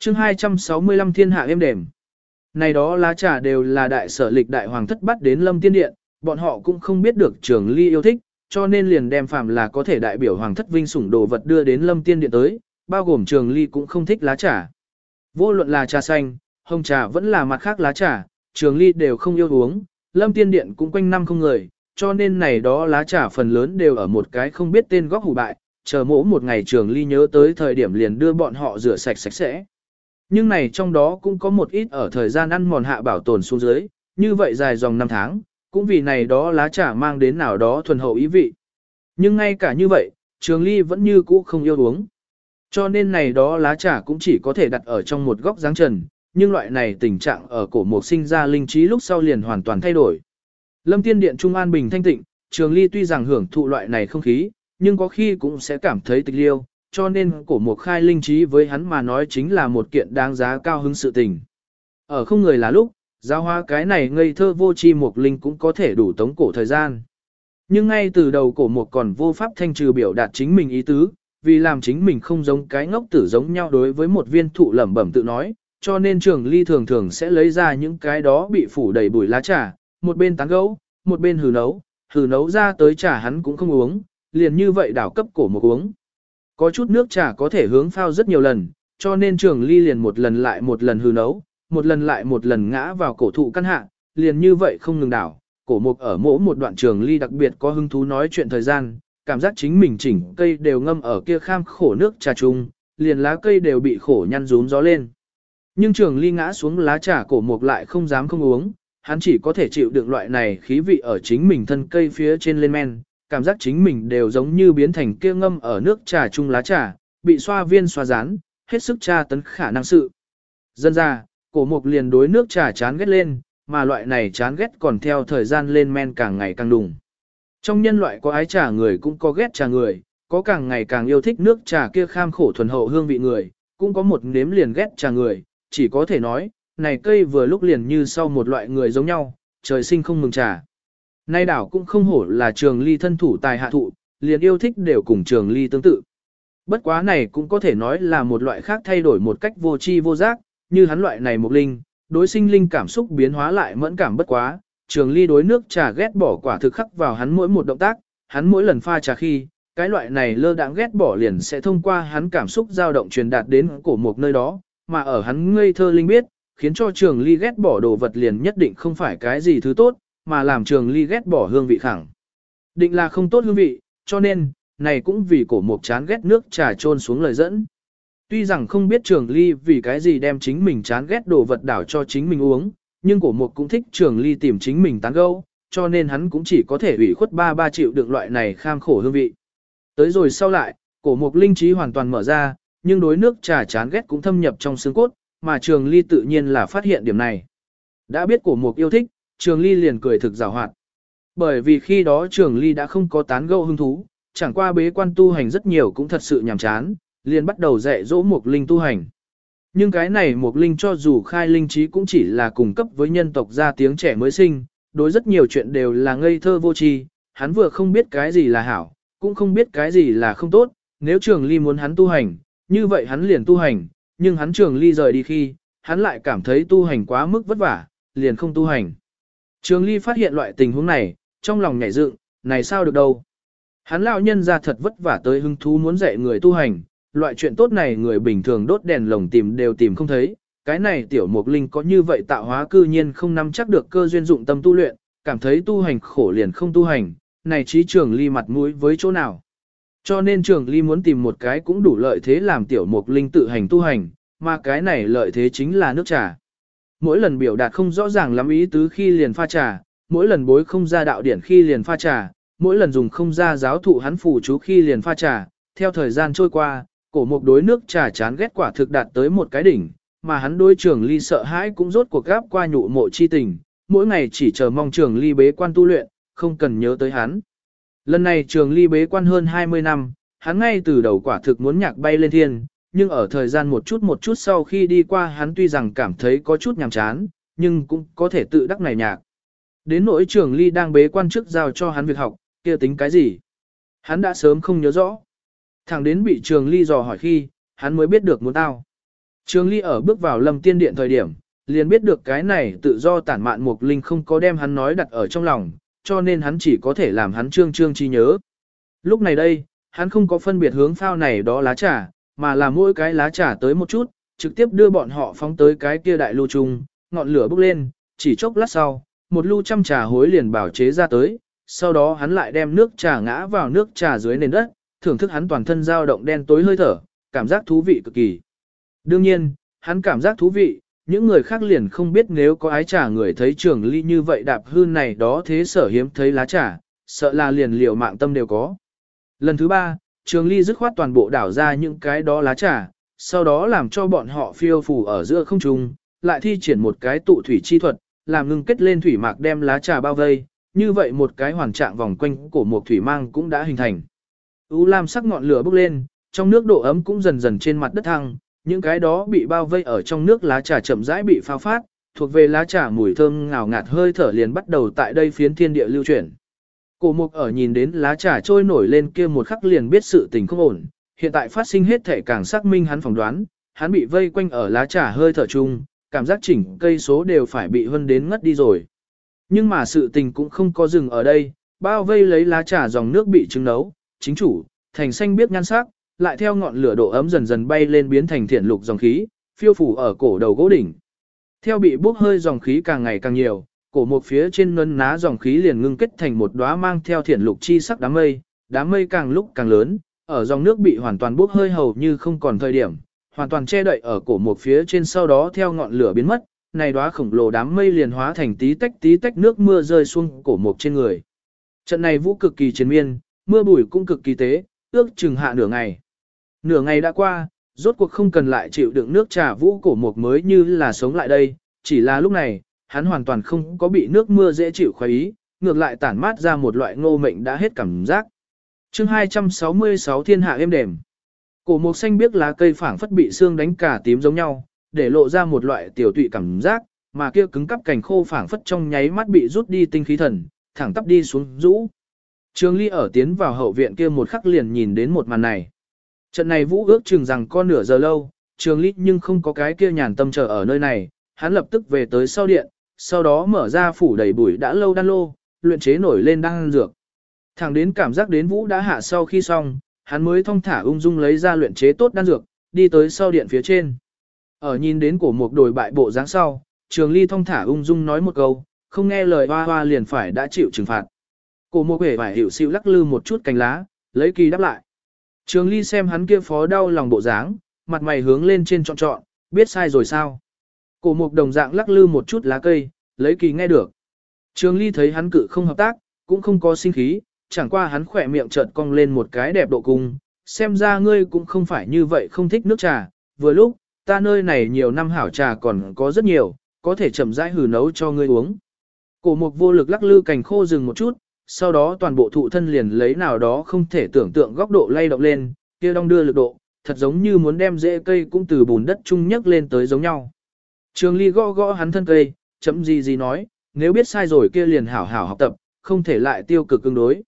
chương 265 thiên hạ êm đềm. Này đó lá trà đều là đại sở lịch đại hoàng thất bắt đến lâm tiên điện, bọn họ cũng không biết được trường ly yêu thích, cho nên liền đem phàm là có thể đại biểu hoàng thất vinh sủng đồ vật đưa đến lâm tiên điện tới, bao gồm trường ly cũng không thích lá trà. Vô luận là trà xanh, hồng trà vẫn là mặt khác lá trà, trường ly đều không yêu uống, lâm tiên điện cũng quanh năm không người, cho nên này đó lá trà phần lớn đều ở một cái không biết tên góc hủ bại, chờ mỗ một ngày trường ly nhớ tới thời điểm liền đưa bọn họ rửa sạch sạch sẽ. Nhưng này trong đó cũng có một ít ở thời gian ăn mòn hạ bảo tồn xuống dưới, như vậy dài dòng năm tháng, cũng vì này đó lá trà mang đến nào đó thuần hậu ý vị. Nhưng ngay cả như vậy, trường ly vẫn như cũ không yêu uống. Cho nên này đó lá trà cũng chỉ có thể đặt ở trong một góc dáng trần, nhưng loại này tình trạng ở cổ mục sinh ra linh trí lúc sau liền hoàn toàn thay đổi. Lâm Tiên Điện Trung An Bình thanh tịnh, Trường Ly tuy rằng hưởng thụ loại này không khí, nhưng có khi cũng sẽ cảm thấy tịch liêu, cho nên cổ mục khai linh trí với hắn mà nói chính là một kiện đáng giá cao hứng sự tình. Ở không người là lúc, giao hoa cái này ngây thơ vô chi mục linh cũng có thể đủ tống cổ thời gian. Nhưng ngay từ đầu cổ mục còn vô pháp thanh trừ biểu đạt chính mình ý tứ, vì làm chính mình không giống cái ngốc tử giống nhau đối với một viên thụ lẩm bẩm tự nói, cho nên trường ly thường thường sẽ lấy ra những cái đó bị phủ đầy bụi lá trà, một bên tán gấu, một bên hừ nấu, hừ nấu ra tới trà hắn cũng không uống, liền như vậy đảo cấp cổ một uống. Có chút nước trà có thể hướng phao rất nhiều lần, cho nên trường ly liền một lần lại một lần hư nấu, một lần lại một lần ngã vào cổ thụ căn hạ, liền như vậy không ngừng đảo. Cổ mục ở mỗi một đoạn trường ly đặc biệt có hứng thú nói chuyện thời gian, cảm giác chính mình chỉnh cây đều ngâm ở kia kham khổ nước trà chung, liền lá cây đều bị khổ nhăn rúm gió lên. Nhưng trường ly ngã xuống lá trà cổ mục lại không dám không uống, hắn chỉ có thể chịu đựng loại này khí vị ở chính mình thân cây phía trên lên men, cảm giác chính mình đều giống như biến thành kia ngâm ở nước trà chung lá trà, bị xoa viên xoa rán, hết sức tra tấn khả năng sự. Dân ra, cổ mục liền đối nước trà chán ghét lên, mà loại này chán ghét còn theo thời gian lên men càng ngày càng đùng. Trong nhân loại có ái trà người cũng có ghét trà người, có càng ngày càng yêu thích nước trà kia kham khổ thuần hậu hương vị người, cũng có một nếm liền ghét trà người, chỉ có thể nói, này cây vừa lúc liền như sau một loại người giống nhau, trời sinh không mừng trà. Nay đảo cũng không hổ là trường ly thân thủ tài hạ thụ, liền yêu thích đều cùng trường ly tương tự. Bất quá này cũng có thể nói là một loại khác thay đổi một cách vô tri vô giác, như hắn loại này một linh, đối sinh linh cảm xúc biến hóa lại mẫn cảm bất quá, trường ly đối nước trà ghét bỏ quả thực khắc vào hắn mỗi một động tác, hắn mỗi lần pha trà khi, cái loại này lơ đãng ghét bỏ liền sẽ thông qua hắn cảm xúc dao động truyền đạt đến cổ một nơi đó, mà ở hắn ngây thơ linh biết, khiến cho trường ly ghét bỏ đồ vật liền nhất định không phải cái gì thứ tốt, mà làm trường ly ghét bỏ hương vị khẳng. Định là không tốt hương vị, cho nên, này cũng vì cổ mục chán ghét nước trà trôn xuống lời dẫn. Tuy rằng không biết trường ly vì cái gì đem chính mình chán ghét đồ vật đảo cho chính mình uống, nhưng cổ mục cũng thích trường ly tìm chính mình tán gẫu, cho nên hắn cũng chỉ có thể ủy khuất ba ba triệu được loại này kham khổ hương vị. Tới rồi sau lại, cổ mục linh trí hoàn toàn mở ra, nhưng đối nước trà chán ghét cũng thâm nhập trong xương cốt, mà trường ly tự nhiên là phát hiện điểm này. Đã biết cổ mục yêu thích, trường ly liền cười thực giảo hoạt. Bởi vì khi đó trường ly đã không có tán gẫu hứng thú, chẳng qua bế quan tu hành rất nhiều cũng thật sự nhàm chán, liền bắt đầu dạy dỗ mục linh tu hành. Nhưng cái này mục linh cho dù khai linh trí cũng chỉ là cung cấp với nhân tộc ra tiếng trẻ mới sinh, đối rất nhiều chuyện đều là ngây thơ vô tri, hắn vừa không biết cái gì là hảo, cũng không biết cái gì là không tốt, nếu trường ly muốn hắn tu hành, như vậy hắn liền tu hành, nhưng hắn trường ly rời đi khi, hắn lại cảm thấy tu hành quá mức vất vả, liền không tu hành. Trường ly phát hiện loại tình huống này, trong lòng nhảy dựng, này sao được đâu. Hắn lão nhân ra thật vất vả tới hứng thú muốn dạy người tu hành, loại chuyện tốt này người bình thường đốt đèn lồng tìm đều tìm không thấy. Cái này tiểu mục linh có như vậy tạo hóa cư nhiên không nắm chắc được cơ duyên dụng tâm tu luyện, cảm thấy tu hành khổ liền không tu hành, này trí trường ly mặt mũi với chỗ nào. Cho nên trường ly muốn tìm một cái cũng đủ lợi thế làm tiểu mục linh tự hành tu hành, mà cái này lợi thế chính là nước trà. Mỗi lần biểu đạt không rõ ràng lắm ý tứ khi liền pha trà, mỗi lần bối không ra đạo điển khi liền pha trà, mỗi lần dùng không ra giáo thụ hắn phù chú khi liền pha trà, theo thời gian trôi qua, cổ mục đối nước trà chán ghét quả thực đạt tới một cái đỉnh, mà hắn đối trường ly sợ hãi cũng rốt cuộc gáp qua nhụ mộ chi tình, mỗi ngày chỉ chờ mong trường ly bế quan tu luyện, không cần nhớ tới hắn. Lần này trường ly bế quan hơn 20 năm, hắn ngay từ đầu quả thực muốn nhạc bay lên thiên, nhưng ở thời gian một chút một chút sau khi đi qua hắn tuy rằng cảm thấy có chút nhàm chán, nhưng cũng có thể tự đắc này nhạc. Đến nỗi trường ly đang bế quan trước giao cho hắn việc học, kia tính cái gì? Hắn đã sớm không nhớ rõ. Thẳng đến bị trường ly dò hỏi khi, hắn mới biết được muốn tao. Trường Ly ở bước vào Lâm Tiên Điện thời điểm, liền biết được cái này tự do tản mạn Mục Linh không có đem hắn nói đặt ở trong lòng, cho nên hắn chỉ có thể làm hắn trương trương chi nhớ. Lúc này đây, hắn không có phân biệt hướng phao này đó lá trà, mà là mỗi cái lá trà tới một chút, trực tiếp đưa bọn họ phóng tới cái kia đại lưu trùng, ngọn lửa bốc lên, chỉ chốc lát sau, một lưu trăm trà hối liền bảo chế ra tới, sau đó hắn lại đem nước trà ngã vào nước trà dưới nền đất, thưởng thức hắn toàn thân dao động đen tối hơi thở, cảm giác thú vị cực kỳ. Đương nhiên, hắn cảm giác thú vị, những người khác liền không biết nếu có ái trà người thấy trường ly như vậy đạp hư này đó thế sở hiếm thấy lá trà, sợ là liền liều mạng tâm đều có. Lần thứ ba, trường ly dứt khoát toàn bộ đảo ra những cái đó lá trà, sau đó làm cho bọn họ phiêu phù ở giữa không trung, lại thi triển một cái tụ thủy chi thuật, làm ngưng kết lên thủy mạc đem lá trà bao vây, như vậy một cái hoàn trạng vòng quanh cổ một thủy mang cũng đã hình thành. U lam sắc ngọn lửa bốc lên, trong nước độ ấm cũng dần dần trên mặt đất thăng, những cái đó bị bao vây ở trong nước lá trà chậm rãi bị phao phát, thuộc về lá trà mùi thơm ngào ngạt hơi thở liền bắt đầu tại đây phiến thiên địa lưu chuyển. Cổ mục ở nhìn đến lá trà trôi nổi lên kia một khắc liền biết sự tình không ổn, hiện tại phát sinh hết thể càng xác minh hắn phỏng đoán, hắn bị vây quanh ở lá trà hơi thở chung, cảm giác chỉnh cây số đều phải bị hân đến ngất đi rồi. Nhưng mà sự tình cũng không có dừng ở đây, bao vây lấy lá trà dòng nước bị trứng nấu, chính chủ, thành xanh biết nhan sắc, lại theo ngọn lửa độ ấm dần dần bay lên biến thành thiện lục dòng khí, phiêu phủ ở cổ đầu gỗ đỉnh. Theo bị bốc hơi dòng khí càng ngày càng nhiều, cổ một phía trên nấn ná dòng khí liền ngưng kết thành một đóa mang theo thiển lục chi sắc đám mây, đám mây càng lúc càng lớn, ở dòng nước bị hoàn toàn bốc hơi hầu như không còn thời điểm, hoàn toàn che đậy ở cổ một phía trên sau đó theo ngọn lửa biến mất, này đóa khổng lồ đám mây liền hóa thành tí tách tí tách nước mưa rơi xuống cổ một trên người. Trận này vũ cực kỳ chiến miên, mưa bụi cũng cực kỳ tế, ước chừng hạ nửa ngày. Nửa ngày đã qua, rốt cuộc không cần lại chịu đựng nước trà vũ cổ một mới như là sống lại đây, chỉ là lúc này, hắn hoàn toàn không có bị nước mưa dễ chịu khoái ý, ngược lại tản mát ra một loại ngô mệnh đã hết cảm giác. chương 266 thiên hạ êm đềm. Cổ mục xanh biếc lá cây phảng phất bị xương đánh cả tím giống nhau, để lộ ra một loại tiểu tụy cảm giác, mà kia cứng cắp cành khô phảng phất trong nháy mắt bị rút đi tinh khí thần, thẳng tắp đi xuống rũ. Trường Ly ở tiến vào hậu viện kia một khắc liền nhìn đến một màn này. Trận này vũ ước chừng rằng con nửa giờ lâu, Trường Ly nhưng không có cái kia nhàn tâm chờ ở nơi này, hắn lập tức về tới sau điện, sau đó mở ra phủ đầy bụi đã lâu đan lô, luyện chế nổi lên đan dược. Thẳng đến cảm giác đến vũ đã hạ sau khi xong, hắn mới thong thả ung dung lấy ra luyện chế tốt đan dược, đi tới sau điện phía trên. Ở nhìn đến cổ mục đồi bại bộ dáng sau, Trường Ly thong thả ung dung nói một câu, không nghe lời hoa hoa liền phải đã chịu trừng phạt. Cổ mục hề phải hiểu siêu lắc lư một chút cành lá, lấy kỳ đáp lại. Trường Ly xem hắn kia phó đau lòng bộ dáng, mặt mày hướng lên trên trọn trọn, biết sai rồi sao? Cổ mục đồng dạng lắc lư một chút lá cây, lấy kỳ nghe được. Trường Ly thấy hắn cự không hợp tác, cũng không có sinh khí, chẳng qua hắn khỏe miệng chợt cong lên một cái đẹp độ cung, xem ra ngươi cũng không phải như vậy không thích nước trà, vừa lúc, ta nơi này nhiều năm hảo trà còn có rất nhiều, có thể chậm rãi hử nấu cho ngươi uống. Cổ mục vô lực lắc lư cành khô dừng một chút, sau đó toàn bộ thụ thân liền lấy nào đó không thể tưởng tượng góc độ lay động lên, kia đong đưa lực độ, thật giống như muốn đem rễ cây cũng từ bùn đất chung nhấc lên tới giống nhau. Trường Ly gõ gõ hắn thân cây, chấm gì gì nói, nếu biết sai rồi kia liền hảo hảo học tập, không thể lại tiêu cực cứng đối.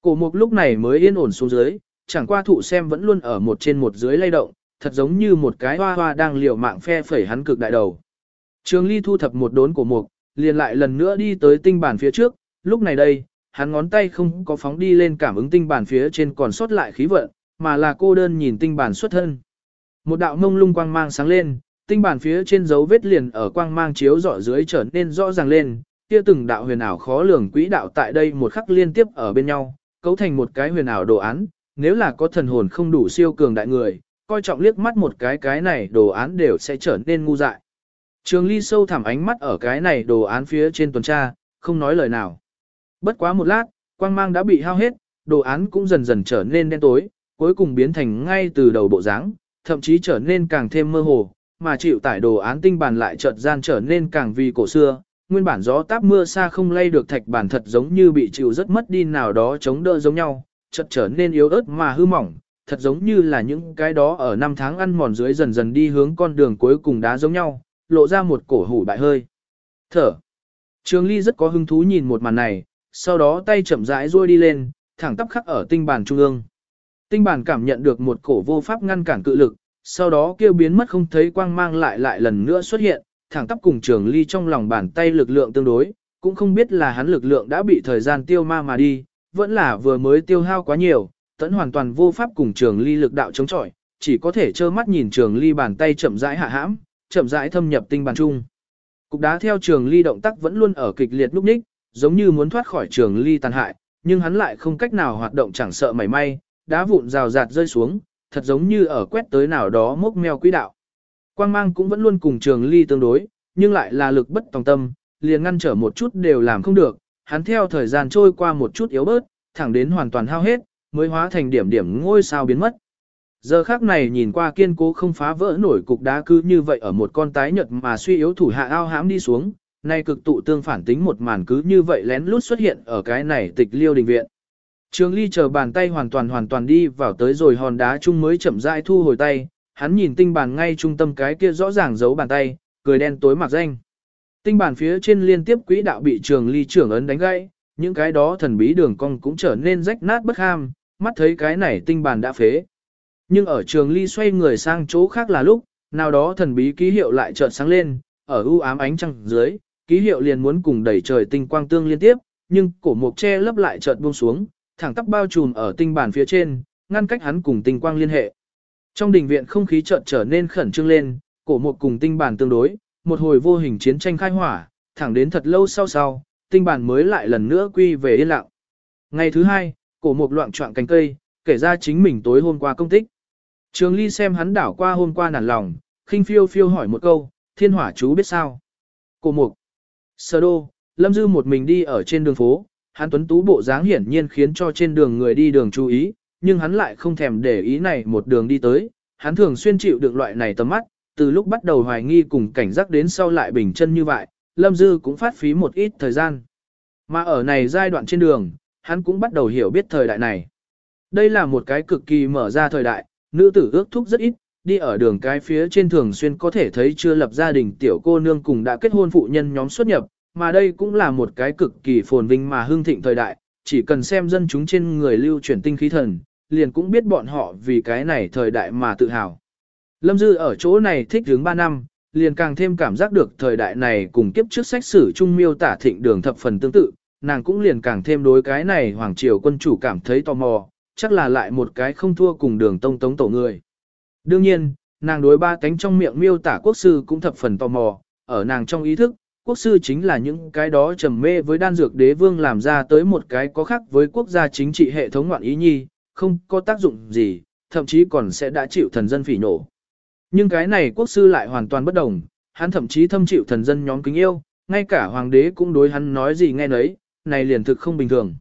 Cổ mục lúc này mới yên ổn xuống dưới, chẳng qua thụ xem vẫn luôn ở một trên một dưới lay động, thật giống như một cái hoa hoa đang liều mạng phe phẩy hắn cực đại đầu. Trường Ly thu thập một đốn cổ mục, liền lại lần nữa đi tới tinh bản phía trước, lúc này đây, hắn ngón tay không có phóng đi lên cảm ứng tinh bản phía trên còn sót lại khí vận, mà là cô đơn nhìn tinh bản xuất thân. Một đạo mông lung quang mang sáng lên, tinh bản phía trên dấu vết liền ở quang mang chiếu rọi dưới trở nên rõ ràng lên, kia từng đạo huyền ảo khó lường quỹ đạo tại đây một khắc liên tiếp ở bên nhau, cấu thành một cái huyền ảo đồ án, nếu là có thần hồn không đủ siêu cường đại người, coi trọng liếc mắt một cái cái này đồ án đều sẽ trở nên ngu dại. Trường Ly sâu thẳm ánh mắt ở cái này đồ án phía trên tuần tra, không nói lời nào. Bất quá một lát, quang mang đã bị hao hết, đồ án cũng dần dần trở nên đen tối, cuối cùng biến thành ngay từ đầu bộ dáng, thậm chí trở nên càng thêm mơ hồ, mà chịu tải đồ án tinh bản lại chợt gian trở nên càng vì cổ xưa, nguyên bản gió táp mưa xa không lay được thạch bản thật giống như bị chịu rất mất đi nào đó chống đỡ giống nhau, chợt trở nên yếu ớt mà hư mỏng, thật giống như là những cái đó ở năm tháng ăn mòn dưới dần dần đi hướng con đường cuối cùng đá giống nhau, lộ ra một cổ hủ bại hơi. Thở. Trường Ly rất có hứng thú nhìn một màn này, sau đó tay chậm rãi duỗi đi lên, thẳng tắp khắc ở tinh bản trung ương. Tinh bản cảm nhận được một cổ vô pháp ngăn cản cự lực, sau đó kêu biến mất không thấy quang mang lại lại lần nữa xuất hiện, thẳng tắp cùng trường ly trong lòng bàn tay lực lượng tương đối, cũng không biết là hắn lực lượng đã bị thời gian tiêu ma mà đi, vẫn là vừa mới tiêu hao quá nhiều, tẫn hoàn toàn vô pháp cùng trường ly lực đạo chống chọi, chỉ có thể trơ mắt nhìn trường ly bàn tay chậm rãi hạ hãm, chậm rãi thâm nhập tinh bàn trung. Cục đá theo trường ly động tác vẫn luôn ở kịch liệt lúc ních, giống như muốn thoát khỏi trường ly tàn hại, nhưng hắn lại không cách nào hoạt động chẳng sợ mảy may, đá vụn rào rạt rơi xuống, thật giống như ở quét tới nào đó mốc meo quỹ đạo. Quang mang cũng vẫn luôn cùng trường ly tương đối, nhưng lại là lực bất tòng tâm, liền ngăn trở một chút đều làm không được, hắn theo thời gian trôi qua một chút yếu bớt, thẳng đến hoàn toàn hao hết, mới hóa thành điểm điểm ngôi sao biến mất. Giờ khác này nhìn qua kiên cố không phá vỡ nổi cục đá cứ như vậy ở một con tái nhật mà suy yếu thủ hạ ao hãm đi xuống, nay cực tụ tương phản tính một màn cứ như vậy lén lút xuất hiện ở cái này tịch liêu đình viện. Trường ly chờ bàn tay hoàn toàn hoàn toàn đi vào tới rồi hòn đá chung mới chậm rãi thu hồi tay, hắn nhìn tinh bàn ngay trung tâm cái kia rõ ràng giấu bàn tay, cười đen tối mặc danh. Tinh bàn phía trên liên tiếp quỹ đạo bị trường ly trưởng ấn đánh gãy, những cái đó thần bí đường cong cũng trở nên rách nát bất ham, mắt thấy cái này tinh bàn đã phế. Nhưng ở trường ly xoay người sang chỗ khác là lúc, nào đó thần bí ký hiệu lại chợt sáng lên, ở u ám ánh trăng dưới, ký hiệu liền muốn cùng đẩy trời tinh quang tương liên tiếp, nhưng cổ mục che lấp lại chợt buông xuống, thẳng tắp bao trùm ở tinh bản phía trên, ngăn cách hắn cùng tinh quang liên hệ. Trong đình viện không khí chợt trở nên khẩn trương lên, cổ mục cùng tinh bản tương đối, một hồi vô hình chiến tranh khai hỏa, thẳng đến thật lâu sau sau, tinh bản mới lại lần nữa quy về yên lặng. Ngày thứ hai, cổ mục loạn trọng cánh cây, kể ra chính mình tối hôm qua công tích. Trường Ly xem hắn đảo qua hôm qua nản lòng, khinh phiêu phiêu hỏi một câu, thiên hỏa chú biết sao? Cổ mục. Sơ đô, Lâm Dư một mình đi ở trên đường phố, hắn tuấn tú bộ dáng hiển nhiên khiến cho trên đường người đi đường chú ý, nhưng hắn lại không thèm để ý này một đường đi tới, hắn thường xuyên chịu được loại này tầm mắt, từ lúc bắt đầu hoài nghi cùng cảnh giác đến sau lại bình chân như vậy, Lâm Dư cũng phát phí một ít thời gian. Mà ở này giai đoạn trên đường, hắn cũng bắt đầu hiểu biết thời đại này. Đây là một cái cực kỳ mở ra thời đại, nữ tử ước thúc rất ít, đi ở đường cái phía trên thường xuyên có thể thấy chưa lập gia đình tiểu cô nương cùng đã kết hôn phụ nhân nhóm xuất nhập, mà đây cũng là một cái cực kỳ phồn vinh mà hưng thịnh thời đại, chỉ cần xem dân chúng trên người lưu chuyển tinh khí thần, liền cũng biết bọn họ vì cái này thời đại mà tự hào. Lâm Dư ở chỗ này thích hướng 3 năm, liền càng thêm cảm giác được thời đại này cùng kiếp trước sách sử trung miêu tả thịnh đường thập phần tương tự, nàng cũng liền càng thêm đối cái này hoàng triều quân chủ cảm thấy tò mò, chắc là lại một cái không thua cùng đường tông tống tổ người. Đương nhiên, nàng đối ba cánh trong miệng miêu tả quốc sư cũng thập phần tò mò, ở nàng trong ý thức, quốc sư chính là những cái đó trầm mê với đan dược đế vương làm ra tới một cái có khác với quốc gia chính trị hệ thống ngoạn ý nhi, không có tác dụng gì, thậm chí còn sẽ đã chịu thần dân phỉ nổ. Nhưng cái này quốc sư lại hoàn toàn bất đồng, hắn thậm chí thâm chịu thần dân nhóm kính yêu, ngay cả hoàng đế cũng đối hắn nói gì nghe nấy, này liền thực không bình thường.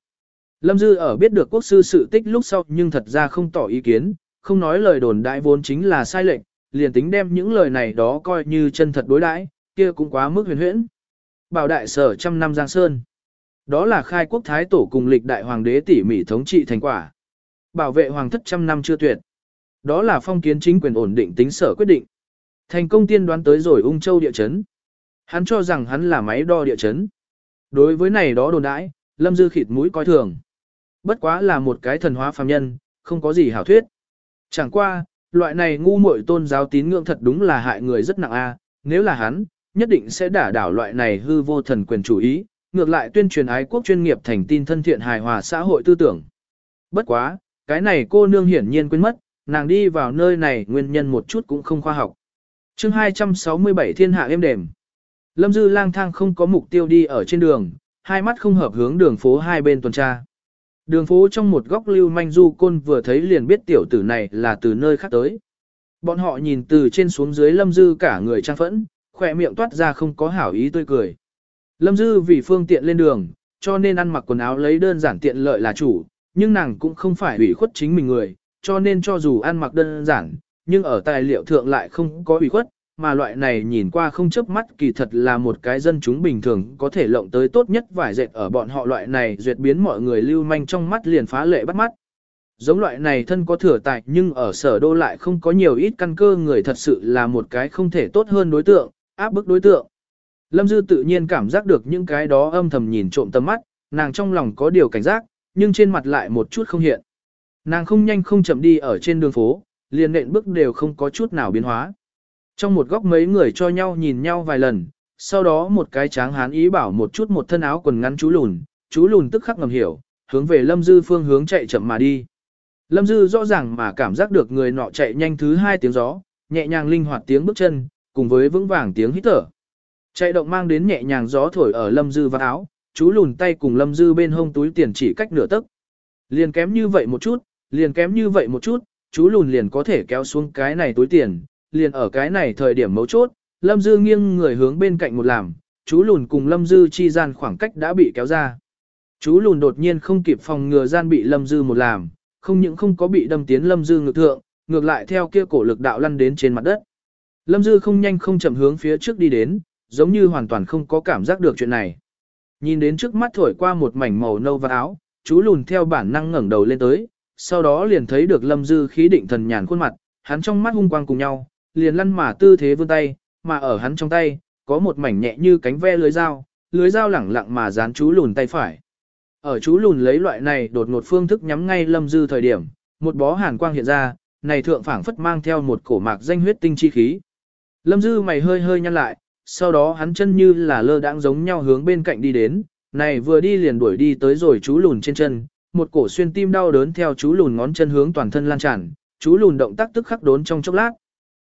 Lâm Dư ở biết được quốc sư sự tích lúc sau nhưng thật ra không tỏ ý kiến, không nói lời đồn đại vốn chính là sai lệch, liền tính đem những lời này đó coi như chân thật đối đãi, kia cũng quá mức huyền huyễn. Bảo đại sở trăm năm Giang Sơn. Đó là khai quốc thái tổ cùng lịch đại hoàng đế tỉ mỉ thống trị thành quả. Bảo vệ hoàng thất trăm năm chưa tuyệt. Đó là phong kiến chính quyền ổn định tính sở quyết định. Thành công tiên đoán tới rồi ung châu địa chấn. Hắn cho rằng hắn là máy đo địa chấn. Đối với này đó đồn đãi, lâm dư khịt mũi coi thường. Bất quá là một cái thần hóa phàm nhân, không có gì hảo thuyết. Chẳng qua, loại này ngu muội tôn giáo tín ngưỡng thật đúng là hại người rất nặng a. nếu là hắn, nhất định sẽ đả đảo loại này hư vô thần quyền chủ ý, ngược lại tuyên truyền ái quốc chuyên nghiệp thành tin thân thiện hài hòa xã hội tư tưởng. Bất quá, cái này cô nương hiển nhiên quên mất, nàng đi vào nơi này nguyên nhân một chút cũng không khoa học. chương 267 thiên hạ êm đềm. Lâm Dư lang thang không có mục tiêu đi ở trên đường, hai mắt không hợp hướng đường phố hai bên tuần tra. Đường phố trong một góc lưu manh du côn vừa thấy liền biết tiểu tử này là từ nơi khác tới. Bọn họ nhìn từ trên xuống dưới lâm dư cả người trang phẫn, khỏe miệng toát ra không có hảo ý tươi cười. Lâm dư vì phương tiện lên đường, cho nên ăn mặc quần áo lấy đơn giản tiện lợi là chủ, nhưng nàng cũng không phải ủy khuất chính mình người, cho nên cho dù ăn mặc đơn giản, nhưng ở tài liệu thượng lại không có ủy khuất, mà loại này nhìn qua không chớp mắt kỳ thật là một cái dân chúng bình thường có thể lộng tới tốt nhất vải dệt ở bọn họ loại này duyệt biến mọi người lưu manh trong mắt liền phá lệ bắt mắt. Giống loại này thân có thừa tài nhưng ở sở đô lại không có nhiều ít căn cơ người thật sự là một cái không thể tốt hơn đối tượng, áp bức đối tượng. Lâm Dư tự nhiên cảm giác được những cái đó âm thầm nhìn trộm tầm mắt, nàng trong lòng có điều cảnh giác, nhưng trên mặt lại một chút không hiện. Nàng không nhanh không chậm đi ở trên đường phố, liền nện bước đều không có chút nào biến hóa. Trong một góc mấy người cho nhau nhìn nhau vài lần, sau đó một cái tráng hán ý bảo một chút một thân áo quần ngắn chú lùn, chú lùn tức khắc ngầm hiểu, hướng về Lâm Dư phương hướng chạy chậm mà đi. Lâm Dư rõ ràng mà cảm giác được người nọ chạy nhanh thứ hai tiếng gió, nhẹ nhàng linh hoạt tiếng bước chân, cùng với vững vàng tiếng hít thở. Chạy động mang đến nhẹ nhàng gió thổi ở Lâm Dư và áo, chú lùn tay cùng Lâm Dư bên hông túi tiền chỉ cách nửa tấc. Liền kém như vậy một chút, liền kém như vậy một chút, chú lùn liền có thể kéo xuống cái này túi tiền, liền ở cái này thời điểm mấu chốt, Lâm Dư nghiêng người hướng bên cạnh một làm, chú lùn cùng Lâm Dư chi gian khoảng cách đã bị kéo ra. Chú lùn đột nhiên không kịp phòng ngừa gian bị Lâm Dư một làm, không những không có bị đâm tiến Lâm Dư ngược thượng, ngược lại theo kia cổ lực đạo lăn đến trên mặt đất. Lâm Dư không nhanh không chậm hướng phía trước đi đến, giống như hoàn toàn không có cảm giác được chuyện này. Nhìn đến trước mắt thổi qua một mảnh màu nâu và áo, chú lùn theo bản năng ngẩng đầu lên tới, sau đó liền thấy được Lâm Dư khí định thần nhàn khuôn mặt, hắn trong mắt hung quang cùng nhau, liền lăn mà tư thế vươn tay, mà ở hắn trong tay, có một mảnh nhẹ như cánh ve lưới dao, lưới dao lẳng lặng mà dán chú lùn tay phải. Ở chú lùn lấy loại này đột ngột phương thức nhắm ngay Lâm Dư thời điểm, một bó hàn quang hiện ra, này thượng phảng phất mang theo một cổ mạc danh huyết tinh chi khí. Lâm Dư mày hơi hơi nhăn lại, sau đó hắn chân như là lơ đãng giống nhau hướng bên cạnh đi đến, này vừa đi liền đuổi đi tới rồi chú lùn trên chân, một cổ xuyên tim đau đớn theo chú lùn ngón chân hướng toàn thân lan tràn, chú lùn động tác tức khắc đốn trong chốc lát.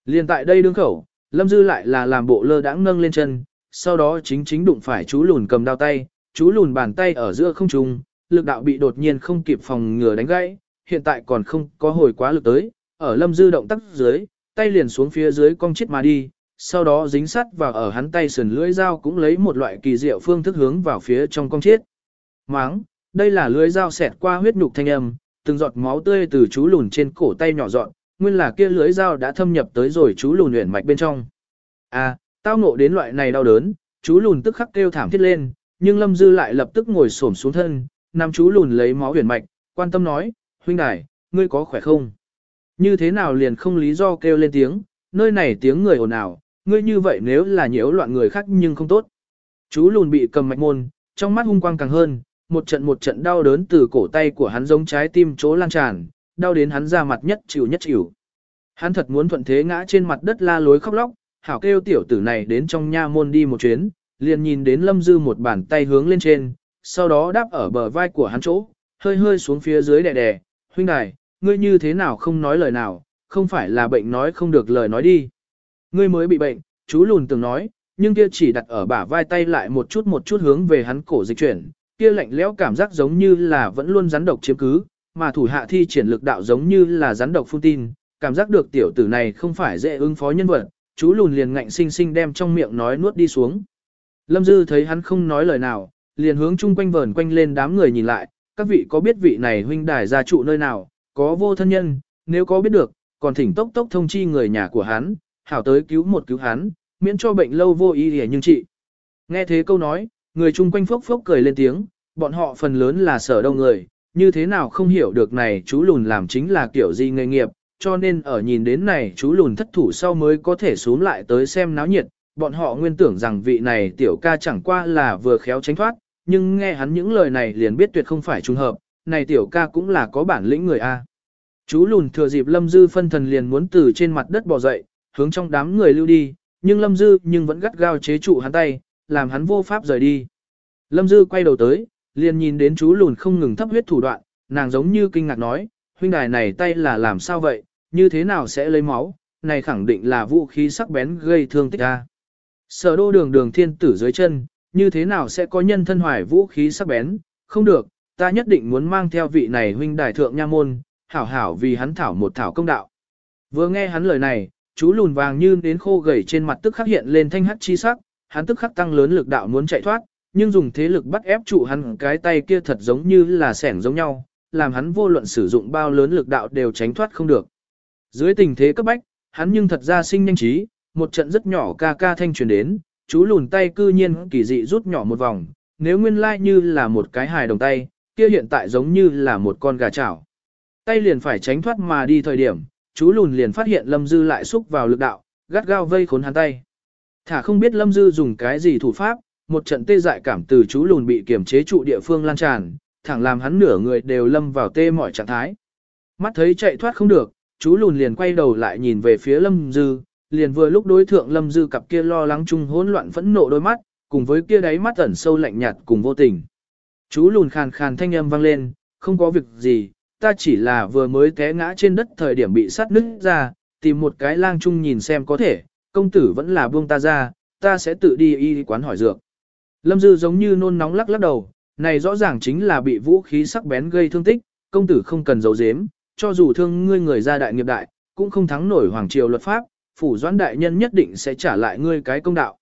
Liền tại đây đương khẩu, Lâm Dư lại là làm bộ lơ đãng nâng lên chân, sau đó chính chính đụng phải chú lùn cầm đao tay, chú lùn bàn tay ở giữa không trung, lực đạo bị đột nhiên không kịp phòng ngừa đánh gãy, hiện tại còn không có hồi quá lực tới, ở Lâm Dư động tác dưới, tay liền xuống phía dưới cong chết mà đi, sau đó dính sắt vào ở hắn tay sườn lưỡi dao cũng lấy một loại kỳ diệu phương thức hướng vào phía trong cong chết. Máng, đây là lưỡi dao xẹt qua huyết nhục thanh âm, từng giọt máu tươi từ chú lùn trên cổ tay nhỏ dọn, nguyên là kia lưỡi dao đã thâm nhập tới rồi chú lùn huyền mạch bên trong. À, tao ngộ đến loại này đau đớn, chú lùn tức khắc kêu thảm thiết lên, nhưng Lâm Dư lại lập tức ngồi xổm xuống thân, nằm chú lùn lấy máu huyền mạch, quan tâm nói, huynh đài, ngươi có khỏe không? Như thế nào liền không lý do kêu lên tiếng, nơi này tiếng người ồn ào, ngươi như vậy nếu là nhiễu loạn người khác nhưng không tốt. Chú lùn bị cầm mạch môn, trong mắt hung quang càng hơn, một trận một trận đau đớn từ cổ tay của hắn giống trái tim chỗ lan tràn, đau đến hắn ra mặt nhất chịu nhất chịu. Hắn thật muốn thuận thế ngã trên mặt đất la lối khóc lóc, hảo kêu tiểu tử này đến trong nha môn đi một chuyến, liền nhìn đến Lâm Dư một bàn tay hướng lên trên, sau đó đáp ở bờ vai của hắn chỗ, hơi hơi xuống phía dưới đè đè, huynh đài, ngươi như thế nào không nói lời nào, không phải là bệnh nói không được lời nói đi. Ngươi mới bị bệnh, chú lùn từng nói, nhưng kia chỉ đặt ở bả vai tay lại một chút một chút hướng về hắn cổ dịch chuyển, kia lạnh lẽo cảm giác giống như là vẫn luôn rắn độc chiếm cứ, mà thủ hạ thi triển lực đạo giống như là rắn độc phun tin, cảm giác được tiểu tử này không phải dễ ứng phó nhân vật, chú lùn liền ngạnh sinh sinh đem trong miệng nói nuốt đi xuống. Lâm Dư thấy hắn không nói lời nào, liền hướng chung quanh vờn quanh lên đám người nhìn lại, các vị có biết vị này huynh đài gia trụ nơi nào, có vô thân nhân, nếu có biết được, còn thỉnh tốc tốc thông chi người nhà của hắn, hảo tới cứu một cứu hắn, miễn cho bệnh lâu vô ý để nhưng trị. Nghe thế câu nói, người chung quanh phốc phốc cười lên tiếng, bọn họ phần lớn là sở đông người, như thế nào không hiểu được này chú lùn làm chính là kiểu gì nghề nghiệp, cho nên ở nhìn đến này chú lùn thất thủ sau mới có thể xuống lại tới xem náo nhiệt, bọn họ nguyên tưởng rằng vị này tiểu ca chẳng qua là vừa khéo tránh thoát, nhưng nghe hắn những lời này liền biết tuyệt không phải trùng hợp, này tiểu ca cũng là có bản lĩnh người A. Chú lùn thừa dịp Lâm Dư phân thần liền muốn từ trên mặt đất bò dậy, hướng trong đám người lưu đi, nhưng Lâm Dư nhưng vẫn gắt gao chế trụ hắn tay, làm hắn vô pháp rời đi. Lâm Dư quay đầu tới, liền nhìn đến chú lùn không ngừng thấp huyết thủ đoạn, nàng giống như kinh ngạc nói, huynh đài này tay là làm sao vậy, như thế nào sẽ lấy máu, này khẳng định là vũ khí sắc bén gây thương tích a. Sở đô đường đường thiên tử dưới chân, như thế nào sẽ có nhân thân hoài vũ khí sắc bén, không được, ta nhất định muốn mang theo vị này huynh đài thượng nha môn, hảo hảo vì hắn thảo một thảo công đạo. Vừa nghe hắn lời này, chú lùn vàng như đến khô gầy trên mặt tức khắc hiện lên thanh hắc chi sắc, hắn tức khắc tăng lớn lực đạo muốn chạy thoát, nhưng dùng thế lực bắt ép trụ hắn cái tay kia thật giống như là sẻng giống nhau, làm hắn vô luận sử dụng bao lớn lực đạo đều tránh thoát không được. Dưới tình thế cấp bách, hắn nhưng thật ra sinh nhanh trí, một trận rất nhỏ ca ca thanh truyền đến, chú lùn tay cư nhiên kỳ dị rút nhỏ một vòng, nếu nguyên lai like như là một cái hài đồng tay, kia hiện tại giống như là một con gà chảo. Tay liền phải tránh thoát mà đi thời điểm, chú lùn liền phát hiện Lâm Dư lại xúc vào lực đạo, gắt gao vây khốn hắn tay. Thả không biết Lâm Dư dùng cái gì thủ pháp, một trận tê dại cảm từ chú lùn bị kiểm chế trụ địa phương lan tràn, thẳng làm hắn nửa người đều lâm vào tê mọi trạng thái. Mắt thấy chạy thoát không được, chú lùn liền quay đầu lại nhìn về phía Lâm Dư, liền vừa lúc đối thượng Lâm Dư cặp kia lo lắng chung hỗn loạn phẫn nộ đôi mắt, cùng với kia đáy mắt ẩn sâu lạnh nhạt cùng vô tình. Chú lùn khàn khàn thanh âm vang lên, không có việc gì, ta chỉ là vừa mới té ngã trên đất thời điểm bị sát nứt ra, tìm một cái lang chung nhìn xem có thể, công tử vẫn là buông ta ra, ta sẽ tự đi y quán hỏi dược. Lâm Dư giống như nôn nóng lắc lắc đầu, này rõ ràng chính là bị vũ khí sắc bén gây thương tích, công tử không cần giấu giếm, cho dù thương ngươi người ra đại nghiệp đại, cũng không thắng nổi hoàng triều luật pháp, phủ doãn đại nhân nhất định sẽ trả lại ngươi cái công đạo.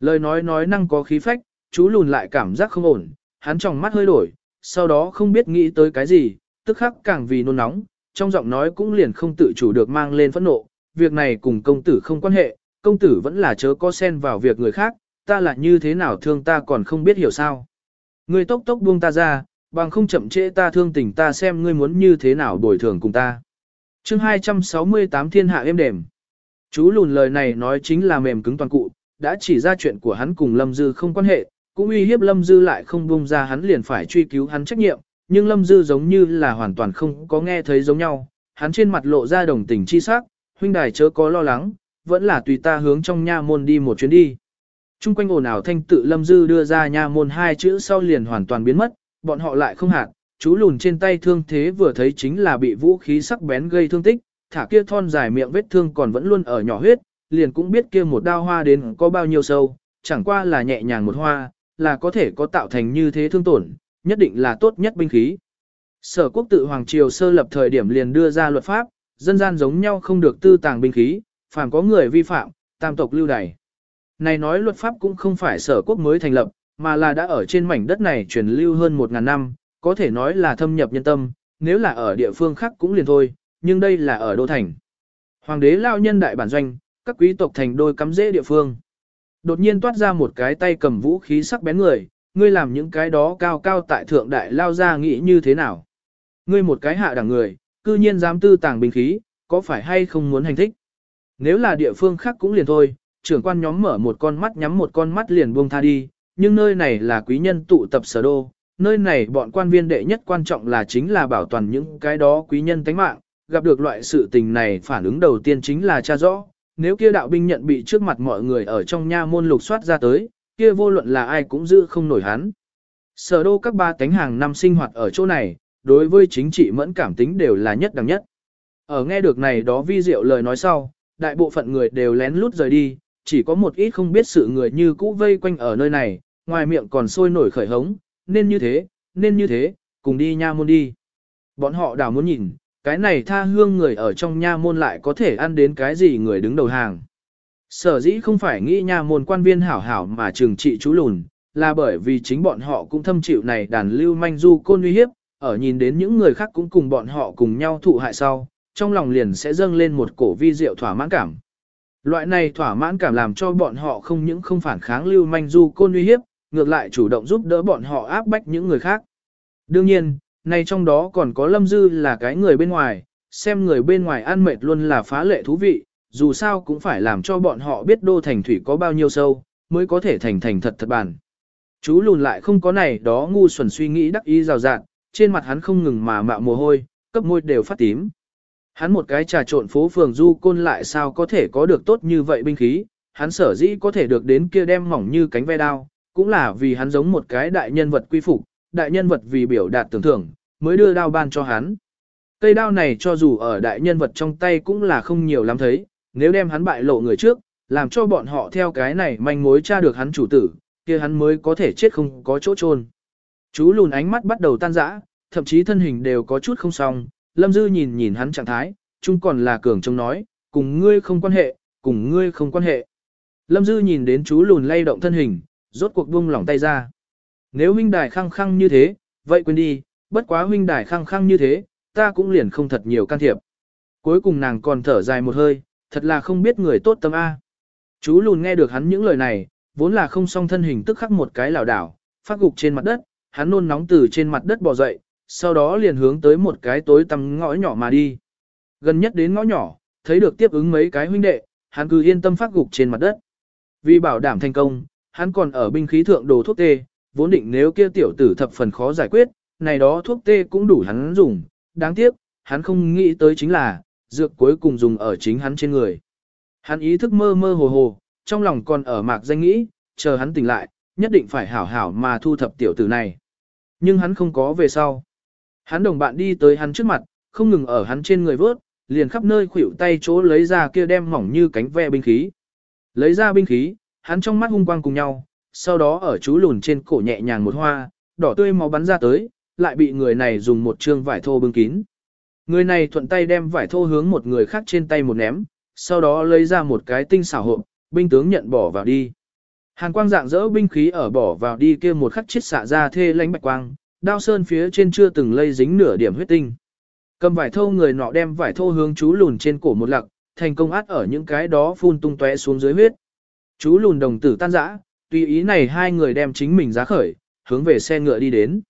Lời nói nói năng có khí phách, chú lùn lại cảm giác không ổn, hắn trong mắt hơi đổi, sau đó không biết nghĩ tới cái gì, tức khắc càng vì nôn nóng, trong giọng nói cũng liền không tự chủ được mang lên phẫn nộ, việc này cùng công tử không quan hệ, công tử vẫn là chớ có xen vào việc người khác, ta là như thế nào thương ta còn không biết hiểu sao. Ngươi tốc tốc buông ta ra, bằng không chậm trễ ta thương tình ta xem ngươi muốn như thế nào bồi thường cùng ta. chương 268 thiên hạ êm đềm. Chú lùn lời này nói chính là mềm cứng toàn cụ, đã chỉ ra chuyện của hắn cùng Lâm Dư không quan hệ, cũng uy hiếp Lâm Dư lại không buông ra hắn liền phải truy cứu hắn trách nhiệm, nhưng Lâm Dư giống như là hoàn toàn không có nghe thấy giống nhau, hắn trên mặt lộ ra đồng tình chi sắc, huynh đài chớ có lo lắng, vẫn là tùy ta hướng trong nha môn đi một chuyến đi. Trung quanh ồn ào thanh tự Lâm Dư đưa ra nha môn hai chữ sau liền hoàn toàn biến mất, bọn họ lại không hạt, chú lùn trên tay thương thế vừa thấy chính là bị vũ khí sắc bén gây thương tích, thả kia thon dài miệng vết thương còn vẫn luôn ở nhỏ huyết, liền cũng biết kia một đao hoa đến có bao nhiêu sâu, chẳng qua là nhẹ nhàng một hoa, là có thể có tạo thành như thế thương tổn, nhất định là tốt nhất binh khí. Sở quốc tự Hoàng Triều sơ lập thời điểm liền đưa ra luật pháp, dân gian giống nhau không được tư tàng binh khí, phàm có người vi phạm, tam tộc lưu đày. Này nói luật pháp cũng không phải sở quốc mới thành lập, mà là đã ở trên mảnh đất này truyền lưu hơn một ngàn năm, có thể nói là thâm nhập nhân tâm, nếu là ở địa phương khác cũng liền thôi, nhưng đây là ở đô thành. Hoàng đế lao nhân đại bản doanh, các quý tộc thành đôi cắm rễ địa phương. Đột nhiên toát ra một cái tay cầm vũ khí sắc bén người, ngươi làm những cái đó cao cao tại thượng đại lao ra nghĩ như thế nào? Ngươi một cái hạ đẳng người, cư nhiên dám tư tàng binh khí, có phải hay không muốn hành thích? Nếu là địa phương khác cũng liền thôi, trưởng quan nhóm mở một con mắt nhắm một con mắt liền buông tha đi, nhưng nơi này là quý nhân tụ tập sở đô, nơi này bọn quan viên đệ nhất quan trọng là chính là bảo toàn những cái đó quý nhân tánh mạng, gặp được loại sự tình này phản ứng đầu tiên chính là cha rõ, nếu kia đạo binh nhận bị trước mặt mọi người ở trong nha môn lục soát ra tới, kia vô luận là ai cũng giữ không nổi hắn. Sở đô các ba cánh hàng năm sinh hoạt ở chỗ này, đối với chính trị mẫn cảm tính đều là nhất đẳng nhất. Ở nghe được này đó vi diệu lời nói sau, đại bộ phận người đều lén lút rời đi, chỉ có một ít không biết sự người như cũ vây quanh ở nơi này, ngoài miệng còn sôi nổi khởi hống, nên như thế, nên như thế, cùng đi nha môn đi. Bọn họ đảo muốn nhìn, cái này tha hương người ở trong nha môn lại có thể ăn đến cái gì người đứng đầu hàng. Sở dĩ không phải nghĩ nhà môn quan viên hảo hảo mà trừng trị chú lùn, là bởi vì chính bọn họ cũng thâm chịu này đàn lưu manh du côn uy hiếp, ở nhìn đến những người khác cũng cùng bọn họ cùng nhau thụ hại sau, trong lòng liền sẽ dâng lên một cổ vi diệu thỏa mãn cảm. Loại này thỏa mãn cảm làm cho bọn họ không những không phản kháng lưu manh du côn uy hiếp, ngược lại chủ động giúp đỡ bọn họ áp bách những người khác. Đương nhiên, này trong đó còn có Lâm Dư là cái người bên ngoài, xem người bên ngoài ăn mệt luôn là phá lệ thú vị, dù sao cũng phải làm cho bọn họ biết đô thành thủy có bao nhiêu sâu, mới có thể thành thành thật thật bản. Chú lùn lại không có này đó ngu xuẩn suy nghĩ đắc ý rào rạt, trên mặt hắn không ngừng mà mạo mồ hôi, cấp môi đều phát tím. Hắn một cái trà trộn phố phường du côn lại sao có thể có được tốt như vậy binh khí, hắn sở dĩ có thể được đến kia đem mỏng như cánh ve đao, cũng là vì hắn giống một cái đại nhân vật quy phục, đại nhân vật vì biểu đạt tưởng thưởng, mới đưa đao ban cho hắn. Cây đao này cho dù ở đại nhân vật trong tay cũng là không nhiều lắm thấy, nếu đem hắn bại lộ người trước, làm cho bọn họ theo cái này manh mối tra được hắn chủ tử, kia hắn mới có thể chết không có chỗ chôn. Chú lùn ánh mắt bắt đầu tan rã, thậm chí thân hình đều có chút không xong, Lâm Dư nhìn nhìn hắn trạng thái, chung còn là cường trông nói, cùng ngươi không quan hệ, cùng ngươi không quan hệ. Lâm Dư nhìn đến chú lùn lay động thân hình, rốt cuộc buông lỏng tay ra. Nếu huynh đài khăng khăng như thế, vậy quên đi, bất quá huynh đài khăng khăng như thế, ta cũng liền không thật nhiều can thiệp. Cuối cùng nàng còn thở dài một hơi, thật là không biết người tốt tâm A. Chú lùn nghe được hắn những lời này, vốn là không song thân hình tức khắc một cái lảo đảo, phát gục trên mặt đất, hắn nôn nóng từ trên mặt đất bò dậy, sau đó liền hướng tới một cái tối tăm ngõ nhỏ mà đi. Gần nhất đến ngõ nhỏ, thấy được tiếp ứng mấy cái huynh đệ, hắn cứ yên tâm phát gục trên mặt đất. Vì bảo đảm thành công, hắn còn ở binh khí thượng đồ thuốc tê, vốn định nếu kia tiểu tử thập phần khó giải quyết, này đó thuốc tê cũng đủ hắn dùng, đáng tiếc, hắn không nghĩ tới chính là, dược cuối cùng dùng ở chính hắn trên người. Hắn ý thức mơ mơ hồ hồ, trong lòng còn ở mạc danh nghĩ, chờ hắn tỉnh lại, nhất định phải hảo hảo mà thu thập tiểu tử này. Nhưng hắn không có về sau. Hắn đồng bạn đi tới hắn trước mặt, không ngừng ở hắn trên người vớt, liền khắp nơi khuỷu tay chỗ lấy ra kia đem mỏng như cánh ve binh khí. Lấy ra binh khí, hắn trong mắt hung quang cùng nhau, sau đó ở chú lùn trên cổ nhẹ nhàng một hoa, đỏ tươi máu bắn ra tới, lại bị người này dùng một trương vải thô bưng kín. Người này thuận tay đem vải thô hướng một người khác trên tay một ném, sau đó lấy ra một cái tinh xảo hộp, binh tướng nhận bỏ vào đi. Hàn quang dạng dỡ binh khí ở bỏ vào đi kia một khắc chết xạ ra thê lánh bạch quang, đao sơn phía trên chưa từng lây dính nửa điểm huyết tinh. Cầm vải thô người nọ đem vải thô hướng chú lùn trên cổ một lặc, thành công át ở những cái đó phun tung tóe xuống dưới huyết. Chú lùn đồng tử tan rã, tùy ý này hai người đem chính mình giá khởi, hướng về xe ngựa đi đến.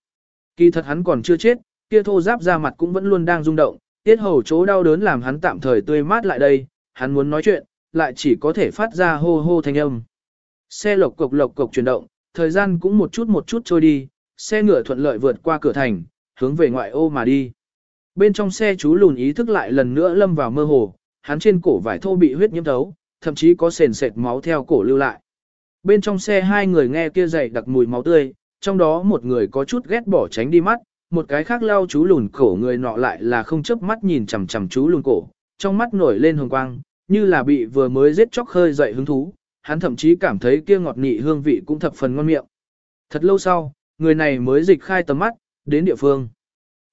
Kỳ thật hắn còn chưa chết, kia thô giáp ra mặt cũng vẫn luôn đang rung động, tiết hầu chỗ đau đớn làm hắn tạm thời tươi mát lại đây, hắn muốn nói chuyện, lại chỉ có thể phát ra hô hô thanh âm. Xe lộc cộc lộc cộc chuyển động, thời gian cũng một chút một chút trôi đi, xe ngựa thuận lợi vượt qua cửa thành, hướng về ngoại ô mà đi. Bên trong xe chú lùn ý thức lại lần nữa lâm vào mơ hồ, hắn trên cổ vải thô bị huyết nhiễm thấu, thậm chí có sền sệt máu theo cổ lưu lại. Bên trong xe hai người nghe kia dày đặc mùi máu tươi, trong đó một người có chút ghét bỏ tránh đi mắt, một cái khác lao chú lùn cổ người nọ lại là không chớp mắt nhìn chằm chằm chú lùn cổ, trong mắt nổi lên hồng quang, như là bị vừa mới giết chóc khơi dậy hứng thú, hắn thậm chí cảm thấy kia ngọt nị hương vị cũng thập phần ngon miệng. Thật lâu sau, người này mới dịch khai tầm mắt, đến địa phương.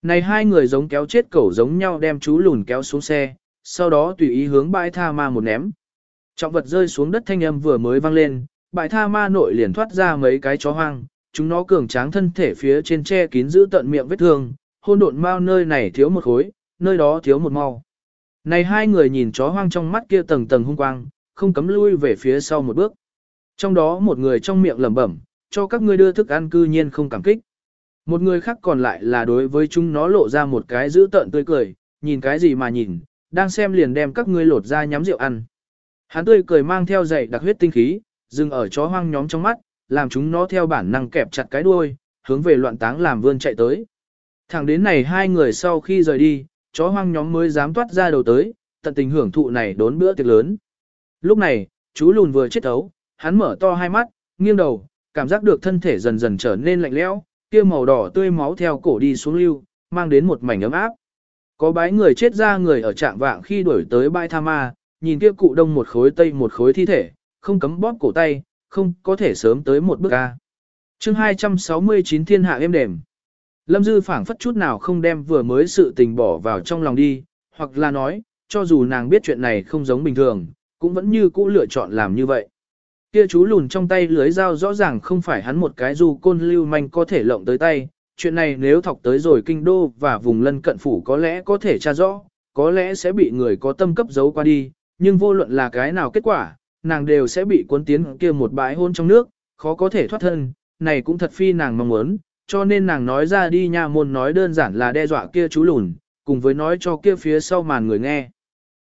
Này hai người giống kéo chết cẩu giống nhau đem chú lùn kéo xuống xe, sau đó tùy ý hướng bãi tha ma một ném. Trọng vật rơi xuống đất thanh âm vừa mới vang lên, bãi tha ma nội liền thoát ra mấy cái chó hoang, chúng nó cường tráng thân thể phía trên che kín giữ tận miệng vết thương, hôn độn mau nơi này thiếu một khối, nơi đó thiếu một mau. Này hai người nhìn chó hoang trong mắt kia tầng tầng hung quang, không cấm lui về phía sau một bước. Trong đó một người trong miệng lẩm bẩm, cho các ngươi đưa thức ăn cư nhiên không cảm kích. Một người khác còn lại là đối với chúng nó lộ ra một cái giữ tợn tươi cười, nhìn cái gì mà nhìn, đang xem liền đem các ngươi lột ra nhắm rượu ăn. Hắn tươi cười mang theo dậy đặc huyết tinh khí, dừng ở chó hoang nhóm trong mắt, làm chúng nó theo bản năng kẹp chặt cái đuôi, hướng về loạn táng làm vươn chạy tới. Thẳng đến này hai người sau khi rời đi, chó hoang nhóm mới dám toát ra đầu tới, tận tình hưởng thụ này đốn bữa tiệc lớn. Lúc này, chú lùn vừa chết ấu, hắn mở to hai mắt, nghiêng đầu, cảm giác được thân thể dần dần trở nên lạnh lẽo, kia màu đỏ tươi máu theo cổ đi xuống lưu, mang đến một mảnh ấm áp. Có bái người chết ra người ở trạng vạng khi đuổi tới bãi tha ma, nhìn kia cụ đông một khối tây một khối thi thể, không cấm bóp cổ tay, không có thể sớm tới một bước ca. chương 269 thiên hạ êm đềm. Lâm Dư phảng phất chút nào không đem vừa mới sự tình bỏ vào trong lòng đi, hoặc là nói, cho dù nàng biết chuyện này không giống bình thường, cũng vẫn như cũ lựa chọn làm như vậy. Kia chú lùn trong tay lưới dao rõ ràng không phải hắn một cái dù côn lưu manh có thể lộng tới tay, chuyện này nếu thọc tới rồi kinh đô và vùng lân cận phủ có lẽ có thể tra rõ, có lẽ sẽ bị người có tâm cấp giấu qua đi, nhưng vô luận là cái nào kết quả, nàng đều sẽ bị cuốn tiến kia một bãi hôn trong nước, khó có thể thoát thân, này cũng thật phi nàng mong muốn, cho nên nàng nói ra đi nha môn nói đơn giản là đe dọa kia chú lùn, cùng với nói cho kia phía sau màn người nghe.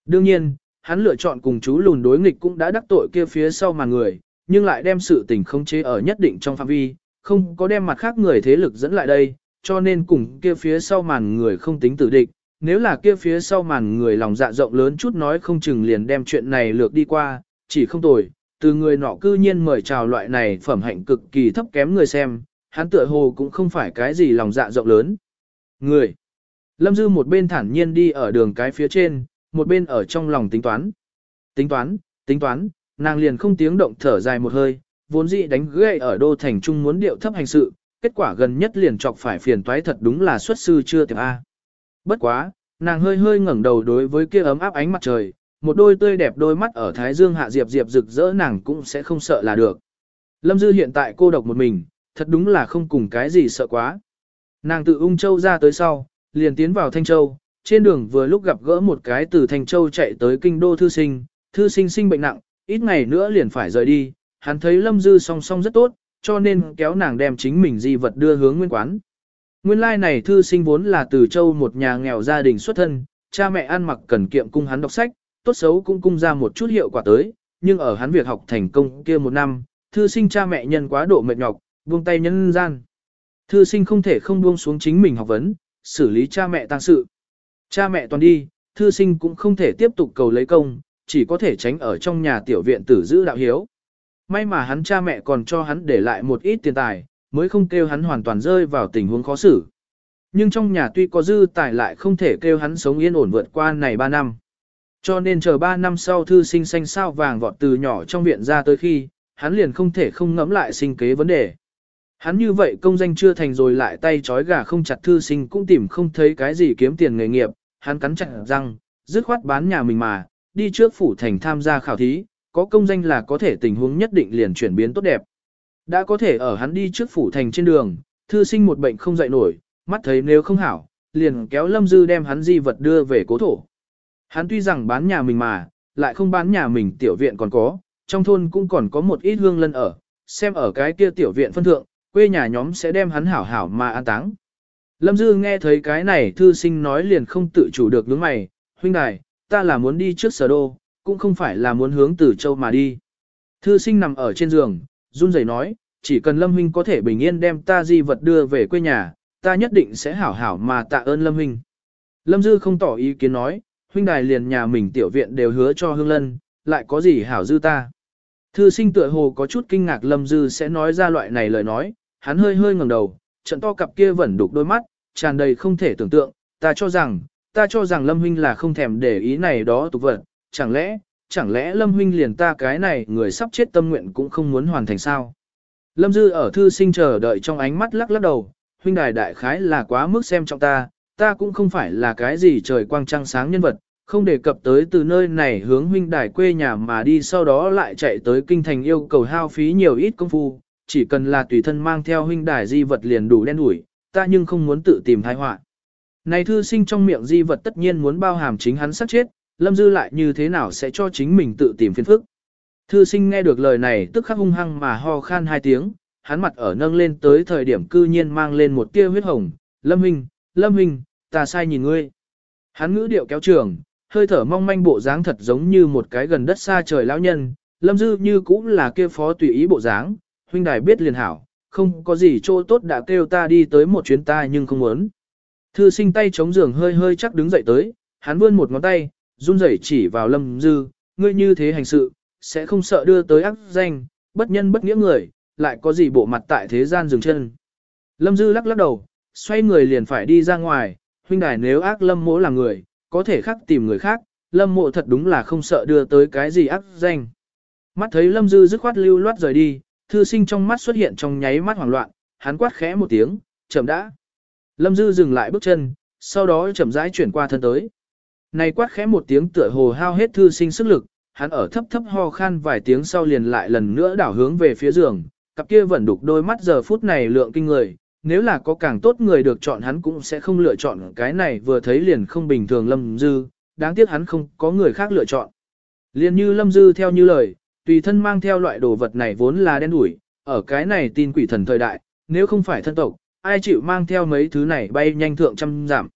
Đương nhiên, hắn lựa chọn cùng chú lùn đối nghịch cũng đã đắc tội kia phía sau màn người, nhưng lại đem sự tình không chế ở nhất định trong phạm vi, không có đem mặt khác người thế lực dẫn lại đây, cho nên cùng kia phía sau màn người không tính tử địch. Nếu là kia phía sau màn người lòng dạ rộng lớn chút nói không chừng liền đem chuyện này lược đi qua, chỉ không tồi, từ người nọ cư nhiên mời chào loại này phẩm hạnh cực kỳ thấp kém người xem, hắn tựa hồ cũng không phải cái gì lòng dạ rộng lớn. Người. Lâm Dư một bên thản nhiên đi ở đường cái phía trên, một bên ở trong lòng tính toán. Tính toán, tính toán, nàng liền không tiếng động thở dài một hơi, vốn dĩ đánh ghê ở đô thành trung muốn điệu thấp hành sự, kết quả gần nhất liền chọc phải phiền toái thật đúng là xuất sư chưa tiệm A. Bất quá, nàng hơi hơi ngẩng đầu đối với kia ấm áp ánh mặt trời, một đôi tươi đẹp đôi mắt ở Thái Dương hạ diệp diệp rực rỡ nàng cũng sẽ không sợ là được. Lâm Dư hiện tại cô độc một mình, thật đúng là không cùng cái gì sợ quá. Nàng tự ung châu ra tới sau, liền tiến vào Thanh Châu, trên đường vừa lúc gặp gỡ một cái từ Thanh Châu chạy tới kinh đô thư sinh, thư sinh sinh bệnh nặng, ít ngày nữa liền phải rời đi, hắn thấy Lâm Dư song song rất tốt, cho nên kéo nàng đem chính mình di vật đưa hướng nguyên quán. Nguyên lai like này thư sinh vốn là từ Châu một nhà nghèo gia đình xuất thân, cha mẹ ăn mặc cần kiệm cung hắn đọc sách, tốt xấu cũng cung ra một chút hiệu quả tới, nhưng ở hắn việc học thành công kia một năm, thư sinh cha mẹ nhân quá độ mệt nhọc, buông tay nhân gian. Thư sinh không thể không buông xuống chính mình học vấn, xử lý cha mẹ tang sự. Cha mẹ toàn đi, thư sinh cũng không thể tiếp tục cầu lấy công, chỉ có thể tránh ở trong nhà tiểu viện tử giữ đạo hiếu. May mà hắn cha mẹ còn cho hắn để lại một ít tiền tài, mới không kêu hắn hoàn toàn rơi vào tình huống khó xử. Nhưng trong nhà tuy có dư tài lại không thể kêu hắn sống yên ổn vượt qua này 3 năm. Cho nên chờ 3 năm sau thư sinh xanh sao vàng vọt từ nhỏ trong viện ra tới khi, hắn liền không thể không ngẫm lại sinh kế vấn đề. Hắn như vậy công danh chưa thành rồi lại tay trói gà không chặt thư sinh cũng tìm không thấy cái gì kiếm tiền nghề nghiệp, hắn cắn chặt răng, dứt khoát bán nhà mình mà, đi trước phủ thành tham gia khảo thí, có công danh là có thể tình huống nhất định liền chuyển biến tốt đẹp. Đã có thể ở hắn đi trước phủ thành trên đường, thư sinh một bệnh không dậy nổi, mắt thấy nếu không hảo, liền kéo Lâm Dư đem hắn di vật đưa về cố thổ. Hắn tuy rằng bán nhà mình mà, lại không bán nhà mình tiểu viện còn có, trong thôn cũng còn có một ít hương lân ở, xem ở cái kia tiểu viện phân thượng, quê nhà nhóm sẽ đem hắn hảo hảo mà an táng. Lâm Dư nghe thấy cái này thư sinh nói liền không tự chủ được nhướng mày, huynh đài, ta là muốn đi trước sở đô, cũng không phải là muốn hướng từ châu mà đi. Thư sinh nằm ở trên giường, run rẩy nói, chỉ cần Lâm Huynh có thể bình yên đem ta di vật đưa về quê nhà, ta nhất định sẽ hảo hảo mà tạ ơn Lâm Huynh. Lâm Dư không tỏ ý kiến nói, huynh đài liền nhà mình tiểu viện đều hứa cho Hương Lân, lại có gì hảo dư ta. Thư sinh tựa hồ có chút kinh ngạc Lâm Dư sẽ nói ra loại này lời nói, hắn hơi hơi ngẩng đầu, trận to cặp kia vẫn đục đôi mắt, tràn đầy không thể tưởng tượng, ta cho rằng, ta cho rằng Lâm Huynh là không thèm để ý này đó tục vật, chẳng lẽ, chẳng lẽ Lâm Huynh liền ta cái này người sắp chết tâm nguyện cũng không muốn hoàn thành sao? Lâm Dư ở thư sinh chờ đợi trong ánh mắt lắc lắc đầu, huynh đài đại khái là quá mức xem trọng ta, ta cũng không phải là cái gì trời quang trăng sáng nhân vật, không đề cập tới từ nơi này hướng huynh đài quê nhà mà đi sau đó lại chạy tới kinh thành yêu cầu hao phí nhiều ít công phu, chỉ cần là tùy thân mang theo huynh đài di vật liền đủ đen đủi, ta nhưng không muốn tự tìm tai họa. Này thư sinh trong miệng di vật tất nhiên muốn bao hàm chính hắn sát chết, Lâm Dư lại như thế nào sẽ cho chính mình tự tìm phiền phức. Thư sinh nghe được lời này tức khắc hung hăng mà ho khan hai tiếng, hắn mặt ở nâng lên tới thời điểm cư nhiên mang lên một tia huyết hồng, Lâm Huynh, Lâm Huynh, ta sai nhìn ngươi. Hắn ngữ điệu kéo trường, hơi thở mong manh bộ dáng thật giống như một cái gần đất xa trời lão nhân, Lâm Dư như cũng là kia phó tùy ý bộ dáng, huynh đài biết liền hảo, không có gì chỗ tốt đã kêu ta đi tới một chuyến ta nhưng không muốn. Thư sinh tay chống giường hơi hơi chắc đứng dậy tới, hắn vươn một ngón tay, run rẩy chỉ vào Lâm Dư, ngươi như thế hành sự, sẽ không sợ đưa tới ác danh, bất nhân bất nghĩa người, lại có gì bộ mặt tại thế gian dừng chân. Lâm Dư lắc lắc đầu, xoay người liền phải đi ra ngoài, huynh đài nếu ác Lâm mỗ là người, có thể khác tìm người khác, Lâm mộ thật đúng là không sợ đưa tới cái gì ác danh. Mắt thấy Lâm Dư dứt khoát lưu loát rời đi, thư sinh trong mắt xuất hiện trong nháy mắt hoảng loạn, hắn quát khẽ một tiếng, chậm đã. Lâm Dư dừng lại bước chân, sau đó chậm rãi chuyển qua thân tới. Này quát khẽ một tiếng tựa hồ hao hết thư sinh sức lực, hắn ở thấp thấp ho khan vài tiếng sau liền lại lần nữa đảo hướng về phía giường, cặp kia vẫn đục đôi mắt giờ phút này lượng kinh người, nếu là có càng tốt người được chọn hắn cũng sẽ không lựa chọn cái này vừa thấy liền không bình thường Lâm Dư, đáng tiếc hắn không có người khác lựa chọn. Liền như Lâm Dư theo như lời, tùy thân mang theo loại đồ vật này vốn là đen đủi, ở cái này tin quỷ thần thời đại, nếu không phải thân tộc, ai chịu mang theo mấy thứ này bay nhanh thượng trăm giảm.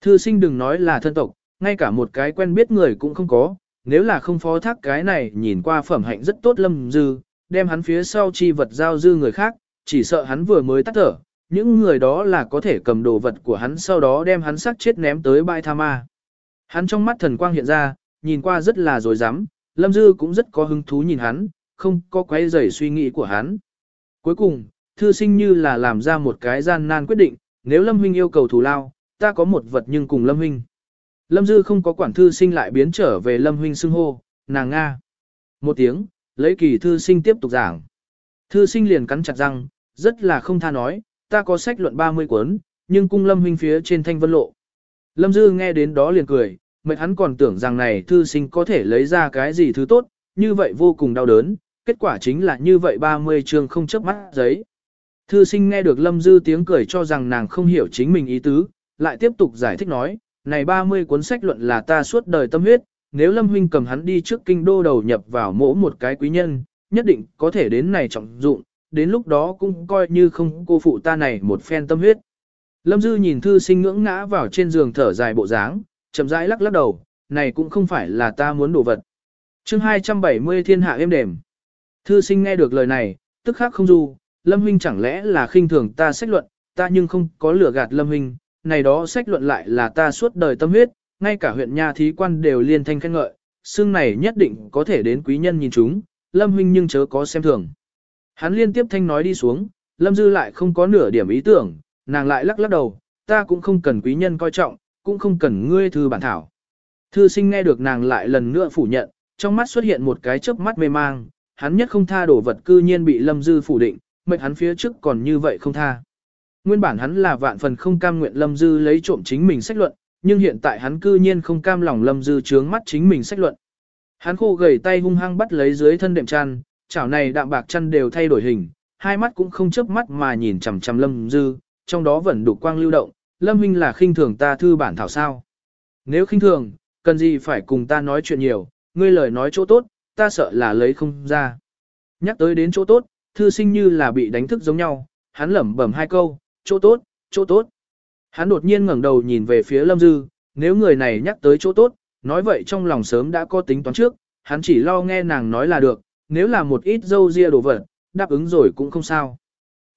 Thư sinh đừng nói là thân tộc, ngay cả một cái quen biết người cũng không có, nếu là không phó thác cái này nhìn qua phẩm hạnh rất tốt lâm dư, đem hắn phía sau chi vật giao dư người khác, chỉ sợ hắn vừa mới tắt thở, những người đó là có thể cầm đồ vật của hắn sau đó đem hắn sát chết ném tới bãi tha ma. Hắn trong mắt thần quang hiện ra, nhìn qua rất là dối rắm lâm dư cũng rất có hứng thú nhìn hắn, không có quay rầy suy nghĩ của hắn. Cuối cùng, thư sinh như là làm ra một cái gian nan quyết định, nếu Lâm Huynh yêu cầu thù lao, ta có một vật nhưng cùng Lâm Huynh. Lâm Dư không có quản thư sinh lại biến trở về Lâm Huynh xưng hô, nàng Nga. Một tiếng, lấy kỳ thư sinh tiếp tục giảng. Thư sinh liền cắn chặt răng, rất là không tha nói, ta có sách luận 30 cuốn, nhưng cung Lâm Huynh phía trên thanh vân lộ. Lâm Dư nghe đến đó liền cười, mệt hắn còn tưởng rằng này thư sinh có thể lấy ra cái gì thứ tốt, như vậy vô cùng đau đớn, kết quả chính là như vậy 30 chương không chấp mắt giấy. Thư sinh nghe được Lâm Dư tiếng cười cho rằng nàng không hiểu chính mình ý tứ, lại tiếp tục giải thích nói, này 30 cuốn sách luận là ta suốt đời tâm huyết, nếu Lâm Huynh cầm hắn đi trước kinh đô đầu nhập vào mỗi một cái quý nhân, nhất định có thể đến này trọng dụng, đến lúc đó cũng coi như không cô phụ ta này một phen tâm huyết. Lâm Dư nhìn thư sinh ngưỡng ngã vào trên giường thở dài bộ dáng, chậm rãi lắc lắc đầu, này cũng không phải là ta muốn đổ vật. chương 270 thiên hạ êm đềm. Thư sinh nghe được lời này, tức khắc không du, Lâm Huynh chẳng lẽ là khinh thường ta sách luận, ta nhưng không có lửa gạt Lâm Huynh, này đó sách luận lại là ta suốt đời tâm huyết, ngay cả huyện nha thí quan đều liên thanh khen ngợi, xương này nhất định có thể đến quý nhân nhìn chúng, Lâm huynh nhưng chớ có xem thường. Hắn liên tiếp thanh nói đi xuống, Lâm Dư lại không có nửa điểm ý tưởng, nàng lại lắc lắc đầu, ta cũng không cần quý nhân coi trọng, cũng không cần ngươi thư bản thảo. Thư sinh nghe được nàng lại lần nữa phủ nhận, trong mắt xuất hiện một cái chớp mắt mê mang, hắn nhất không tha đổ vật cư nhiên bị Lâm Dư phủ định, mệnh hắn phía trước còn như vậy không tha. Nguyên bản hắn là vạn phần không cam nguyện Lâm Dư lấy trộm chính mình sách luận, nhưng hiện tại hắn cư nhiên không cam lòng Lâm Dư trướng mắt chính mình sách luận. Hắn khô gầy tay hung hăng bắt lấy dưới thân đệm chăn, chảo này đạm bạc chăn đều thay đổi hình, hai mắt cũng không chớp mắt mà nhìn chằm chằm Lâm Dư, trong đó vẫn đủ quang lưu động, Lâm huynh là khinh thường ta thư bản thảo sao? Nếu khinh thường, cần gì phải cùng ta nói chuyện nhiều, ngươi lời nói chỗ tốt, ta sợ là lấy không ra. Nhắc tới đến chỗ tốt, thư sinh như là bị đánh thức giống nhau, hắn lẩm bẩm hai câu, chỗ tốt, chỗ tốt. Hắn đột nhiên ngẩng đầu nhìn về phía Lâm Dư, nếu người này nhắc tới chỗ tốt, nói vậy trong lòng sớm đã có tính toán trước, hắn chỉ lo nghe nàng nói là được, nếu là một ít dâu ria đồ vật, đáp ứng rồi cũng không sao.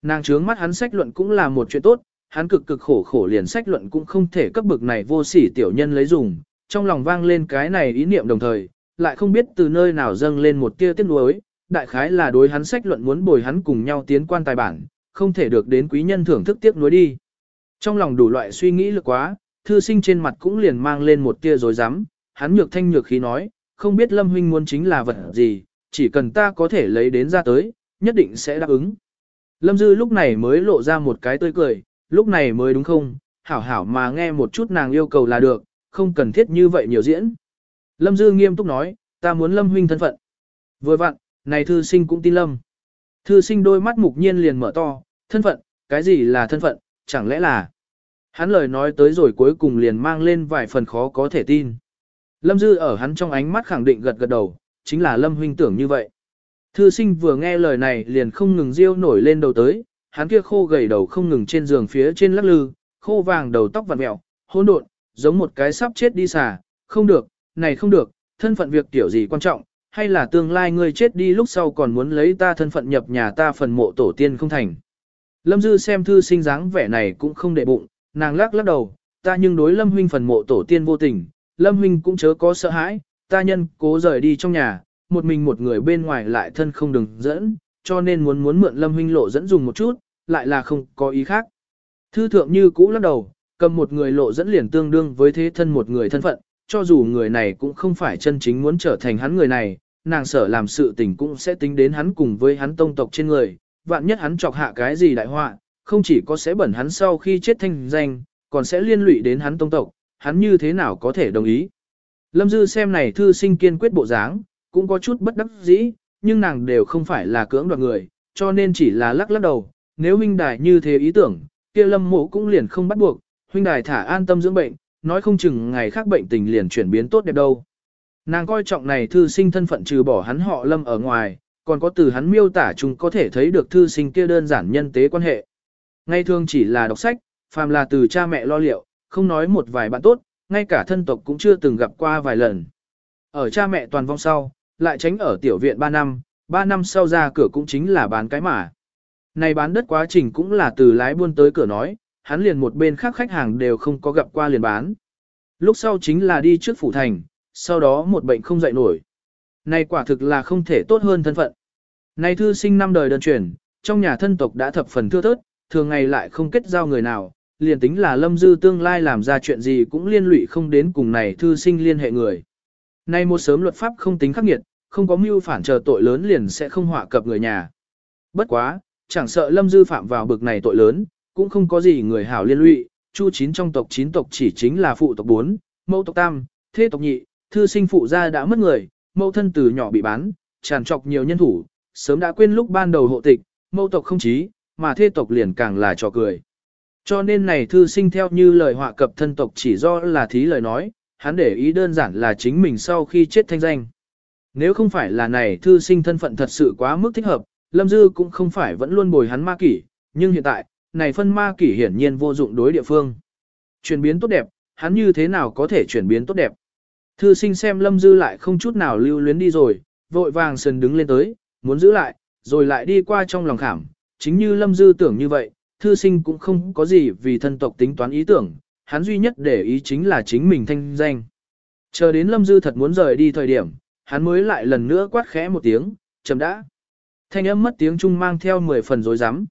Nàng trướng mắt hắn sách luận cũng là một chuyện tốt, hắn cực cực khổ khổ liền sách luận cũng không thể cấp bực này vô sỉ tiểu nhân lấy dùng, trong lòng vang lên cái này ý niệm đồng thời, lại không biết từ nơi nào dâng lên một tia tiếc nuối, đại khái là đối hắn sách luận muốn bồi hắn cùng nhau tiến quan tài bản, không thể được đến quý nhân thưởng thức tiếc nuối đi. Trong lòng đủ loại suy nghĩ lực quá, thư sinh trên mặt cũng liền mang lên một tia dối rắm hắn nhược thanh nhược khí nói, không biết Lâm huynh muốn chính là vật gì, chỉ cần ta có thể lấy đến ra tới, nhất định sẽ đáp ứng. Lâm Dư lúc này mới lộ ra một cái tươi cười, lúc này mới đúng không, hảo hảo mà nghe một chút nàng yêu cầu là được, không cần thiết như vậy nhiều diễn. Lâm Dư nghiêm túc nói, ta muốn Lâm huynh thân phận. Vừa vặn, này thư sinh cũng tin Lâm. Thư sinh đôi mắt mục nhiên liền mở to, thân phận, cái gì là thân phận, chẳng lẽ là... Hắn lời nói tới rồi cuối cùng liền mang lên vài phần khó có thể tin. Lâm Dư ở hắn trong ánh mắt khẳng định gật gật đầu, chính là Lâm huynh tưởng như vậy. Thư sinh vừa nghe lời này liền không ngừng riêu nổi lên đầu tới, hắn kia khô gầy đầu không ngừng trên giường phía trên lắc lư, khô vàng đầu tóc vặn mẹo, hỗn độn, giống một cái sắp chết đi xà, không được, này không được, thân phận việc tiểu gì quan trọng, hay là tương lai ngươi chết đi lúc sau còn muốn lấy ta thân phận nhập nhà ta phần mộ tổ tiên không thành. Lâm Dư xem thư sinh dáng vẻ này cũng không để bụng, nàng lắc lắc đầu, ta nhưng đối Lâm huynh phần mộ tổ tiên vô tình, Lâm huynh cũng chớ có sợ hãi, ta nhân cố rời đi trong nhà, một mình một người bên ngoài lại thân không đừng dẫn, cho nên muốn muốn mượn Lâm huynh lộ dẫn dùng một chút, lại là không có ý khác. Thư thượng như cũ lắc đầu, cầm một người lộ dẫn liền tương đương với thế thân một người thân phận, cho dù người này cũng không phải chân chính muốn trở thành hắn người này, nàng sở làm sự tình cũng sẽ tính đến hắn cùng với hắn tông tộc trên người, vạn nhất hắn chọc hạ cái gì đại họa, không chỉ có sẽ bẩn hắn sau khi chết thanh danh, còn sẽ liên lụy đến hắn tông tộc, hắn như thế nào có thể đồng ý. Lâm Dư xem này thư sinh kiên quyết bộ dáng, cũng có chút bất đắc dĩ, nhưng nàng đều không phải là cưỡng đoạt người, cho nên chỉ là lắc lắc đầu, nếu huynh đài như thế ý tưởng, kia lâm mộ cũng liền không bắt buộc, huynh đài thả an tâm dưỡng bệnh, nói không chừng ngày khác bệnh tình liền chuyển biến tốt đẹp đâu. Nàng coi trọng này thư sinh thân phận trừ bỏ hắn họ lâm ở ngoài, còn có từ hắn miêu tả chúng có thể thấy được thư sinh kia đơn giản nhân tế quan hệ. Ngay thường chỉ là đọc sách, phàm là từ cha mẹ lo liệu, không nói một vài bạn tốt, ngay cả thân tộc cũng chưa từng gặp qua vài lần. Ở cha mẹ toàn vong sau, lại tránh ở tiểu viện 3 năm, 3 năm sau ra cửa cũng chính là bán cái mà. Này bán đất quá trình cũng là từ lái buôn tới cửa nói, hắn liền một bên khác khách hàng đều không có gặp qua liền bán. Lúc sau chính là đi trước phủ thành, sau đó một bệnh không dậy nổi. Này quả thực là không thể tốt hơn thân phận. Này thư sinh năm đời đơn truyền, trong nhà thân tộc đã thập phần thưa thớt, thường ngày lại không kết giao người nào, liền tính là lâm dư tương lai làm ra chuyện gì cũng liên lụy không đến cùng này thư sinh liên hệ người. nay một sớm luật pháp không tính khắc nghiệt, không có mưu phản chờ tội lớn liền sẽ không họa cập người nhà. Bất quá, chẳng sợ lâm dư phạm vào bực này tội lớn, cũng không có gì người hảo liên lụy, chu chín trong tộc chín tộc chỉ chính là phụ tộc 4, mẫu tộc tam, thế tộc nhị, thư sinh phụ gia đã mất người, mẫu thân từ nhỏ bị bán, tràn trọc nhiều nhân thủ, sớm đã quên lúc ban đầu hộ tịch, mẫu tộc không chí, mà thế tộc liền càng là trò cười. Cho nên này thư sinh theo như lời họa cập thân tộc chỉ do là thí lời nói, hắn để ý đơn giản là chính mình sau khi chết thanh danh. Nếu không phải là này thư sinh thân phận thật sự quá mức thích hợp, Lâm Dư cũng không phải vẫn luôn bồi hắn ma kỷ, nhưng hiện tại, này phân ma kỷ hiển nhiên vô dụng đối địa phương. Chuyển biến tốt đẹp, hắn như thế nào có thể chuyển biến tốt đẹp? Thư sinh xem Lâm Dư lại không chút nào lưu luyến đi rồi, vội vàng sần đứng lên tới, muốn giữ lại, rồi lại đi qua trong lòng khảm. Chính như Lâm Dư tưởng như vậy, thư sinh cũng không có gì vì thân tộc tính toán ý tưởng, hắn duy nhất để ý chính là chính mình thanh danh. Chờ đến Lâm Dư thật muốn rời đi thời điểm, hắn mới lại lần nữa quát khẽ một tiếng, chấm đã. Thanh âm mất tiếng trung mang theo 10 phần rối rắm.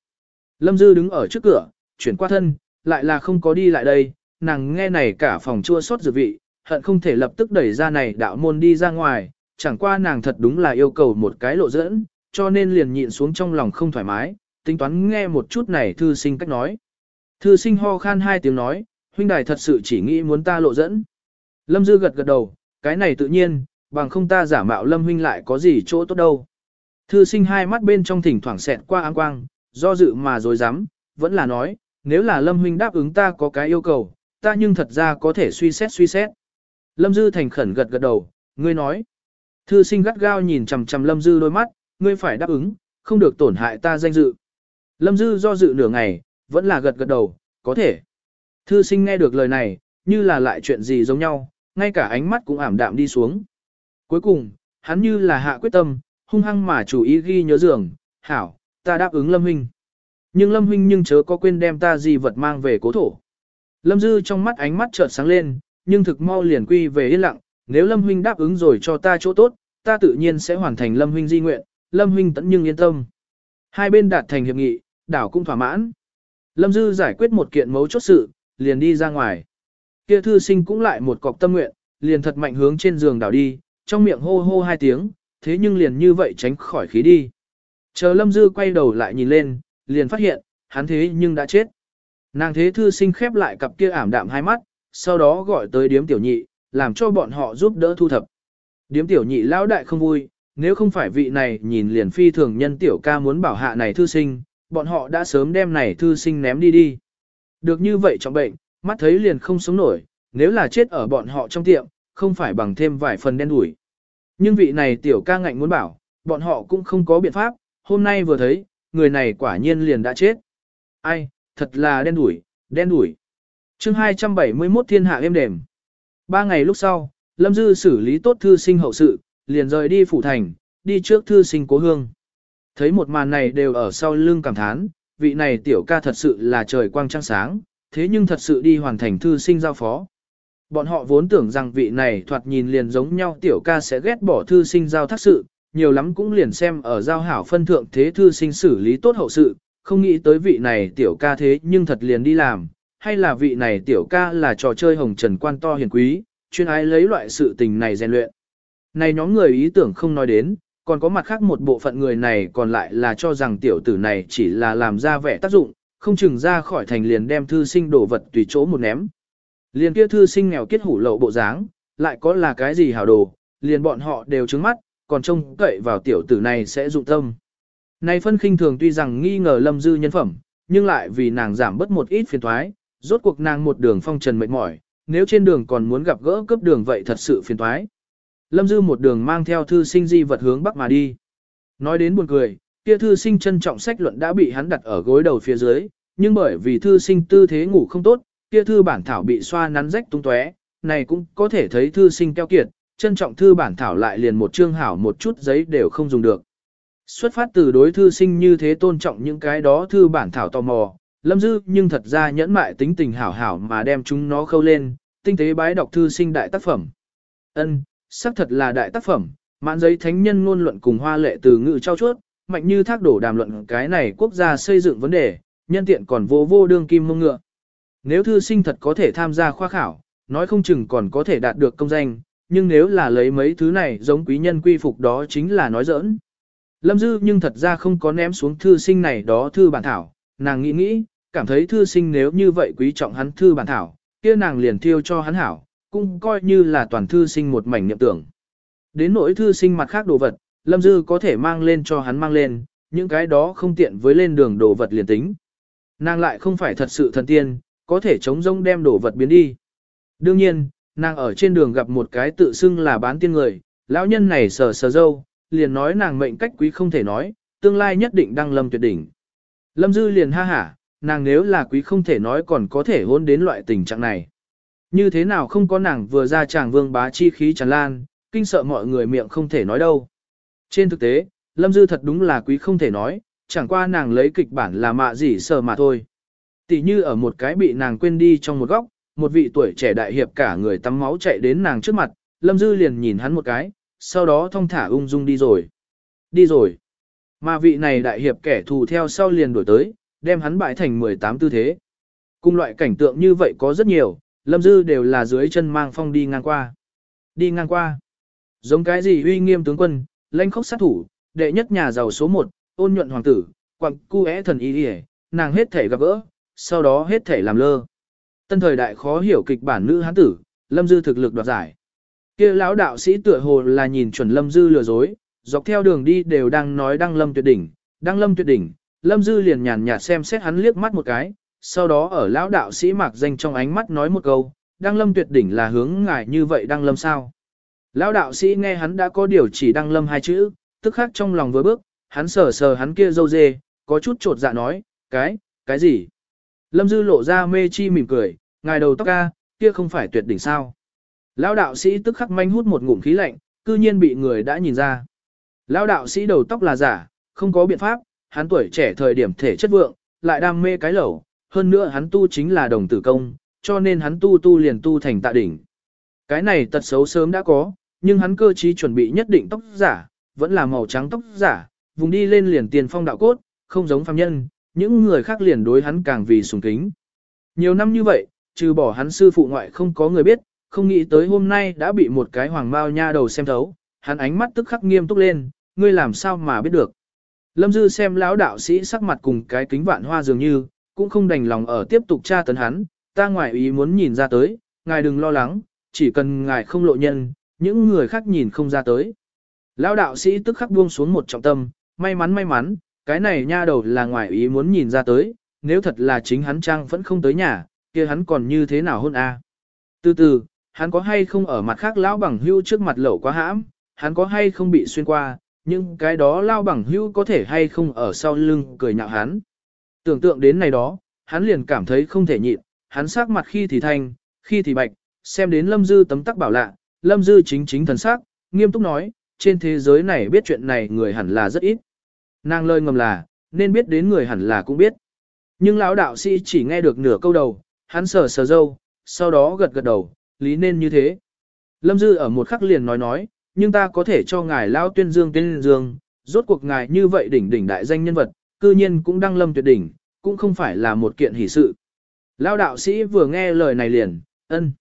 Lâm Dư đứng ở trước cửa, chuyển qua thân, lại là không có đi lại đây, nàng nghe này cả phòng chua xót dược vị, hận không thể lập tức đẩy ra này đạo môn đi ra ngoài, chẳng qua nàng thật đúng là yêu cầu một cái lộ dẫn, cho nên liền nhịn xuống trong lòng không thoải mái, tính toán nghe một chút này thư sinh cách nói. Thư sinh ho khan hai tiếng nói, huynh đài thật sự chỉ nghĩ muốn ta lộ dẫn. Lâm Dư gật gật đầu, cái này tự nhiên, bằng không ta giả mạo Lâm huynh lại có gì chỗ tốt đâu. Thư sinh hai mắt bên trong thỉnh thoảng xẹt qua áng quang, do dự mà rồi dám, vẫn là nói, nếu là Lâm huynh đáp ứng ta có cái yêu cầu, ta nhưng thật ra có thể suy xét suy xét. Lâm Dư thành khẩn gật gật đầu, ngươi nói. Thư sinh gắt gao nhìn chằm chằm Lâm Dư đôi mắt, ngươi phải đáp ứng, không được tổn hại ta danh dự. Lâm Dư do dự nửa ngày, vẫn là gật gật đầu, có thể. Thư sinh nghe được lời này, như là lại chuyện gì giống nhau, ngay cả ánh mắt cũng ảm đạm đi xuống. Cuối cùng, hắn như là hạ quyết tâm, hung hăng mà chủ ý ghi nhớ giường, hảo, ta đáp ứng Lâm Huynh. Nhưng Lâm Huynh nhưng chớ có quên đem ta gì vật mang về cố thổ. Lâm Dư trong mắt ánh mắt chợt sáng lên, nhưng thực mau liền quy về yên lặng, nếu Lâm Huynh đáp ứng rồi cho ta chỗ tốt, ta tự nhiên sẽ hoàn thành Lâm Huynh di nguyện, Lâm Huynh tẫn nhưng yên tâm. Hai bên đạt thành hiệp nghị, đảo cũng thỏa mãn. Lâm Dư giải quyết một kiện mấu chốt sự, liền đi ra ngoài. Kia thư sinh cũng lại một cọc tâm nguyện, liền thật mạnh hướng trên giường đảo đi, trong miệng hô hô hai tiếng, thế nhưng liền như vậy tránh khỏi khí đi. Chờ Lâm Dư quay đầu lại nhìn lên, liền phát hiện, hắn thế nhưng đã chết. Nàng thế thư sinh khép lại cặp kia ảm đạm hai mắt, sau đó gọi tới điếm tiểu nhị, làm cho bọn họ giúp đỡ thu thập. Điếm tiểu nhị lão đại không vui, nếu không phải vị này nhìn liền phi thường nhân tiểu ca muốn bảo hạ này thư sinh, bọn họ đã sớm đem này thư sinh ném đi đi. Được như vậy trong bệnh, mắt thấy liền không sống nổi, nếu là chết ở bọn họ trong tiệm, không phải bằng thêm vài phần đen đủi. Nhưng vị này tiểu ca ngạnh muốn bảo, bọn họ cũng không có biện pháp, hôm nay vừa thấy, người này quả nhiên liền đã chết. Ai, thật là đen đủi, đen đủi. chương 271 thiên hạ êm đềm. Ba ngày lúc sau, Lâm Dư xử lý tốt thư sinh hậu sự, liền rời đi phủ thành, đi trước thư sinh cố hương. Thấy một màn này đều ở sau lưng cảm thán, vị này tiểu ca thật sự là trời quang trăng sáng, thế nhưng thật sự đi hoàn thành thư sinh giao phó. Bọn họ vốn tưởng rằng vị này thoạt nhìn liền giống nhau tiểu ca sẽ ghét bỏ thư sinh giao thác sự, nhiều lắm cũng liền xem ở giao hảo phân thượng thế thư sinh xử lý tốt hậu sự, không nghĩ tới vị này tiểu ca thế nhưng thật liền đi làm, hay là vị này tiểu ca là trò chơi hồng trần quan to hiền quý, chuyên ái lấy loại sự tình này rèn luyện. Này nhóm người ý tưởng không nói đến, còn có mặt khác một bộ phận người này còn lại là cho rằng tiểu tử này chỉ là làm ra vẻ tác dụng, không chừng ra khỏi thành liền đem thư sinh đổ vật tùy chỗ một ném. Liền kia thư sinh nghèo kiết hủ lậu bộ dáng, lại có là cái gì hảo đồ, liền bọn họ đều trứng mắt, còn trông cậy vào tiểu tử này sẽ dụng tâm. Này phân khinh thường tuy rằng nghi ngờ lâm dư nhân phẩm, nhưng lại vì nàng giảm bớt một ít phiền thoái, rốt cuộc nàng một đường phong trần mệt mỏi, nếu trên đường còn muốn gặp gỡ cướp đường vậy thật sự phiền thoái. Lâm dư một đường mang theo thư sinh di vật hướng bắc mà đi. Nói đến buồn cười, kia thư sinh trân trọng sách luận đã bị hắn đặt ở gối đầu phía dưới, nhưng bởi vì thư sinh tư thế ngủ không tốt, kia thư bản thảo bị xoa nắn rách tung tóe, này cũng có thể thấy thư sinh keo kiệt, trân trọng thư bản thảo lại liền một chương hảo một chút giấy đều không dùng được. Xuất phát từ đối thư sinh như thế tôn trọng những cái đó thư bản thảo tò mò, lâm dư nhưng thật ra nhẫn mại tính tình hảo hảo mà đem chúng nó khâu lên, tinh tế bái đọc thư sinh đại tác phẩm. ân xác thật là đại tác phẩm, mãn giấy thánh nhân ngôn luận cùng hoa lệ từ ngữ trao chuốt, mạnh như thác đổ đàm luận cái này quốc gia xây dựng vấn đề, nhân tiện còn vô vô đương kim mông ngựa. Nếu thư sinh thật có thể tham gia khoa khảo, nói không chừng còn có thể đạt được công danh, nhưng nếu là lấy mấy thứ này giống quý nhân quy phục đó chính là nói giỡn. Lâm Dư nhưng thật ra không có ném xuống thư sinh này đó thư bản thảo, nàng nghĩ nghĩ, cảm thấy thư sinh nếu như vậy quý trọng hắn thư bản thảo, kia nàng liền thiêu cho hắn hảo, cũng coi như là toàn thư sinh một mảnh niệm tưởng. Đến nỗi thư sinh mặt khác đồ vật, Lâm Dư có thể mang lên cho hắn mang lên, những cái đó không tiện với lên đường đồ vật liền tính. Nàng lại không phải thật sự thần tiên, có thể chống rông đem đồ vật biến đi. Đương nhiên, nàng ở trên đường gặp một cái tự xưng là bán tiên người, lão nhân này sờ sờ dâu, liền nói nàng mệnh cách quý không thể nói, tương lai nhất định đăng lâm tuyệt đỉnh. Lâm Dư liền ha hả, nàng nếu là quý không thể nói còn có thể hôn đến loại tình trạng này. Như thế nào không có nàng vừa ra chàng vương bá chi khí tràn lan, kinh sợ mọi người miệng không thể nói đâu. Trên thực tế, Lâm Dư thật đúng là quý không thể nói, chẳng qua nàng lấy kịch bản là mạ gì sờ mà thôi. Tỷ như ở một cái bị nàng quên đi trong một góc, một vị tuổi trẻ đại hiệp cả người tắm máu chạy đến nàng trước mặt, Lâm Dư liền nhìn hắn một cái, sau đó thong thả ung dung đi rồi. Đi rồi. Mà vị này đại hiệp kẻ thù theo sau liền đổi tới, đem hắn bại thành 18 tư thế. Cùng loại cảnh tượng như vậy có rất nhiều, Lâm Dư đều là dưới chân mang phong đi ngang qua. Đi ngang qua. Giống cái gì uy nghiêm tướng quân, lãnh khốc sát thủ, đệ nhất nhà giàu số 1, ôn nhuận hoàng tử, quặng cu é thần y đi nàng hết thể gặp gỡ, sau đó hết thể làm lơ. Tân thời đại khó hiểu kịch bản nữ hán tử, Lâm Dư thực lực đoạt giải. kia lão đạo sĩ tựa hồ là nhìn chuẩn Lâm Dư lừa dối, dọc theo đường đi đều đang nói đăng lâm tuyệt đỉnh, đăng lâm tuyệt đỉnh, Lâm Dư liền nhàn nhạt xem xét hắn liếc mắt một cái, sau đó ở lão đạo sĩ mạc danh trong ánh mắt nói một câu, đăng lâm tuyệt đỉnh là hướng ngài như vậy đăng lâm sao. Lão đạo sĩ nghe hắn đã có điều chỉ đăng lâm hai chữ, tức khắc trong lòng vừa bước, hắn sờ sờ hắn kia dâu dê, có chút trột dạ nói, cái, cái gì? Lâm Dư lộ ra mê chi mỉm cười, ngài đầu tóc ca, kia không phải tuyệt đỉnh sao. Lão đạo sĩ tức khắc manh hút một ngụm khí lạnh, cư nhiên bị người đã nhìn ra. Lão đạo sĩ đầu tóc là giả, không có biện pháp, hắn tuổi trẻ thời điểm thể chất vượng, lại đam mê cái lẩu, hơn nữa hắn tu chính là đồng tử công, cho nên hắn tu tu liền tu thành tạ đỉnh. Cái này tật xấu sớm đã có, nhưng hắn cơ trí chuẩn bị nhất định tóc giả, vẫn là màu trắng tóc giả, vùng đi lên liền tiền phong đạo cốt, không giống phàm nhân, những người khác liền đối hắn càng vì sùng kính. Nhiều năm như vậy, trừ bỏ hắn sư phụ ngoại không có người biết, không nghĩ tới hôm nay đã bị một cái hoàng bao nha đầu xem thấu, hắn ánh mắt tức khắc nghiêm túc lên, ngươi làm sao mà biết được. Lâm Dư xem lão đạo sĩ sắc mặt cùng cái kính vạn hoa dường như, cũng không đành lòng ở tiếp tục tra tấn hắn, ta ngoại ý muốn nhìn ra tới, ngài đừng lo lắng, chỉ cần ngài không lộ nhân, những người khác nhìn không ra tới. Lão đạo sĩ tức khắc buông xuống một trọng tâm, may mắn may mắn, cái này nha đầu là ngoại ý muốn nhìn ra tới, nếu thật là chính hắn trang vẫn không tới nhà, kia hắn còn như thế nào hôn a? Từ từ, hắn có hay không ở mặt khác lão bằng hưu trước mặt lẩu quá hãm, hắn có hay không bị xuyên qua, nhưng cái đó lao bằng hưu có thể hay không ở sau lưng cười nhạo hắn. Tưởng tượng đến này đó, hắn liền cảm thấy không thể nhịn, hắn sắc mặt khi thì thanh, khi thì bạch, xem đến Lâm Dư tấm tắc bảo lạ, Lâm Dư chính chính thần sắc, nghiêm túc nói, trên thế giới này biết chuyện này người hẳn là rất ít. Nàng lời ngầm là, nên biết đến người hẳn là cũng biết. Nhưng lão đạo sĩ chỉ nghe được nửa câu đầu, hắn sờ sờ dâu, sau đó gật gật đầu, lý nên như thế. Lâm Dư ở một khắc liền nói nói, nhưng ta có thể cho ngài lão tuyên dương tuyên dương, rốt cuộc ngài như vậy đỉnh đỉnh đại danh nhân vật, cư nhiên cũng đăng lâm tuyệt đỉnh, cũng không phải là một kiện hỷ sự. Lao đạo sĩ vừa nghe lời này liền, ân.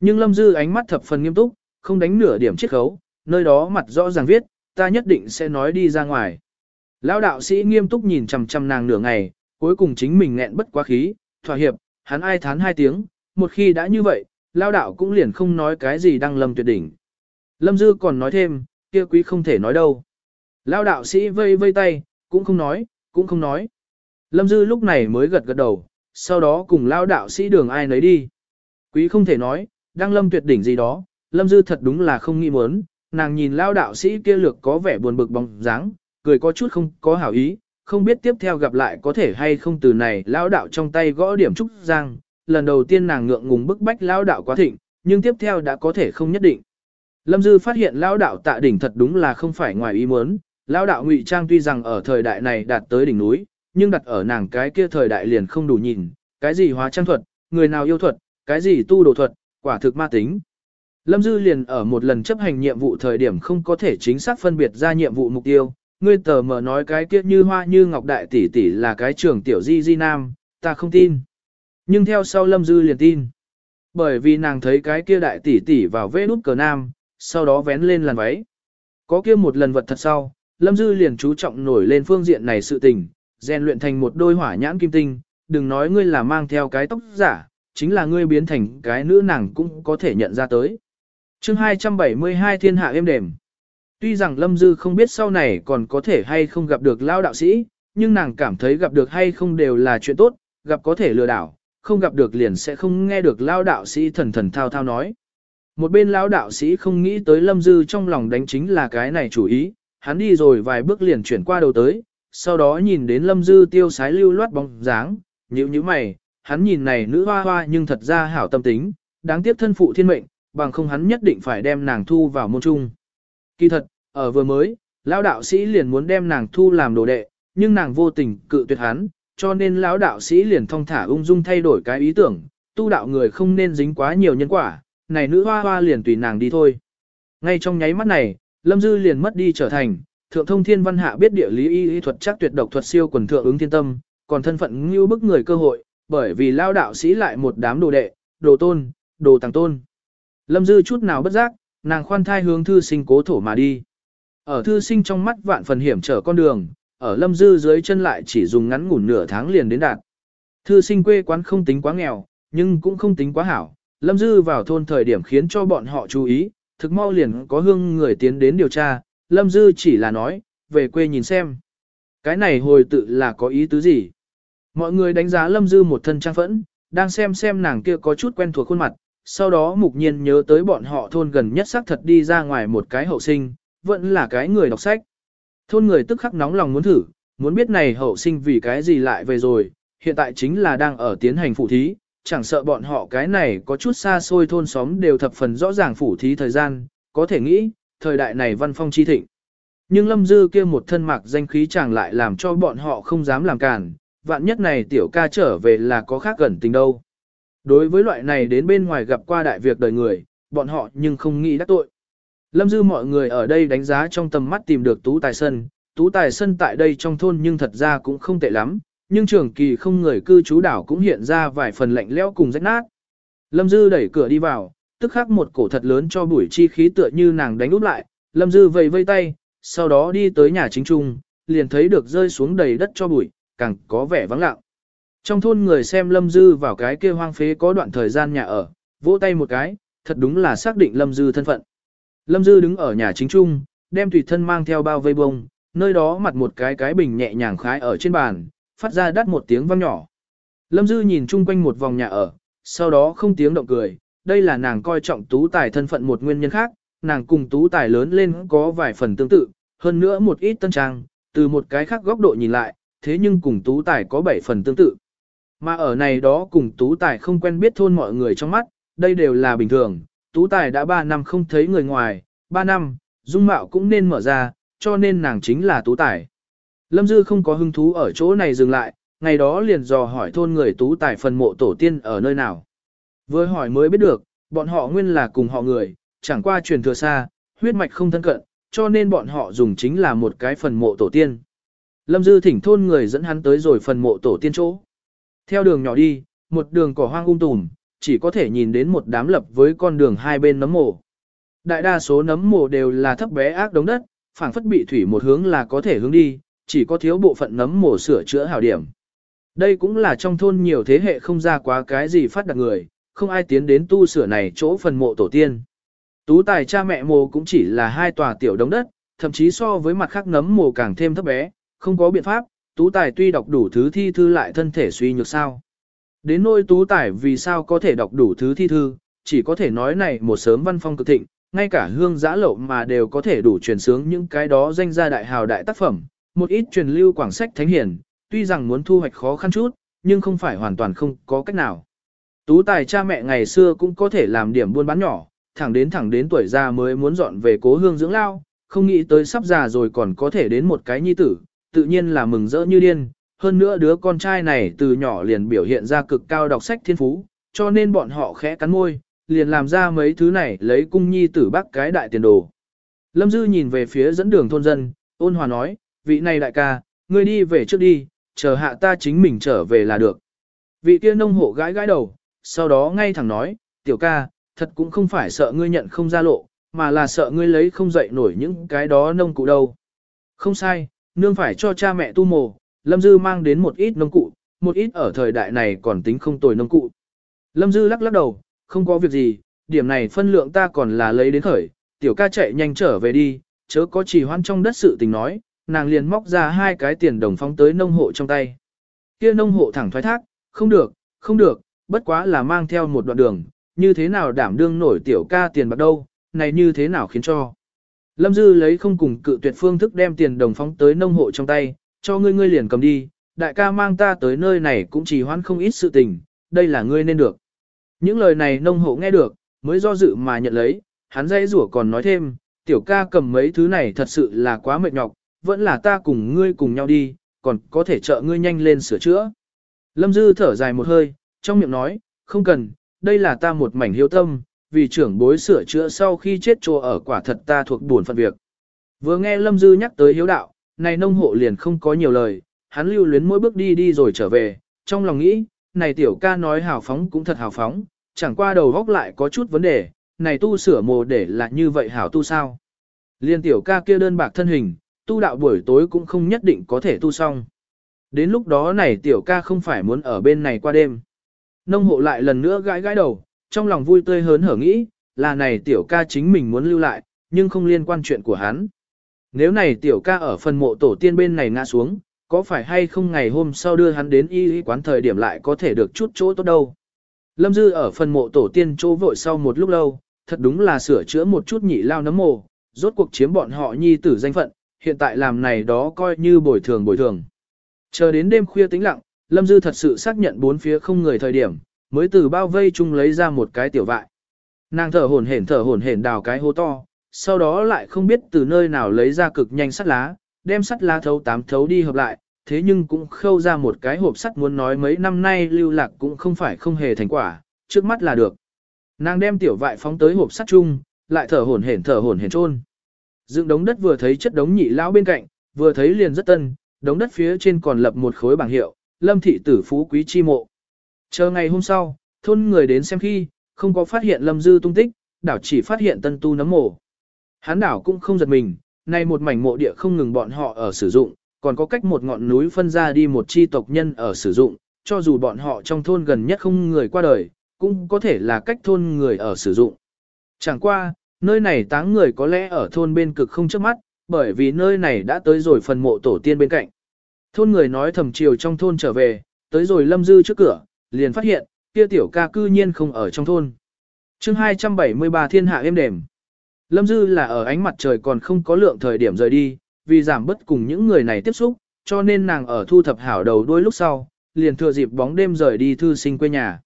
Nhưng Lâm Dư ánh mắt thập phần nghiêm túc, không đánh nửa điểm chiết khấu, nơi đó mặt rõ ràng viết, ta nhất định sẽ nói đi ra ngoài. Lão đạo sĩ nghiêm túc nhìn chằm chằm nàng nửa ngày, cuối cùng chính mình nghẹn bất quá khí, thỏa hiệp, hắn ai thán hai tiếng, một khi đã như vậy, lão đạo cũng liền không nói cái gì đăng lâm tuyệt đỉnh. Lâm Dư còn nói thêm, kia quý không thể nói đâu. Lão đạo sĩ vây vây tay, cũng không nói, cũng không nói. Lâm Dư lúc này mới gật gật đầu, sau đó cùng lão đạo sĩ đường ai nấy đi. Quý không thể nói, đang lâm tuyệt đỉnh gì đó, Lâm Dư thật đúng là không nghĩ muốn, nàng nhìn lão đạo sĩ kia lược có vẻ buồn bực bóng dáng, cười có chút không có hảo ý, không biết tiếp theo gặp lại có thể hay không từ này lão đạo trong tay gõ điểm trúc giang, lần đầu tiên nàng ngượng ngùng bức bách lão đạo quá thịnh, nhưng tiếp theo đã có thể không nhất định. Lâm Dư phát hiện lão đạo tạ đỉnh thật đúng là không phải ngoài ý muốn, lão đạo ngụy trang tuy rằng ở thời đại này đạt tới đỉnh núi, nhưng đặt ở nàng cái kia thời đại liền không đủ nhìn, cái gì hóa trang thuật, người nào yêu thuật, cái gì tu đồ thuật, quả thực ma tính. Lâm Dư liền ở một lần chấp hành nhiệm vụ thời điểm không có thể chính xác phân biệt ra nhiệm vụ mục tiêu, ngươi tờ mở nói cái kia như hoa như ngọc đại tỷ tỷ là cái trường tiểu di di nam, ta không tin. Nhưng theo sau Lâm Dư liền tin. Bởi vì nàng thấy cái kia đại tỷ tỷ vào vế nút cờ nam, sau đó vén lên làn váy. Có kia một lần vật thật sau, Lâm Dư liền chú trọng nổi lên phương diện này sự tình, rèn luyện thành một đôi hỏa nhãn kim tinh, đừng nói ngươi là mang theo cái tóc giả, chính là ngươi biến thành cái nữ nàng cũng có thể nhận ra tới. chương 272 thiên hạ êm đềm. Tuy rằng Lâm Dư không biết sau này còn có thể hay không gặp được lao đạo sĩ, nhưng nàng cảm thấy gặp được hay không đều là chuyện tốt, gặp có thể lừa đảo, không gặp được liền sẽ không nghe được lao đạo sĩ thần thần thao thao nói. Một bên Lão đạo sĩ không nghĩ tới Lâm Dư trong lòng đánh chính là cái này chủ ý, hắn đi rồi vài bước liền chuyển qua đầu tới, sau đó nhìn đến Lâm Dư tiêu sái lưu loát bóng dáng, nhíu nhíu mày, hắn nhìn này nữ hoa hoa nhưng thật ra hảo tâm tính, đáng tiếc thân phụ thiên mệnh, bằng không hắn nhất định phải đem nàng thu vào môn trung. Kỳ thật, ở vừa mới, lão đạo sĩ liền muốn đem nàng thu làm đồ đệ, nhưng nàng vô tình cự tuyệt hắn, cho nên lão đạo sĩ liền thong thả ung dung thay đổi cái ý tưởng, tu đạo người không nên dính quá nhiều nhân quả, này nữ hoa hoa liền tùy nàng đi thôi. Ngay trong nháy mắt này, Lâm Dư liền mất đi trở thành, thượng thông thiên văn hạ biết địa lý y y thuật chắc tuyệt độc thuật siêu quần thượng ứng thiên tâm, còn thân phận như bức người cơ hội, bởi vì lao đạo sĩ lại một đám đồ đệ, đồ tôn, đồ tàng tôn. Lâm Dư chút nào bất giác, nàng khoan thai hướng thư sinh cố thổ mà đi. Ở thư sinh trong mắt vạn phần hiểm trở con đường, ở Lâm Dư dưới chân lại chỉ dùng ngắn ngủn nửa tháng liền đến đạt. Thư sinh quê quán không tính quá nghèo, nhưng cũng không tính quá hảo. Lâm Dư vào thôn thời điểm khiến cho bọn họ chú ý, thực mau liền có hương người tiến đến điều tra, Lâm Dư chỉ là nói, về quê nhìn xem. Cái này hồi tự là có ý tứ gì? Mọi người đánh giá Lâm Dư một thân trang phẫn, đang xem xem nàng kia có chút quen thuộc khuôn mặt, sau đó mục nhiên nhớ tới bọn họ thôn gần nhất xác thật đi ra ngoài một cái hậu sinh, vẫn là cái người đọc sách. Thôn người tức khắc nóng lòng muốn thử, muốn biết này hậu sinh vì cái gì lại về rồi, hiện tại chính là đang ở tiến hành phụ thí, chẳng sợ bọn họ cái này có chút xa xôi thôn xóm đều thập phần rõ ràng phủ thí thời gian, có thể nghĩ, thời đại này văn phong chi thịnh. Nhưng lâm dư kia một thân mạc danh khí chẳng lại làm cho bọn họ không dám làm cản, vạn nhất này tiểu ca trở về là có khác gần tình đâu. Đối với loại này đến bên ngoài gặp qua đại việc đời người, bọn họ nhưng không nghĩ đắc tội. Lâm dư mọi người ở đây đánh giá trong tầm mắt tìm được tú tài sân, tú tài sân tại đây trong thôn nhưng thật ra cũng không tệ lắm, nhưng trường kỳ không người cư trú đảo cũng hiện ra vài phần lạnh lẽo cùng rách nát. Lâm dư đẩy cửa đi vào, tức khắc một cổ thật lớn cho bụi chi khí tựa như nàng đánh úp lại, Lâm dư vầy vây tay, sau đó đi tới nhà chính trung, liền thấy được rơi xuống đầy đất cho bụi, càng có vẻ vắng lặng. Trong thôn người xem Lâm Dư vào cái kia hoang phế có đoạn thời gian nhà ở, vỗ tay một cái, thật đúng là xác định Lâm Dư thân phận. Lâm Dư đứng ở nhà chính trung, đem tùy thân mang theo bao vây bông, nơi đó mặt một cái cái bình nhẹ nhàng khái ở trên bàn, phát ra đắt một tiếng vang nhỏ. Lâm Dư nhìn chung quanh một vòng nhà ở, sau đó không tiếng động cười, đây là nàng coi trọng tú tài thân phận một nguyên nhân khác, nàng cùng tú tài lớn lên có vài phần tương tự, hơn nữa một ít tân trang, từ một cái khác góc độ nhìn lại, thế nhưng cùng tú tài có bảy phần tương tự. Mà ở này đó cùng tú tài không quen biết thôn mọi người trong mắt, đây đều là bình thường, tú tài đã 3 năm không thấy người ngoài, 3 năm, dung mạo cũng nên mở ra, cho nên nàng chính là tú tài. Lâm Dư không có hứng thú ở chỗ này dừng lại, ngày đó liền dò hỏi thôn người tú tài phần mộ tổ tiên ở nơi nào. Vừa hỏi mới biết được, bọn họ nguyên là cùng họ người, chẳng qua truyền thừa xa, huyết mạch không thân cận, cho nên bọn họ dùng chính là một cái phần mộ tổ tiên. Lâm Dư thỉnh thôn người dẫn hắn tới rồi phần mộ tổ tiên chỗ. Theo đường nhỏ đi, một đường cỏ hoang ung tùm, chỉ có thể nhìn đến một đám lập với con đường hai bên nấm mồ. Đại đa số nấm mồ đều là thấp bé ác đống đất, phảng phất bị thủy một hướng là có thể hướng đi, chỉ có thiếu bộ phận nấm mồ sửa chữa hảo điểm. Đây cũng là trong thôn nhiều thế hệ không ra quá cái gì phát đạt người, không ai tiến đến tu sửa này chỗ phần mộ tổ tiên. Tú tài cha mẹ mồ cũng chỉ là hai tòa tiểu đống đất, thậm chí so với mặt khác nấm mồ càng thêm thấp bé, không có biện pháp, tú tài tuy đọc đủ thứ thi thư lại thân thể suy nhược sao. Đến nỗi tú tài vì sao có thể đọc đủ thứ thi thư, chỉ có thể nói này một sớm văn phong cực thịnh, ngay cả hương giã lậu mà đều có thể đủ truyền sướng những cái đó danh gia đại hào đại tác phẩm, một ít truyền lưu quảng sách thánh hiển, tuy rằng muốn thu hoạch khó khăn chút, nhưng không phải hoàn toàn không có cách nào. Tú tài cha mẹ ngày xưa cũng có thể làm điểm buôn bán nhỏ, thẳng đến thẳng đến tuổi già mới muốn dọn về cố hương dưỡng lao, không nghĩ tới sắp già rồi còn có thể đến một cái nhi tử, tự nhiên là mừng rỡ như điên. Hơn nữa đứa con trai này từ nhỏ liền biểu hiện ra cực cao đọc sách thiên phú, cho nên bọn họ khẽ cắn môi, liền làm ra mấy thứ này lấy cung nhi tử bác cái đại tiền đồ. Lâm Dư nhìn về phía dẫn đường thôn dân, ôn hòa nói, vị này đại ca, ngươi đi về trước đi, chờ hạ ta chính mình trở về là được. Vị kia nông hộ gãi gãi đầu, sau đó ngay thẳng nói, tiểu ca, thật cũng không phải sợ ngươi nhận không ra lộ, mà là sợ ngươi lấy không dậy nổi những cái đó nông cụ đâu. Không sai, nương phải cho cha mẹ tu mồ, Lâm Dư mang đến một ít nông cụ, một ít ở thời đại này còn tính không tồi nông cụ. Lâm Dư lắc lắc đầu, không có việc gì, điểm này phân lượng ta còn là lấy đến khởi, tiểu ca chạy nhanh trở về đi, chớ có chỉ hoan trong đất sự tình nói, nàng liền móc ra hai cái tiền đồng phóng tới nông hộ trong tay. Kia nông hộ thẳng thoái thác, không được, không được, bất quá là mang theo một đoạn đường, như thế nào đảm đương nổi tiểu ca tiền bạc đâu, này như thế nào khiến cho. Lâm Dư lấy không cùng cự tuyệt phương thức đem tiền đồng phóng tới nông hộ trong tay, cho ngươi ngươi liền cầm đi, đại ca mang ta tới nơi này cũng chỉ hoãn không ít sự tình, đây là ngươi nên được. Những lời này nông hộ nghe được, mới do dự mà nhận lấy, hắn dây rủa còn nói thêm, tiểu ca cầm mấy thứ này thật sự là quá mệt nhọc, vẫn là ta cùng ngươi cùng nhau đi, còn có thể trợ ngươi nhanh lên sửa chữa. Lâm Dư thở dài một hơi, trong miệng nói, không cần, đây là ta một mảnh hiếu tâm, vì trưởng bối sửa chữa sau khi chết trô ở quả thật ta thuộc buồn phận việc. Vừa nghe Lâm Dư nhắc tới hiếu đạo, này nông hộ liền không có nhiều lời, hắn lưu luyến mỗi bước đi đi rồi trở về, trong lòng nghĩ, này tiểu ca nói hào phóng cũng thật hào phóng, chẳng qua đầu góc lại có chút vấn đề, này tu sửa mồ để là như vậy hảo tu sao. Liên tiểu ca kia đơn bạc thân hình, tu đạo buổi tối cũng không nhất định có thể tu xong. Đến lúc đó này tiểu ca không phải muốn ở bên này qua đêm. Nông hộ lại lần nữa gãi gãi đầu, trong lòng vui tươi hớn hở nghĩ, là này tiểu ca chính mình muốn lưu lại, nhưng không liên quan chuyện của hắn. Nếu này tiểu ca ở phần mộ tổ tiên bên này ngã xuống, có phải hay không ngày hôm sau đưa hắn đến y y quán thời điểm lại có thể được chút chỗ tốt đâu. Lâm Dư ở phần mộ tổ tiên chỗ vội sau một lúc lâu, thật đúng là sửa chữa một chút nhị lao nấm mồ, rốt cuộc chiếm bọn họ nhi tử danh phận, hiện tại làm này đó coi như bồi thường bồi thường. Chờ đến đêm khuya tĩnh lặng, Lâm Dư thật sự xác nhận bốn phía không người thời điểm, mới từ bao vây chung lấy ra một cái tiểu vại. Nàng thở hổn hển thở hổn hển đào cái hố to, sau đó lại không biết từ nơi nào lấy ra cực nhanh sắt lá, đem sắt lá thấu tám thấu đi hợp lại, thế nhưng cũng khâu ra một cái hộp sắt muốn nói mấy năm nay lưu lạc cũng không phải không hề thành quả, trước mắt là được. Nàng đem tiểu vại phóng tới hộp sắt chung, lại thở hổn hển thở hổn hển trôn. Dựng đống đất vừa thấy chất đống nhị lão bên cạnh, vừa thấy liền rất tân, đống đất phía trên còn lập một khối bảng hiệu, lâm thị tử phú quý chi mộ. Chờ ngày hôm sau, thôn người đến xem khi, không có phát hiện lâm dư tung tích, đảo chỉ phát hiện tân tu nấm mộ. Hán đảo cũng không giật mình, nay một mảnh mộ địa không ngừng bọn họ ở sử dụng, còn có cách một ngọn núi phân ra đi một chi tộc nhân ở sử dụng, cho dù bọn họ trong thôn gần nhất không người qua đời, cũng có thể là cách thôn người ở sử dụng. Chẳng qua, nơi này táng người có lẽ ở thôn bên cực không trước mắt, bởi vì nơi này đã tới rồi phần mộ tổ tiên bên cạnh. Thôn người nói thầm chiều trong thôn trở về, tới rồi lâm dư trước cửa, liền phát hiện, kia tiểu ca cư nhiên không ở trong thôn. chương 273 thiên hạ êm đềm. Lâm dư là ở ánh mặt trời còn không có lượng thời điểm rời đi, vì giảm bất cùng những người này tiếp xúc, cho nên nàng ở thu thập hảo đầu đuôi lúc sau, liền thừa dịp bóng đêm rời đi thư sinh quê nhà.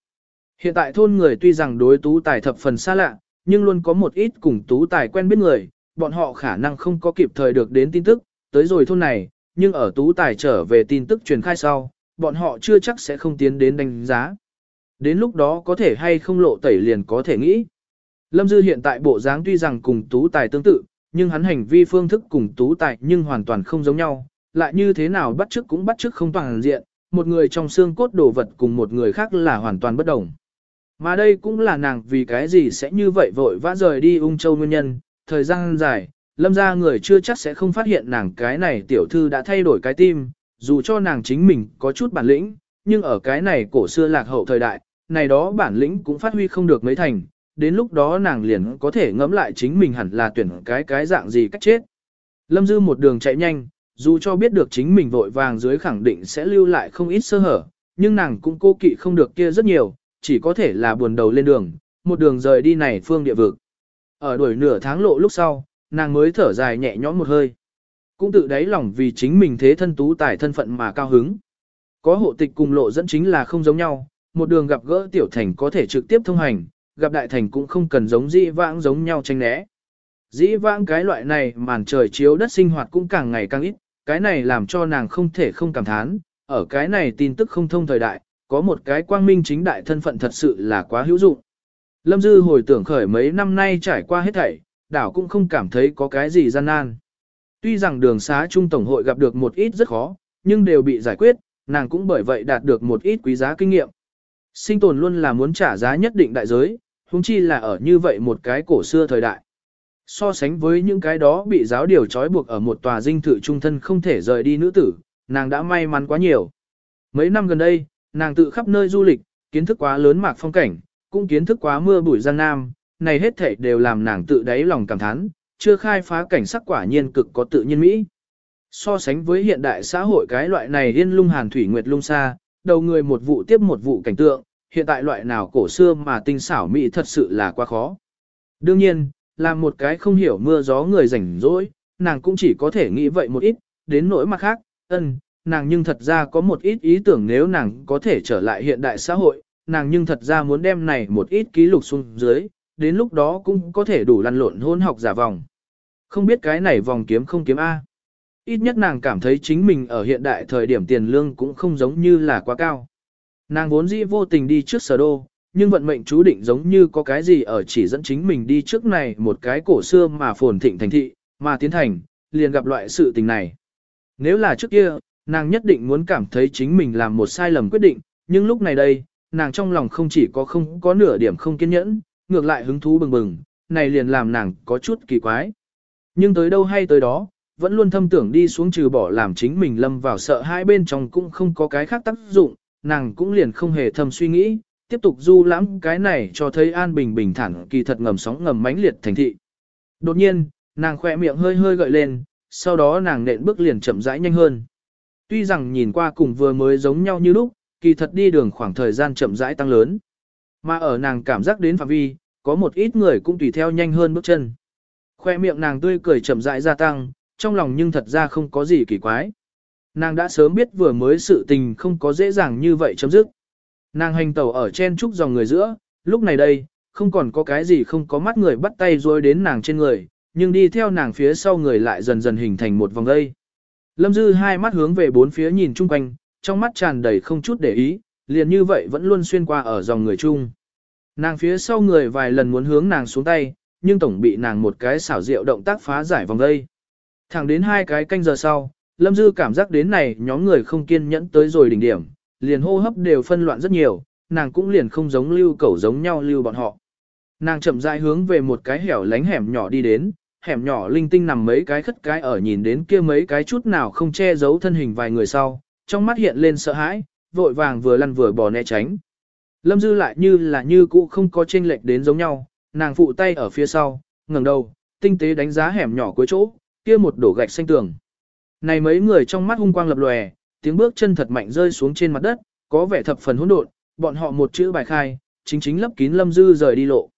Hiện tại thôn người tuy rằng đối tú tài thập phần xa lạ, nhưng luôn có một ít cùng tú tài quen biết người, bọn họ khả năng không có kịp thời được đến tin tức, tới rồi thôn này, nhưng ở tú tài trở về tin tức truyền khai sau, bọn họ chưa chắc sẽ không tiến đến đánh giá. Đến lúc đó có thể hay không lộ tẩy liền có thể nghĩ. Lâm Dư hiện tại bộ dáng tuy rằng cùng tú tài tương tự, nhưng hắn hành vi phương thức cùng tú tài nhưng hoàn toàn không giống nhau, lại như thế nào bắt chước cũng bắt chước không toàn diện, một người trong xương cốt đồ vật cùng một người khác là hoàn toàn bất đồng. Mà đây cũng là nàng vì cái gì sẽ như vậy vội vã rời đi ung châu nguyên nhân, thời gian dài, lâm ra người chưa chắc sẽ không phát hiện nàng cái này tiểu thư đã thay đổi cái tim, dù cho nàng chính mình có chút bản lĩnh, nhưng ở cái này cổ xưa lạc hậu thời đại, này đó bản lĩnh cũng phát huy không được mấy thành, đến lúc đó nàng liền có thể ngẫm lại chính mình hẳn là tuyển cái cái dạng gì cách chết. Lâm Dư một đường chạy nhanh, dù cho biết được chính mình vội vàng dưới khẳng định sẽ lưu lại không ít sơ hở, nhưng nàng cũng cô kỵ không được kia rất nhiều, chỉ có thể là buồn đầu lên đường, một đường rời đi này phương địa vực. Ở đuổi nửa tháng lộ lúc sau, nàng mới thở dài nhẹ nhõm một hơi. Cũng tự đáy lòng vì chính mình thế thân tú tài thân phận mà cao hứng. Có hộ tịch cùng lộ dẫn chính là không giống nhau, một đường gặp gỡ tiểu thành có thể trực tiếp thông hành, gặp đại thành cũng không cần giống dĩ vãng giống nhau tranh né. Dĩ vãng cái loại này màn trời chiếu đất sinh hoạt cũng càng ngày càng ít, cái này làm cho nàng không thể không cảm thán, ở cái này tin tức không thông thời đại, có một cái quang minh chính đại thân phận thật sự là quá hữu dụng. Lâm Dư hồi tưởng khởi mấy năm nay trải qua hết thảy, đảo cũng không cảm thấy có cái gì gian nan. Tuy rằng đường xá trung tổng hội gặp được một ít rất khó, nhưng đều bị giải quyết, nàng cũng bởi vậy đạt được một ít quý giá kinh nghiệm. Sinh tồn luôn là muốn trả giá nhất định đại giới, huống chi là ở như vậy một cái cổ xưa thời đại. So sánh với những cái đó bị giáo điều trói buộc ở một tòa dinh thự trung thân không thể rời đi nữ tử, nàng đã may mắn quá nhiều. Mấy năm gần đây, nàng tự khắp nơi du lịch, kiến thức quá lớn mạc phong cảnh, cũng kiến thức quá mưa bụi giang nam, này hết thảy đều làm nàng tự đáy lòng cảm thán, chưa khai phá cảnh sắc quả nhiên cực có tự nhiên mỹ. So sánh với hiện đại xã hội cái loại này yên lung hàn thủy nguyệt lung xa, đầu người một vụ tiếp một vụ cảnh tượng, hiện tại loại nào cổ xưa mà tinh xảo mỹ thật sự là quá khó. Đương nhiên, là một cái không hiểu mưa gió người rảnh rỗi, nàng cũng chỉ có thể nghĩ vậy một ít, đến nỗi mặt khác, ân, nàng nhưng thật ra có một ít ý tưởng nếu nàng có thể trở lại hiện đại xã hội, nàng nhưng thật ra muốn đem này một ít ký lục xuống dưới, đến lúc đó cũng có thể đủ lăn lộn hôn học giả vòng. Không biết cái này vòng kiếm không kiếm A. Ít nhất nàng cảm thấy chính mình ở hiện đại thời điểm tiền lương cũng không giống như là quá cao. Nàng vốn dĩ vô tình đi trước sở đô, nhưng vận mệnh chú định giống như có cái gì ở chỉ dẫn chính mình đi trước này một cái cổ xưa mà phồn thịnh thành thị, mà tiến thành, liền gặp loại sự tình này. Nếu là trước kia, nàng nhất định muốn cảm thấy chính mình làm một sai lầm quyết định, nhưng lúc này đây, nàng trong lòng không chỉ có không có nửa điểm không kiên nhẫn, ngược lại hứng thú bừng bừng, này liền làm nàng có chút kỳ quái. Nhưng tới đâu hay tới đó, vẫn luôn thâm tưởng đi xuống trừ bỏ làm chính mình lâm vào sợ hai bên trong cũng không có cái khác tác dụng, nàng cũng liền không hề thâm suy nghĩ, tiếp tục du lãm cái này cho thấy an bình bình thản kỳ thật ngầm sóng ngầm mãnh liệt thành thị. Đột nhiên, nàng khỏe miệng hơi hơi gợi lên, sau đó nàng nện bước liền chậm rãi nhanh hơn. Tuy rằng nhìn qua cùng vừa mới giống nhau như lúc, kỳ thật đi đường khoảng thời gian chậm rãi tăng lớn. Mà ở nàng cảm giác đến phạm vi, có một ít người cũng tùy theo nhanh hơn bước chân. Khoe miệng nàng tươi cười chậm rãi gia tăng, trong lòng nhưng thật ra không có gì kỳ quái. Nàng đã sớm biết vừa mới sự tình không có dễ dàng như vậy chấm dứt. Nàng hành tẩu ở trên trúc dòng người giữa, lúc này đây, không còn có cái gì không có mắt người bắt tay rồi đến nàng trên người, nhưng đi theo nàng phía sau người lại dần dần hình thành một vòng dây. Lâm Dư hai mắt hướng về bốn phía nhìn chung quanh, trong mắt tràn đầy không chút để ý, liền như vậy vẫn luôn xuyên qua ở dòng người chung. Nàng phía sau người vài lần muốn hướng nàng xuống tay, nhưng tổng bị nàng một cái xảo diệu động tác phá giải vòng dây. Thẳng đến hai cái canh giờ sau, Lâm Dư cảm giác đến này nhóm người không kiên nhẫn tới rồi đỉnh điểm, liền hô hấp đều phân loạn rất nhiều, nàng cũng liền không giống lưu cẩu giống nhau lưu bọn họ. Nàng chậm rãi hướng về một cái hẻo lánh hẻm nhỏ đi đến, hẻm nhỏ linh tinh nằm mấy cái khất cái ở nhìn đến kia mấy cái chút nào không che giấu thân hình vài người sau, trong mắt hiện lên sợ hãi, vội vàng vừa lăn vừa bò né tránh. Lâm Dư lại như là như cũ không có chênh lệch đến giống nhau, nàng phụ tay ở phía sau, ngẩng đầu, tinh tế đánh giá hẻm nhỏ cuối chỗ, kia một đổ gạch xanh tường. Này mấy người trong mắt hung quang lập lòe, tiếng bước chân thật mạnh rơi xuống trên mặt đất, có vẻ thập phần hỗn độn, bọn họ một chữ bài khai, chính chính lấp kín Lâm Dư rời đi lộ.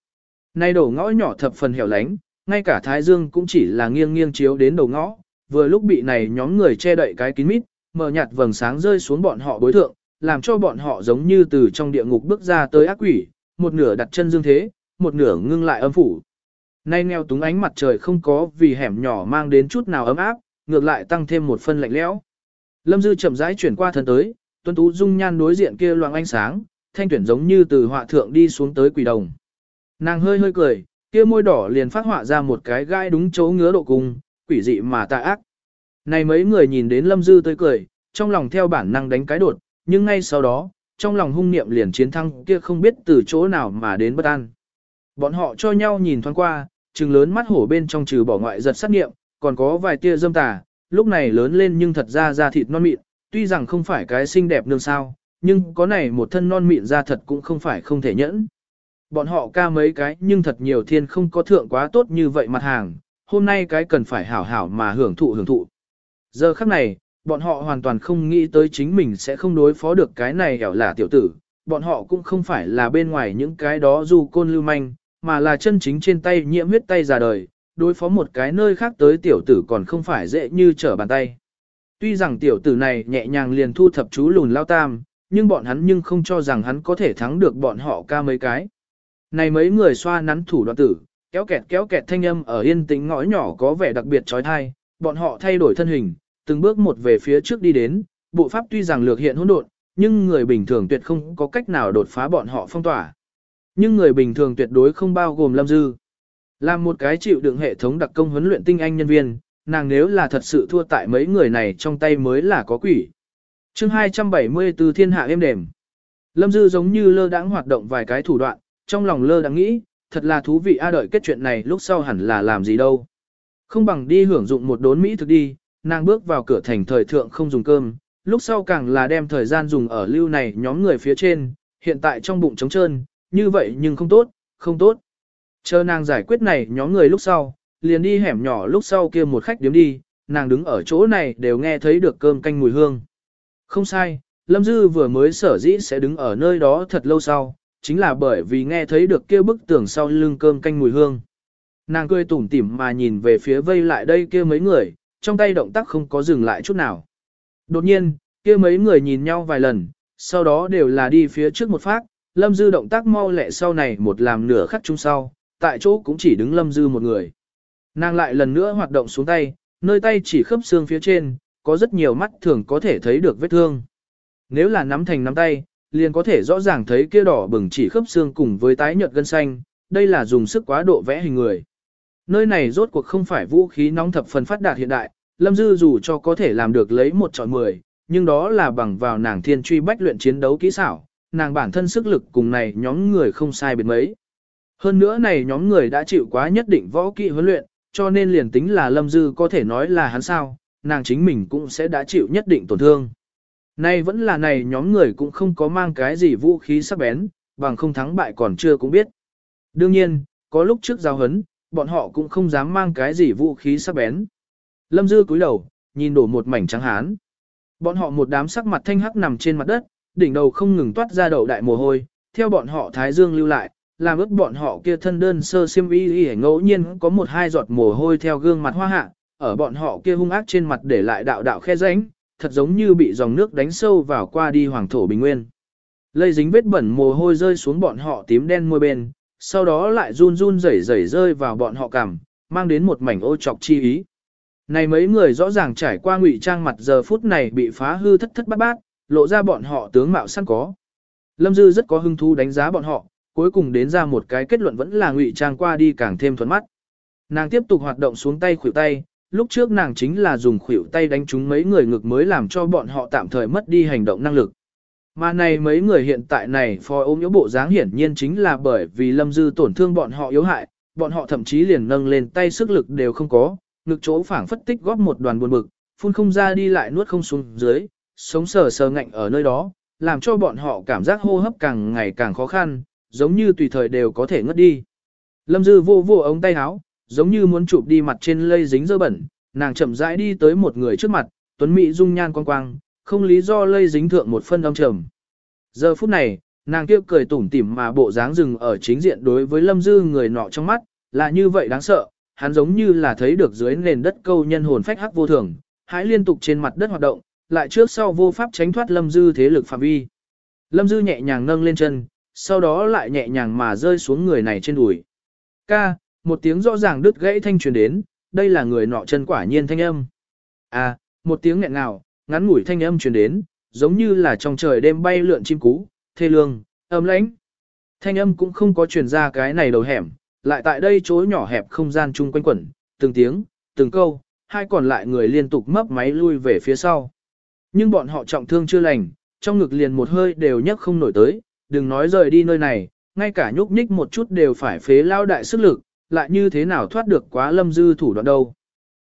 Này đổ ngõ nhỏ thập phần hẻo lánh, ngay cả Thái Dương cũng chỉ là nghiêng nghiêng chiếu đến đầu ngõ, vừa lúc bị này nhóm người che đậy cái kín mít, mở nhạt vầng sáng rơi xuống bọn họ bối thượng, làm cho bọn họ giống như từ trong địa ngục bước ra tới ác quỷ, một nửa đặt chân dương thế, một nửa ngưng lại âm phủ. Nay nghèo túng ánh mặt trời không có vì hẻm nhỏ mang đến chút nào ấm áp, ngược lại tăng thêm một phân lạnh lẽo. Lâm Dư chậm rãi chuyển qua thân tới, tuân tú dung nhan đối diện kia loang ánh sáng, thanh tuyển giống như từ họa thượng đi xuống tới quỷ đồng. Nàng hơi hơi cười, kia môi đỏ liền phát họa ra một cái gai đúng chỗ ngứa độ cùng quỷ dị mà tà ác. Này mấy người nhìn đến Lâm Dư tới cười, trong lòng theo bản năng đánh cái đột, nhưng ngay sau đó, trong lòng hung niệm liền chiến thắng kia không biết từ chỗ nào mà đến bất an. Bọn họ cho nhau nhìn thoáng qua, trừng lớn mắt hổ bên trong trừ bỏ ngoại giật sát niệm, còn có vài tia dâm tà, lúc này lớn lên nhưng thật ra da thịt non mịn, tuy rằng không phải cái xinh đẹp nương sao, nhưng có này một thân non mịn da thật cũng không phải không thể nhẫn. Bọn họ ca mấy cái nhưng thật nhiều thiên không có thượng quá tốt như vậy mặt hàng, hôm nay cái cần phải hảo hảo mà hưởng thụ hưởng thụ. Giờ khắc này, bọn họ hoàn toàn không nghĩ tới chính mình sẽ không đối phó được cái này hẻo là tiểu tử, bọn họ cũng không phải là bên ngoài những cái đó dù côn lưu manh, mà là chân chính trên tay nhiễm huyết tay già đời, đối phó một cái nơi khác tới tiểu tử còn không phải dễ như trở bàn tay. Tuy rằng tiểu tử này nhẹ nhàng liền thu thập chú lùn lao tam, nhưng bọn hắn nhưng không cho rằng hắn có thể thắng được bọn họ ca mấy cái. Này mấy người xoa nắn thủ đoạn tử, kéo kẹt kéo kẹt thanh âm ở yên tĩnh ngõ nhỏ có vẻ đặc biệt trói thai, bọn họ thay đổi thân hình, từng bước một về phía trước đi đến, bộ pháp tuy rằng lược hiện hỗn độn, nhưng người bình thường tuyệt không có cách nào đột phá bọn họ phong tỏa. Nhưng người bình thường tuyệt đối không bao gồm Lâm Dư. Làm một cái chịu đựng hệ thống đặc công huấn luyện tinh anh nhân viên, nàng nếu là thật sự thua tại mấy người này trong tay mới là có quỷ. chương 274 thiên hạ êm đềm. Lâm Dư giống như lơ đãng hoạt động vài cái thủ đoạn, trong lòng lơ đã nghĩ, thật là thú vị a đợi kết chuyện này lúc sau hẳn là làm gì đâu. Không bằng đi hưởng dụng một đốn Mỹ thực đi, nàng bước vào cửa thành thời thượng không dùng cơm, lúc sau càng là đem thời gian dùng ở lưu này nhóm người phía trên, hiện tại trong bụng trống trơn, như vậy nhưng không tốt, không tốt. Chờ nàng giải quyết này nhóm người lúc sau, liền đi hẻm nhỏ lúc sau kia một khách điếm đi, nàng đứng ở chỗ này đều nghe thấy được cơm canh mùi hương. Không sai, Lâm Dư vừa mới sở dĩ sẽ đứng ở nơi đó thật lâu sau, chính là bởi vì nghe thấy được kia bức tường sau lưng cơm canh mùi hương. Nàng cười tủm tỉm mà nhìn về phía vây lại đây kia mấy người, trong tay động tác không có dừng lại chút nào. Đột nhiên, kia mấy người nhìn nhau vài lần, sau đó đều là đi phía trước một phát, Lâm Dư động tác mau lẹ sau này một làm nửa khắc chung sau, tại chỗ cũng chỉ đứng Lâm Dư một người. Nàng lại lần nữa hoạt động xuống tay, nơi tay chỉ khớp xương phía trên, có rất nhiều mắt thường có thể thấy được vết thương. Nếu là nắm thành nắm tay, liền có thể rõ ràng thấy kia đỏ bừng chỉ khớp xương cùng với tái nhợt gân xanh, đây là dùng sức quá độ vẽ hình người. Nơi này rốt cuộc không phải vũ khí nóng thập phần phát đạt hiện đại, Lâm Dư dù cho có thể làm được lấy một chọn mười, nhưng đó là bằng vào nàng thiên truy bách luyện chiến đấu kỹ xảo, nàng bản thân sức lực cùng này nhóm người không sai biệt mấy. Hơn nữa này nhóm người đã chịu quá nhất định võ kỹ huấn luyện, cho nên liền tính là Lâm Dư có thể nói là hắn sao, nàng chính mình cũng sẽ đã chịu nhất định tổn thương. Nay vẫn là này nhóm người cũng không có mang cái gì vũ khí sắc bén, bằng không thắng bại còn chưa cũng biết. Đương nhiên, có lúc trước giao hấn, bọn họ cũng không dám mang cái gì vũ khí sắc bén. Lâm Dư cúi đầu, nhìn đổ một mảnh trắng hán. Bọn họ một đám sắc mặt thanh hắc nằm trên mặt đất, đỉnh đầu không ngừng toát ra đầu đại mồ hôi, theo bọn họ thái dương lưu lại, làm ướt bọn họ kia thân đơn sơ xiêm y y ngẫu nhiên có một hai giọt mồ hôi theo gương mặt hoa hạ, ở bọn họ kia hung ác trên mặt để lại đạo đạo khe rãnh, thật giống như bị dòng nước đánh sâu vào qua đi hoàng thổ bình nguyên. Lây dính vết bẩn mồ hôi rơi xuống bọn họ tím đen môi bên, sau đó lại run run rẩy rẩy rơi vào bọn họ cằm, mang đến một mảnh ô trọc chi ý. Này mấy người rõ ràng trải qua ngụy trang mặt giờ phút này bị phá hư thất thất bát bát, lộ ra bọn họ tướng mạo săn có. Lâm Dư rất có hứng thú đánh giá bọn họ, cuối cùng đến ra một cái kết luận vẫn là ngụy trang qua đi càng thêm thuận mắt. Nàng tiếp tục hoạt động xuống tay khuỷu tay, lúc trước nàng chính là dùng khuỷu tay đánh trúng mấy người ngực mới làm cho bọn họ tạm thời mất đi hành động năng lực. Mà này mấy người hiện tại này phò ôm yếu bộ dáng hiển nhiên chính là bởi vì Lâm Dư tổn thương bọn họ yếu hại, bọn họ thậm chí liền nâng lên tay sức lực đều không có, ngực chỗ phảng phất tích góp một đoàn buồn bực, phun không ra đi lại nuốt không xuống dưới, sống sờ sờ ngạnh ở nơi đó, làm cho bọn họ cảm giác hô hấp càng ngày càng khó khăn, giống như tùy thời đều có thể ngất đi. Lâm Dư vô vô ống tay áo, giống như muốn chụp đi mặt trên lây dính dơ bẩn, nàng chậm rãi đi tới một người trước mặt, tuấn mỹ dung nhan quang quang, không lý do lây dính thượng một phân âm trầm. Giờ phút này, nàng kia cười tủm tỉm mà bộ dáng dừng ở chính diện đối với Lâm Dư người nọ trong mắt, là như vậy đáng sợ, hắn giống như là thấy được dưới nền đất câu nhân hồn phách hắc vô thường, hãy liên tục trên mặt đất hoạt động, lại trước sau vô pháp tránh thoát Lâm Dư thế lực phạm vi. Lâm Dư nhẹ nhàng nâng lên chân, sau đó lại nhẹ nhàng mà rơi xuống người này trên đùi. Ca, một tiếng rõ ràng đứt gãy thanh truyền đến, đây là người nọ chân quả nhiên thanh âm. À, một tiếng nghẹn ngào, ngắn ngủi thanh âm truyền đến, giống như là trong trời đêm bay lượn chim cú, thê lương, ấm lãnh. Thanh âm cũng không có truyền ra cái này đầu hẻm, lại tại đây chỗ nhỏ hẹp không gian chung quanh quẩn, từng tiếng, từng câu, hai còn lại người liên tục mấp máy lui về phía sau. Nhưng bọn họ trọng thương chưa lành, trong ngực liền một hơi đều nhấc không nổi tới, đừng nói rời đi nơi này, ngay cả nhúc nhích một chút đều phải phế lao đại sức lực, lại như thế nào thoát được quá lâm dư thủ đoạn đâu.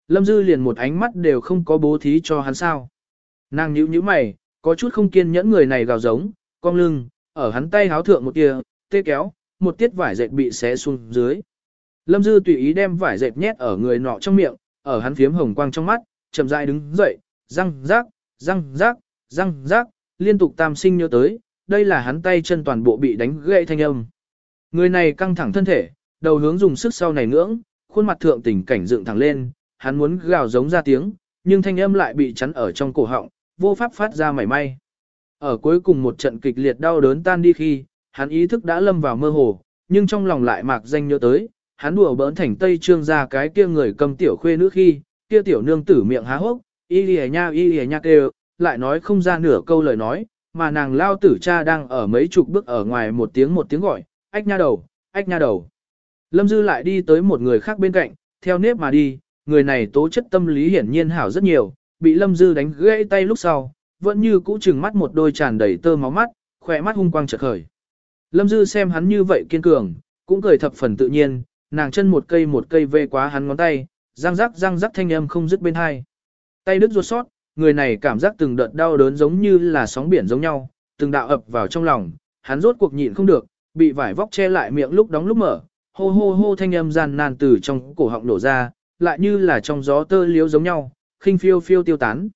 Lâm dư liền một ánh mắt đều không có bố thí cho hắn sao. Nàng nhíu nhíu mày, có chút không kiên nhẫn người này gào giống, cong lưng, ở hắn tay háo thượng một tia, tê kéo, một tiết vải dệt bị xé xuống dưới. Lâm Dư tùy ý đem vải dệt nhét ở người nọ trong miệng, ở hắn phiếm hồng quang trong mắt, chậm rãi đứng dậy, răng rác, răng rác, răng rác, liên tục tam sinh nhớ tới, đây là hắn tay chân toàn bộ bị đánh gãy thanh âm. Người này căng thẳng thân thể, đầu hướng dùng sức sau này ngưỡng, khuôn mặt thượng tình cảnh dựng thẳng lên, hắn muốn gào giống ra tiếng, nhưng thanh âm lại bị chắn ở trong cổ họng, vô pháp phát ra mảy may. Ở cuối cùng một trận kịch liệt đau đớn tan đi khi, hắn ý thức đã lâm vào mơ hồ, nhưng trong lòng lại mạc danh nhớ tới, hắn đùa bỡn thành tây trương ra cái kia người cầm tiểu khuê nữ khi, kia tiểu nương tử miệng há hốc, y lìa nha y lìa nha kêu, lại nói không ra nửa câu lời nói, mà nàng lao tử cha đang ở mấy chục bước ở ngoài một tiếng một tiếng gọi, ách nha đầu, ách nha đầu. Lâm Dư lại đi tới một người khác bên cạnh, theo nếp mà đi, người này tố chất tâm lý hiển nhiên hảo rất nhiều, bị Lâm Dư đánh gãy tay lúc sau, vẫn như cũ chừng mắt một đôi tràn đầy tơ máu mắt, khỏe mắt hung quang chợt khởi. Lâm Dư xem hắn như vậy kiên cường, cũng cười thập phần tự nhiên, nàng chân một cây một cây vê quá hắn ngón tay, răng rắc răng rắc thanh âm không dứt bên hai. Tay đứt ruột sót, người này cảm giác từng đợt đau đớn giống như là sóng biển giống nhau, từng đạo ập vào trong lòng, hắn rốt cuộc nhịn không được, bị vải vóc che lại miệng lúc đóng lúc mở, hô hô hô thanh âm gian nan từ trong cổ họng nổ ra, lại như là trong gió tơ liếu giống nhau, khinh phiêu phiêu tiêu tán.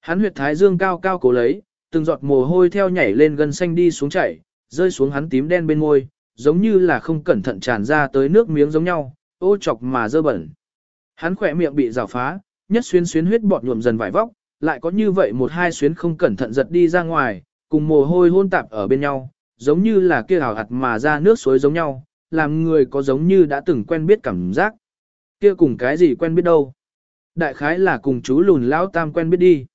Hắn huyệt thái dương cao cao cố lấy, từng giọt mồ hôi theo nhảy lên gần xanh đi xuống chảy, rơi xuống hắn tím đen bên môi, giống như là không cẩn thận tràn ra tới nước miếng giống nhau, ô chọc mà dơ bẩn. Hắn khỏe miệng bị rào phá, nhất xuyên xuyến huyết bọt nhuộm dần vải vóc, lại có như vậy một hai xuyến không cẩn thận giật đi ra ngoài, cùng mồ hôi hôn tạp ở bên nhau, giống như là kia hào hạt mà ra nước suối giống nhau, làm người có giống như đã từng quen biết cảm giác. Kia cùng cái gì quen biết đâu. Đại khái là cùng chú lùn lão tam quen biết đi.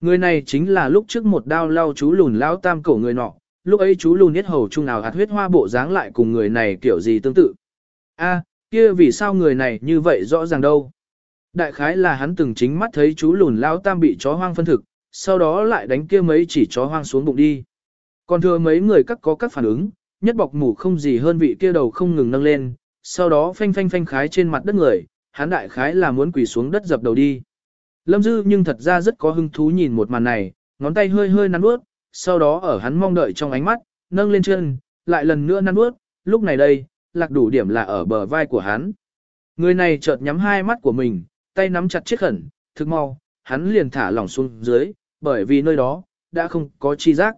Người này chính là lúc trước một đao lao chú lùn lão tam cổ người nọ, lúc ấy chú lùn nhất hầu chung nào hạt huyết hoa bộ dáng lại cùng người này kiểu gì tương tự. A, kia vì sao người này như vậy rõ ràng đâu? Đại khái là hắn từng chính mắt thấy chú lùn lão tam bị chó hoang phân thực, sau đó lại đánh kia mấy chỉ chó hoang xuống bụng đi. Còn thừa mấy người các có các phản ứng, nhất bọc mủ không gì hơn vị kia đầu không ngừng nâng lên, sau đó phanh phanh phanh khái trên mặt đất người, hắn đại khái là muốn quỳ xuống đất dập đầu đi. Lâm Dư nhưng thật ra rất có hứng thú nhìn một màn này, ngón tay hơi hơi nắn bước, sau đó ở hắn mong đợi trong ánh mắt, nâng lên chân, lại lần nữa nắn bước, lúc này đây, lạc đủ điểm là ở bờ vai của hắn. Người này chợt nhắm hai mắt của mình, tay nắm chặt chiếc khẩn, thực mau, hắn liền thả lỏng xuống dưới, bởi vì nơi đó, đã không có chi giác.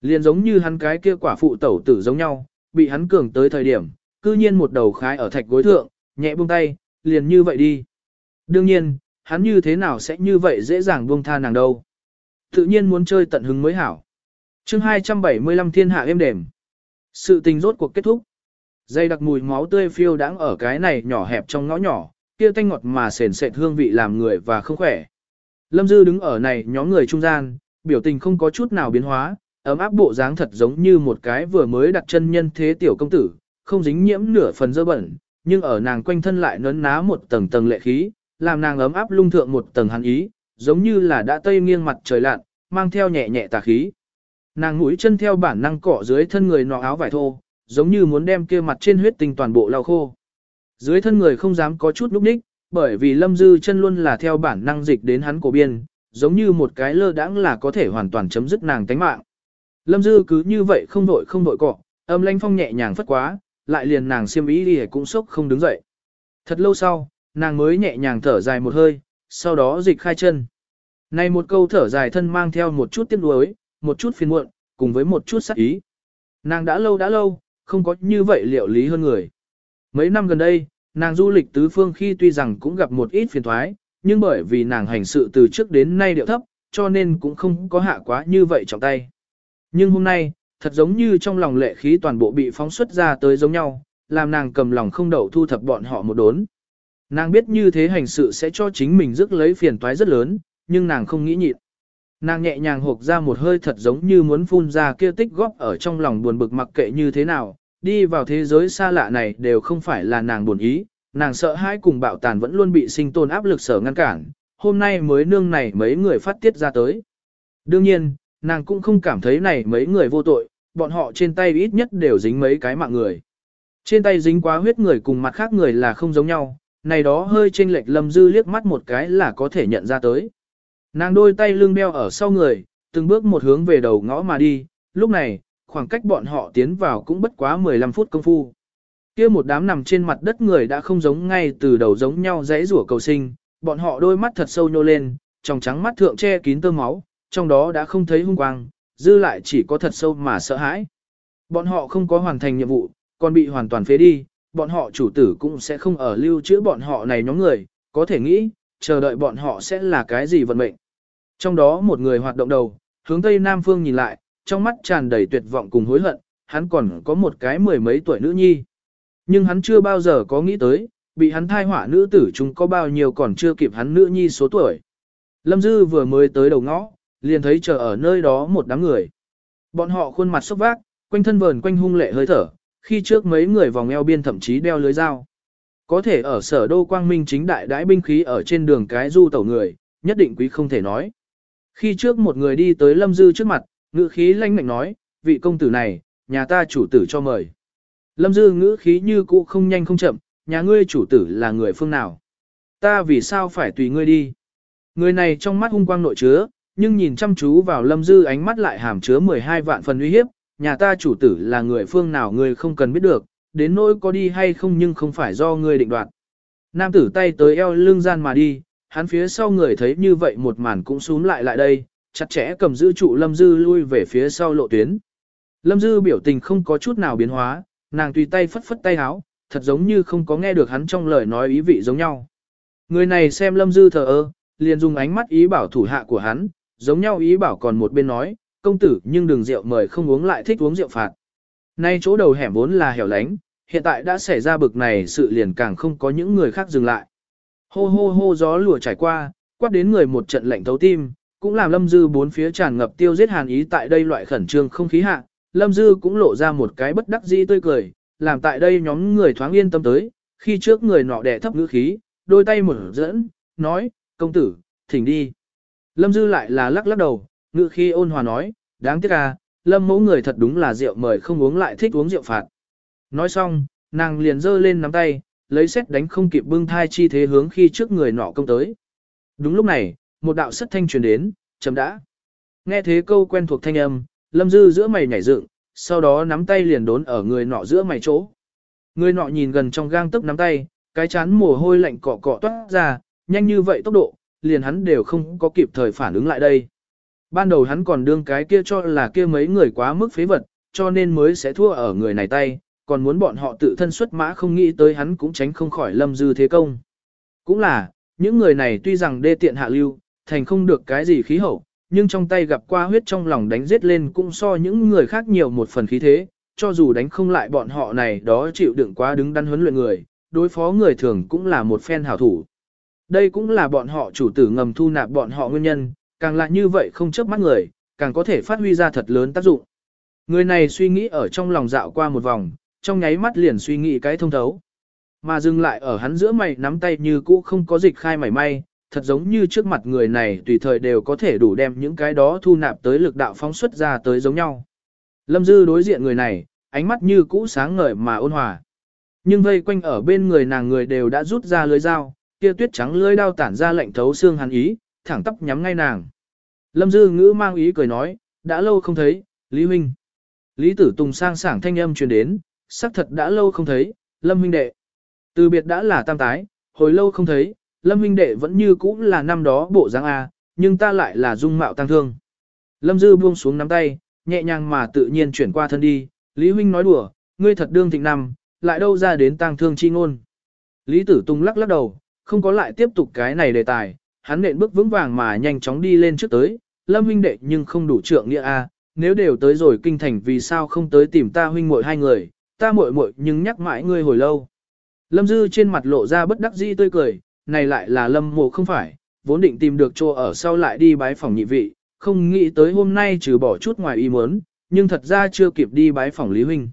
Liền giống như hắn cái kia quả phụ tẩu tử giống nhau, bị hắn cường tới thời điểm, cư nhiên một đầu khái ở thạch gối thượng, nhẹ buông tay, liền như vậy đi. Đương nhiên, hắn như thế nào sẽ như vậy dễ dàng buông tha nàng đâu. Tự nhiên muốn chơi tận hứng mới hảo. chương 275 thiên hạ êm đềm. Sự tình rốt cuộc kết thúc. Dây đặc mùi máu tươi phiêu đáng ở cái này nhỏ hẹp trong ngõ nhỏ, kia tanh ngọt mà sền sệt hương vị làm người và không khỏe. Lâm Dư đứng ở này nhóm người trung gian, biểu tình không có chút nào biến hóa, ấm áp bộ dáng thật giống như một cái vừa mới đặt chân nhân thế tiểu công tử, không dính nhiễm nửa phần dơ bẩn, nhưng ở nàng quanh thân lại nấn ná một tầng tầng lệ khí, làm nàng ấm áp lung thượng một tầng hàn ý, giống như là đã tây nghiêng mặt trời lặn, mang theo nhẹ nhẹ tà khí. Nàng mũi chân theo bản năng cọ dưới thân người nọ áo vải thô, giống như muốn đem kia mặt trên huyết tinh toàn bộ lau khô. Dưới thân người không dám có chút núp ních, bởi vì lâm dư chân luôn là theo bản năng dịch đến hắn cổ biên, giống như một cái lơ đãng là có thể hoàn toàn chấm dứt nàng tánh mạng. Lâm dư cứ như vậy không đội không đội cọ, âm lanh phong nhẹ nhàng phất quá, lại liền nàng xiêm ý đi cũng sốc không đứng dậy. Thật lâu sau, nàng mới nhẹ nhàng thở dài một hơi, sau đó dịch khai chân. Này một câu thở dài thân mang theo một chút tiếc nuối, một chút phiền muộn, cùng với một chút sắc ý. Nàng đã lâu đã lâu, không có như vậy liệu lý hơn người. Mấy năm gần đây, nàng du lịch tứ phương khi tuy rằng cũng gặp một ít phiền thoái, nhưng bởi vì nàng hành sự từ trước đến nay điệu thấp, cho nên cũng không có hạ quá như vậy trọng tay. Nhưng hôm nay, thật giống như trong lòng lệ khí toàn bộ bị phóng xuất ra tới giống nhau, làm nàng cầm lòng không đậu thu thập bọn họ một đốn. Nàng biết như thế hành sự sẽ cho chính mình rước lấy phiền toái rất lớn, nhưng nàng không nghĩ nhịn. Nàng nhẹ nhàng hộp ra một hơi thật giống như muốn phun ra kia tích góp ở trong lòng buồn bực mặc kệ như thế nào, đi vào thế giới xa lạ này đều không phải là nàng buồn ý, nàng sợ hãi cùng bạo tàn vẫn luôn bị sinh tồn áp lực sở ngăn cản, hôm nay mới nương này mấy người phát tiết ra tới. Đương nhiên, nàng cũng không cảm thấy này mấy người vô tội, bọn họ trên tay ít nhất đều dính mấy cái mạng người. Trên tay dính quá huyết người cùng mặt khác người là không giống nhau, này đó hơi chênh lệch lâm dư liếc mắt một cái là có thể nhận ra tới. Nàng đôi tay lưng đeo ở sau người, từng bước một hướng về đầu ngõ mà đi, lúc này, khoảng cách bọn họ tiến vào cũng bất quá 15 phút công phu. kia một đám nằm trên mặt đất người đã không giống ngay từ đầu giống nhau dãy rủa cầu sinh, bọn họ đôi mắt thật sâu nhô lên, trong trắng mắt thượng che kín tơ máu, trong đó đã không thấy hung quang, dư lại chỉ có thật sâu mà sợ hãi. Bọn họ không có hoàn thành nhiệm vụ, còn bị hoàn toàn phế đi, bọn họ chủ tử cũng sẽ không ở lưu trữ bọn họ này nhóm người, có thể nghĩ, chờ đợi bọn họ sẽ là cái gì vận mệnh. Trong đó một người hoạt động đầu, hướng tây nam phương nhìn lại, trong mắt tràn đầy tuyệt vọng cùng hối hận, hắn còn có một cái mười mấy tuổi nữ nhi. Nhưng hắn chưa bao giờ có nghĩ tới, bị hắn thai hỏa nữ tử chúng có bao nhiêu còn chưa kịp hắn nữ nhi số tuổi. Lâm Dư vừa mới tới đầu ngõ, liền thấy chờ ở nơi đó một đám người. Bọn họ khuôn mặt sốc vác, quanh thân vờn quanh hung lệ hơi thở, khi trước mấy người vòng eo biên thậm chí đeo lưới dao. Có thể ở sở đô quang minh chính đại đãi binh khí ở trên đường cái du tẩu người, nhất định quý không thể nói. Khi trước một người đi tới Lâm Dư trước mặt, ngữ khí lanh mạnh nói, vị công tử này, nhà ta chủ tử cho mời. Lâm Dư ngữ khí như cũ không nhanh không chậm, nhà ngươi chủ tử là người phương nào? Ta vì sao phải tùy ngươi đi? Người này trong mắt hung quang nội chứa, nhưng nhìn chăm chú vào Lâm Dư ánh mắt lại hàm chứa 12 vạn phần uy hiếp, nhà ta chủ tử là người phương nào người không cần biết được, đến nỗi có đi hay không nhưng không phải do người định đoạt. Nam tử tay tới eo lưng gian mà đi, hắn phía sau người thấy như vậy một màn cũng xuống lại lại đây, chặt chẽ cầm giữ trụ Lâm Dư lui về phía sau lộ tuyến. Lâm Dư biểu tình không có chút nào biến hóa, nàng tùy tay phất phất tay háo, thật giống như không có nghe được hắn trong lời nói ý vị giống nhau. Người này xem Lâm Dư thờ ơ, liền dùng ánh mắt ý bảo thủ hạ của hắn, giống nhau ý bảo còn một bên nói, công tử nhưng đừng rượu mời không uống lại thích uống rượu phạt. Nay chỗ đầu hẻm vốn là hẻo lánh, hiện tại đã xảy ra bực này sự liền càng không có những người khác dừng lại. Hô hô hô gió lùa trải qua, quát đến người một trận lạnh thấu tim, cũng làm lâm dư bốn phía tràn ngập tiêu giết hàn ý tại đây loại khẩn trương không khí hạ, Lâm Dư cũng lộ ra một cái bất đắc dĩ tươi cười, làm tại đây nhóm người thoáng yên tâm tới, khi trước người nọ đẻ thấp ngữ khí, đôi tay mở dẫn, nói, công tử, thỉnh đi. Lâm Dư lại là lắc lắc đầu, ngự khi ôn hòa nói, đáng tiếc à, Lâm mẫu người thật đúng là rượu mời không uống lại thích uống rượu phạt. Nói xong, nàng liền giơ lên nắm tay, lấy xét đánh không kịp bưng thai chi thế hướng khi trước người nọ công tới. Đúng lúc này, một đạo sất thanh truyền đến, chấm đã. Nghe thế câu quen thuộc thanh âm, Lâm Dư giữa mày nhảy dựng, sau đó nắm tay liền đốn ở người nọ giữa mày chỗ. Người nọ nhìn gần trong gang tấc nắm tay, cái chán mồ hôi lạnh cọ cọ toát ra, nhanh như vậy tốc độ, liền hắn đều không có kịp thời phản ứng lại đây. Ban đầu hắn còn đương cái kia cho là kia mấy người quá mức phế vật, cho nên mới sẽ thua ở người này tay, còn muốn bọn họ tự thân xuất mã không nghĩ tới hắn cũng tránh không khỏi lâm dư thế công. Cũng là, những người này tuy rằng đê tiện hạ lưu, thành không được cái gì khí hậu, nhưng trong tay gặp qua huyết trong lòng đánh giết lên cũng so những người khác nhiều một phần khí thế, cho dù đánh không lại bọn họ này đó chịu đựng quá đứng đắn huấn luyện người, đối phó người thường cũng là một phen hảo thủ. Đây cũng là bọn họ chủ tử ngầm thu nạp bọn họ nguyên nhân, càng là như vậy không chớp mắt người, càng có thể phát huy ra thật lớn tác dụng. Người này suy nghĩ ở trong lòng dạo qua một vòng, trong nháy mắt liền suy nghĩ cái thông thấu. Mà dừng lại ở hắn giữa mày nắm tay như cũ không có dịch khai mảy may, thật giống như trước mặt người này tùy thời đều có thể đủ đem những cái đó thu nạp tới lực đạo phóng xuất ra tới giống nhau. Lâm Dư đối diện người này, ánh mắt như cũ sáng ngời mà ôn hòa. Nhưng vây quanh ở bên người nàng người đều đã rút ra lưới dao, kia tuyết trắng lưỡi đao tản ra lệnh thấu xương hắn ý, thẳng tóc nhắm ngay nàng. Lâm Dư ngữ mang ý cười nói, đã lâu không thấy, Lý Huynh. Lý Tử Tùng sang sảng thanh âm truyền đến, xác thật đã lâu không thấy, Lâm Huynh đệ. Từ biệt đã là tam tái, hồi lâu không thấy, Lâm Huynh đệ vẫn như cũ là năm đó bộ dáng A, nhưng ta lại là dung mạo tăng thương. Lâm Dư buông xuống nắm tay, nhẹ nhàng mà tự nhiên chuyển qua thân đi, Lý Huynh nói đùa, ngươi thật đương thịnh năm, lại đâu ra đến tăng thương chi ngôn. Lý Tử Tùng lắc lắc đầu, không có lại tiếp tục cái này đề tài, hắn nện bước vững vàng mà nhanh chóng đi lên trước tới, Lâm huynh đệ nhưng không đủ trượng nghĩa a, nếu đều tới rồi kinh thành vì sao không tới tìm ta huynh muội hai người, ta muội muội nhưng nhắc mãi ngươi hồi lâu. Lâm Dư trên mặt lộ ra bất đắc dĩ tươi cười, này lại là Lâm Mộ không phải, vốn định tìm được chỗ ở sau lại đi bái phòng nhị vị, không nghĩ tới hôm nay trừ bỏ chút ngoài ý muốn, nhưng thật ra chưa kịp đi bái phòng Lý huynh.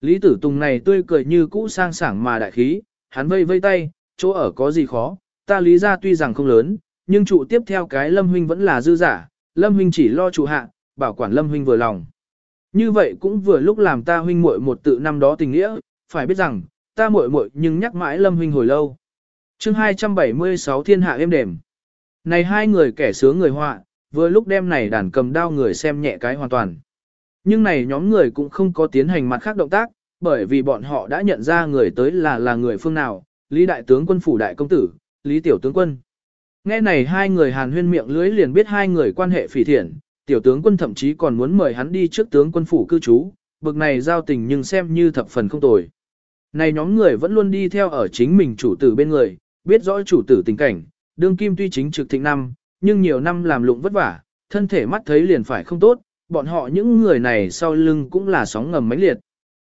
Lý Tử Tùng này tươi cười như cũ sang sảng mà đại khí, hắn vây vây tay, chỗ ở có gì khó, ta lý ra tuy rằng không lớn, nhưng trụ tiếp theo cái Lâm huynh vẫn là dư giả, Lâm huynh chỉ lo trụ hạ, bảo quản Lâm huynh vừa lòng. Như vậy cũng vừa lúc làm ta huynh muội một tự năm đó tình nghĩa, phải biết rằng, ta muội muội nhưng nhắc mãi Lâm huynh hồi lâu. Chương 276 Thiên hạ êm đềm. Này hai người kẻ sướng người họa, vừa lúc đem này đàn cầm đao người xem nhẹ cái hoàn toàn. Nhưng này nhóm người cũng không có tiến hành mặt khác động tác, bởi vì bọn họ đã nhận ra người tới là là người phương nào, Lý Đại tướng quân phủ đại công tử, Lý Tiểu tướng quân. Nghe này hai người hàn huyên miệng lưới liền biết hai người quan hệ phỉ thiện, Tiểu tướng quân thậm chí còn muốn mời hắn đi trước tướng quân phủ cư trú, bực này giao tình nhưng xem như thập phần không tồi. Này nhóm người vẫn luôn đi theo ở chính mình chủ tử bên người, biết rõ chủ tử tình cảnh, đương kim tuy chính trực thịnh năm, nhưng nhiều năm làm lụng vất vả, thân thể mắt thấy liền phải không tốt, bọn họ những người này sau lưng cũng là sóng ngầm mãnh liệt.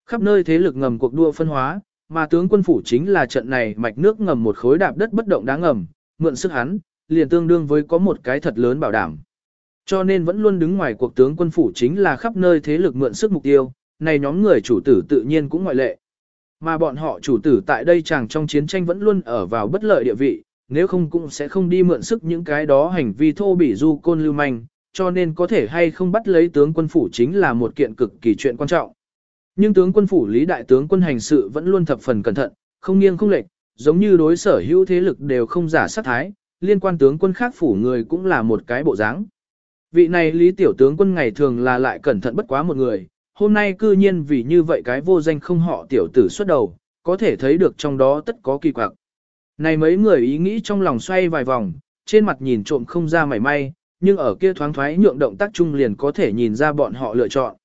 Khắp nơi thế lực ngầm cuộc đua phân hóa, mà tướng quân phủ chính là trận này mạch nước ngầm một khối đạp đất bất động đáng ngầm, mượn sức hắn, liền tương đương với có một cái thật lớn bảo đảm. Cho nên vẫn luôn đứng ngoài cuộc tướng quân phủ chính là khắp nơi thế lực mượn sức mục tiêu, này nhóm người chủ tử tự nhiên cũng ngoại lệ. Mà bọn họ chủ tử tại đây chẳng trong chiến tranh vẫn luôn ở vào bất lợi địa vị, nếu không cũng sẽ không đi mượn sức những cái đó hành vi thô bỉ du côn lưu manh, cho nên có thể hay không bắt lấy tướng quân phủ chính là một kiện cực kỳ chuyện quan trọng. Nhưng tướng quân phủ lý đại tướng quân hành sự vẫn luôn thập phần cẩn thận, không nghiêng không lệch, giống như đối sở hữu thế lực đều không giả sát thái, liên quan tướng quân khác phủ người cũng là một cái bộ dáng. Vị này lý tiểu tướng quân ngày thường là lại cẩn thận bất quá một người, hôm nay cư nhiên vì như vậy cái vô danh không họ tiểu tử xuất đầu, có thể thấy được trong đó tất có kỳ quặc. Này mấy người ý nghĩ trong lòng xoay vài vòng, trên mặt nhìn trộm không ra mảy may, nhưng ở kia thoáng thoái nhượng động tác chung liền có thể nhìn ra bọn họ lựa chọn.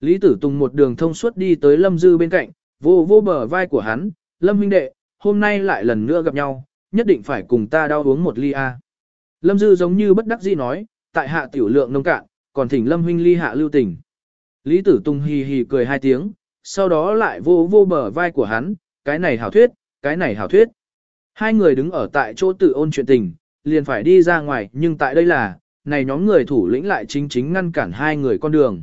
Lý Tử Tùng một đường thông suốt đi tới Lâm Dư bên cạnh, vô vô bờ vai của hắn, Lâm huynh đệ, hôm nay lại lần nữa gặp nhau, nhất định phải cùng ta đau uống một ly a. Lâm Dư giống như bất đắc dĩ nói, tại hạ tiểu lượng nông cạn, còn thỉnh Lâm huynh ly hạ lưu tình. Lý Tử Tùng hì hì cười hai tiếng, sau đó lại vô vô bờ vai của hắn, cái này hảo thuyết, cái này hảo thuyết. Hai người đứng ở tại chỗ tự ôn chuyện tình, liền phải đi ra ngoài, nhưng tại đây là, này nhóm người thủ lĩnh lại chính chính ngăn cản hai người con đường.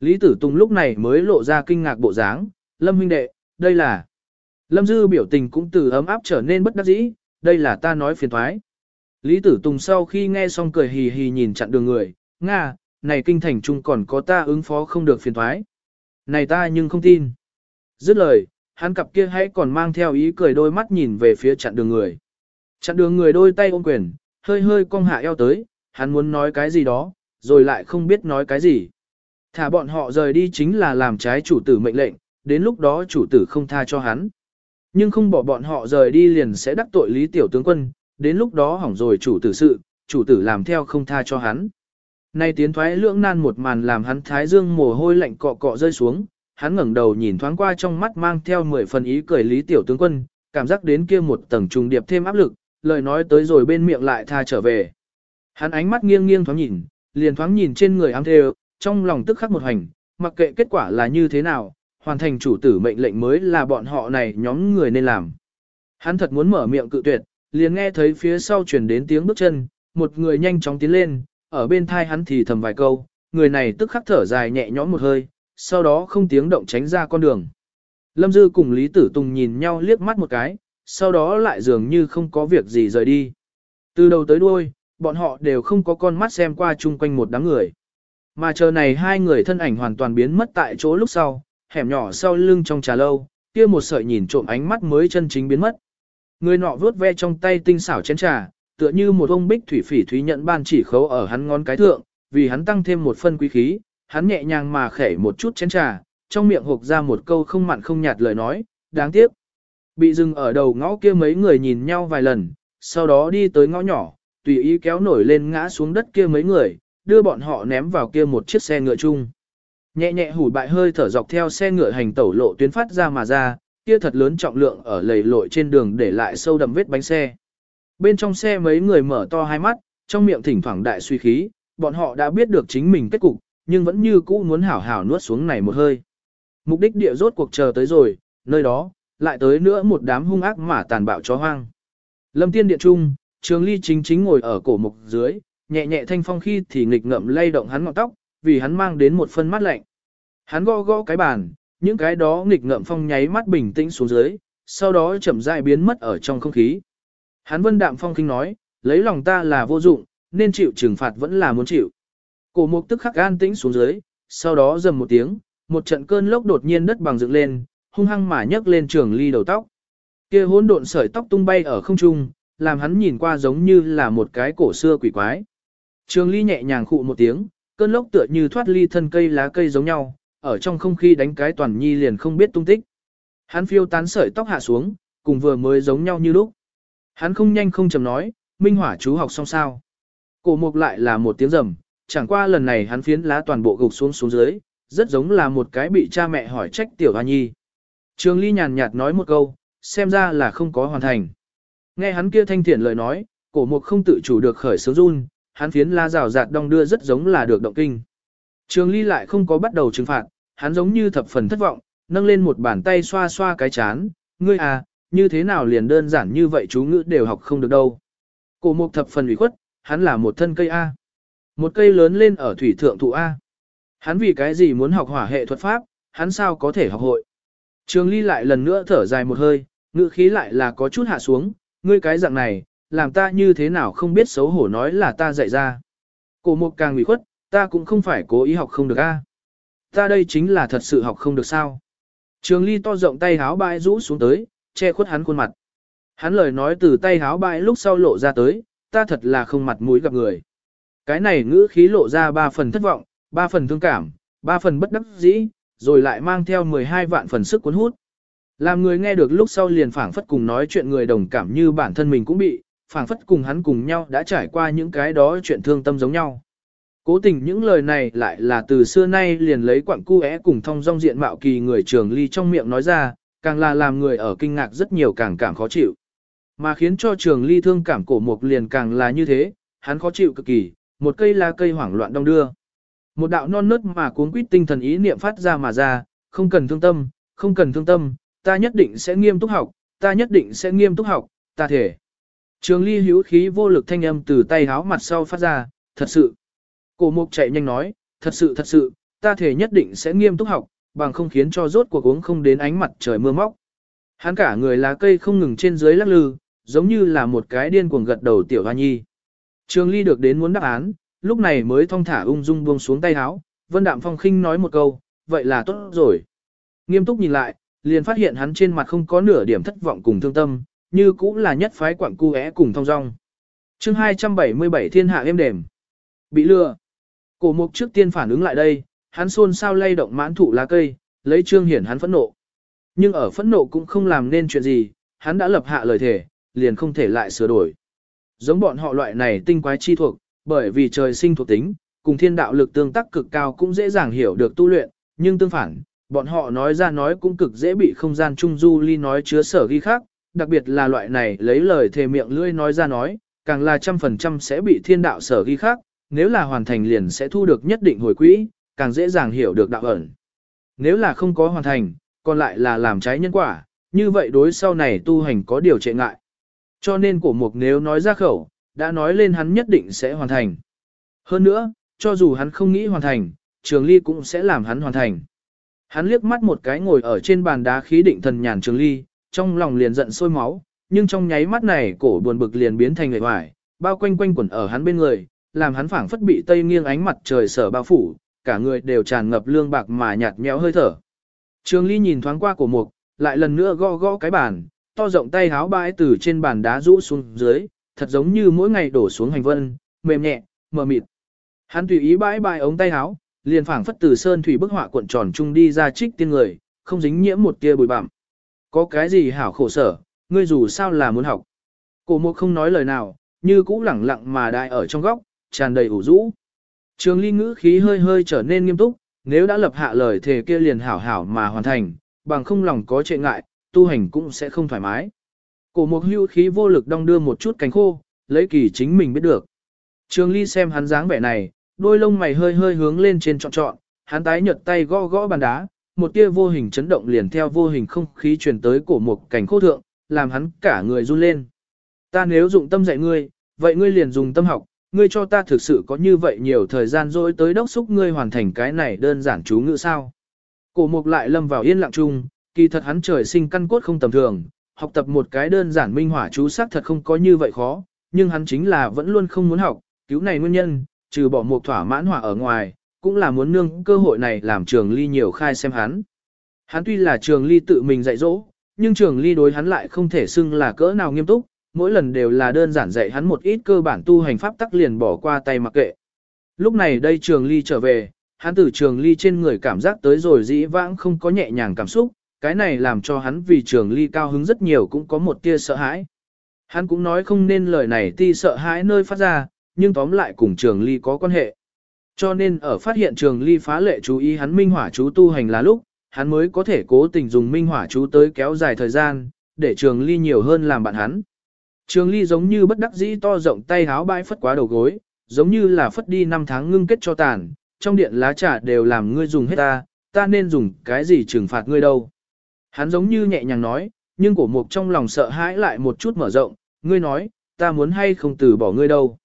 Lý Tử Tùng lúc này mới lộ ra kinh ngạc bộ dáng, Lâm huynh đệ, đây là... Lâm Dư biểu tình cũng từ ấm áp trở nên bất đắc dĩ, đây là ta nói phiền thoái. Lý Tử Tùng sau khi nghe xong cười hì hì nhìn chặn đường người, Nga, này kinh thành chung còn có ta ứng phó không được phiền thoái. Này ta nhưng không tin. Dứt lời, hắn cặp kia hãy còn mang theo ý cười đôi mắt nhìn về phía chặn đường người. Chặn đường người đôi tay ôm quyền, hơi hơi cong hạ eo tới, hắn muốn nói cái gì đó, rồi lại không biết nói cái gì. Thả bọn họ rời đi chính là làm trái chủ tử mệnh lệnh, đến lúc đó chủ tử không tha cho hắn. Nhưng không bỏ bọn họ rời đi liền sẽ đắc tội lý tiểu tướng quân, đến lúc đó hỏng rồi chủ tử sự, chủ tử làm theo không tha cho hắn. Nay tiến thoái lưỡng nan một màn làm hắn thái dương mồ hôi lạnh cọ cọ rơi xuống, hắn ngẩng đầu nhìn thoáng qua trong mắt mang theo mười phần ý cười lý tiểu tướng quân, cảm giác đến kia một tầng trùng điệp thêm áp lực, lời nói tới rồi bên miệng lại tha trở về. Hắn ánh mắt nghiêng nghiêng thoáng nhìn, liền thoáng nhìn trên người ám thê, trong lòng tức khắc một hành, mặc kệ kết quả là như thế nào, hoàn thành chủ tử mệnh lệnh mới là bọn họ này nhóm người nên làm. Hắn thật muốn mở miệng cự tuyệt, liền nghe thấy phía sau truyền đến tiếng bước chân, một người nhanh chóng tiến lên, ở bên thai hắn thì thầm vài câu, người này tức khắc thở dài nhẹ nhõm một hơi, sau đó không tiếng động tránh ra con đường. Lâm Dư cùng Lý Tử Tùng nhìn nhau liếc mắt một cái, sau đó lại dường như không có việc gì rời đi. Từ đầu tới đuôi, bọn họ đều không có con mắt xem qua chung quanh một đám người. Mà chờ này hai người thân ảnh hoàn toàn biến mất tại chỗ lúc sau, hẻm nhỏ sau lưng trong trà lâu, kia một sợi nhìn trộm ánh mắt mới chân chính biến mất. Người nọ vuốt ve trong tay tinh xảo chén trà, tựa như một ông bích thủy phỉ thúy nhận ban chỉ khấu ở hắn ngón cái thượng, vì hắn tăng thêm một phân quý khí, hắn nhẹ nhàng mà khẽ một chút chén trà, trong miệng hộc ra một câu không mặn không nhạt lời nói, đáng tiếc. Bị dừng ở đầu ngõ kia mấy người nhìn nhau vài lần, sau đó đi tới ngõ nhỏ, tùy ý kéo nổi lên ngã xuống đất kia mấy người, đưa bọn họ ném vào kia một chiếc xe ngựa chung. Nhẹ nhẹ hủi bại hơi thở dọc theo xe ngựa hành tẩu lộ tuyến phát ra mà ra, kia thật lớn trọng lượng ở lầy lội trên đường để lại sâu đậm vết bánh xe. Bên trong xe mấy người mở to hai mắt, trong miệng thỉnh thoảng đại suy khí, bọn họ đã biết được chính mình kết cục, nhưng vẫn như cũ muốn hảo hảo nuốt xuống này một hơi. Mục đích địa rốt cuộc chờ tới rồi, nơi đó, lại tới nữa một đám hung ác mà tàn bạo chó hoang. Lâm tiên điện trung, trường ly chính chính ngồi ở cổ mục dưới, nhẹ nhẹ thanh phong khi thì nghịch ngậm lay động hắn ngọn tóc, vì hắn mang đến một phân mát lạnh. Hắn gõ gõ cái bàn, những cái đó nghịch ngợm phong nháy mắt bình tĩnh xuống dưới, sau đó chậm rãi biến mất ở trong không khí. Hắn vân đạm phong kinh nói, lấy lòng ta là vô dụng, nên chịu trừng phạt vẫn là muốn chịu. Cổ mục tức khắc an tĩnh xuống dưới, sau đó dầm một tiếng, một trận cơn lốc đột nhiên đất bằng dựng lên, hung hăng mà nhấc lên trường ly đầu tóc. Kia hỗn độn sợi tóc tung bay ở không trung, làm hắn nhìn qua giống như là một cái cổ xưa quỷ quái. Trường ly nhẹ nhàng khụ một tiếng, cơn lốc tựa như thoát ly thân cây lá cây giống nhau, ở trong không khí đánh cái toàn nhi liền không biết tung tích. Hắn phiêu tán sợi tóc hạ xuống, cùng vừa mới giống nhau như lúc. Hắn không nhanh không chậm nói, Minh Hỏa chú học xong sao. Cổ mục lại là một tiếng rầm, chẳng qua lần này hắn phiến lá toàn bộ gục xuống xuống dưới, rất giống là một cái bị cha mẹ hỏi trách tiểu hoa nhi. Trường Ly nhàn nhạt nói một câu, xem ra là không có hoàn thành. Nghe hắn kia thanh thiện lời nói, cổ mục không tự chủ được khởi sướng run, hắn phiến la rào rạt đong đưa rất giống là được động kinh. Trường Ly lại không có bắt đầu trừng phạt, hắn giống như thập phần thất vọng, nâng lên một bàn tay xoa xoa cái chán, ngươi à, như thế nào liền đơn giản như vậy chú ngữ đều học không được đâu. Cổ mục thập phần ủy khuất, hắn là một thân cây A. Một cây lớn lên ở thủy thượng thụ A. Hắn vì cái gì muốn học hỏa hệ thuật pháp, hắn sao có thể học hội. Trường Ly lại lần nữa thở dài một hơi, ngữ khí lại là có chút hạ xuống, ngươi cái dạng này, làm ta như thế nào không biết xấu hổ nói là ta dạy ra. Cổ mục càng ủy khuất, ta cũng không phải cố ý học không được a. Ta đây chính là thật sự học không được sao. Trường ly to rộng tay háo bãi rũ xuống tới, che khuất hắn khuôn mặt. Hắn lời nói từ tay háo bãi lúc sau lộ ra tới, ta thật là không mặt mũi gặp người. Cái này ngữ khí lộ ra ba phần thất vọng, ba phần thương cảm, ba phần bất đắc dĩ, rồi lại mang theo 12 vạn phần sức cuốn hút. Làm người nghe được lúc sau liền phảng phất cùng nói chuyện người đồng cảm như bản thân mình cũng bị, phảng phất cùng hắn cùng nhau đã trải qua những cái đó chuyện thương tâm giống nhau. Cố tình những lời này lại là từ xưa nay liền lấy quặng cu é cùng thông dong diện mạo kỳ người trường ly trong miệng nói ra, càng là làm người ở kinh ngạc rất nhiều càng cảm khó chịu. Mà khiến cho trường ly thương cảm cổ mục liền càng là như thế, hắn khó chịu cực kỳ, một cây lá cây hoảng loạn đông đưa. Một đạo non nớt mà cuốn quýt tinh thần ý niệm phát ra mà ra, không cần thương tâm, không cần thương tâm, ta nhất định sẽ nghiêm túc học, ta nhất định sẽ nghiêm túc học, ta thể. Trường ly hữu khí vô lực thanh âm từ tay háo mặt sau phát ra, thật sự. Cổ mục chạy nhanh nói, thật sự thật sự, ta thể nhất định sẽ nghiêm túc học, bằng không khiến cho rốt cuộc uống không đến ánh mặt trời mưa móc. Hắn cả người lá cây không ngừng trên dưới lắc lư, giống như là một cái điên cuồng gật đầu tiểu hoa nhi. Trường ly được đến muốn đáp án, lúc này mới thong thả ung dung buông xuống tay háo. vân đạm phong khinh nói một câu, vậy là tốt rồi. Nghiêm túc nhìn lại, liền phát hiện hắn trên mặt không có nửa điểm thất vọng cùng thương tâm, như cũng là nhất phái quặng cu é cùng thong dong. chương 277 thiên hạ êm đềm. Bị lừa. Cổ mục trước tiên phản ứng lại đây, hắn xôn sao lay động mãn thụ lá cây, lấy trương hiển hắn phẫn nộ. Nhưng ở phẫn nộ cũng không làm nên chuyện gì, hắn đã lập hạ lời thể, liền không thể lại sửa đổi. Giống bọn họ loại này tinh quái chi thuộc, bởi vì trời sinh thuộc tính, cùng thiên đạo lực tương tác cực cao cũng dễ dàng hiểu được tu luyện, nhưng tương phản, bọn họ nói ra nói cũng cực dễ bị không gian trung du ly nói chứa sở ghi khác, đặc biệt là loại này lấy lời thề miệng lưỡi nói ra nói, càng là trăm phần trăm sẽ bị thiên đạo sở ghi khác, nếu là hoàn thành liền sẽ thu được nhất định hồi quỹ, càng dễ dàng hiểu được đạo ẩn. Nếu là không có hoàn thành, còn lại là làm trái nhân quả, như vậy đối sau này tu hành có điều trệ ngại. Cho nên cổ mục nếu nói ra khẩu, đã nói lên hắn nhất định sẽ hoàn thành. Hơn nữa, cho dù hắn không nghĩ hoàn thành, trường ly cũng sẽ làm hắn hoàn thành. Hắn liếc mắt một cái ngồi ở trên bàn đá khí định thần nhàn trường ly, trong lòng liền giận sôi máu, nhưng trong nháy mắt này cổ buồn bực liền biến thành người hoài, bao quanh quanh quẩn ở hắn bên người, làm hắn phảng phất bị tây nghiêng ánh mặt trời sở bao phủ, cả người đều tràn ngập lương bạc mà nhạt nhẽo hơi thở. Trường Ly nhìn thoáng qua cổ mục, lại lần nữa gõ gõ cái bàn, to rộng tay háo bãi từ trên bàn đá rũ xuống dưới, thật giống như mỗi ngày đổ xuống hành vân, mềm nhẹ, mờ mịt. Hắn tùy ý bãi bãi ống tay háo, liền phảng phất từ sơn thủy bức họa cuộn tròn chung đi ra trích tiên người, không dính nhiễm một tia bụi bặm. Có cái gì hảo khổ sở, ngươi dù sao là muốn học. Cổ mục không nói lời nào, như cũ lẳng lặng mà đại ở trong góc, tràn đầy ủ rũ. Trường ly ngữ khí hơi hơi trở nên nghiêm túc, nếu đã lập hạ lời thề kia liền hảo hảo mà hoàn thành, bằng không lòng có trệ ngại, tu hành cũng sẽ không thoải mái. Cổ mục hưu khí vô lực đong đưa một chút cánh khô, lấy kỳ chính mình biết được. Trường ly xem hắn dáng vẻ này, đôi lông mày hơi hơi hướng lên trên trọn trọn, hắn tái nhợt tay gõ gõ bàn đá, một tia vô hình chấn động liền theo vô hình không khí truyền tới cổ mục cảnh khô thượng, làm hắn cả người run lên. Ta nếu dụng tâm dạy ngươi, vậy ngươi liền dùng tâm học, ngươi cho ta thực sự có như vậy nhiều thời gian dỗi tới đốc xúc ngươi hoàn thành cái này đơn giản chú ngữ sao. Cổ mục lại lâm vào yên lặng chung, kỳ thật hắn trời sinh căn cốt không tầm thường, học tập một cái đơn giản minh hỏa chú sắc thật không có như vậy khó, nhưng hắn chính là vẫn luôn không muốn học, cứu này nguyên nhân, trừ bỏ mục thỏa mãn hỏa ở ngoài, cũng là muốn nương cơ hội này làm trường ly nhiều khai xem hắn. Hắn tuy là trường ly tự mình dạy dỗ, nhưng trường ly đối hắn lại không thể xưng là cỡ nào nghiêm túc, mỗi lần đều là đơn giản dạy hắn một ít cơ bản tu hành pháp tắc liền bỏ qua tay mặc kệ. Lúc này đây trường ly trở về, hắn từ trường ly trên người cảm giác tới rồi dĩ vãng không có nhẹ nhàng cảm xúc, cái này làm cho hắn vì trường ly cao hứng rất nhiều cũng có một tia sợ hãi. Hắn cũng nói không nên lời này ti sợ hãi nơi phát ra, nhưng tóm lại cùng trường ly có quan hệ. Cho nên ở phát hiện trường ly phá lệ chú ý hắn minh hỏa chú tu hành là lúc, hắn mới có thể cố tình dùng minh hỏa chú tới kéo dài thời gian, để trường ly nhiều hơn làm bạn hắn. Trường ly giống như bất đắc dĩ to rộng tay háo bãi phất quá đầu gối, giống như là phất đi năm tháng ngưng kết cho tàn, trong điện lá trà đều làm ngươi dùng hết ta, ta nên dùng cái gì trừng phạt ngươi đâu. Hắn giống như nhẹ nhàng nói, nhưng cổ mục trong lòng sợ hãi lại một chút mở rộng, ngươi nói, ta muốn hay không từ bỏ ngươi đâu.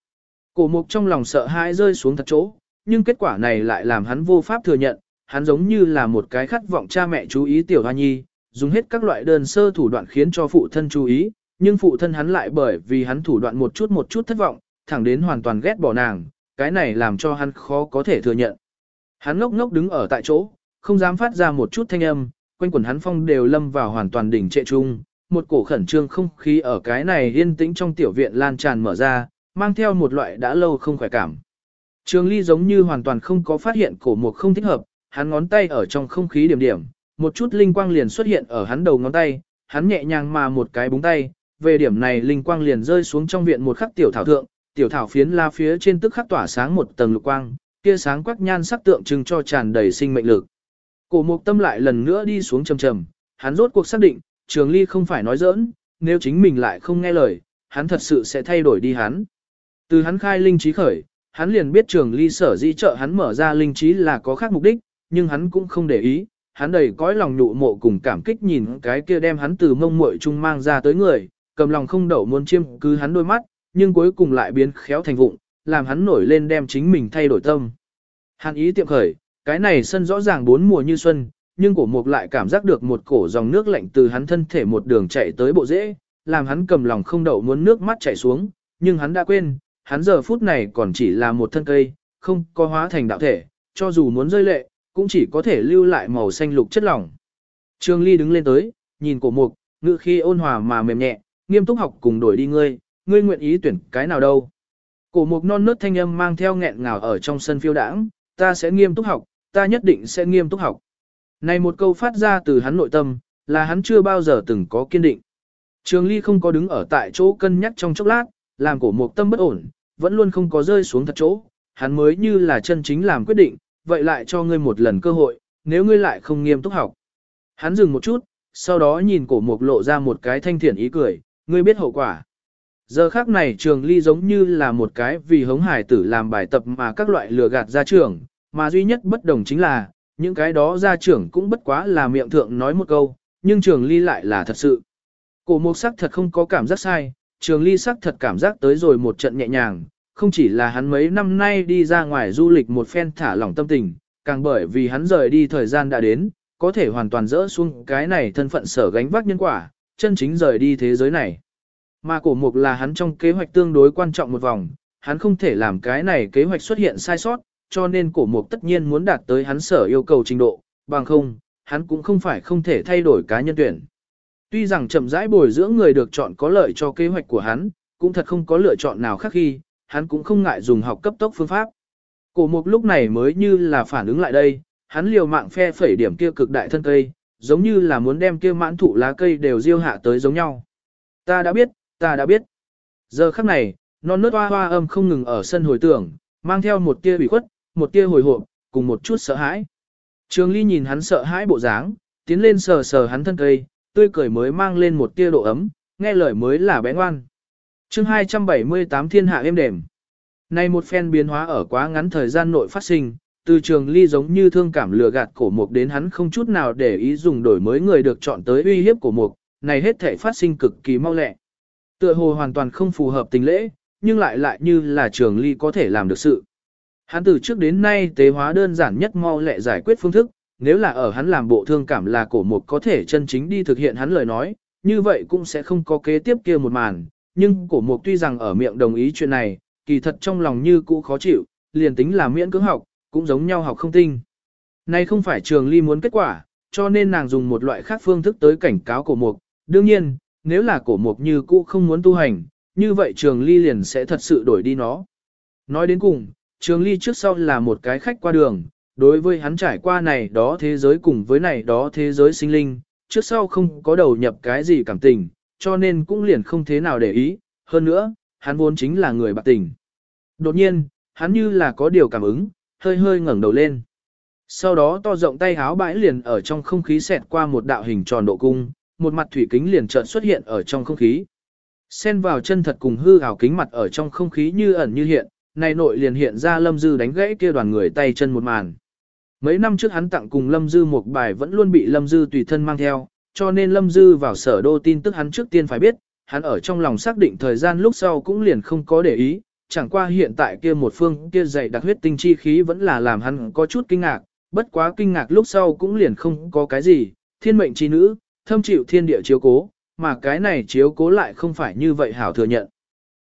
Cổ mục trong lòng sợ hãi rơi xuống thật chỗ, nhưng kết quả này lại làm hắn vô pháp thừa nhận, hắn giống như là một cái khát vọng cha mẹ chú ý tiểu hoa nhi, dùng hết các loại đơn sơ thủ đoạn khiến cho phụ thân chú ý, nhưng phụ thân hắn lại bởi vì hắn thủ đoạn một chút một chút thất vọng, thẳng đến hoàn toàn ghét bỏ nàng, cái này làm cho hắn khó có thể thừa nhận. Hắn ngốc ngốc đứng ở tại chỗ, không dám phát ra một chút thanh âm, quanh quần hắn phong đều lâm vào hoàn toàn đỉnh trệ trung một cổ khẩn trương không khí ở cái này yên tĩnh trong tiểu viện lan tràn mở ra, mang theo một loại đã lâu không khỏe cảm. Trường ly giống như hoàn toàn không có phát hiện cổ mục không thích hợp, hắn ngón tay ở trong không khí điểm điểm, một chút linh quang liền xuất hiện ở hắn đầu ngón tay, hắn nhẹ nhàng mà một cái búng tay, về điểm này linh quang liền rơi xuống trong viện một khắc tiểu thảo thượng, tiểu thảo phiến la phía trên tức khắc tỏa sáng một tầng lục quang, kia sáng quắc nhan sắc tượng trưng cho tràn đầy sinh mệnh lực. Cổ mục tâm lại lần nữa đi xuống trầm trầm, hắn rốt cuộc xác định, trường ly không phải nói giỡn, nếu chính mình lại không nghe lời, hắn thật sự sẽ thay đổi đi hắn. Từ hắn khai linh trí khởi, hắn liền biết trường ly sở dĩ trợ hắn mở ra linh trí là có khác mục đích, nhưng hắn cũng không để ý, hắn đầy cõi lòng nhụ mộ cùng cảm kích nhìn cái kia đem hắn từ mông muội chung mang ra tới người, cầm lòng không đậu muốn chiêm cứ hắn đôi mắt, nhưng cuối cùng lại biến khéo thành vụng, làm hắn nổi lên đem chính mình thay đổi tâm. Hắn ý tiệm khởi, cái này sân rõ ràng bốn mùa như xuân, nhưng cổ mục lại cảm giác được một cổ dòng nước lạnh từ hắn thân thể một đường chạy tới bộ rễ, làm hắn cầm lòng không đậu muốn nước mắt chảy xuống, nhưng hắn đã quên, hắn giờ phút này còn chỉ là một thân cây, không có hóa thành đạo thể, cho dù muốn rơi lệ, cũng chỉ có thể lưu lại màu xanh lục chất lỏng. Trương Ly đứng lên tới, nhìn cổ mục, ngữ khi ôn hòa mà mềm nhẹ, nghiêm túc học cùng đổi đi ngươi, ngươi nguyện ý tuyển cái nào đâu. Cổ mục non nớt thanh âm mang theo nghẹn ngào ở trong sân phiêu đãng, ta sẽ nghiêm túc học, ta nhất định sẽ nghiêm túc học. Này một câu phát ra từ hắn nội tâm, là hắn chưa bao giờ từng có kiên định. Trường Ly không có đứng ở tại chỗ cân nhắc trong chốc lát, làm cổ mục tâm bất ổn, vẫn luôn không có rơi xuống thật chỗ, hắn mới như là chân chính làm quyết định, vậy lại cho ngươi một lần cơ hội, nếu ngươi lại không nghiêm túc học. Hắn dừng một chút, sau đó nhìn cổ mục lộ ra một cái thanh thiện ý cười, ngươi biết hậu quả. Giờ khác này trường ly giống như là một cái vì hống hải tử làm bài tập mà các loại lừa gạt ra trường, mà duy nhất bất đồng chính là, những cái đó ra trưởng cũng bất quá là miệng thượng nói một câu, nhưng trường ly lại là thật sự. Cổ mục sắc thật không có cảm giác sai, trường ly sắc thật cảm giác tới rồi một trận nhẹ nhàng, không chỉ là hắn mấy năm nay đi ra ngoài du lịch một phen thả lỏng tâm tình, càng bởi vì hắn rời đi thời gian đã đến, có thể hoàn toàn dỡ xuống cái này thân phận sở gánh vác nhân quả, chân chính rời đi thế giới này. Mà cổ mục là hắn trong kế hoạch tương đối quan trọng một vòng, hắn không thể làm cái này kế hoạch xuất hiện sai sót, cho nên cổ mục tất nhiên muốn đạt tới hắn sở yêu cầu trình độ, bằng không, hắn cũng không phải không thể thay đổi cá nhân tuyển. Tuy rằng chậm rãi bồi dưỡng người được chọn có lợi cho kế hoạch của hắn, cũng thật không có lựa chọn nào khác khi, hắn cũng không ngại dùng học cấp tốc phương pháp. Cổ mục lúc này mới như là phản ứng lại đây, hắn liều mạng phe phẩy điểm kia cực đại thân cây, giống như là muốn đem kia mãn thụ lá cây đều diêu hạ tới giống nhau. Ta đã biết, ta đã biết. Giờ khắc này, non nớt hoa hoa âm không ngừng ở sân hồi tưởng, mang theo một tia ủy khuất, một tia hồi hộp, cùng một chút sợ hãi. Trường Ly nhìn hắn sợ hãi bộ dáng, tiến lên sờ sờ hắn thân cây, tươi cười mới mang lên một tia độ ấm, nghe lời mới là bé ngoan. Chương 278 Thiên hạ êm đềm. Này một phen biến hóa ở quá ngắn thời gian nội phát sinh, từ trường ly giống như thương cảm lừa gạt cổ mục đến hắn không chút nào để ý dùng đổi mới người được chọn tới uy hiếp cổ mục, này hết thể phát sinh cực kỳ mau lẹ. Tựa hồ hoàn toàn không phù hợp tình lễ, nhưng lại lại như là trường ly có thể làm được sự. Hắn từ trước đến nay tế hóa đơn giản nhất mau lẹ giải quyết phương thức, nếu là ở hắn làm bộ thương cảm là cổ mục có thể chân chính đi thực hiện hắn lời nói, như vậy cũng sẽ không có kế tiếp kia một màn, nhưng cổ mục tuy rằng ở miệng đồng ý chuyện này, kỳ thật trong lòng như cũ khó chịu, liền tính là miễn cưỡng học, cũng giống nhau học không tinh. Này không phải trường ly muốn kết quả, cho nên nàng dùng một loại khác phương thức tới cảnh cáo cổ mục. Đương nhiên, nếu là cổ mục như cũ không muốn tu hành, như vậy trường ly liền sẽ thật sự đổi đi nó. Nói đến cùng, trường ly trước sau là một cái khách qua đường, đối với hắn trải qua này đó thế giới cùng với này đó thế giới sinh linh, trước sau không có đầu nhập cái gì cảm tình, cho nên cũng liền không thế nào để ý, hơn nữa, hắn vốn chính là người bạc tình. Đột nhiên, hắn như là có điều cảm ứng, hơi hơi ngẩng đầu lên. Sau đó to rộng tay háo bãi liền ở trong không khí xẹt qua một đạo hình tròn độ cung, một mặt thủy kính liền chợt xuất hiện ở trong không khí. Xen vào chân thật cùng hư ảo kính mặt ở trong không khí như ẩn như hiện, này nội liền hiện ra Lâm Dư đánh gãy kia đoàn người tay chân một màn. Mấy năm trước hắn tặng cùng Lâm Dư một bài vẫn luôn bị Lâm Dư tùy thân mang theo, cho nên Lâm Dư vào sở đô tin tức hắn trước tiên phải biết, hắn ở trong lòng xác định thời gian lúc sau cũng liền không có để ý, chẳng qua hiện tại kia một phương kia dày đặc huyết tinh chi khí vẫn là làm hắn có chút kinh ngạc, bất quá kinh ngạc lúc sau cũng liền không có cái gì, thiên mệnh chi nữ, thâm chịu thiên địa chiếu cố, mà cái này chiếu cố lại không phải như vậy hảo thừa nhận.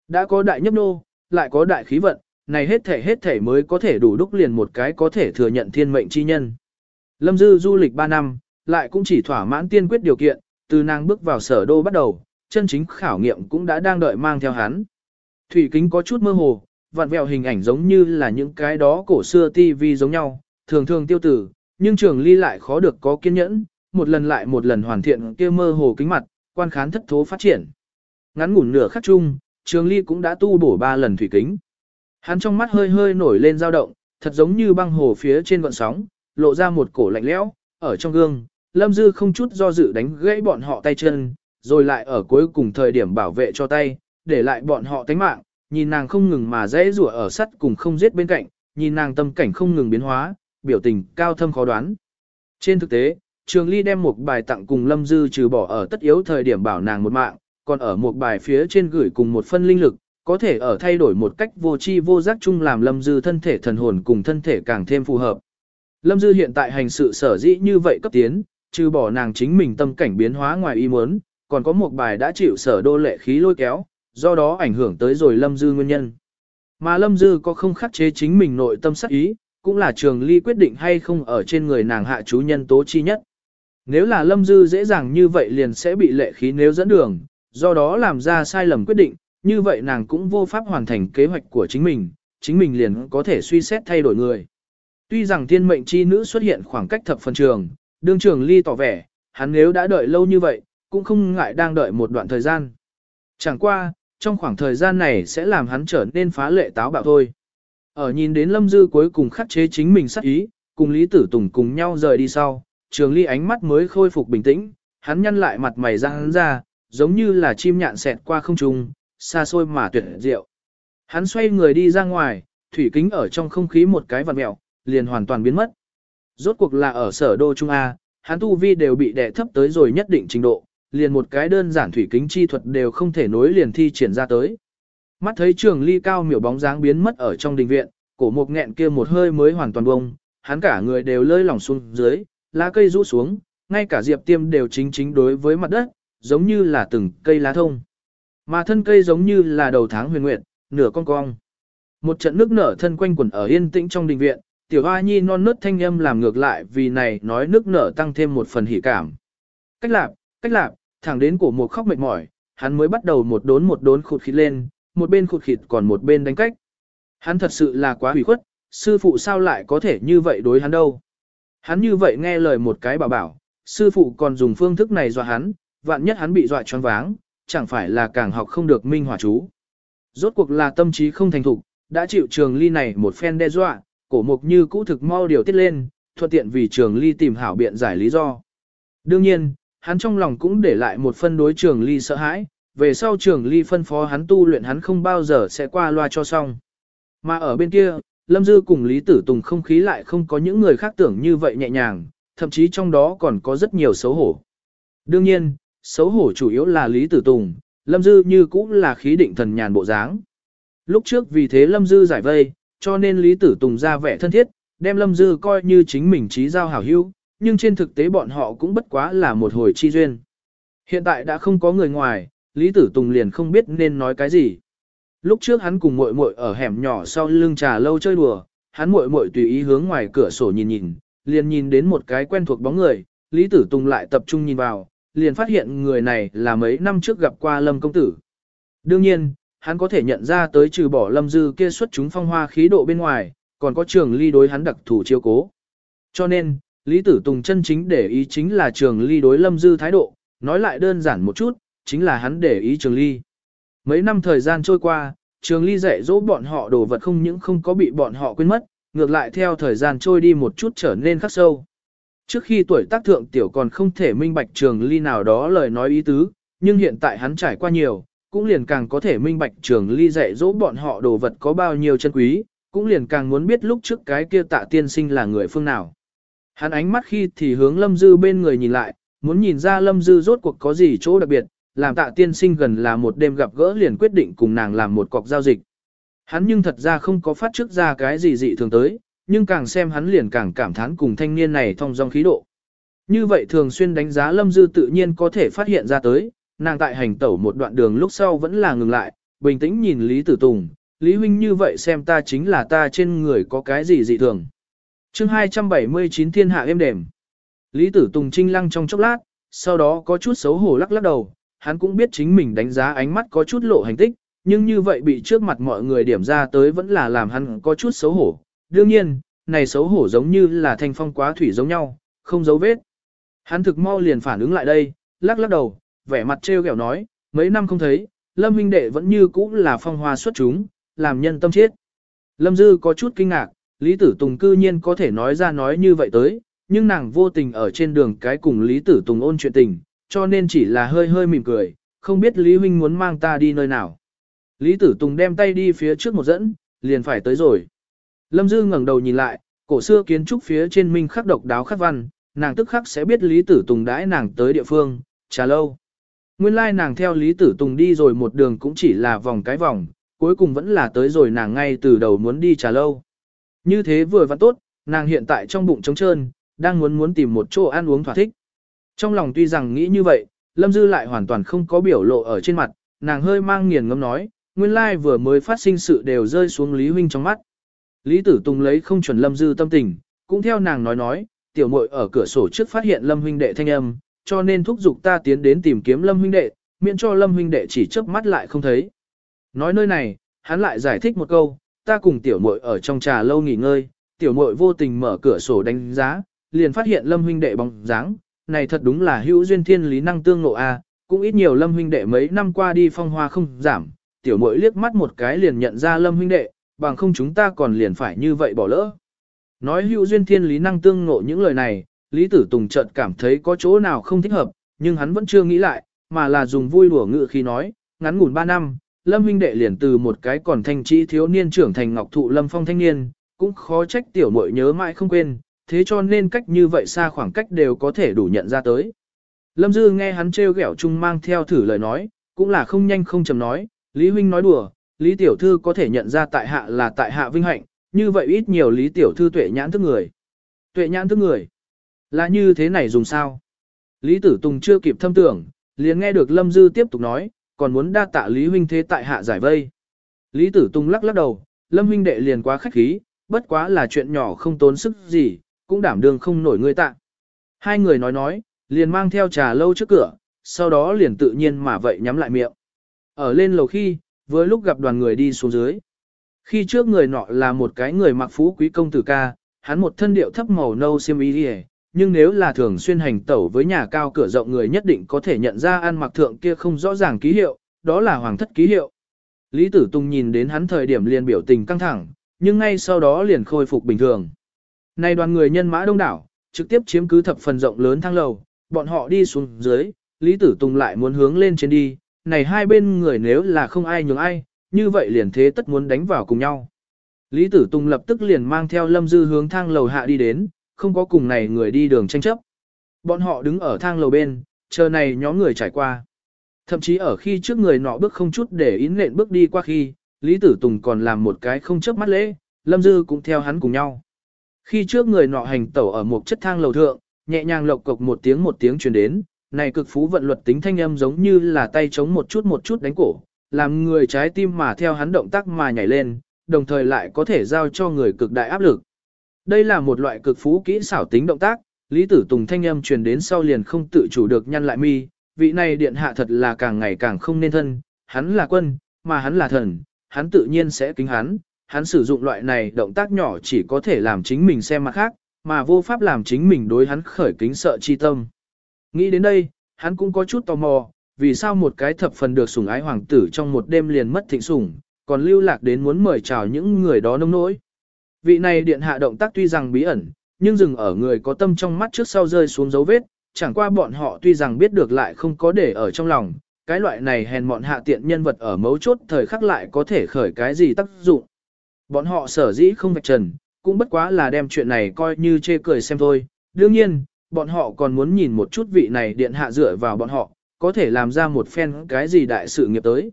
Đã có đại nhấp nô, lại có đại khí vận, này hết thể hết thể mới có thể đủ đúc liền một cái có thể thừa nhận thiên mệnh chi nhân. Lâm Dư du lịch 3 năm, lại cũng chỉ thỏa mãn tiên quyết điều kiện, từ nàng bước vào sở đô bắt đầu, chân chính khảo nghiệm cũng đã đang đợi mang theo hắn. Thủy kính có chút mơ hồ, vặn vẹo hình ảnh giống như là những cái đó cổ xưa TV giống nhau, thường thường tiêu tử, nhưng trường ly lại khó được có kiên nhẫn, một lần lại một lần hoàn thiện kia mơ hồ kính mặt, quan khán thất thố phát triển. Ngắn ngủn nửa khắc chung, trường ly cũng đã tu bổ ba lần thủy kính. Hắn trong mắt hơi hơi nổi lên dao động, thật giống như băng hồ phía trên gọn sóng, lộ ra một cổ lạnh lẽo, ở trong gương, Lâm Dư không chút do dự đánh gãy bọn họ tay chân, rồi lại ở cuối cùng thời điểm bảo vệ cho tay, để lại bọn họ tánh mạng, nhìn nàng không ngừng mà dễ rủa ở sắt cùng không giết bên cạnh, nhìn nàng tâm cảnh không ngừng biến hóa, biểu tình cao thâm khó đoán. Trên thực tế, Trường Ly đem một bài tặng cùng Lâm Dư trừ bỏ ở tất yếu thời điểm bảo nàng một mạng, còn ở một bài phía trên gửi cùng một phân linh lực, có thể ở thay đổi một cách vô tri vô giác chung làm Lâm Dư thân thể thần hồn cùng thân thể càng thêm phù hợp. Lâm Dư hiện tại hành sự sở dĩ như vậy cấp tiến, trừ bỏ nàng chính mình tâm cảnh biến hóa ngoài ý muốn, còn có một bài đã chịu sở đô lệ khí lôi kéo, do đó ảnh hưởng tới rồi Lâm Dư nguyên nhân. Mà Lâm Dư có không khắc chế chính mình nội tâm sắc ý, cũng là trường ly quyết định hay không ở trên người nàng hạ chú nhân tố chi nhất. Nếu là Lâm Dư dễ dàng như vậy liền sẽ bị lệ khí nếu dẫn đường, do đó làm ra sai lầm quyết định, như vậy nàng cũng vô pháp hoàn thành kế hoạch của chính mình, chính mình liền có thể suy xét thay đổi người. Tuy rằng thiên mệnh chi nữ xuất hiện khoảng cách thập phần trường, đương trường ly tỏ vẻ, hắn nếu đã đợi lâu như vậy, cũng không ngại đang đợi một đoạn thời gian. Chẳng qua, trong khoảng thời gian này sẽ làm hắn trở nên phá lệ táo bạo thôi. Ở nhìn đến Lâm Dư cuối cùng khắc chế chính mình sát ý, cùng Lý Tử Tùng cùng nhau rời đi sau, trường ly ánh mắt mới khôi phục bình tĩnh, hắn nhăn lại mặt mày ra hắn ra, giống như là chim nhạn xẹt qua không trung, xa xôi mà tuyệt diệu. Hắn xoay người đi ra ngoài, thủy kính ở trong không khí một cái vặn mẹo, liền hoàn toàn biến mất. Rốt cuộc là ở sở đô Trung A, hắn tu vi đều bị đè thấp tới rồi nhất định trình độ, liền một cái đơn giản thủy kính chi thuật đều không thể nối liền thi triển ra tới. Mắt thấy trường ly cao miểu bóng dáng biến mất ở trong đình viện, cổ mục nghẹn kia một hơi mới hoàn toàn bông, hắn cả người đều lơi lỏng xuống dưới, lá cây rũ xuống, ngay cả diệp tiêm đều chính chính đối với mặt đất, giống như là từng cây lá thông. Mà thân cây giống như là đầu tháng huyền nguyện, nửa cong cong. Một trận nước nở thân quanh quẩn ở yên tĩnh trong đình viện, tiểu hoa nhi non nớt thanh âm làm ngược lại vì này nói nước nở tăng thêm một phần hỉ cảm. Cách lạp, cách lạp, thẳng đến cổ một khóc mệt mỏi, hắn mới bắt đầu một đốn một đốn khụt khịt lên, một bên khụt khịt còn một bên đánh cách. Hắn thật sự là quá hủy khuất, sư phụ sao lại có thể như vậy đối hắn đâu. Hắn như vậy nghe lời một cái bảo bảo, sư phụ còn dùng phương thức này dọa hắn, vạn nhất hắn bị dọa choáng váng, chẳng phải là càng học không được minh hỏa chú. Rốt cuộc là tâm trí không thành thục, đã chịu trường ly này một phen đe dọa, cổ mục như cũ thực mau điều tiết lên, thuận tiện vì trường ly tìm hảo biện giải lý do. Đương nhiên, hắn trong lòng cũng để lại một phân đối trường ly sợ hãi, về sau trường ly phân phó hắn tu luyện hắn không bao giờ sẽ qua loa cho xong. Mà ở bên kia, Lâm Dư cùng Lý Tử Tùng không khí lại không có những người khác tưởng như vậy nhẹ nhàng, thậm chí trong đó còn có rất nhiều xấu hổ. Đương nhiên, xấu hổ chủ yếu là Lý Tử Tùng, Lâm Dư như cũng là khí định thần nhàn bộ dáng. Lúc trước vì thế Lâm Dư giải vây, cho nên Lý Tử Tùng ra vẻ thân thiết, đem Lâm Dư coi như chính mình trí giao hảo hữu, nhưng trên thực tế bọn họ cũng bất quá là một hồi chi duyên. Hiện tại đã không có người ngoài, Lý Tử Tùng liền không biết nên nói cái gì. Lúc trước hắn cùng muội muội ở hẻm nhỏ sau lưng trà lâu chơi đùa, hắn muội muội tùy ý hướng ngoài cửa sổ nhìn nhìn, liền nhìn đến một cái quen thuộc bóng người, Lý Tử Tùng lại tập trung nhìn vào, liền phát hiện người này là mấy năm trước gặp qua Lâm công tử. Đương nhiên, hắn có thể nhận ra tới trừ bỏ Lâm Dư kia xuất chúng phong hoa khí độ bên ngoài, còn có trường ly đối hắn đặc thủ chiêu cố. Cho nên, Lý Tử Tùng chân chính để ý chính là trường ly đối Lâm Dư thái độ, nói lại đơn giản một chút, chính là hắn để ý trường ly. Mấy năm thời gian trôi qua, trường ly dạy dỗ bọn họ đồ vật không những không có bị bọn họ quên mất, ngược lại theo thời gian trôi đi một chút trở nên khắc sâu. Trước khi tuổi tác thượng tiểu còn không thể minh bạch trường ly nào đó lời nói ý tứ, nhưng hiện tại hắn trải qua nhiều, cũng liền càng có thể minh bạch trường ly dạy dỗ bọn họ đồ vật có bao nhiêu chân quý, cũng liền càng muốn biết lúc trước cái kia tạ tiên sinh là người phương nào. Hắn ánh mắt khi thì hướng lâm dư bên người nhìn lại, muốn nhìn ra lâm dư rốt cuộc có gì chỗ đặc biệt, làm tạ tiên sinh gần là một đêm gặp gỡ liền quyết định cùng nàng làm một cọc giao dịch. Hắn nhưng thật ra không có phát trước ra cái gì dị thường tới, nhưng càng xem hắn liền càng cảm thán cùng thanh niên này thông dong khí độ. Như vậy thường xuyên đánh giá Lâm Dư tự nhiên có thể phát hiện ra tới, nàng tại hành tẩu một đoạn đường lúc sau vẫn là ngừng lại, bình tĩnh nhìn Lý Tử Tùng, Lý Huynh như vậy xem ta chính là ta trên người có cái gì dị thường. chương 279 thiên hạ êm đềm. Lý Tử Tùng trinh lăng trong chốc lát, sau đó có chút xấu hổ lắc lắc đầu, hắn cũng biết chính mình đánh giá ánh mắt có chút lộ hành tích, nhưng như vậy bị trước mặt mọi người điểm ra tới vẫn là làm hắn có chút xấu hổ. Đương nhiên, này xấu hổ giống như là thanh phong quá thủy giống nhau, không dấu vết. Hắn thực mau liền phản ứng lại đây, lắc lắc đầu, vẻ mặt trêu ghẹo nói, mấy năm không thấy, Lâm huynh đệ vẫn như cũ là phong hoa xuất chúng, làm nhân tâm chết. Lâm Dư có chút kinh ngạc, Lý Tử Tùng cư nhiên có thể nói ra nói như vậy tới, nhưng nàng vô tình ở trên đường cái cùng Lý Tử Tùng ôn chuyện tình, cho nên chỉ là hơi hơi mỉm cười, không biết Lý huynh muốn mang ta đi nơi nào. Lý Tử Tùng đem tay đi phía trước một dẫn, liền phải tới rồi. Lâm Dư ngẩng đầu nhìn lại, cổ xưa kiến trúc phía trên minh khắc độc đáo khắc văn, nàng tức khắc sẽ biết Lý Tử Tùng đãi nàng tới địa phương, trà lâu. Nguyên lai nàng theo Lý Tử Tùng đi rồi một đường cũng chỉ là vòng cái vòng, cuối cùng vẫn là tới rồi nàng ngay từ đầu muốn đi trà lâu. Như thế vừa vặn tốt, nàng hiện tại trong bụng trống trơn, đang muốn muốn tìm một chỗ ăn uống thỏa thích. Trong lòng tuy rằng nghĩ như vậy, Lâm Dư lại hoàn toàn không có biểu lộ ở trên mặt, nàng hơi mang nghiền ngâm nói, nguyên lai vừa mới phát sinh sự đều rơi xuống Lý Huynh trong mắt. Lý Tử Tùng lấy không chuẩn Lâm Dư tâm tình, cũng theo nàng nói nói, tiểu muội ở cửa sổ trước phát hiện Lâm huynh đệ thanh âm, cho nên thúc giục ta tiến đến tìm kiếm Lâm huynh đệ, miễn cho Lâm huynh đệ chỉ chớp mắt lại không thấy. Nói nơi này, hắn lại giải thích một câu, ta cùng tiểu muội ở trong trà lâu nghỉ ngơi, tiểu muội vô tình mở cửa sổ đánh giá, liền phát hiện Lâm huynh đệ bóng dáng, này thật đúng là hữu duyên thiên lý năng tương ngộ a, cũng ít nhiều Lâm huynh đệ mấy năm qua đi phong hoa không giảm, tiểu muội liếc mắt một cái liền nhận ra Lâm huynh đệ, bằng không chúng ta còn liền phải như vậy bỏ lỡ. Nói hữu duyên thiên lý năng tương ngộ những lời này, Lý Tử Tùng chợt cảm thấy có chỗ nào không thích hợp, nhưng hắn vẫn chưa nghĩ lại, mà là dùng vui đùa ngự khi nói, ngắn ngủn 3 năm, Lâm huynh đệ liền từ một cái còn thanh trí thiếu niên trưởng thành ngọc thụ Lâm Phong thanh niên, cũng khó trách tiểu muội nhớ mãi không quên, thế cho nên cách như vậy xa khoảng cách đều có thể đủ nhận ra tới. Lâm Dư nghe hắn trêu ghẹo chung mang theo thử lời nói, cũng là không nhanh không chậm nói, Lý huynh nói đùa, Lý tiểu thư có thể nhận ra tại hạ là tại hạ vinh hạnh, như vậy ít nhiều Lý tiểu thư tuệ nhãn thức người. Tuệ nhãn thức người. Là như thế này dùng sao? Lý Tử Tùng chưa kịp thâm tưởng, liền nghe được Lâm Dư tiếp tục nói, còn muốn đa tạ Lý huynh thế tại hạ giải vây. Lý Tử Tùng lắc lắc đầu, Lâm huynh đệ liền quá khách khí, bất quá là chuyện nhỏ không tốn sức gì, cũng đảm đương không nổi ngươi tạ. Hai người nói nói, liền mang theo trà lâu trước cửa, sau đó liền tự nhiên mà vậy nhắm lại miệng. Ở lên lầu khi, vừa lúc gặp đoàn người đi xuống dưới. Khi trước người nọ là một cái người mặc phú quý công tử ca, hắn một thân điệu thấp màu nâu xiêm y đi nhưng nếu là thường xuyên hành tẩu với nhà cao cửa rộng người nhất định có thể nhận ra ăn mặc thượng kia không rõ ràng ký hiệu, đó là hoàng thất ký hiệu. Lý Tử Tùng nhìn đến hắn thời điểm liền biểu tình căng thẳng, nhưng ngay sau đó liền khôi phục bình thường. Nay đoàn người nhân mã đông đảo, trực tiếp chiếm cứ thập phần rộng lớn thang lầu, bọn họ đi xuống dưới, Lý Tử Tùng lại muốn hướng lên trên đi, này hai bên người nếu là không ai nhường ai, như vậy liền thế tất muốn đánh vào cùng nhau. Lý Tử Tùng lập tức liền mang theo Lâm Dư hướng thang lầu hạ đi đến, không có cùng này người đi đường tranh chấp. Bọn họ đứng ở thang lầu bên, chờ này nhóm người trải qua. Thậm chí ở khi trước người nọ bước không chút để ý lệnh bước đi qua khi, Lý Tử Tùng còn làm một cái không chấp mắt lễ, Lâm Dư cũng theo hắn cùng nhau. Khi trước người nọ hành tẩu ở một chất thang lầu thượng, nhẹ nhàng lộc cộc một tiếng một tiếng truyền đến, này cực phú vận luật tính thanh âm giống như là tay chống một chút một chút đánh cổ, làm người trái tim mà theo hắn động tác mà nhảy lên, đồng thời lại có thể giao cho người cực đại áp lực. Đây là một loại cực phú kỹ xảo tính động tác, Lý Tử Tùng thanh âm truyền đến sau liền không tự chủ được nhăn lại mi, vị này điện hạ thật là càng ngày càng không nên thân, hắn là quân, mà hắn là thần, hắn tự nhiên sẽ kính hắn, hắn sử dụng loại này động tác nhỏ chỉ có thể làm chính mình xem mặt khác, mà vô pháp làm chính mình đối hắn khởi kính sợ chi tâm. Nghĩ đến đây, hắn cũng có chút tò mò, vì sao một cái thập phần được sủng ái hoàng tử trong một đêm liền mất thịnh sủng, còn lưu lạc đến muốn mời chào những người đó nông nỗi. Vị này điện hạ động tác tuy rằng bí ẩn, nhưng dừng ở người có tâm trong mắt trước sau rơi xuống dấu vết, chẳng qua bọn họ tuy rằng biết được lại không có để ở trong lòng, cái loại này hèn mọn hạ tiện nhân vật ở mấu chốt thời khắc lại có thể khởi cái gì tác dụng. Bọn họ sở dĩ không vạch trần, cũng bất quá là đem chuyện này coi như chê cười xem thôi. Đương nhiên, bọn họ còn muốn nhìn một chút vị này điện hạ dựa vào bọn họ, có thể làm ra một phen cái gì đại sự nghiệp tới.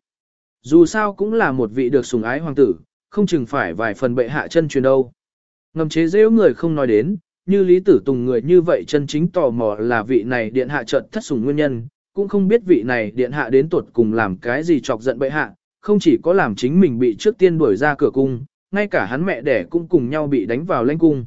Dù sao cũng là một vị được sủng ái hoàng tử, không chừng phải vài phần bệ hạ chân truyền đâu. Ngầm chế dễ người không nói đến, như Lý Tử Tùng người như vậy chân chính tò mò là vị này điện hạ trận thất sủng nguyên nhân, cũng không biết vị này điện hạ đến tuột cùng làm cái gì chọc giận bệ hạ, không chỉ có làm chính mình bị trước tiên đuổi ra cửa cung, ngay cả hắn mẹ đẻ cũng cùng nhau bị đánh vào lãnh cung.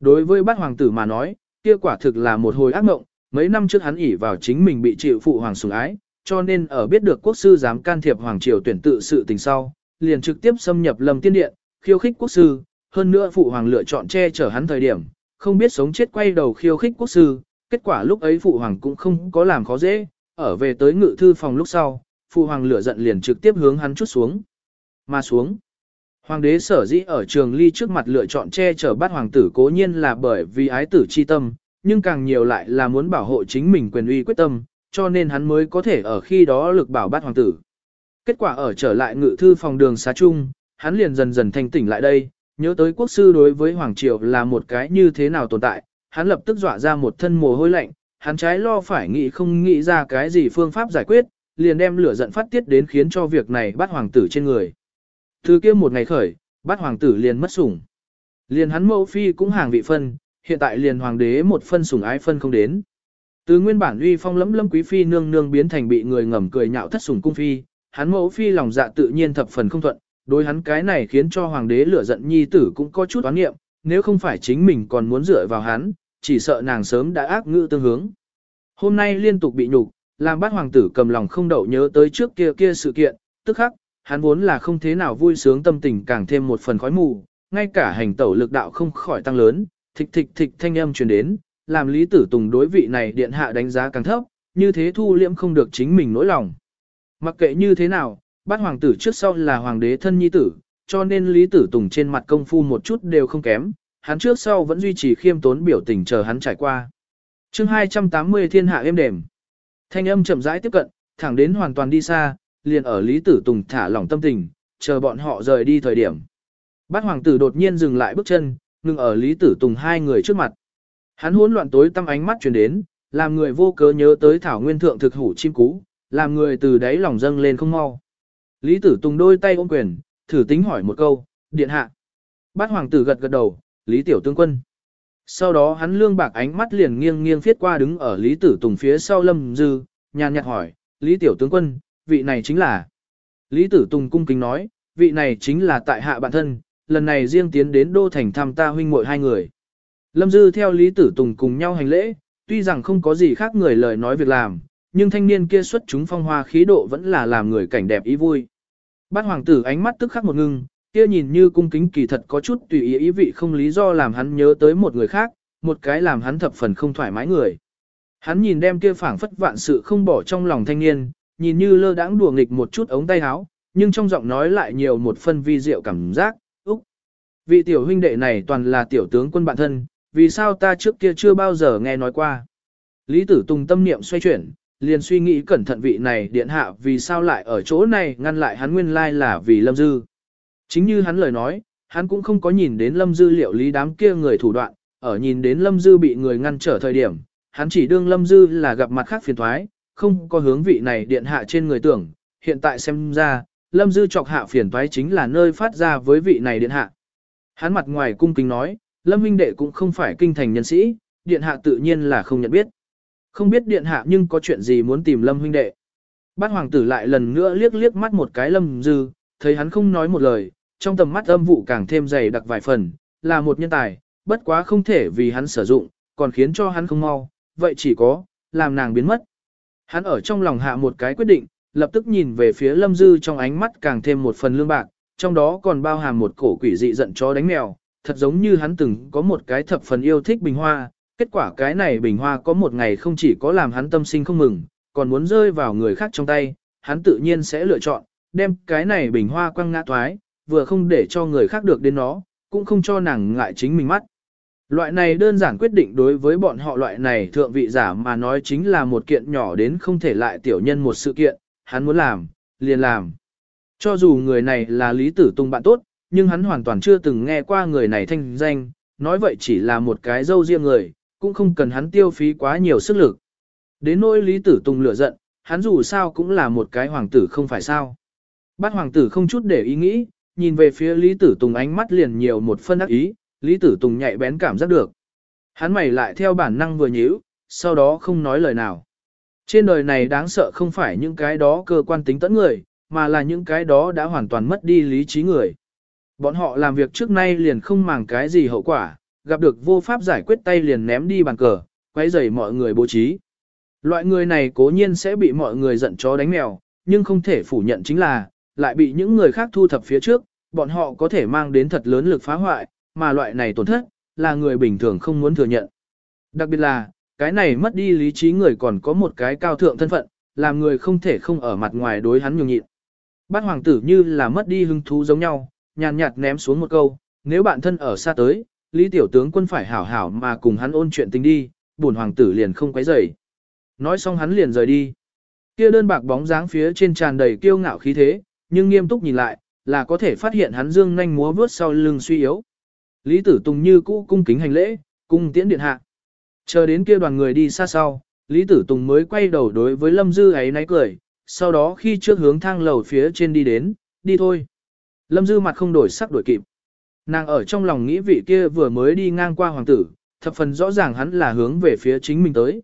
Đối với bát hoàng tử mà nói, kia quả thực là một hồi ác mộng, mấy năm trước hắn ỉ vào chính mình bị chịu phụ hoàng sủng ái, cho nên ở biết được quốc sư dám can thiệp hoàng triều tuyển tự sự tình sau, liền trực tiếp xâm nhập lâm tiên điện, khiêu khích quốc sư, hơn nữa phụ hoàng lựa chọn che chở hắn thời điểm, không biết sống chết quay đầu khiêu khích quốc sư, kết quả lúc ấy phụ hoàng cũng không có làm khó dễ, ở về tới ngự thư phòng lúc sau, phụ hoàng lửa giận liền trực tiếp hướng hắn chút xuống. Mà xuống. Hoàng đế sở dĩ ở trường ly trước mặt lựa chọn che chở bắt hoàng tử cố nhiên là bởi vì ái tử chi tâm, nhưng càng nhiều lại là muốn bảo hộ chính mình quyền uy quyết tâm, cho nên hắn mới có thể ở khi đó lực bảo bắt hoàng tử. Kết quả ở trở lại ngự thư phòng đường xá chung, hắn liền dần dần thanh tỉnh lại đây, nhớ tới quốc sư đối với hoàng triều là một cái như thế nào tồn tại, hắn lập tức dọa ra một thân mồ hôi lạnh, hắn trái lo phải nghĩ không nghĩ ra cái gì phương pháp giải quyết, liền đem lửa giận phát tiết đến khiến cho việc này bắt hoàng tử trên người. Từ kia một ngày khởi, bát hoàng tử liền mất sủng. Liền hắn mẫu phi cũng hàng vị phân, hiện tại liền hoàng đế một phân sủng ái phân không đến. Từ nguyên bản uy phong lẫm lẫm quý phi nương nương biến thành bị người ngầm cười nhạo thất sủng cung phi, hắn mẫu phi lòng dạ tự nhiên thập phần không thuận, đối hắn cái này khiến cho hoàng đế lửa giận nhi tử cũng có chút oán nghiệm, nếu không phải chính mình còn muốn dựa vào hắn, chỉ sợ nàng sớm đã ác ngữ tương hướng. Hôm nay liên tục bị nhục, làm bát hoàng tử cầm lòng không đậu nhớ tới trước kia kia sự kiện, tức khắc, hắn vốn là không thế nào vui sướng tâm tình càng thêm một phần khói mù, ngay cả hành tẩu lực đạo không khỏi tăng lớn, thịch thịch thịch thanh âm truyền đến, làm Lý Tử Tùng đối vị này điện hạ đánh giá càng thấp, như thế thu liễm không được chính mình nỗi lòng. Mặc kệ như thế nào, bát hoàng tử trước sau là hoàng đế thân nhi tử, cho nên Lý Tử Tùng trên mặt công phu một chút đều không kém, hắn trước sau vẫn duy trì khiêm tốn biểu tình chờ hắn trải qua. chương 280 thiên hạ êm đềm. Thanh âm chậm rãi tiếp cận, thẳng đến hoàn toàn đi xa, liền ở Lý Tử Tùng thả lỏng tâm tình, chờ bọn họ rời đi thời điểm. Bát hoàng tử đột nhiên dừng lại bước chân, ngừng ở Lý Tử Tùng hai người trước mặt. Hắn hỗn loạn tối tâm ánh mắt truyền đến, làm người vô cớ nhớ tới thảo nguyên thượng thực hủ chim cú, làm người từ đáy lòng dâng lên không mau. Lý Tử Tùng đôi tay ôm quyền, thử tính hỏi một câu, điện hạ. Bát hoàng tử gật gật đầu, Lý Tiểu Tướng Quân. Sau đó hắn lương bạc ánh mắt liền nghiêng nghiêng phiết qua đứng ở Lý Tử Tùng phía sau Lâm Dư, nhàn nhạt hỏi, Lý Tiểu Tướng Quân, vị này chính là. Lý Tử Tùng cung kính nói, vị này chính là tại hạ bản thân, lần này riêng tiến đến đô thành thăm ta huynh muội hai người. Lâm Dư theo Lý Tử Tùng cùng nhau hành lễ, tuy rằng không có gì khác người lời nói việc làm, nhưng thanh niên kia xuất chúng phong hoa khí độ vẫn là làm người cảnh đẹp ý vui. Bát hoàng tử ánh mắt tức khắc một ngưng, kia nhìn như cung kính kỳ thật có chút tùy ý ý vị không lý do làm hắn nhớ tới một người khác, một cái làm hắn thập phần không thoải mái người. Hắn nhìn đem kia phảng phất vạn sự không bỏ trong lòng thanh niên, nhìn như lơ đãng đùa nghịch một chút ống tay áo, nhưng trong giọng nói lại nhiều một phân vi diệu cảm giác, úc. Vị tiểu huynh đệ này toàn là tiểu tướng quân bạn thân, vì sao ta trước kia chưa bao giờ nghe nói qua. Lý tử tùng tâm niệm xoay chuyển, liền suy nghĩ cẩn thận vị này điện hạ vì sao lại ở chỗ này ngăn lại hắn nguyên lai là vì lâm dư. Chính như hắn lời nói, hắn cũng không có nhìn đến lâm dư liệu lý đám kia người thủ đoạn, ở nhìn đến lâm dư bị người ngăn trở thời điểm, hắn chỉ đương lâm dư là gặp mặt khác phiền thoái, không có hướng vị này điện hạ trên người tưởng, hiện tại xem ra, lâm dư chọc hạ phiền toái chính là nơi phát ra với vị này điện hạ. Hắn mặt ngoài cung kính nói, lâm huynh đệ cũng không phải kinh thành nhân sĩ, điện hạ tự nhiên là không nhận biết. Không biết điện hạ nhưng có chuyện gì muốn tìm lâm huynh đệ. Bát hoàng tử lại lần nữa liếc liếc mắt một cái lâm dư, thấy hắn không nói một lời, trong tầm mắt âm vụ càng thêm dày đặc vài phần, là một nhân tài, bất quá không thể vì hắn sử dụng, còn khiến cho hắn không mau, vậy chỉ có, làm nàng biến mất. Hắn ở trong lòng hạ một cái quyết định, lập tức nhìn về phía lâm dư trong ánh mắt càng thêm một phần lương bạc, trong đó còn bao hàm một cổ quỷ dị giận chó đánh mèo, thật giống như hắn từng có một cái thập phần yêu thích bình hoa, kết quả cái này bình hoa có một ngày không chỉ có làm hắn tâm sinh không mừng, còn muốn rơi vào người khác trong tay, hắn tự nhiên sẽ lựa chọn, đem cái này bình hoa quăng ngã thoái, vừa không để cho người khác được đến nó, cũng không cho nàng ngại chính mình mắt. Loại này đơn giản quyết định đối với bọn họ loại này thượng vị giả mà nói chính là một kiện nhỏ đến không thể lại tiểu nhân một sự kiện, hắn muốn làm, liền làm. Cho dù người này là Lý Tử Tung bạn tốt, nhưng hắn hoàn toàn chưa từng nghe qua người này thanh danh, nói vậy chỉ là một cái dâu riêng người, cũng không cần hắn tiêu phí quá nhiều sức lực. Đến nỗi Lý Tử Tung lửa giận, hắn dù sao cũng là một cái hoàng tử không phải sao. Bát hoàng tử không chút để ý nghĩ, nhìn về phía Lý Tử Tùng ánh mắt liền nhiều một phân ác ý, Lý Tử Tùng nhạy bén cảm giác được. Hắn mày lại theo bản năng vừa nhíu, sau đó không nói lời nào. Trên đời này đáng sợ không phải những cái đó cơ quan tính tẫn người, mà là những cái đó đã hoàn toàn mất đi lý trí người. Bọn họ làm việc trước nay liền không màng cái gì hậu quả, gặp được vô pháp giải quyết tay liền ném đi bàn cờ, quấy rầy mọi người bố trí. Loại người này cố nhiên sẽ bị mọi người giận chó đánh mèo, nhưng không thể phủ nhận chính là, lại bị những người khác thu thập phía trước, bọn họ có thể mang đến thật lớn lực phá hoại, mà loại này tổn thất, là người bình thường không muốn thừa nhận. Đặc biệt là, cái này mất đi lý trí người còn có một cái cao thượng thân phận, làm người không thể không ở mặt ngoài đối hắn nhường nhịn. Bát hoàng tử như là mất đi hứng thú giống nhau, nhàn nhạt ném xuống một câu, nếu bạn thân ở xa tới, Lý tiểu tướng quân phải hảo hảo mà cùng hắn ôn chuyện tình đi, bổn hoàng tử liền không quấy rầy. Nói xong hắn liền rời đi. Kia đơn bạc bóng dáng phía trên tràn đầy kiêu ngạo khí thế, nhưng nghiêm túc nhìn lại, là có thể phát hiện hắn dương nhanh múa vướt sau lưng suy yếu. Lý Tử Tùng như cũ cung kính hành lễ, cung tiễn điện hạ. Chờ đến kia đoàn người đi xa sau, Lý Tử Tùng mới quay đầu đối với Lâm Dư ấy náy cười, sau đó khi trước hướng thang lầu phía trên đi đến, đi thôi. Lâm Dư mặt không đổi sắc đổi kịp. Nàng ở trong lòng nghĩ vị kia vừa mới đi ngang qua hoàng tử, thập phần rõ ràng hắn là hướng về phía chính mình tới.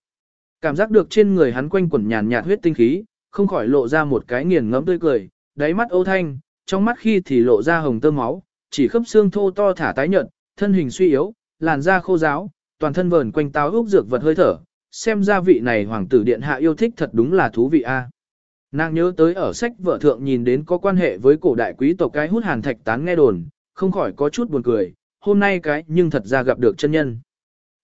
Cảm giác được trên người hắn quanh quẩn nhàn nhạt huyết tinh khí, không khỏi lộ ra một cái nghiền ngẫm tươi cười, đáy mắt ô thanh, trong mắt khi thì lộ ra hồng tơ máu, chỉ khớp xương thô to thả tái nhợt, thân hình suy yếu, làn da khô ráo, toàn thân vờn quanh táo ốc dược vật hơi thở, xem ra vị này hoàng tử điện hạ yêu thích thật đúng là thú vị a. Nàng nhớ tới ở sách vợ thượng nhìn đến có quan hệ với cổ đại quý tộc cái hút hàn thạch tán nghe đồn, không khỏi có chút buồn cười, hôm nay cái nhưng thật ra gặp được chân nhân.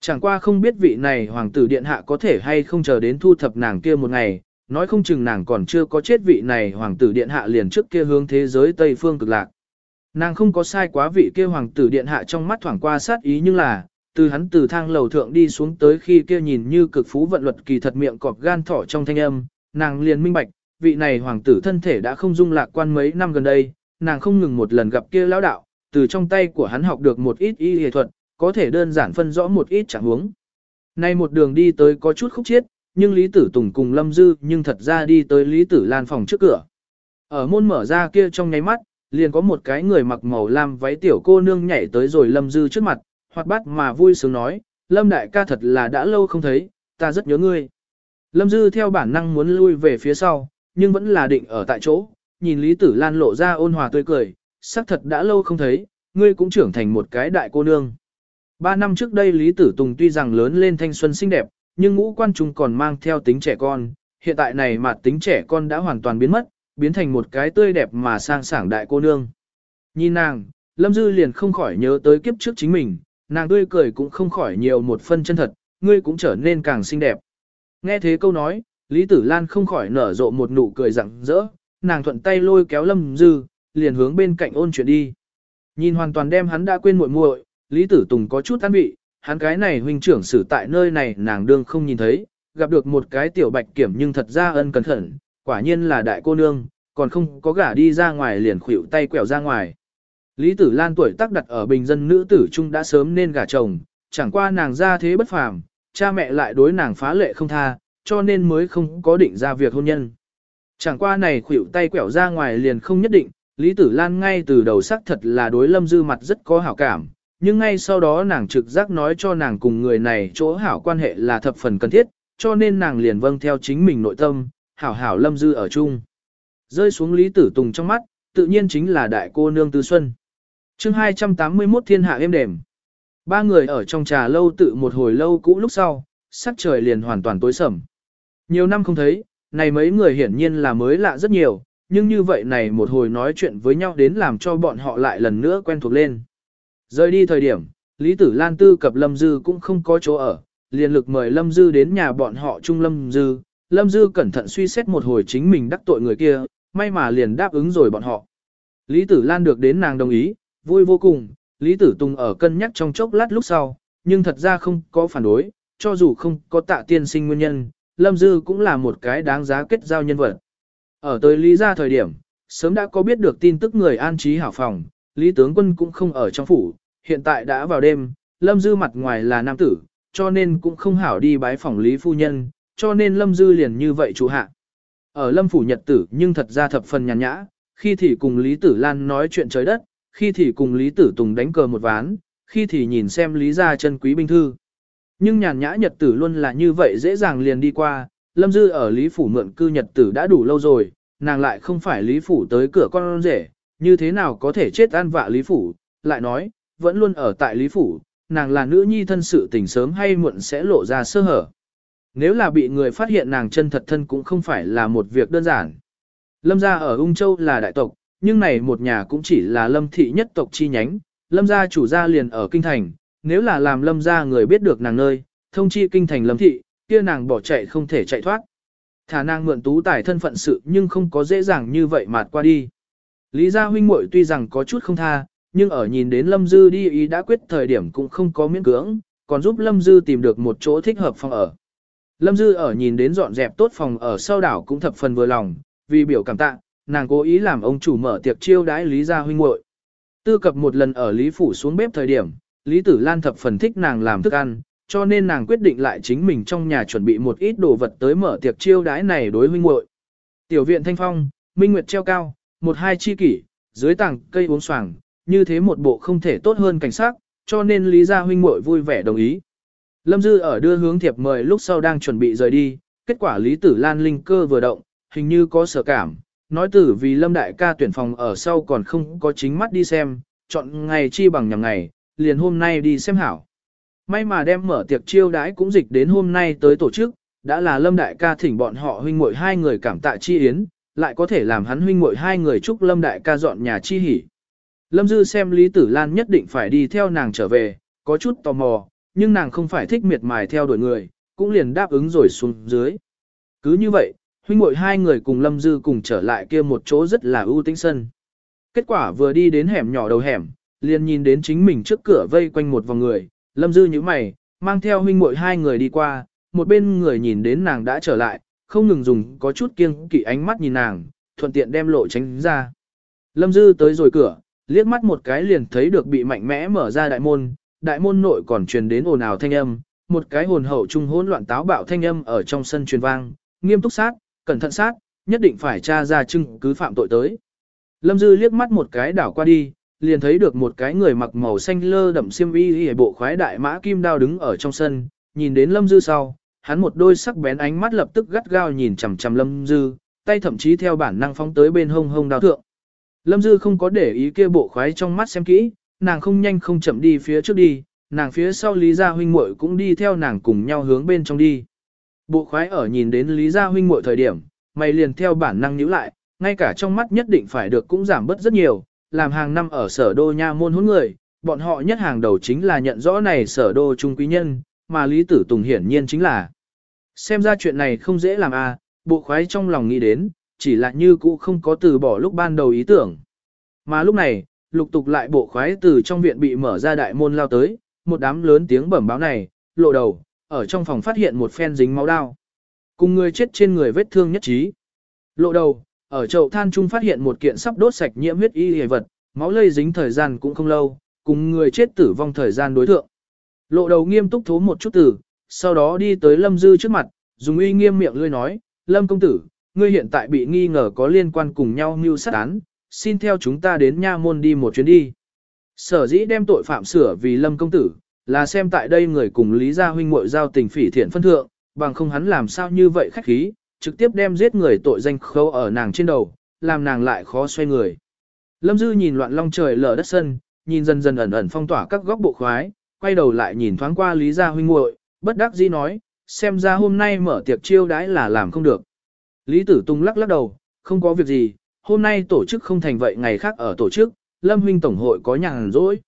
Chẳng qua không biết vị này hoàng tử điện hạ có thể hay không chờ đến thu thập nàng kia một ngày, nói không chừng nàng còn chưa có chết vị này hoàng tử điện hạ liền trước kia hướng thế giới Tây phương cực lạc. Nàng không có sai quá vị kia hoàng tử điện hạ trong mắt thoảng qua sát ý nhưng là, từ hắn từ thang lầu thượng đi xuống tới khi kia nhìn như cực phú vận luật kỳ thật miệng cọp gan thỏ trong thanh âm, nàng liền minh bạch, vị này hoàng tử thân thể đã không dung lạc quan mấy năm gần đây, nàng không ngừng một lần gặp kia lão đạo, từ trong tay của hắn học được một ít y y thuật, có thể đơn giản phân rõ một ít trạng huống. Nay một đường đi tới có chút khúc chiết, nhưng Lý Tử Tùng cùng Lâm Dư nhưng thật ra đi tới Lý Tử Lan phòng trước cửa. Ở môn mở ra kia trong nháy mắt, liền có một cái người mặc màu lam váy tiểu cô nương nhảy tới rồi Lâm Dư trước mặt, hoạt bát mà vui sướng nói, Lâm đại ca thật là đã lâu không thấy, ta rất nhớ ngươi. Lâm Dư theo bản năng muốn lui về phía sau, nhưng vẫn là định ở tại chỗ, nhìn Lý Tử Lan lộ ra ôn hòa tươi cười, sắc thật đã lâu không thấy, ngươi cũng trưởng thành một cái đại cô nương. Ba năm trước đây Lý Tử Tùng tuy rằng lớn lên thanh xuân xinh đẹp, nhưng ngũ quan trung còn mang theo tính trẻ con, hiện tại này mà tính trẻ con đã hoàn toàn biến mất, biến thành một cái tươi đẹp mà sang sảng đại cô nương. Nhìn nàng, Lâm Dư liền không khỏi nhớ tới kiếp trước chính mình, nàng tươi cười cũng không khỏi nhiều một phân chân thật, ngươi cũng trở nên càng xinh đẹp. Nghe thế câu nói, Lý Tử Lan không khỏi nở rộ một nụ cười rặng rỡ, nàng thuận tay lôi kéo Lâm Dư, liền hướng bên cạnh ôn chuyện đi. Nhìn hoàn toàn đem hắn đã quên muội muội, Lý Tử Tùng có chút an vị, hắn cái này huynh trưởng xử tại nơi này nàng đương không nhìn thấy, gặp được một cái tiểu bạch kiểm nhưng thật ra ân cẩn thận, quả nhiên là đại cô nương, còn không có gả đi ra ngoài liền khuỵu tay quẹo ra ngoài. Lý Tử Lan tuổi tác đặt ở bình dân nữ tử trung đã sớm nên gả chồng, chẳng qua nàng ra thế bất phàm, cha mẹ lại đối nàng phá lệ không tha, cho nên mới không có định ra việc hôn nhân. Chẳng qua này khuỵu tay quẹo ra ngoài liền không nhất định, Lý Tử Lan ngay từ đầu sắc thật là đối Lâm Dư mặt rất có hảo cảm, nhưng ngay sau đó nàng trực giác nói cho nàng cùng người này chỗ hảo quan hệ là thập phần cần thiết, cho nên nàng liền vâng theo chính mình nội tâm, hảo hảo Lâm Dư ở chung. Rơi xuống Lý Tử Tùng trong mắt, tự nhiên chính là đại cô nương Tư Xuân. chương 281 thiên hạ êm đềm. Ba người ở trong trà lâu tự một hồi lâu cũ lúc sau, sắc trời liền hoàn toàn tối sầm. Nhiều năm không thấy, này mấy người hiển nhiên là mới lạ rất nhiều, nhưng như vậy này một hồi nói chuyện với nhau đến làm cho bọn họ lại lần nữa quen thuộc lên. Rời đi thời điểm, Lý Tử Lan Tư cập Lâm Dư cũng không có chỗ ở, liền lực mời Lâm Dư đến nhà bọn họ chung Lâm Dư. Lâm Dư cẩn thận suy xét một hồi chính mình đắc tội người kia, may mà liền đáp ứng rồi bọn họ. Lý Tử Lan được đến nàng đồng ý, vui vô cùng, Lý Tử Tùng ở cân nhắc trong chốc lát lúc sau, nhưng thật ra không có phản đối, cho dù không có tạ tiên sinh nguyên nhân, Lâm Dư cũng là một cái đáng giá kết giao nhân vật. Ở tới Lý ra thời điểm, sớm đã có biết được tin tức người an trí hảo phòng, Lý tướng quân cũng không ở trong phủ, hiện tại đã vào đêm, Lâm Dư mặt ngoài là nam tử, cho nên cũng không hảo đi bái phòng Lý phu nhân, cho nên Lâm Dư liền như vậy chủ hạ. Ở Lâm phủ nhật tử nhưng thật ra thập phần nhàn nhã, khi thì cùng Lý Tử Lan nói chuyện trời đất, khi thì cùng Lý Tử Tùng đánh cờ một ván, khi thì nhìn xem Lý gia chân quý binh thư. Nhưng nhàn nhã nhật tử luôn là như vậy dễ dàng liền đi qua, Lâm Dư ở Lý Phủ mượn cư nhật tử đã đủ lâu rồi, nàng lại không phải Lý Phủ tới cửa con rể, như thế nào có thể chết an vạ Lý Phủ, lại nói, vẫn luôn ở tại Lý Phủ, nàng là nữ nhi thân sự tình sớm hay muộn sẽ lộ ra sơ hở. Nếu là bị người phát hiện nàng chân thật thân cũng không phải là một việc đơn giản. Lâm gia ở Ung Châu là đại tộc, nhưng này một nhà cũng chỉ là lâm thị nhất tộc chi nhánh, lâm gia chủ gia liền ở kinh thành, nếu là làm lâm gia người biết được nàng nơi, thông chi kinh thành lâm thị, kia nàng bỏ chạy không thể chạy thoát. Thả nàng mượn tú tài thân phận sự nhưng không có dễ dàng như vậy mạt qua đi. Lý gia huynh muội tuy rằng có chút không tha, nhưng ở nhìn đến Lâm Dư đi ý đã quyết thời điểm cũng không có miễn cưỡng, còn giúp Lâm Dư tìm được một chỗ thích hợp phòng ở. Lâm Dư ở nhìn đến dọn dẹp tốt phòng ở sau đảo cũng thập phần vừa lòng, vì biểu cảm tạ, nàng cố ý làm ông chủ mở tiệc chiêu đãi Lý gia huynh muội. Tư cập một lần ở Lý phủ xuống bếp thời điểm, Lý Tử Lan thập phần thích nàng làm thức ăn, cho nên nàng quyết định lại chính mình trong nhà chuẩn bị một ít đồ vật tới mở tiệc chiêu đãi này đối huynh muội. Tiểu viện Thanh Phong, Minh Nguyệt treo cao, một hai chi kỷ, dưới tảng cây uống xoàng, như thế một bộ không thể tốt hơn cảnh sát, cho nên Lý Gia huynh muội vui vẻ đồng ý. Lâm Dư ở đưa hướng thiệp mời lúc sau đang chuẩn bị rời đi, kết quả Lý Tử Lan linh cơ vừa động, hình như có sở cảm, nói tử vì Lâm Đại ca tuyển phòng ở sau còn không có chính mắt đi xem, chọn ngày chi bằng nhằm ngày, liền hôm nay đi xem hảo. May mà đem mở tiệc chiêu đãi cũng dịch đến hôm nay tới tổ chức, đã là Lâm Đại ca thỉnh bọn họ huynh muội hai người cảm tạ chi yến, lại có thể làm hắn huynh muội hai người chúc Lâm Đại ca dọn nhà chi hỉ. Lâm Dư xem Lý Tử Lan nhất định phải đi theo nàng trở về, có chút tò mò, nhưng nàng không phải thích miệt mài theo đuổi người, cũng liền đáp ứng rồi xuống dưới. Cứ như vậy, huynh muội hai người cùng Lâm Dư cùng trở lại kia một chỗ rất là ưu tĩnh sân. Kết quả vừa đi đến hẻm nhỏ đầu hẻm, liền nhìn đến chính mình trước cửa vây quanh một vòng người, Lâm Dư như mày, mang theo huynh muội hai người đi qua, một bên người nhìn đến nàng đã trở lại, không ngừng dùng có chút kiêng kỵ ánh mắt nhìn nàng, thuận tiện đem lộ tránh ra. Lâm Dư tới rồi cửa, liếc mắt một cái liền thấy được bị mạnh mẽ mở ra đại môn, đại môn nội còn truyền đến ồn ào thanh âm, một cái hồn hậu trung hỗn loạn táo bạo thanh âm ở trong sân truyền vang, nghiêm túc sát, cẩn thận sát, nhất định phải tra ra chứng cứ phạm tội tới. Lâm Dư liếc mắt một cái đảo qua đi, liền thấy được một cái người mặc màu xanh lơ đậm xiêm y y bộ khoái đại mã kim đao đứng ở trong sân, nhìn đến Lâm Dư sau, hắn một đôi sắc bén ánh mắt lập tức gắt gao nhìn chằm chằm Lâm Dư, tay thậm chí theo bản năng phóng tới bên hông hông đao thượng. Lâm Dư không có để ý kia bộ khoái trong mắt xem kỹ, nàng không nhanh không chậm đi phía trước đi, nàng phía sau Lý Gia huynh muội cũng đi theo nàng cùng nhau hướng bên trong đi. Bộ khoái ở nhìn đến Lý Gia huynh muội thời điểm, mày liền theo bản năng nhíu lại, ngay cả trong mắt nhất định phải được cũng giảm bớt rất nhiều, làm hàng năm ở sở đô nha môn hôn người, bọn họ nhất hàng đầu chính là nhận rõ này sở đô trung quý nhân, mà Lý Tử Tùng hiển nhiên chính là. Xem ra chuyện này không dễ làm à, bộ khoái trong lòng nghĩ đến, chỉ là như cũ không có từ bỏ lúc ban đầu ý tưởng. Mà lúc này, lục tục lại bộ khoái từ trong viện bị mở ra đại môn lao tới, một đám lớn tiếng bẩm báo này, lộ đầu, ở trong phòng phát hiện một phen dính máu đao. Cùng người chết trên người vết thương nhất trí. Lộ đầu, ở chậu than trung phát hiện một kiện sắp đốt sạch nhiễm huyết y hề vật, máu lây dính thời gian cũng không lâu, cùng người chết tử vong thời gian đối thượng. Lộ đầu nghiêm túc thố một chút tử, sau đó đi tới Lâm Dư trước mặt, dùng uy nghiêm miệng lươi nói, Lâm công tử, ngươi hiện tại bị nghi ngờ có liên quan cùng nhau mưu sát án, xin theo chúng ta đến nha môn đi một chuyến đi. Sở dĩ đem tội phạm sửa vì Lâm công tử, là xem tại đây người cùng Lý Gia huynh muội giao tình phỉ thiện phân thượng, bằng không hắn làm sao như vậy khách khí, trực tiếp đem giết người tội danh khâu ở nàng trên đầu, làm nàng lại khó xoay người. Lâm Dư nhìn loạn long trời lở đất sân, nhìn dần dần ẩn ẩn phong tỏa các góc bộ khoái, quay đầu lại nhìn thoáng qua Lý Gia huynh muội, bất đắc dĩ nói, xem ra hôm nay mở tiệc chiêu đãi là làm không được. Lý Tử Tung lắc lắc đầu, không có việc gì, hôm nay tổ chức không thành vậy ngày khác ở tổ chức, Lâm huynh tổng hội có nhàn rỗi.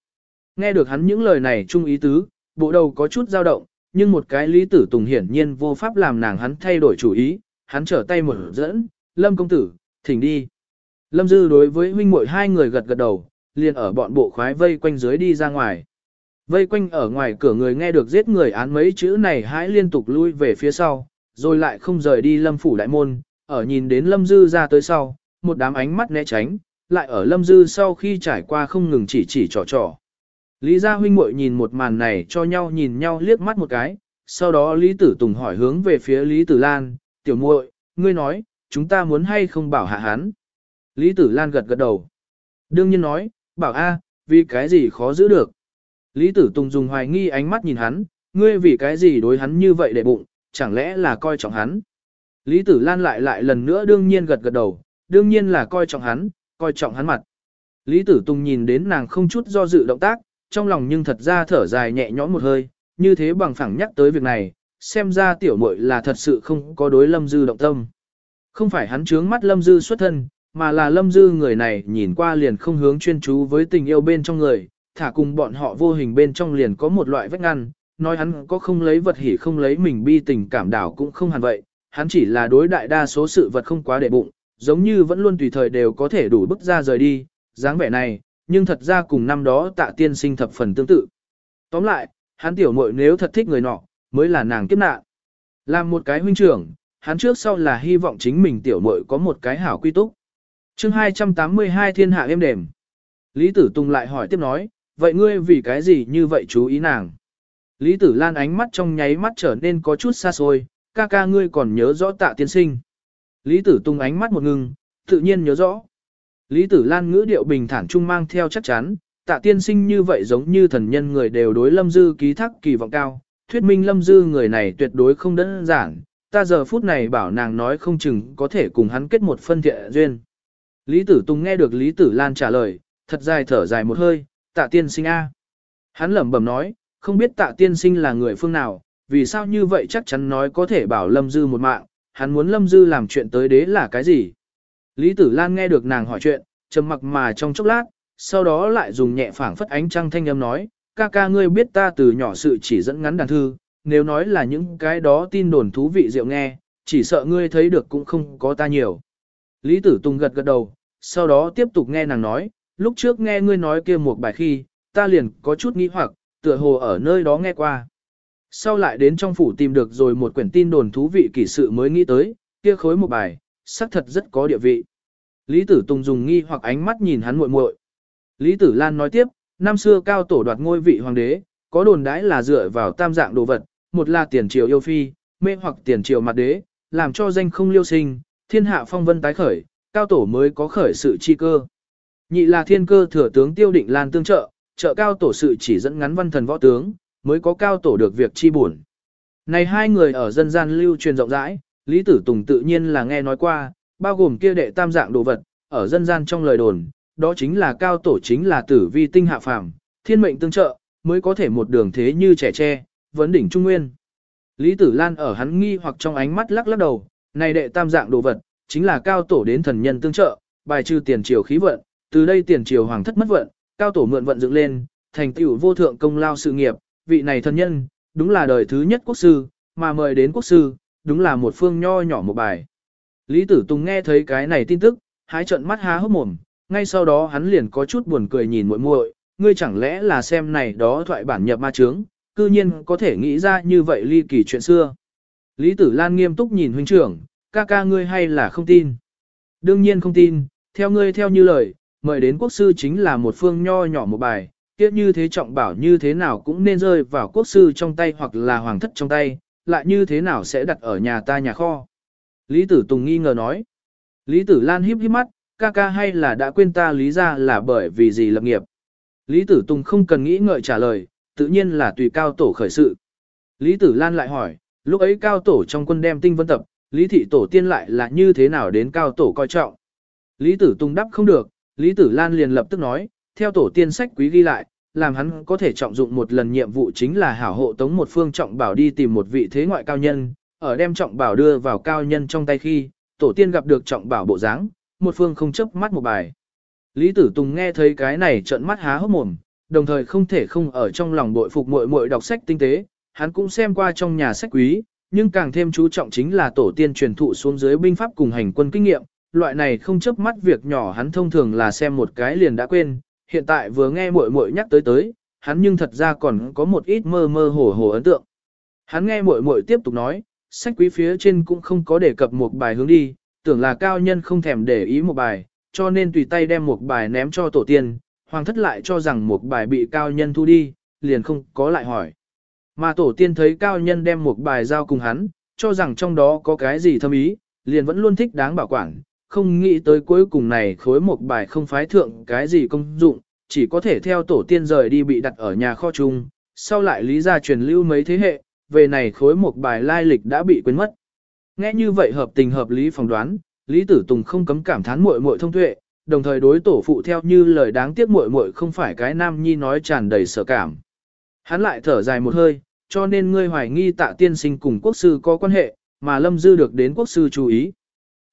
Nghe được hắn những lời này chung ý tứ, bộ đầu có chút dao động, nhưng một cái Lý Tử Tùng hiển nhiên vô pháp làm nàng hắn thay đổi chủ ý, hắn trở tay một dẫn, Lâm công tử, thỉnh đi. Lâm Dư đối với huynh muội hai người gật gật đầu, liền ở bọn bộ khoái vây quanh dưới đi ra ngoài. Vây quanh ở ngoài cửa người nghe được giết người án mấy chữ này hãy liên tục lui về phía sau, rồi lại không rời đi lâm phủ đại môn, ở nhìn đến lâm dư ra tới sau, một đám ánh mắt né tránh, lại ở lâm dư sau khi trải qua không ngừng chỉ chỉ trò trò. Lý gia huynh muội nhìn một màn này cho nhau nhìn nhau liếc mắt một cái, sau đó Lý Tử Tùng hỏi hướng về phía Lý Tử Lan, tiểu muội, ngươi nói, chúng ta muốn hay không bảo hạ hắn. Lý Tử Lan gật gật đầu. Đương nhiên nói, bảo a, vì cái gì khó giữ được. Lý Tử Tùng dùng hoài nghi ánh mắt nhìn hắn, ngươi vì cái gì đối hắn như vậy để bụng, chẳng lẽ là coi trọng hắn. Lý Tử Lan lại lại lần nữa đương nhiên gật gật đầu, đương nhiên là coi trọng hắn, coi trọng hắn mặt. Lý Tử Tùng nhìn đến nàng không chút do dự động tác, trong lòng nhưng thật ra thở dài nhẹ nhõm một hơi, như thế bằng phẳng nhắc tới việc này, xem ra tiểu muội là thật sự không có đối Lâm Dư động tâm. Không phải hắn trướng mắt Lâm Dư xuất thân, mà là Lâm Dư người này nhìn qua liền không hướng chuyên chú với tình yêu bên trong người, thả cùng bọn họ vô hình bên trong liền có một loại vách ngăn, nói hắn có không lấy vật hỉ không lấy mình bi tình cảm đảo cũng không hẳn vậy, hắn chỉ là đối đại đa số sự vật không quá để bụng, giống như vẫn luôn tùy thời đều có thể đủ bức ra rời đi, dáng vẻ này, nhưng thật ra cùng năm đó tạ tiên sinh thập phần tương tự. Tóm lại, hắn tiểu muội nếu thật thích người nọ, mới là nàng kiếp nạn. Làm một cái huynh trưởng, hắn trước sau là hy vọng chính mình tiểu muội có một cái hảo quy túc. chương 282 thiên hạ êm đềm. Lý Tử Tùng lại hỏi tiếp nói, vậy ngươi vì cái gì như vậy chú ý nàng? Lý Tử Lan ánh mắt trong nháy mắt trở nên có chút xa xôi, ca ca ngươi còn nhớ rõ tạ tiên sinh. Lý Tử Tung ánh mắt một ngưng, tự nhiên nhớ rõ. Lý Tử Lan ngữ điệu bình thản trung mang theo chắc chắn, tạ tiên sinh như vậy giống như thần nhân người đều đối lâm dư ký thác kỳ vọng cao, thuyết minh lâm dư người này tuyệt đối không đơn giản, ta giờ phút này bảo nàng nói không chừng có thể cùng hắn kết một phân thiện duyên. Lý Tử Tùng nghe được Lý Tử Lan trả lời, thật dài thở dài một hơi, tạ tiên sinh A. Hắn lẩm bẩm nói, không biết tạ tiên sinh là người phương nào, vì sao như vậy chắc chắn nói có thể bảo Lâm Dư một mạng, hắn muốn Lâm Dư làm chuyện tới đế là cái gì. Lý Tử Lan nghe được nàng hỏi chuyện, trầm mặc mà trong chốc lát, sau đó lại dùng nhẹ phảng phất ánh trăng thanh âm nói, ca ca ngươi biết ta từ nhỏ sự chỉ dẫn ngắn đàn thư, nếu nói là những cái đó tin đồn thú vị diệu nghe, chỉ sợ ngươi thấy được cũng không có ta nhiều. Lý Tử Tùng gật gật đầu, sau đó tiếp tục nghe nàng nói, lúc trước nghe ngươi nói kia một bài khi, ta liền có chút nghi hoặc, tựa hồ ở nơi đó nghe qua. Sau lại đến trong phủ tìm được rồi một quyển tin đồn thú vị kỳ sự mới nghĩ tới, kia khối một bài, xác thật rất có địa vị. Lý Tử Tùng dùng nghi hoặc ánh mắt nhìn hắn muội muội. Lý Tử Lan nói tiếp, năm xưa cao tổ đoạt ngôi vị hoàng đế, có đồn đãi là dựa vào tam dạng đồ vật, một là tiền triều yêu phi, mê hoặc tiền triều mặt đế, làm cho danh không liêu sinh, thiên hạ phong vân tái khởi, cao tổ mới có khởi sự chi cơ. Nhị là thiên cơ thừa tướng tiêu định lan tương trợ, trợ cao tổ sự chỉ dẫn ngắn văn thần võ tướng, mới có cao tổ được việc chi buồn. Này hai người ở dân gian lưu truyền rộng rãi, Lý Tử Tùng tự nhiên là nghe nói qua, bao gồm kia đệ tam dạng đồ vật, ở dân gian trong lời đồn, đó chính là cao tổ chính là tử vi tinh hạ phàm, thiên mệnh tương trợ, mới có thể một đường thế như trẻ tre, vấn đỉnh trung nguyên. Lý Tử Lan ở hắn nghi hoặc trong ánh mắt lắc lắc đầu, này đệ tam dạng đồ vật, chính là cao tổ đến thần nhân tương trợ, bài trừ tiền triều khí vận, từ đây tiền triều hoàng thất mất vận, cao tổ mượn vận dựng lên, thành tựu vô thượng công lao sự nghiệp, vị này thân nhân, đúng là đời thứ nhất quốc sư, mà mời đến quốc sư, đúng là một phương nho nhỏ một bài. Lý Tử Tùng nghe thấy cái này tin tức, hái trận mắt há hốc mồm, ngay sau đó hắn liền có chút buồn cười nhìn muội muội, ngươi chẳng lẽ là xem này đó thoại bản nhập ma trướng, cư nhiên có thể nghĩ ra như vậy ly kỳ chuyện xưa. Lý Tử Lan nghiêm túc nhìn huynh trưởng, ca ca ngươi hay là không tin. Đương nhiên không tin, theo ngươi theo như lời, mời đến quốc sư chính là một phương nho nhỏ một bài, kia như thế trọng bảo như thế nào cũng nên rơi vào quốc sư trong tay hoặc là hoàng thất trong tay, lại như thế nào sẽ đặt ở nhà ta nhà kho. Lý Tử Tùng nghi ngờ nói. Lý Tử Lan híp híp mắt, ca ca hay là đã quên ta lý ra là bởi vì gì lập nghiệp. Lý Tử Tùng không cần nghĩ ngợi trả lời, tự nhiên là tùy cao tổ khởi sự. Lý Tử Lan lại hỏi, lúc ấy cao tổ trong quân đem tinh vân tập, Lý thị tổ tiên lại là như thế nào đến cao tổ coi trọng. Lý Tử Tùng đáp không được, Lý Tử Lan liền lập tức nói, theo tổ tiên sách quý ghi lại, làm hắn có thể trọng dụng một lần nhiệm vụ chính là hảo hộ tống một phương trọng bảo đi tìm một vị thế ngoại cao nhân, ở đem trọng bảo đưa vào cao nhân trong tay khi, tổ tiên gặp được trọng bảo bộ dáng, một phương không chấp mắt một bài. Lý Tử Tùng nghe thấy cái này trợn mắt há hốc mồm, đồng thời không thể không ở trong lòng bội phục muội muội đọc sách tinh tế, hắn cũng xem qua trong nhà sách quý, nhưng càng thêm chú trọng chính là tổ tiên truyền thụ xuống dưới binh pháp cùng hành quân kinh nghiệm, loại này không chấp mắt việc nhỏ hắn thông thường là xem một cái liền đã quên, hiện tại vừa nghe muội muội nhắc tới tới, hắn nhưng thật ra còn có một ít mơ mơ hồ hồ ấn tượng. Hắn nghe muội muội tiếp tục nói, sách quý phía trên cũng không có đề cập một bài hướng đi, tưởng là cao nhân không thèm để ý một bài, cho nên tùy tay đem một bài ném cho tổ tiên, hoàng thất lại cho rằng một bài bị cao nhân thu đi, liền không có lại hỏi. Mà tổ tiên thấy cao nhân đem một bài giao cùng hắn, cho rằng trong đó có cái gì thâm ý, liền vẫn luôn thích đáng bảo quản, không nghĩ tới cuối cùng này khối một bài không phái thượng cái gì công dụng, chỉ có thể theo tổ tiên rời đi bị đặt ở nhà kho chung, sau lại lý ra truyền lưu mấy thế hệ, về này khối một bài lai lịch đã bị quên mất. Nghe như vậy hợp tình hợp lý phỏng đoán, Lý Tử Tùng không cấm cảm thán muội muội thông tuệ, đồng thời đối tổ phụ theo như lời đáng tiếc muội muội không phải cái nam nhi nói tràn đầy sợ cảm. Hắn lại thở dài một hơi, cho nên ngươi hoài nghi tạ tiên sinh cùng quốc sư có quan hệ, mà Lâm Dư được đến quốc sư chú ý.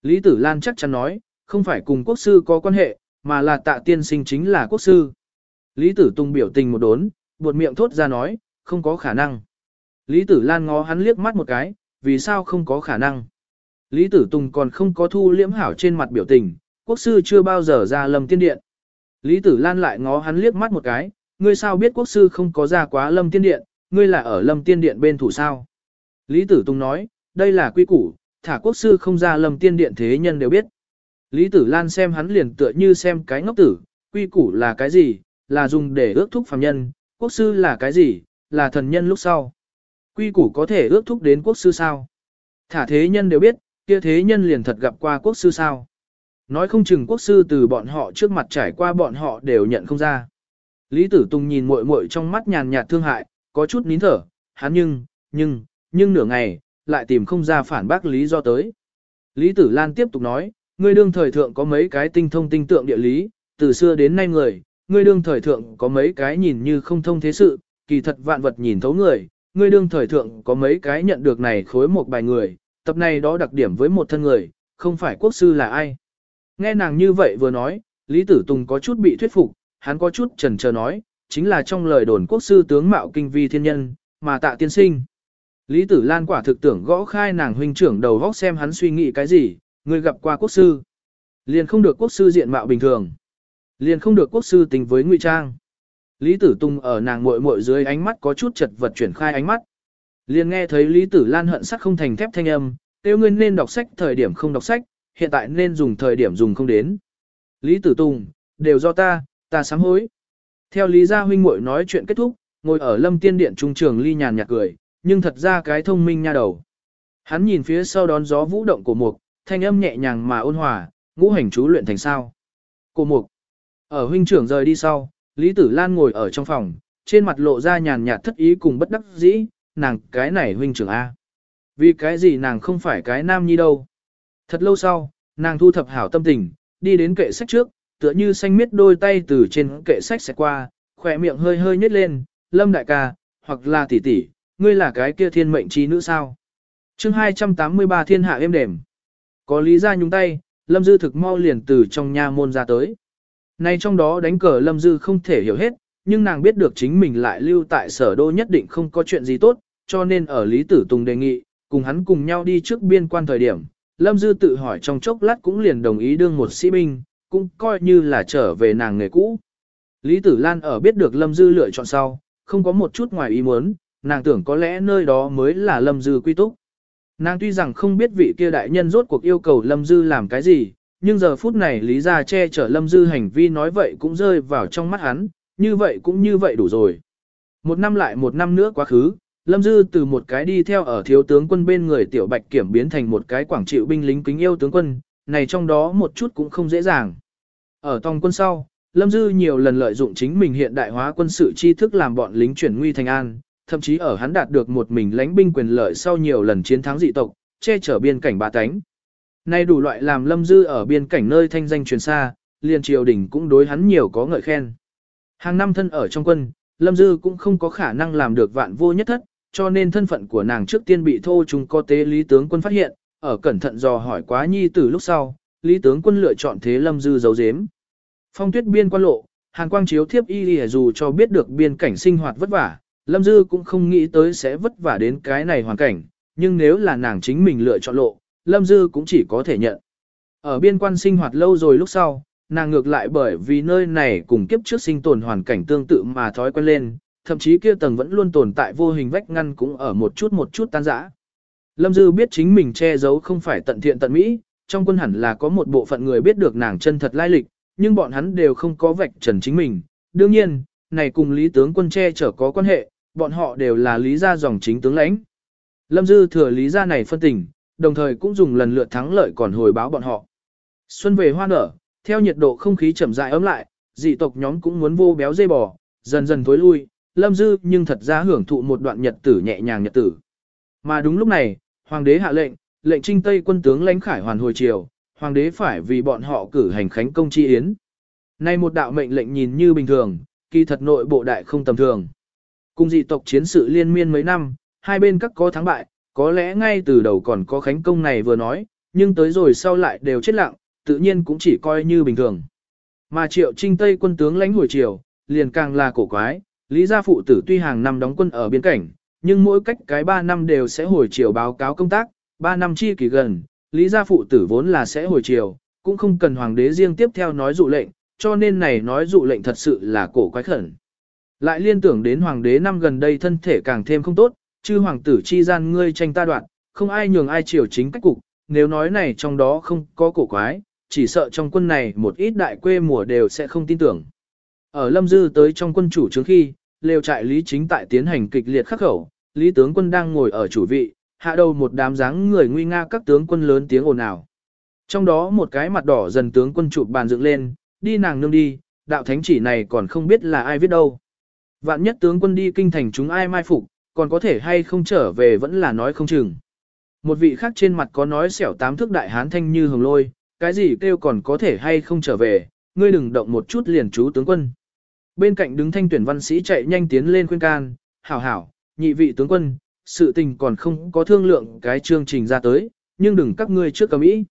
Lý Tử Lan chắc chắn nói, không phải cùng quốc sư có quan hệ, mà là tạ tiên sinh chính là quốc sư. Lý Tử Tùng biểu tình một đốn, buột miệng thốt ra nói, không có khả năng. Lý Tử Lan ngó hắn liếc mắt một cái, vì sao không có khả năng. Lý Tử Tùng còn không có thu liễm hảo trên mặt biểu tình, quốc sư chưa bao giờ ra lâm tiên điện. Lý Tử Lan lại ngó hắn liếc mắt một cái, ngươi sao biết quốc sư không có ra quá lâm tiên điện, ngươi là ở lâm tiên điện bên thủ sao. Lý Tử Tùng nói, đây là quy củ, thả quốc sư không ra lầm tiên điện thế nhân đều biết. Lý Tử Lan xem hắn liền tựa như xem cái ngốc tử, quy củ là cái gì, là dùng để ước thúc phàm nhân, quốc sư là cái gì, là thần nhân lúc sau. Quy củ có thể ước thúc đến quốc sư sao? Thả thế nhân đều biết, kia thế nhân liền thật gặp qua quốc sư sao? Nói không chừng quốc sư từ bọn họ trước mặt trải qua bọn họ đều nhận không ra. Lý Tử Tùng nhìn muội muội trong mắt nhàn nhạt thương hại, có chút nín thở, hắn nhưng, nhưng, nhưng nửa ngày, lại tìm không ra phản bác lý do tới. Lý Tử Lan tiếp tục nói, ngươi đương thời thượng có mấy cái tinh thông tinh tượng địa lý, từ xưa đến nay người, ngươi đương thời thượng có mấy cái nhìn như không thông thế sự, kỳ thật vạn vật nhìn thấu người, ngươi đương thời thượng có mấy cái nhận được này khối một bài người, tập này đó đặc điểm với một thân người, không phải quốc sư là ai. Nghe nàng như vậy vừa nói, Lý Tử Tùng có chút bị thuyết phục, hắn có chút trần chờ nói, chính là trong lời đồn quốc sư tướng mạo kinh vi thiên nhân, mà tạ tiên sinh. Lý Tử Lan quả thực tưởng gõ khai nàng huynh trưởng đầu góc xem hắn suy nghĩ cái gì, người gặp qua quốc sư. Liền không được quốc sư diện mạo bình thường. Liền không được quốc sư tình với ngụy trang. Lý Tử Tung ở nàng muội muội dưới ánh mắt có chút chật vật chuyển khai ánh mắt. Liền nghe thấy Lý Tử Lan hận sắc không thành thép thanh âm, tiêu ngươi nên đọc sách thời điểm không đọc sách, hiện tại nên dùng thời điểm dùng không đến. Lý Tử Tùng, đều do ta, ta sám hối. Theo Lý Gia huynh muội nói chuyện kết thúc, ngồi ở Lâm Tiên Điện trung trường ly nhàn nhạt cười, nhưng thật ra cái thông minh nha đầu. Hắn nhìn phía sau đón gió vũ động của mục, thanh âm nhẹ nhàng mà ôn hòa, ngũ hành chú luyện thành sao. Cô mục. Ở huynh trưởng rời đi sau, Lý Tử Lan ngồi ở trong phòng, trên mặt lộ ra nhàn nhạt thất ý cùng bất đắc dĩ, nàng cái này huynh trưởng A. Vì cái gì nàng không phải cái nam nhi đâu. Thật lâu sau, nàng thu thập hảo tâm tình, đi đến kệ sách trước, tựa như xanh miết đôi tay từ trên kệ sách sẽ qua, khỏe miệng hơi hơi nhếch lên, lâm đại ca, hoặc là tỷ tỷ, ngươi là cái kia thiên mệnh trí nữ sao. chương 283 thiên hạ êm đềm. Có lý ra nhúng tay, lâm dư thực mau liền từ trong nha môn ra tới. Nay trong đó đánh cờ lâm dư không thể hiểu hết, nhưng nàng biết được chính mình lại lưu tại sở đô nhất định không có chuyện gì tốt, cho nên ở Lý Tử Tùng đề nghị, cùng hắn cùng nhau đi trước biên quan thời điểm. Lâm Dư tự hỏi trong chốc lát cũng liền đồng ý đương một sĩ binh, cũng coi như là trở về nàng nghề cũ. Lý Tử Lan ở biết được Lâm Dư lựa chọn sau, không có một chút ngoài ý muốn, nàng tưởng có lẽ nơi đó mới là Lâm Dư quy túc. Nàng tuy rằng không biết vị kia đại nhân rốt cuộc yêu cầu Lâm Dư làm cái gì, nhưng giờ phút này Lý Gia che chở Lâm Dư hành vi nói vậy cũng rơi vào trong mắt hắn, như vậy cũng như vậy đủ rồi. Một năm lại một năm nữa quá khứ, Lâm Dư từ một cái đi theo ở thiếu tướng quân bên người tiểu bạch kiểm biến thành một cái quảng trị binh lính kính yêu tướng quân, này trong đó một chút cũng không dễ dàng. Ở tòng quân sau, Lâm Dư nhiều lần lợi dụng chính mình hiện đại hóa quân sự tri thức làm bọn lính chuyển nguy thành an, thậm chí ở hắn đạt được một mình lãnh binh quyền lợi sau nhiều lần chiến thắng dị tộc, che chở biên cảnh bá tánh. Nay đủ loại làm Lâm Dư ở biên cảnh nơi thanh danh truyền xa, liền triều đình cũng đối hắn nhiều có ngợi khen. Hàng năm thân ở trong quân, Lâm Dư cũng không có khả năng làm được vạn vô nhất thất, cho nên thân phận của nàng trước tiên bị thô trung có tế lý tướng quân phát hiện, ở cẩn thận dò hỏi quá nhi từ lúc sau, lý tướng quân lựa chọn thế Lâm Dư giấu giếm. Phong tuyết biên quan lộ, hàng quang chiếu thiếp y lìa dù cho biết được biên cảnh sinh hoạt vất vả, Lâm Dư cũng không nghĩ tới sẽ vất vả đến cái này hoàn cảnh, nhưng nếu là nàng chính mình lựa chọn lộ, Lâm Dư cũng chỉ có thể nhận. Ở biên quan sinh hoạt lâu rồi lúc sau, nàng ngược lại bởi vì nơi này cùng kiếp trước sinh tồn hoàn cảnh tương tự mà thói quen lên, thậm chí kia tầng vẫn luôn tồn tại vô hình vách ngăn cũng ở một chút một chút tan rã. Lâm Dư biết chính mình che giấu không phải tận thiện tận mỹ, trong quân hẳn là có một bộ phận người biết được nàng chân thật lai lịch, nhưng bọn hắn đều không có vạch trần chính mình. Đương nhiên, này cùng lý tướng quân che chở có quan hệ, bọn họ đều là lý gia dòng chính tướng lãnh. Lâm Dư thừa lý gia này phân tình, đồng thời cũng dùng lần lượt thắng lợi còn hồi báo bọn họ. Xuân về hoa nở, theo nhiệt độ không khí chậm rãi ấm lại, dị tộc nhóm cũng muốn vô béo dây bò, dần dần tối lui, Lâm Dư nhưng thật ra hưởng thụ một đoạn nhật tử nhẹ nhàng nhật tử. Mà đúng lúc này, hoàng đế hạ lệnh, lệnh trinh Tây quân tướng lãnh khải hoàn hồi triều hoàng đế phải vì bọn họ cử hành khánh công chi yến. Nay một đạo mệnh lệnh nhìn như bình thường, kỳ thật nội bộ đại không tầm thường. Cùng dị tộc chiến sự liên miên mấy năm, hai bên các có thắng bại, có lẽ ngay từ đầu còn có khánh công này vừa nói, nhưng tới rồi sau lại đều chết lặng, tự nhiên cũng chỉ coi như bình thường. Mà triệu trinh Tây quân tướng lãnh hồi triều, liền càng là cổ quái, lý gia phụ tử tuy hàng năm đóng quân ở biên cảnh, nhưng mỗi cách cái 3 năm đều sẽ hồi triều báo cáo công tác, 3 năm chi kỳ gần, lý gia phụ tử vốn là sẽ hồi triều, cũng không cần hoàng đế riêng tiếp theo nói dụ lệnh, cho nên này nói dụ lệnh thật sự là cổ quái khẩn. Lại liên tưởng đến hoàng đế năm gần đây thân thể càng thêm không tốt, chư hoàng tử chi gian ngươi tranh ta đoạn, không ai nhường ai chiều chính cách cục, nếu nói này trong đó không có cổ quái, chỉ sợ trong quân này một ít đại quê mùa đều sẽ không tin tưởng. Ở Lâm Dư tới trong quân chủ trước khi, lều trại Lý Chính tại tiến hành kịch liệt khắc khẩu, Lý tướng quân đang ngồi ở chủ vị, hạ đầu một đám dáng người nguy nga các tướng quân lớn tiếng ồn ào. Trong đó một cái mặt đỏ dần tướng quân chụp bàn dựng lên, đi nàng nương đi, đạo thánh chỉ này còn không biết là ai viết đâu. Vạn nhất tướng quân đi kinh thành chúng ai mai phục, còn có thể hay không trở về vẫn là nói không chừng. Một vị khác trên mặt có nói xẻo tám thước đại hán thanh như hồng lôi, cái gì kêu còn có thể hay không trở về, ngươi đừng động một chút liền chú tướng quân. Bên cạnh đứng thanh tuyển văn sĩ chạy nhanh tiến lên khuyên can, hảo hảo, nhị vị tướng quân, sự tình còn không có thương lượng cái chương trình ra tới, nhưng đừng các ngươi trước cầm ý.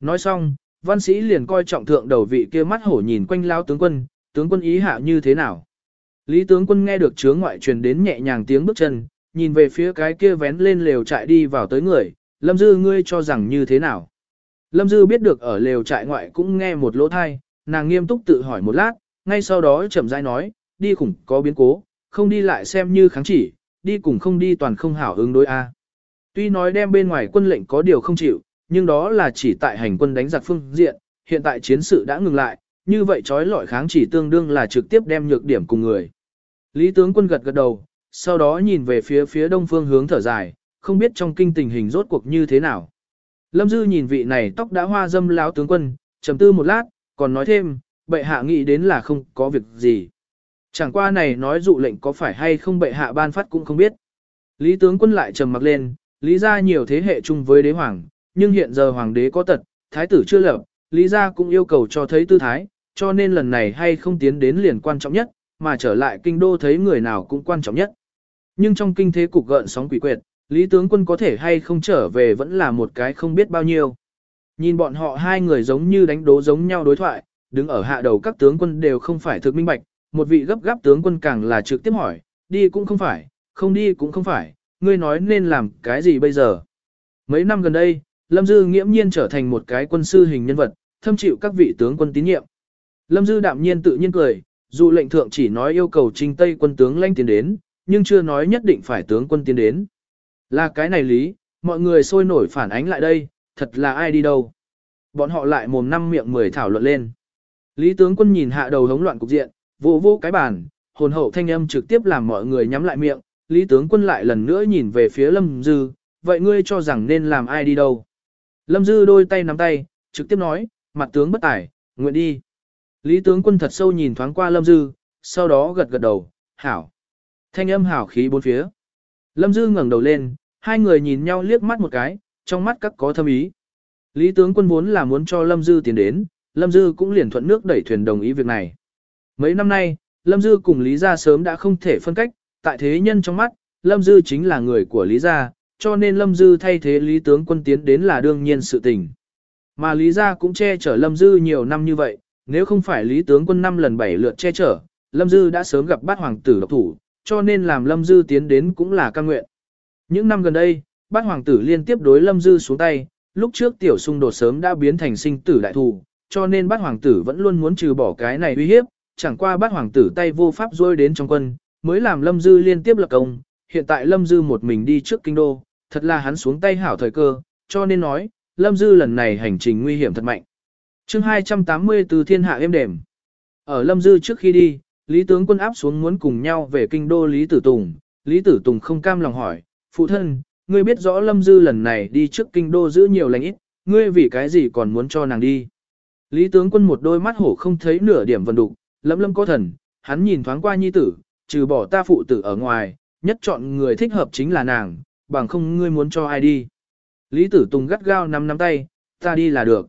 Nói xong, văn sĩ liền coi trọng thượng đầu vị kia mắt hổ nhìn quanh lao tướng quân, tướng quân ý hạ như thế nào. Lý tướng quân nghe được chướng ngoại truyền đến nhẹ nhàng tiếng bước chân, nhìn về phía cái kia vén lên lều trại đi vào tới người, Lâm Dư ngươi cho rằng như thế nào. Lâm Dư biết được ở lều trại ngoại cũng nghe một lỗ thai, nàng nghiêm túc tự hỏi một lát, ngay sau đó chậm rãi nói, đi khủng có biến cố, không đi lại xem như kháng chỉ, đi cùng không đi toàn không hảo ứng đối A. Tuy nói đem bên ngoài quân lệnh có điều không chịu, nhưng đó là chỉ tại hành quân đánh giặc phương diện, hiện tại chiến sự đã ngừng lại, như vậy trói lọi kháng chỉ tương đương là trực tiếp đem nhược điểm cùng người. Lý tướng quân gật gật đầu, sau đó nhìn về phía phía đông phương hướng thở dài, không biết trong kinh tình hình rốt cuộc như thế nào. Lâm Dư nhìn vị này tóc đã hoa dâm láo tướng quân, trầm tư một lát, còn nói thêm, bệ hạ nghĩ đến là không có việc gì. Chẳng qua này nói dụ lệnh có phải hay không bệ hạ ban phát cũng không biết. Lý tướng quân lại trầm mặc lên, lý ra nhiều thế hệ chung với đế hoàng, nhưng hiện giờ hoàng đế có tật, thái tử chưa lập, lý ra cũng yêu cầu cho thấy tư thái, cho nên lần này hay không tiến đến liền quan trọng nhất, mà trở lại kinh đô thấy người nào cũng quan trọng nhất. Nhưng trong kinh thế cục gợn sóng quỷ quyệt, lý tướng quân có thể hay không trở về vẫn là một cái không biết bao nhiêu. Nhìn bọn họ hai người giống như đánh đố giống nhau đối thoại, đứng ở hạ đầu các tướng quân đều không phải thực minh bạch, một vị gấp gáp tướng quân càng là trực tiếp hỏi, đi cũng không phải, không đi cũng không phải, ngươi nói nên làm cái gì bây giờ. Mấy năm gần đây, Lâm Dư nghiễm nhiên trở thành một cái quân sư hình nhân vật, thâm chịu các vị tướng quân tín nhiệm. Lâm Dư đạm nhiên tự nhiên cười, dù lệnh thượng chỉ nói yêu cầu trinh Tây quân tướng lãnh tiến đến, nhưng chưa nói nhất định phải tướng quân tiến đến. Là cái này lý, mọi người sôi nổi phản ánh lại đây, thật là ai đi đâu. Bọn họ lại mồm năm miệng mười thảo luận lên. Lý tướng quân nhìn hạ đầu hống loạn cục diện, vô vô cái bàn, hồn hậu thanh âm trực tiếp làm mọi người nhắm lại miệng, Lý tướng quân lại lần nữa nhìn về phía Lâm Dư, vậy ngươi cho rằng nên làm ai đi đâu? Lâm Dư đôi tay nắm tay, trực tiếp nói, mặt tướng bất tải, nguyện đi. Lý tướng quân thật sâu nhìn thoáng qua Lâm Dư, sau đó gật gật đầu, hảo. Thanh âm hảo khí bốn phía. Lâm Dư ngẩng đầu lên, hai người nhìn nhau liếc mắt một cái, trong mắt các có thâm ý. Lý tướng quân vốn là muốn cho Lâm Dư tiến đến, Lâm Dư cũng liền thuận nước đẩy thuyền đồng ý việc này. Mấy năm nay, Lâm Dư cùng Lý Gia sớm đã không thể phân cách, tại thế nhân trong mắt, Lâm Dư chính là người của Lý Gia, cho nên Lâm Dư thay thế Lý tướng quân tiến đến là đương nhiên sự tình. Mà Lý Gia cũng che chở Lâm Dư nhiều năm như vậy, nếu không phải Lý tướng quân năm lần bảy lượt che chở, Lâm Dư đã sớm gặp bát hoàng tử độc thủ, cho nên làm Lâm Dư tiến đến cũng là căn nguyện. Những năm gần đây, bát hoàng tử liên tiếp đối Lâm Dư xuống tay, lúc trước tiểu xung đột sớm đã biến thành sinh tử đại thù, cho nên bát hoàng tử vẫn luôn muốn trừ bỏ cái này uy hiếp, chẳng qua bát hoàng tử tay vô pháp rôi đến trong quân, mới làm Lâm Dư liên tiếp lập công, hiện tại Lâm Dư một mình đi trước kinh đô, thật là hắn xuống tay hảo thời cơ, cho nên nói, Lâm Dư lần này hành trình nguy hiểm thật mạnh chương 280 từ thiên hạ êm đềm. Ở Lâm Dư trước khi đi, Lý tướng quân áp xuống muốn cùng nhau về kinh đô Lý Tử Tùng, Lý Tử Tùng không cam lòng hỏi, phụ thân, ngươi biết rõ Lâm Dư lần này đi trước kinh đô giữ nhiều lành ít, ngươi vì cái gì còn muốn cho nàng đi. Lý tướng quân một đôi mắt hổ không thấy nửa điểm vần đục, lâm lâm có thần, hắn nhìn thoáng qua nhi tử, trừ bỏ ta phụ tử ở ngoài, nhất chọn người thích hợp chính là nàng, bằng không ngươi muốn cho ai đi. Lý tử Tùng gắt gao nắm nắm tay, ta đi là được.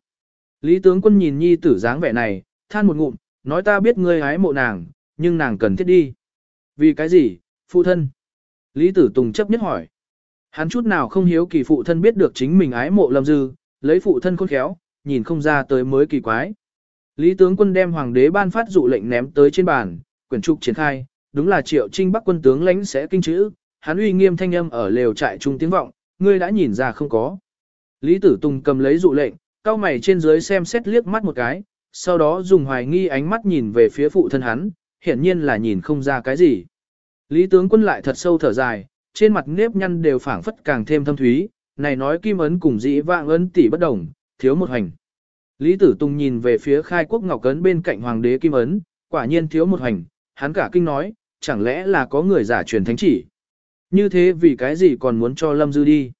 Lý tướng quân nhìn nhi tử dáng vẻ này, than một ngụm, nói ta biết ngươi hái mộ nàng, nhưng nàng cần thiết đi. Vì cái gì, phụ thân? Lý tử Tùng chấp nhất hỏi. Hắn chút nào không hiếu kỳ phụ thân biết được chính mình ái mộ lâm dư, lấy phụ thân khôn khéo, nhìn không ra tới mới kỳ quái. Lý tướng quân đem hoàng đế ban phát dụ lệnh ném tới trên bàn, quyển trục triển khai, đúng là triệu trinh bắc quân tướng lãnh sẽ kinh chữ, hắn uy nghiêm thanh âm ở lều trại trung tiếng vọng, ngươi đã nhìn ra không có. Lý tử tùng cầm lấy dụ lệnh, cao mày trên dưới xem xét liếc mắt một cái, sau đó dùng hoài nghi ánh mắt nhìn về phía phụ thân hắn, hiển nhiên là nhìn không ra cái gì. Lý tướng quân lại thật sâu thở dài, trên mặt nếp nhăn đều phảng phất càng thêm thâm thúy, này nói kim ấn cùng dĩ vạng ấn tỷ bất đồng, thiếu một hành. Lý Tử Tùng nhìn về phía khai quốc ngọc ấn bên cạnh hoàng đế kim ấn, quả nhiên thiếu một hành, hắn cả kinh nói, chẳng lẽ là có người giả truyền thánh chỉ. Như thế vì cái gì còn muốn cho Lâm Dư đi.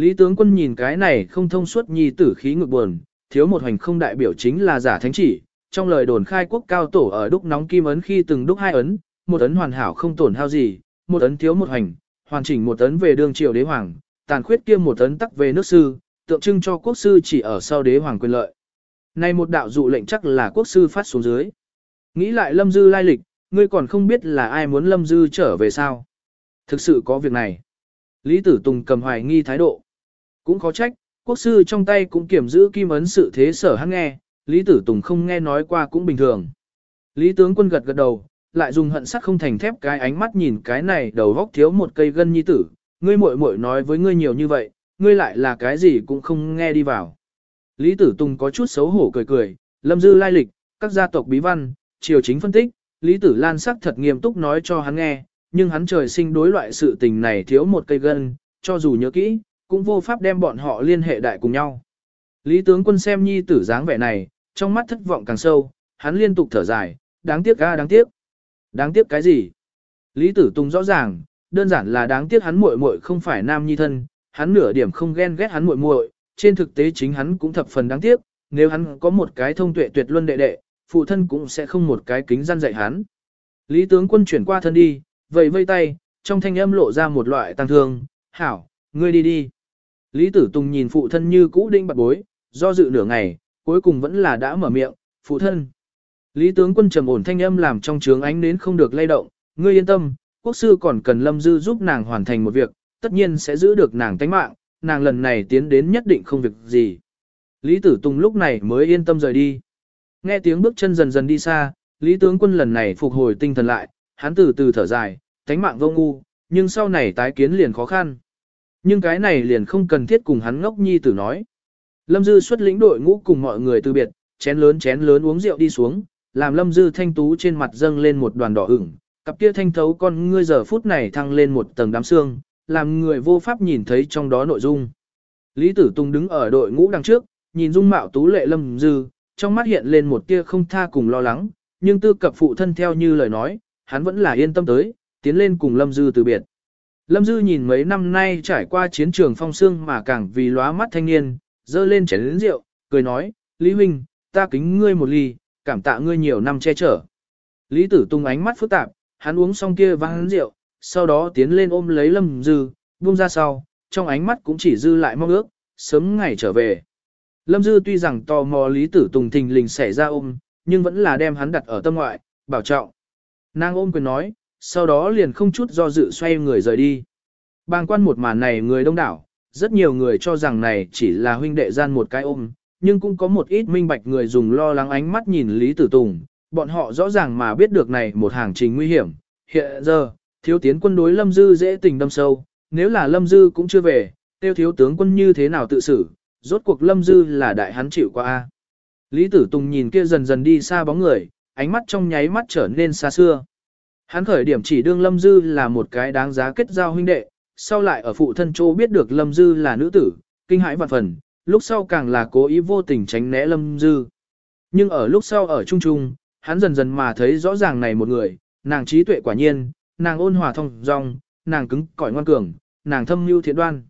Lý tướng quân nhìn cái này không thông suốt nhi tử khí ngực buồn, thiếu một hành không đại biểu chính là giả thánh chỉ, trong lời đồn khai quốc cao tổ ở đúc nóng kim ấn khi từng đúc hai ấn, một ấn hoàn hảo không tổn hao gì, một ấn thiếu một hành, hoàn chỉnh một ấn về đương triều đế hoàng, tàn khuyết kia một ấn tắc về nước sư, tượng trưng cho quốc sư chỉ ở sau đế hoàng quyền lợi. Nay một đạo dụ lệnh chắc là quốc sư phát xuống dưới. Nghĩ lại Lâm Dư lai lịch, ngươi còn không biết là ai muốn Lâm Dư trở về sao. Thực sự có việc này. Lý Tử Tùng cầm hoài nghi thái độ. Cũng khó trách, quốc sư trong tay cũng kiểm giữ kim ấn sự thế sở hắn nghe, Lý Tử Tùng không nghe nói qua cũng bình thường. Lý tướng quân gật gật đầu, lại dùng hận sắc không thành thép cái ánh mắt nhìn cái này đầu góc thiếu một cây gân nhi tử, ngươi muội muội nói với ngươi nhiều như vậy, ngươi lại là cái gì cũng không nghe đi vào. Lý Tử Tùng có chút xấu hổ cười cười, lâm dư lai lịch, các gia tộc bí văn, triều chính phân tích, Lý Tử Lan sắc thật nghiêm túc nói cho hắn nghe, nhưng hắn trời sinh đối loại sự tình này thiếu một cây gân, cho dù nhớ kỹ, cũng vô pháp đem bọn họ liên hệ đại cùng nhau. Lý tướng quân xem nhi tử dáng vẻ này, trong mắt thất vọng càng sâu, hắn liên tục thở dài, đáng tiếc ga đáng tiếc. Đáng tiếc cái gì? Lý tử tùng rõ ràng, đơn giản là đáng tiếc hắn muội muội không phải nam nhi thân, hắn nửa điểm không ghen ghét hắn muội muội, trên thực tế chính hắn cũng thập phần đáng tiếc, nếu hắn có một cái thông tuệ tuyệt luân đệ đệ, phụ thân cũng sẽ không một cái kính gian dạy hắn. Lý tướng quân chuyển qua thân đi, vẫy vây tay, trong thanh âm lộ ra một loại tăng thương, hảo, ngươi đi đi. Lý tử tùng nhìn phụ thân như cũ đinh bạc bối, do dự nửa ngày, cuối cùng vẫn là đã mở miệng, phụ thân. Lý tướng quân trầm ổn thanh âm làm trong trướng ánh nến không được lay động, ngươi yên tâm, quốc sư còn cần lâm dư giúp nàng hoàn thành một việc, tất nhiên sẽ giữ được nàng tánh mạng, nàng lần này tiến đến nhất định không việc gì. Lý Tử Tùng lúc này mới yên tâm rời đi. Nghe tiếng bước chân dần dần đi xa, Lý tướng quân lần này phục hồi tinh thần lại, hắn từ từ thở dài, tánh mạng vô ngu, nhưng sau này tái kiến liền khó khăn. Nhưng cái này liền không cần thiết cùng hắn ngốc nhi tử nói. Lâm Dư xuất lĩnh đội ngũ cùng mọi người từ biệt, chén lớn chén lớn uống rượu đi xuống, làm Lâm Dư thanh tú trên mặt dâng lên một đoàn đỏ ửng, cặp kia thanh thấu con ngươi giờ phút này thăng lên một tầng đám xương, làm người vô pháp nhìn thấy trong đó nội dung. Lý Tử Tùng đứng ở đội ngũ đằng trước, nhìn dung mạo tú lệ Lâm Dư, trong mắt hiện lên một tia không tha cùng lo lắng, nhưng tư cập phụ thân theo như lời nói, hắn vẫn là yên tâm tới, tiến lên cùng Lâm Dư từ biệt. Lâm Dư nhìn mấy năm nay trải qua chiến trường phong sương mà càng vì lóa mắt thanh niên, dơ lên chén lĩnh rượu, cười nói, Lý Huynh, ta kính ngươi một ly, cảm tạ ngươi nhiều năm che chở. Lý Tử Tung ánh mắt phức tạp, hắn uống xong kia vang rượu, sau đó tiến lên ôm lấy Lâm Dư, buông ra sau, trong ánh mắt cũng chỉ dư lại mong ước, sớm ngày trở về. Lâm Dư tuy rằng tò mò Lý Tử Tùng thình lình xảy ra ôm, nhưng vẫn là đem hắn đặt ở tâm ngoại, bảo trọng. Nàng ôm quyền nói, sau đó liền không chút do dự xoay người rời đi. Bàng quan một màn này người đông đảo, rất nhiều người cho rằng này chỉ là huynh đệ gian một cái ôm, nhưng cũng có một ít minh bạch người dùng lo lắng ánh mắt nhìn Lý Tử Tùng, bọn họ rõ ràng mà biết được này một hàng trình nguy hiểm. Hiện giờ, thiếu tiến quân đối Lâm Dư dễ tình đâm sâu, nếu là Lâm Dư cũng chưa về, tiêu thiếu tướng quân như thế nào tự xử, rốt cuộc Lâm Dư là đại hắn chịu qua. a Lý Tử Tùng nhìn kia dần dần đi xa bóng người, ánh mắt trong nháy mắt trở nên xa xưa. Hắn khởi điểm chỉ đương Lâm Dư là một cái đáng giá kết giao huynh đệ, sau lại ở phụ thân châu biết được Lâm Dư là nữ tử, kinh hãi vạn phần, lúc sau càng là cố ý vô tình tránh né Lâm Dư. Nhưng ở lúc sau ở chung chung, hắn dần dần mà thấy rõ ràng này một người, nàng trí tuệ quả nhiên, nàng ôn hòa thông dong, nàng cứng cỏi ngoan cường, nàng thâm mưu thiện đoan.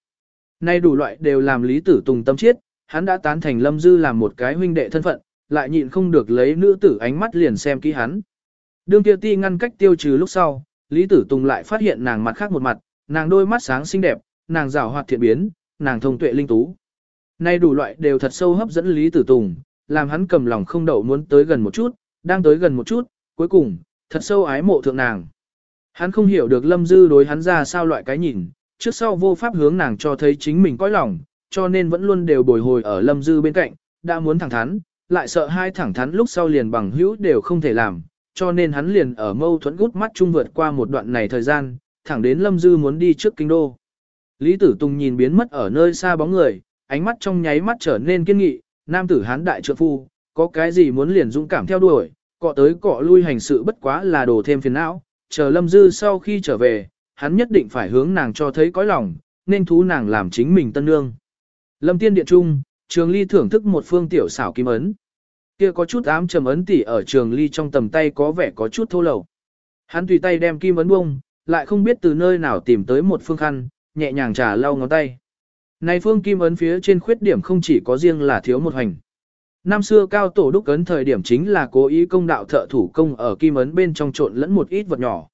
Nay đủ loại đều làm Lý Tử Tùng tâm chiết, hắn đã tán thành Lâm Dư làm một cái huynh đệ thân phận, lại nhịn không được lấy nữ tử ánh mắt liền xem kỹ hắn. Đương kia ti ngăn cách tiêu trừ lúc sau, Lý Tử Tùng lại phát hiện nàng mặt khác một mặt, nàng đôi mắt sáng xinh đẹp, nàng rào hoạt thiện biến, nàng thông tuệ linh tú. Nay đủ loại đều thật sâu hấp dẫn Lý Tử Tùng, làm hắn cầm lòng không đậu muốn tới gần một chút, đang tới gần một chút, cuối cùng, thật sâu ái mộ thượng nàng. Hắn không hiểu được Lâm Dư đối hắn ra sao loại cái nhìn, trước sau vô pháp hướng nàng cho thấy chính mình cõi lòng, cho nên vẫn luôn đều bồi hồi ở Lâm Dư bên cạnh, đã muốn thẳng thắn, lại sợ hai thẳng thắn lúc sau liền bằng hữu đều không thể làm, cho nên hắn liền ở mâu thuẫn gút mắt chung vượt qua một đoạn này thời gian, thẳng đến Lâm Dư muốn đi trước kinh đô. Lý Tử Tùng nhìn biến mất ở nơi xa bóng người, ánh mắt trong nháy mắt trở nên kiên nghị, nam tử hán đại trượng phu, có cái gì muốn liền dũng cảm theo đuổi, cọ tới cọ lui hành sự bất quá là đồ thêm phiền não, chờ Lâm Dư sau khi trở về, hắn nhất định phải hướng nàng cho thấy cõi lòng, nên thú nàng làm chính mình tân nương. Lâm Tiên Điện Trung, Trường Ly thưởng thức một phương tiểu xảo kim ấn. Kia có chút ám trầm ấn tỉ ở Trường Ly trong tầm tay có vẻ có chút thô lầu. Hắn tùy tay đem kim ấn bông, lại không biết từ nơi nào tìm tới một phương khăn, nhẹ nhàng trà lau ngón tay. Này phương kim ấn phía trên khuyết điểm không chỉ có riêng là thiếu một hành. Năm xưa cao tổ đúc ấn thời điểm chính là cố ý công đạo thợ thủ công ở kim ấn bên trong trộn lẫn một ít vật nhỏ.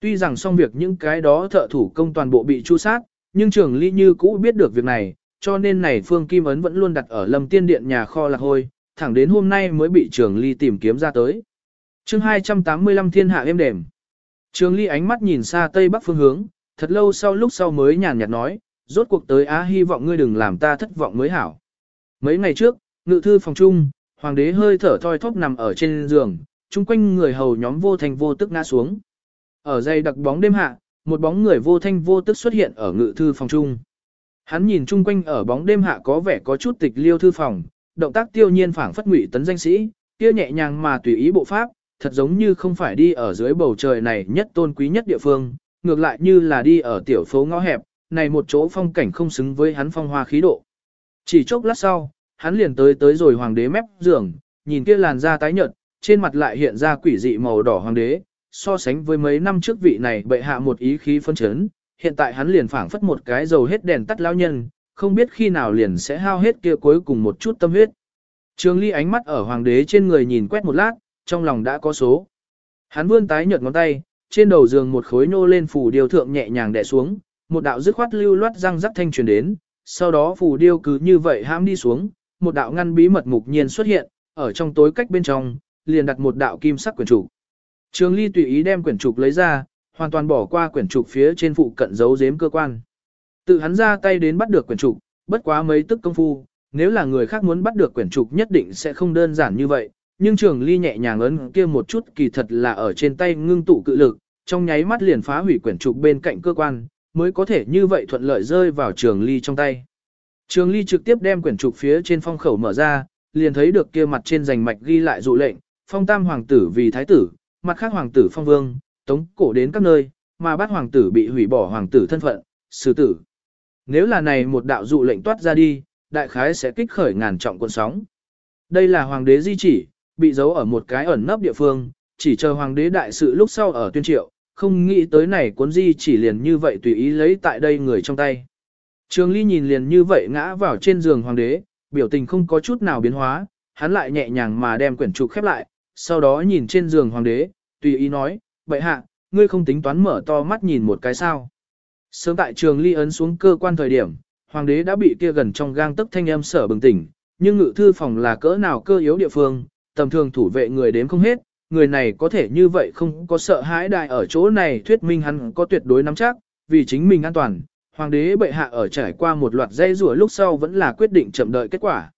Tuy rằng xong việc những cái đó thợ thủ công toàn bộ bị chu sát, nhưng trường ly như cũ biết được việc này, cho nên này phương kim ấn vẫn luôn đặt ở lâm tiên điện nhà kho lạc hôi, thẳng đến hôm nay mới bị trường ly tìm kiếm ra tới. chương 285 thiên hạ êm đềm. Trường ly ánh mắt nhìn xa tây bắc phương hướng, thật lâu sau lúc sau mới nhàn nhạt nói, rốt cuộc tới á hy vọng ngươi đừng làm ta thất vọng mới hảo. Mấy ngày trước, ngự thư phòng trung, hoàng đế hơi thở thoi thóp nằm ở trên giường, chung quanh người hầu nhóm vô thành vô tức ngã xuống. Ở dây đặc bóng đêm hạ, một bóng người vô thanh vô tức xuất hiện ở ngự thư phòng trung. Hắn nhìn chung quanh ở bóng đêm hạ có vẻ có chút tịch liêu thư phòng, động tác tiêu nhiên phảng phất ngụy tấn danh sĩ, kia nhẹ nhàng mà tùy ý bộ pháp, thật giống như không phải đi ở dưới bầu trời này nhất tôn quý nhất địa phương, ngược lại như là đi ở tiểu phố ngõ hẹp, này một chỗ phong cảnh không xứng với hắn phong hoa khí độ. Chỉ chốc lát sau, hắn liền tới tới rồi hoàng đế mép giường, nhìn kia làn da tái nhợt, trên mặt lại hiện ra quỷ dị màu đỏ hoàng đế, so sánh với mấy năm trước vị này bệ hạ một ý khí phân chấn, hiện tại hắn liền phảng phất một cái dầu hết đèn tắt lao nhân, không biết khi nào liền sẽ hao hết kia cuối cùng một chút tâm huyết. Trường Ly ánh mắt ở hoàng đế trên người nhìn quét một lát, trong lòng đã có số. Hắn vươn tái nhợt ngón tay, trên đầu giường một khối nô lên phủ điều thượng nhẹ nhàng đè xuống, một đạo dứt khoát lưu loát răng rắc thanh truyền đến, sau đó phủ điêu cứ như vậy hãm đi xuống, một đạo ngăn bí mật mục nhiên xuất hiện, ở trong tối cách bên trong, liền đặt một đạo kim sắc quyển trục. Trường Ly tùy ý đem quyển trục lấy ra, hoàn toàn bỏ qua quyển trục phía trên phụ cận giấu giếm cơ quan. Tự hắn ra tay đến bắt được quyển trục, bất quá mấy tức công phu, nếu là người khác muốn bắt được quyển trục nhất định sẽ không đơn giản như vậy, nhưng Trường Ly nhẹ nhàng ấn kia một chút kỳ thật là ở trên tay ngưng tụ cự lực, trong nháy mắt liền phá hủy quyển trục bên cạnh cơ quan, mới có thể như vậy thuận lợi rơi vào Trường Ly trong tay. Trường Ly trực tiếp đem quyển trục phía trên phong khẩu mở ra, liền thấy được kia mặt trên rành mạch ghi lại dụ lệnh, phong tam hoàng tử vì thái tử, mặt khác hoàng tử phong vương, tống cổ đến các nơi, mà bắt hoàng tử bị hủy bỏ hoàng tử thân phận, xử tử. Nếu là này một đạo dụ lệnh toát ra đi, đại khái sẽ kích khởi ngàn trọng cuộn sóng. Đây là hoàng đế di chỉ, bị giấu ở một cái ẩn nấp địa phương, chỉ chờ hoàng đế đại sự lúc sau ở tuyên triệu, không nghĩ tới này cuốn di chỉ liền như vậy tùy ý lấy tại đây người trong tay. Trường Ly nhìn liền như vậy ngã vào trên giường hoàng đế, biểu tình không có chút nào biến hóa, hắn lại nhẹ nhàng mà đem quyển trục khép lại, sau đó nhìn trên giường hoàng đế, tùy ý nói, bệ hạ, ngươi không tính toán mở to mắt nhìn một cái sao. Sớm tại trường ly ấn xuống cơ quan thời điểm, hoàng đế đã bị kia gần trong gang tấc thanh âm sở bừng tỉnh, nhưng ngự thư phòng là cỡ nào cơ yếu địa phương, tầm thường thủ vệ người đếm không hết, người này có thể như vậy không có sợ hãi đại ở chỗ này thuyết minh hắn có tuyệt đối nắm chắc, vì chính mình an toàn, hoàng đế bệ hạ ở trải qua một loạt dây rùa lúc sau vẫn là quyết định chậm đợi kết quả.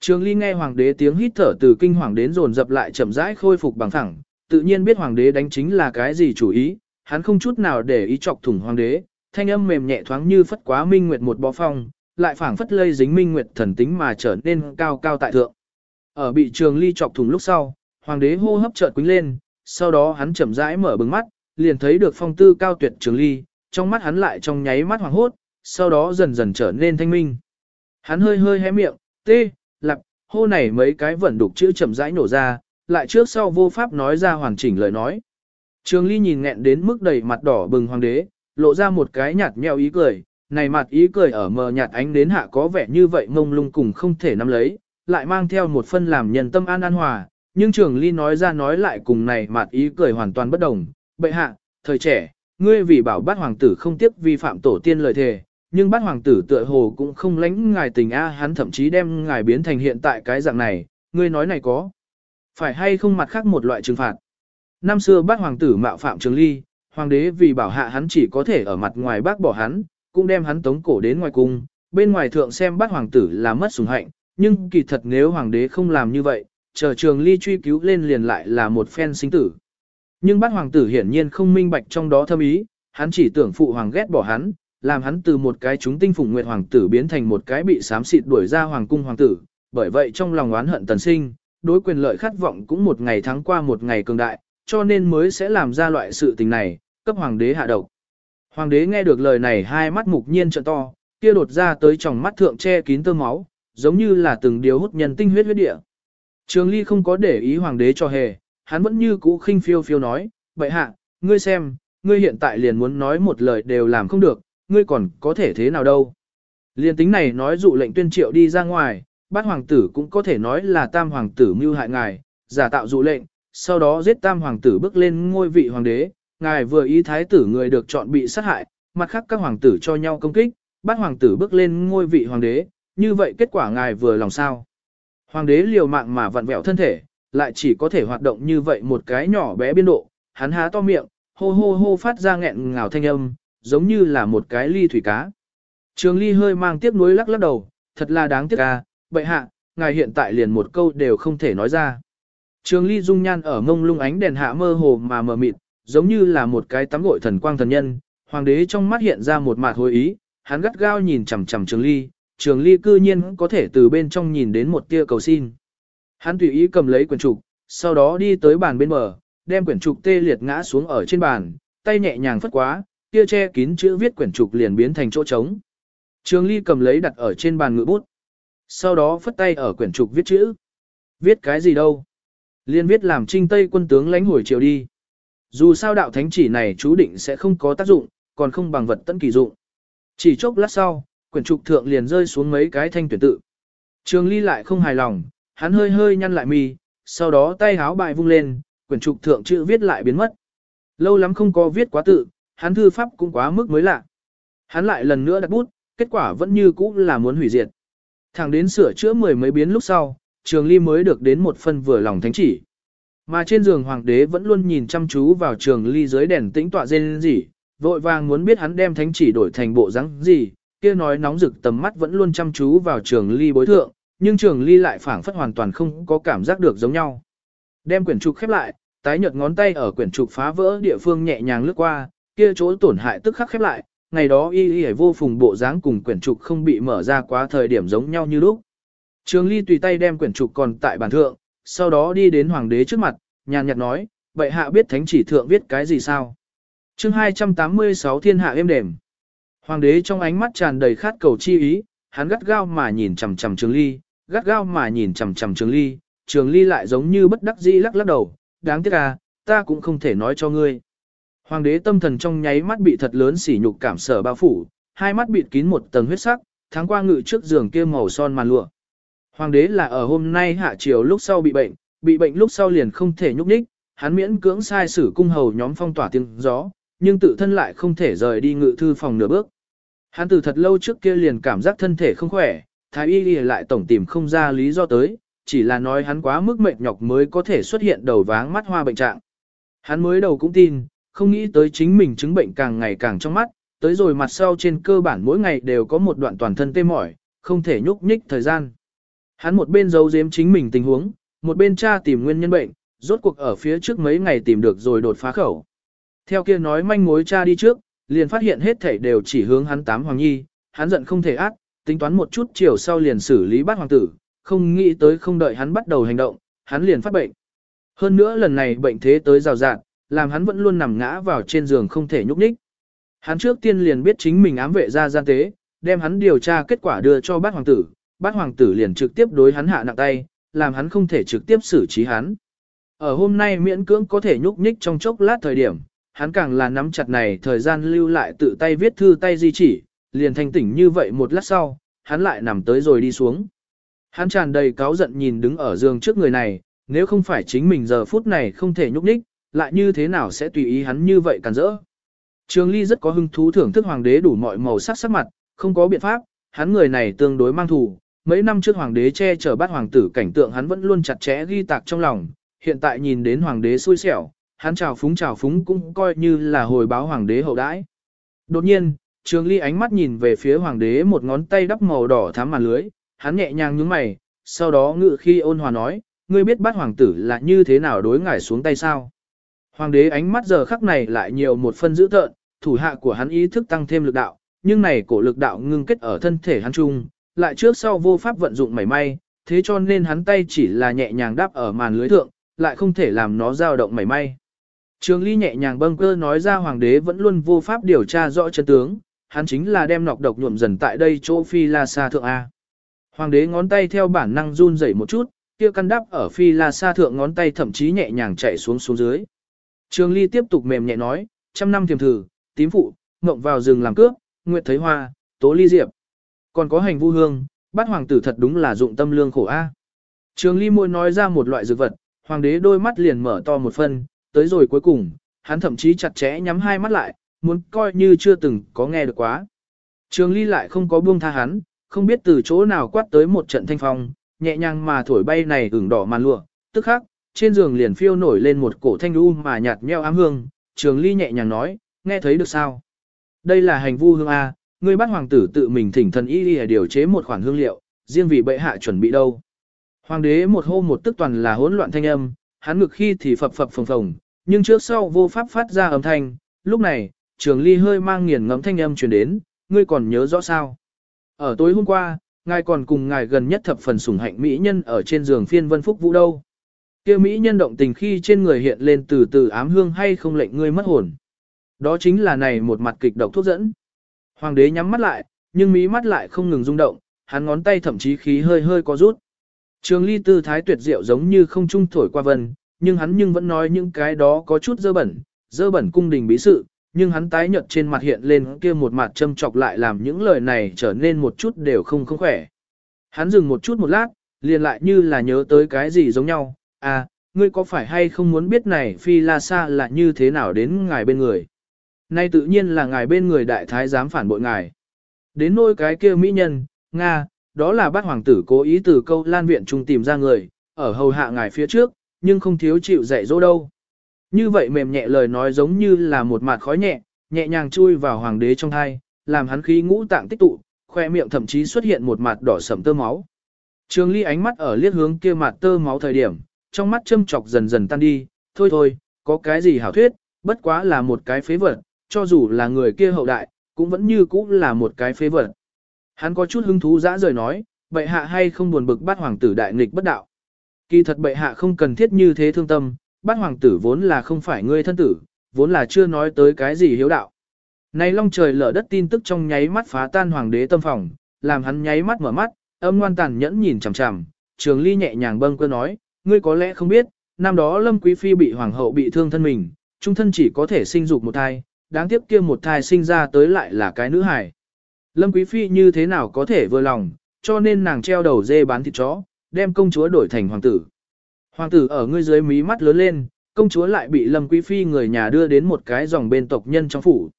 Trường Ly nghe hoàng đế tiếng hít thở từ kinh hoàng đến dồn dập lại chậm rãi khôi phục bằng thẳng, tự nhiên biết hoàng đế đánh chính là cái gì chủ ý, hắn không chút nào để ý chọc thủng hoàng đế, thanh âm mềm nhẹ thoáng như phất quá minh nguyệt một bó phong, lại phảng phất lây dính minh nguyệt thần tính mà trở nên cao cao tại thượng. Ở bị Trường Ly chọc thủng lúc sau, hoàng đế hô hấp chợt quính lên, sau đó hắn chậm rãi mở bừng mắt, liền thấy được phong tư cao tuyệt Trường Ly, trong mắt hắn lại trong nháy mắt hoàng hốt, sau đó dần dần trở nên thanh minh. Hắn hơi hơi hé miệng, tê, lặp, hô này mấy cái vẫn đục chữ chậm rãi nổ ra, lại trước sau vô pháp nói ra hoàn chỉnh lời nói. Trường Ly nhìn nghẹn đến mức đầy mặt đỏ bừng hoàng đế, lộ ra một cái nhạt nhẽo ý cười, này mặt ý cười ở mờ nhạt ánh đến hạ có vẻ như vậy ngông lung cùng không thể nắm lấy, lại mang theo một phân làm nhân tâm an an hòa, nhưng Trường Ly nói ra nói lại cùng này mặt ý cười hoàn toàn bất đồng, bệ hạ, thời trẻ, ngươi vì bảo bát hoàng tử không tiếc vi phạm tổ tiên lời thề, nhưng bát hoàng tử tựa hồ cũng không lãnh ngài tình a, hắn thậm chí đem ngài biến thành hiện tại cái dạng này, ngươi nói này có phải hay không mặt khác một loại trừng phạt. Năm xưa bát hoàng tử mạo phạm trường ly, hoàng đế vì bảo hạ hắn chỉ có thể ở mặt ngoài bác bỏ hắn, cũng đem hắn tống cổ đến ngoài cung, bên ngoài thượng xem bắt hoàng tử là mất sủng hạnh, nhưng kỳ thật nếu hoàng đế không làm như vậy, chờ trường ly truy cứu lên liền lại là một phen sinh tử. Nhưng bắt hoàng tử hiển nhiên không minh bạch trong đó thâm ý, hắn chỉ tưởng phụ hoàng ghét bỏ hắn, làm hắn từ một cái chúng tinh phụng nguyệt hoàng tử biến thành một cái bị xám xịt đuổi ra hoàng cung hoàng tử, bởi vậy trong lòng oán hận tần sinh, đối quyền lợi khát vọng cũng một ngày thắng qua một ngày cường đại, cho nên mới sẽ làm ra loại sự tình này, cấp hoàng đế hạ độc. Hoàng đế nghe được lời này hai mắt mục nhiên trợ to, kia đột ra tới tròng mắt thượng che kín tơ máu, giống như là từng điều hút nhân tinh huyết huyết địa. Trường Ly không có để ý hoàng đế cho hề, hắn vẫn như cũ khinh phiêu phiêu nói, "Bệ hạ, ngươi xem, ngươi hiện tại liền muốn nói một lời đều làm không được, ngươi còn có thể thế nào đâu?" Liên tính này nói dụ lệnh tuyên triệu đi ra ngoài, bát hoàng tử cũng có thể nói là tam hoàng tử mưu hại ngài, giả tạo dụ lệnh, sau đó giết tam hoàng tử bước lên ngôi vị hoàng đế, ngài vừa ý thái tử người được chọn bị sát hại, mặt khác các hoàng tử cho nhau công kích, bắt hoàng tử bước lên ngôi vị hoàng đế, như vậy kết quả ngài vừa lòng sao. Hoàng đế liều mạng mà vặn vẹo thân thể, lại chỉ có thể hoạt động như vậy một cái nhỏ bé biên độ, hắn há to miệng, hô hô hô phát ra nghẹn ngào thanh âm, giống như là một cái ly thủy cá. Trường ly hơi mang tiếc nuối lắc lắc đầu, thật là đáng tiếc ca, bệ hạ, ngài hiện tại liền một câu đều không thể nói ra. Trường ly dung nhan ở ngông lung ánh đèn hạ mơ hồ mà mờ mịt, giống như là một cái tắm gội thần quang thần nhân, hoàng đế trong mắt hiện ra một mạt hồi ý, hắn gắt gao nhìn chằm chằm trường ly, trường ly cư nhiên có thể từ bên trong nhìn đến một tia cầu xin. Hắn tùy ý cầm lấy quyển trục, sau đó đi tới bàn bên bờ, đem quyển trục tê liệt ngã xuống ở trên bàn, tay nhẹ nhàng phất quá, kia che kín chữ viết quyển trục liền biến thành chỗ trống. Trường ly cầm lấy đặt ở trên bàn ngự bút. Sau đó phất tay ở quyển trục viết chữ. Viết cái gì đâu? Liên viết làm trinh tây quân tướng lãnh hồi triều đi. Dù sao đạo thánh chỉ này chú định sẽ không có tác dụng, còn không bằng vật tận kỳ dụng. Chỉ chốc lát sau, quyển trục thượng liền rơi xuống mấy cái thanh tuyển tự. Trường ly lại không hài lòng, hắn hơi hơi nhăn lại mi, sau đó tay háo bài vung lên, quyển trục thượng chữ viết lại biến mất. Lâu lắm không có viết quá tự, hắn thư pháp cũng quá mức mới lạ. Hắn lại lần nữa đặt bút, kết quả vẫn như cũ là muốn hủy diệt. Thẳng đến sửa chữa mười mấy biến lúc sau, trường ly mới được đến một phần vừa lòng thánh chỉ. Mà trên giường hoàng đế vẫn luôn nhìn chăm chú vào trường ly dưới đèn tĩnh tọa dên gì, vội vàng muốn biết hắn đem thánh chỉ đổi thành bộ dáng gì, kia nói nóng rực tầm mắt vẫn luôn chăm chú vào trường ly bối thượng, nhưng trường ly lại phảng phất hoàn toàn không có cảm giác được giống nhau. Đem quyển trục khép lại, tái nhợt ngón tay ở quyển trục phá vỡ địa phương nhẹ nhàng lướt qua, kia chỗ tổn hại tức khắc khép lại, ngày đó y y vô phùng bộ dáng cùng quyển trục không bị mở ra quá thời điểm giống nhau như lúc. Trường ly tùy tay đem quyển trục còn tại bàn thượng, sau đó đi đến hoàng đế trước mặt, nhàn nhạt nói, vậy hạ biết thánh chỉ thượng viết cái gì sao? chương 286 thiên hạ êm đềm. Hoàng đế trong ánh mắt tràn đầy khát cầu chi ý, hắn gắt gao mà nhìn chằm chằm trường ly, gắt gao mà nhìn chằm chằm trường ly, trường ly lại giống như bất đắc dĩ lắc lắc đầu, đáng tiếc à, ta cũng không thể nói cho ngươi. Hoàng đế tâm thần trong nháy mắt bị thật lớn sỉ nhục cảm sở bao phủ, hai mắt bịt kín một tầng huyết sắc, tháng qua ngự trước giường kia màu son màn lụa. Hoàng đế là ở hôm nay hạ triều, lúc sau bị bệnh, bị bệnh lúc sau liền không thể nhúc nhích, hắn miễn cưỡng sai sử cung hầu nhóm phong tỏa tiếng gió, nhưng tự thân lại không thể rời đi ngự thư phòng nửa bước. Hắn từ thật lâu trước kia liền cảm giác thân thể không khỏe, thái y lại tổng tìm không ra lý do tới, chỉ là nói hắn quá mức mệt nhọc mới có thể xuất hiện đầu váng mắt hoa bệnh trạng. Hắn mới đầu cũng tin, không nghĩ tới chính mình chứng bệnh càng ngày càng trong mắt, tới rồi mặt sau trên cơ bản mỗi ngày đều có một đoạn toàn thân tê mỏi, không thể nhúc nhích thời gian. Hắn một bên giấu giếm chính mình tình huống, một bên tra tìm nguyên nhân bệnh, rốt cuộc ở phía trước mấy ngày tìm được rồi đột phá khẩu. Theo kia nói manh mối cha đi trước, liền phát hiện hết thảy đều chỉ hướng hắn tám hoàng nhi, hắn giận không thể ác, tính toán một chút chiều sau liền xử lý bát hoàng tử, không nghĩ tới không đợi hắn bắt đầu hành động, hắn liền phát bệnh. Hơn nữa lần này bệnh thế tới rào rạt, làm hắn vẫn luôn nằm ngã vào trên giường không thể nhúc nhích. Hắn trước tiên liền biết chính mình ám vệ ra gian tế, đem hắn điều tra kết quả đưa cho bác hoàng tử, bát hoàng tử liền trực tiếp đối hắn hạ nặng tay, làm hắn không thể trực tiếp xử trí hắn. Ở hôm nay miễn cưỡng có thể nhúc nhích trong chốc lát thời điểm, hắn càng là nắm chặt này thời gian lưu lại tự tay viết thư tay di chỉ, liền thanh tỉnh như vậy một lát sau, hắn lại nằm tới rồi đi xuống. Hắn tràn đầy cáu giận nhìn đứng ở giường trước người này, nếu không phải chính mình giờ phút này không thể nhúc nhích, lại như thế nào sẽ tùy ý hắn như vậy càn rỡ. Trường Ly rất có hứng thú thưởng thức hoàng đế đủ mọi màu sắc sắc mặt, không có biện pháp, hắn người này tương đối mang thù, mấy năm trước hoàng đế che chở bắt hoàng tử cảnh tượng hắn vẫn luôn chặt chẽ ghi tạc trong lòng, hiện tại nhìn đến hoàng đế xui xẻo, hắn chào phúng chào phúng cũng coi như là hồi báo hoàng đế hậu đãi. Đột nhiên, Trường Ly ánh mắt nhìn về phía hoàng đế một ngón tay đắp màu đỏ thắm màn lưới, hắn nhẹ nhàng nhướng mày, sau đó ngự khi ôn hòa nói, ngươi biết bắt hoàng tử là như thế nào đối ngài xuống tay sao? Hoàng đế ánh mắt giờ khắc này lại nhiều một phân dữ tợn, thủ hạ của hắn ý thức tăng thêm lực đạo, nhưng này cổ lực đạo ngưng kết ở thân thể hắn chung, lại trước sau vô pháp vận dụng mảy may, thế cho nên hắn tay chỉ là nhẹ nhàng đáp ở màn lưới thượng, lại không thể làm nó dao động mảy may. Trường Ly nhẹ nhàng bâng cơ nói ra hoàng đế vẫn luôn vô pháp điều tra rõ chân tướng, hắn chính là đem nọc độc nhuộm dần tại đây chỗ Phi La Sa thượng a. Hoàng đế ngón tay theo bản năng run rẩy một chút, kia căn đắp ở Phi La Sa thượng ngón tay thậm chí nhẹ nhàng chạy xuống xuống dưới. Trường Ly tiếp tục mềm nhẹ nói, trăm năm tiềm thử, tím phụ, ngộng vào rừng làm cướp, nguyệt thấy hoa, tố ly diệp. Còn có hành vu hương, Bát hoàng tử thật đúng là dụng tâm lương khổ a. Trường ly môi nói ra một loại dược vật, hoàng đế đôi mắt liền mở to một phân, tới rồi cuối cùng, hắn thậm chí chặt chẽ nhắm hai mắt lại, muốn coi như chưa từng có nghe được quá. Trường ly lại không có buông tha hắn, không biết từ chỗ nào quát tới một trận thanh phong, nhẹ nhàng mà thổi bay này ửng đỏ màn lụa, tức khắc, trên giường liền phiêu nổi lên một cổ thanh u mà nhạt nheo ám hương, trường ly nhẹ nhàng nói, nghe thấy được sao? Đây là hành vu hương A, ngươi bắt hoàng tử tự mình thỉnh thần y để điều chế một khoản hương liệu, riêng vì bệ hạ chuẩn bị đâu. Hoàng đế một hô một tức toàn là hỗn loạn thanh âm, hắn ngực khi thì phập phập phồng phồng, nhưng trước sau vô pháp phát ra âm thanh, lúc này, trường ly hơi mang nghiền ngẫm thanh âm truyền đến, ngươi còn nhớ rõ sao? Ở tối hôm qua, ngài còn cùng ngài gần nhất thập phần sủng hạnh mỹ nhân ở trên giường phiên vân phúc vũ đâu. Kia mỹ nhân động tình khi trên người hiện lên từ từ ám hương hay không lệnh ngươi mất hồn. Đó chính là này một mặt kịch độc thuốc dẫn. Hoàng đế nhắm mắt lại, nhưng mí mắt lại không ngừng rung động, hắn ngón tay thậm chí khí hơi hơi có rút. Trường ly tư thái tuyệt diệu giống như không trung thổi qua vân, nhưng hắn nhưng vẫn nói những cái đó có chút dơ bẩn, dơ bẩn cung đình bí sự, nhưng hắn tái nhợt trên mặt hiện lên kia một mặt châm chọc lại làm những lời này trở nên một chút đều không không khỏe. Hắn dừng một chút một lát, liền lại như là nhớ tới cái gì giống nhau, à, ngươi có phải hay không muốn biết này Phi La Sa là như thế nào đến ngài bên người? Nay tự nhiên là ngài bên người đại thái dám phản bội ngài. Đến nôi cái kia mỹ nhân, Nga, đó là bác hoàng tử cố ý từ câu lan viện trung tìm ra người, ở hầu hạ ngài phía trước, nhưng không thiếu chịu dạy dỗ đâu. Như vậy mềm nhẹ lời nói giống như là một mạt khói nhẹ, nhẹ nhàng chui vào hoàng đế trong thai, làm hắn khí ngũ tạng tích tụ, khoe miệng thậm chí xuất hiện một mặt đỏ sẫm tơ máu. Trường Ly ánh mắt ở liếc hướng kia mặt tơ máu thời điểm, trong mắt châm chọc dần dần tan đi, thôi thôi, có cái gì hảo thuyết, bất quá là một cái phế vật, cho dù là người kia hậu đại, cũng vẫn như cũ là một cái phế vật. Hắn có chút hứng thú dã rời nói, bệ hạ hay không buồn bực bắt hoàng tử đại nghịch bất đạo. Kỳ thật bệ hạ không cần thiết như thế thương tâm, bắt hoàng tử vốn là không phải ngươi thân tử, vốn là chưa nói tới cái gì hiếu đạo. Này long trời lở đất tin tức trong nháy mắt phá tan hoàng đế tâm phòng, làm hắn nháy mắt mở mắt, âm ngoan tàn nhẫn nhìn chằm chằm, trường ly nhẹ nhàng bâng cơ nói, ngươi có lẽ không biết, năm đó lâm quý phi bị hoàng hậu bị thương thân mình, trung thân chỉ có thể sinh dục một thai, đáng tiếc kia một thai sinh ra tới lại là cái nữ hài. Lâm quý phi như thế nào có thể vừa lòng, cho nên nàng treo đầu dê bán thịt chó, đem công chúa đổi thành hoàng tử. Hoàng tử ở ngươi dưới mí mắt lớn lên, công chúa lại bị Lâm Quý Phi người nhà đưa đến một cái dòng bên tộc nhân trong phủ.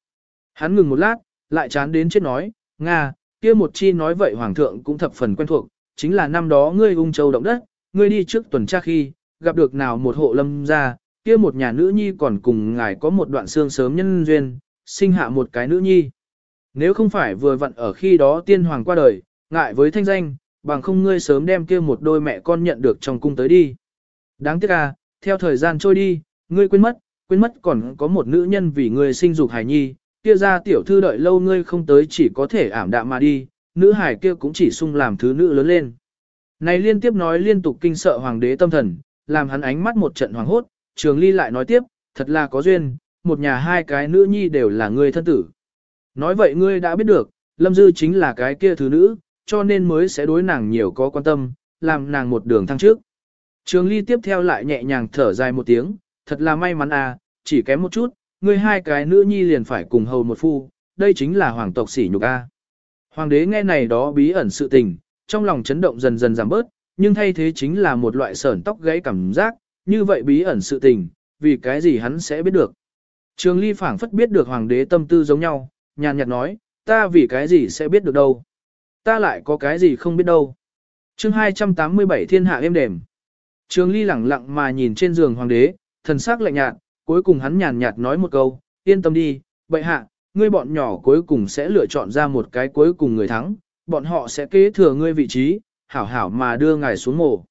Hắn ngừng một lát, lại chán đến chết nói, Nga, kia một chi nói vậy Hoàng thượng cũng thập phần quen thuộc, chính là năm đó ngươi ung châu động đất, ngươi đi trước tuần tra khi, gặp được nào một hộ lâm gia, kia một nhà nữ nhi còn cùng ngài có một đoạn xương sớm nhân duyên, sinh hạ một cái nữ nhi. Nếu không phải vừa vặn ở khi đó tiên hoàng qua đời, ngại với thanh danh, bằng không ngươi sớm đem kia một đôi mẹ con nhận được trong cung tới đi. Đáng tiếc à, theo thời gian trôi đi, ngươi quên mất, quên mất còn có một nữ nhân vì ngươi sinh dục hải nhi, kia ra tiểu thư đợi lâu ngươi không tới chỉ có thể ảm đạm mà đi, nữ hải kia cũng chỉ sung làm thứ nữ lớn lên. Này liên tiếp nói liên tục kinh sợ hoàng đế tâm thần, làm hắn ánh mắt một trận hoàng hốt, trường ly lại nói tiếp, thật là có duyên, một nhà hai cái nữ nhi đều là ngươi thân tử. Nói vậy ngươi đã biết được, lâm dư chính là cái kia thứ nữ, cho nên mới sẽ đối nàng nhiều có quan tâm, làm nàng một đường thăng trước. Trường ly tiếp theo lại nhẹ nhàng thở dài một tiếng, thật là may mắn à, chỉ kém một chút, ngươi hai cái nữ nhi liền phải cùng hầu một phu, đây chính là hoàng tộc sỉ nhục a. Hoàng đế nghe này đó bí ẩn sự tình, trong lòng chấn động dần dần giảm bớt, nhưng thay thế chính là một loại sởn tóc gãy cảm giác, như vậy bí ẩn sự tình, vì cái gì hắn sẽ biết được. Trường ly phảng phất biết được hoàng đế tâm tư giống nhau, nhàn nhạt nói, ta vì cái gì sẽ biết được đâu. Ta lại có cái gì không biết đâu. chương 287 thiên hạ êm đềm. Trường ly lẳng lặng mà nhìn trên giường hoàng đế, thần sắc lạnh nhạt, cuối cùng hắn nhàn nhạt nói một câu, yên tâm đi, bệ hạ, ngươi bọn nhỏ cuối cùng sẽ lựa chọn ra một cái cuối cùng người thắng, bọn họ sẽ kế thừa ngươi vị trí, hảo hảo mà đưa ngài xuống mồ.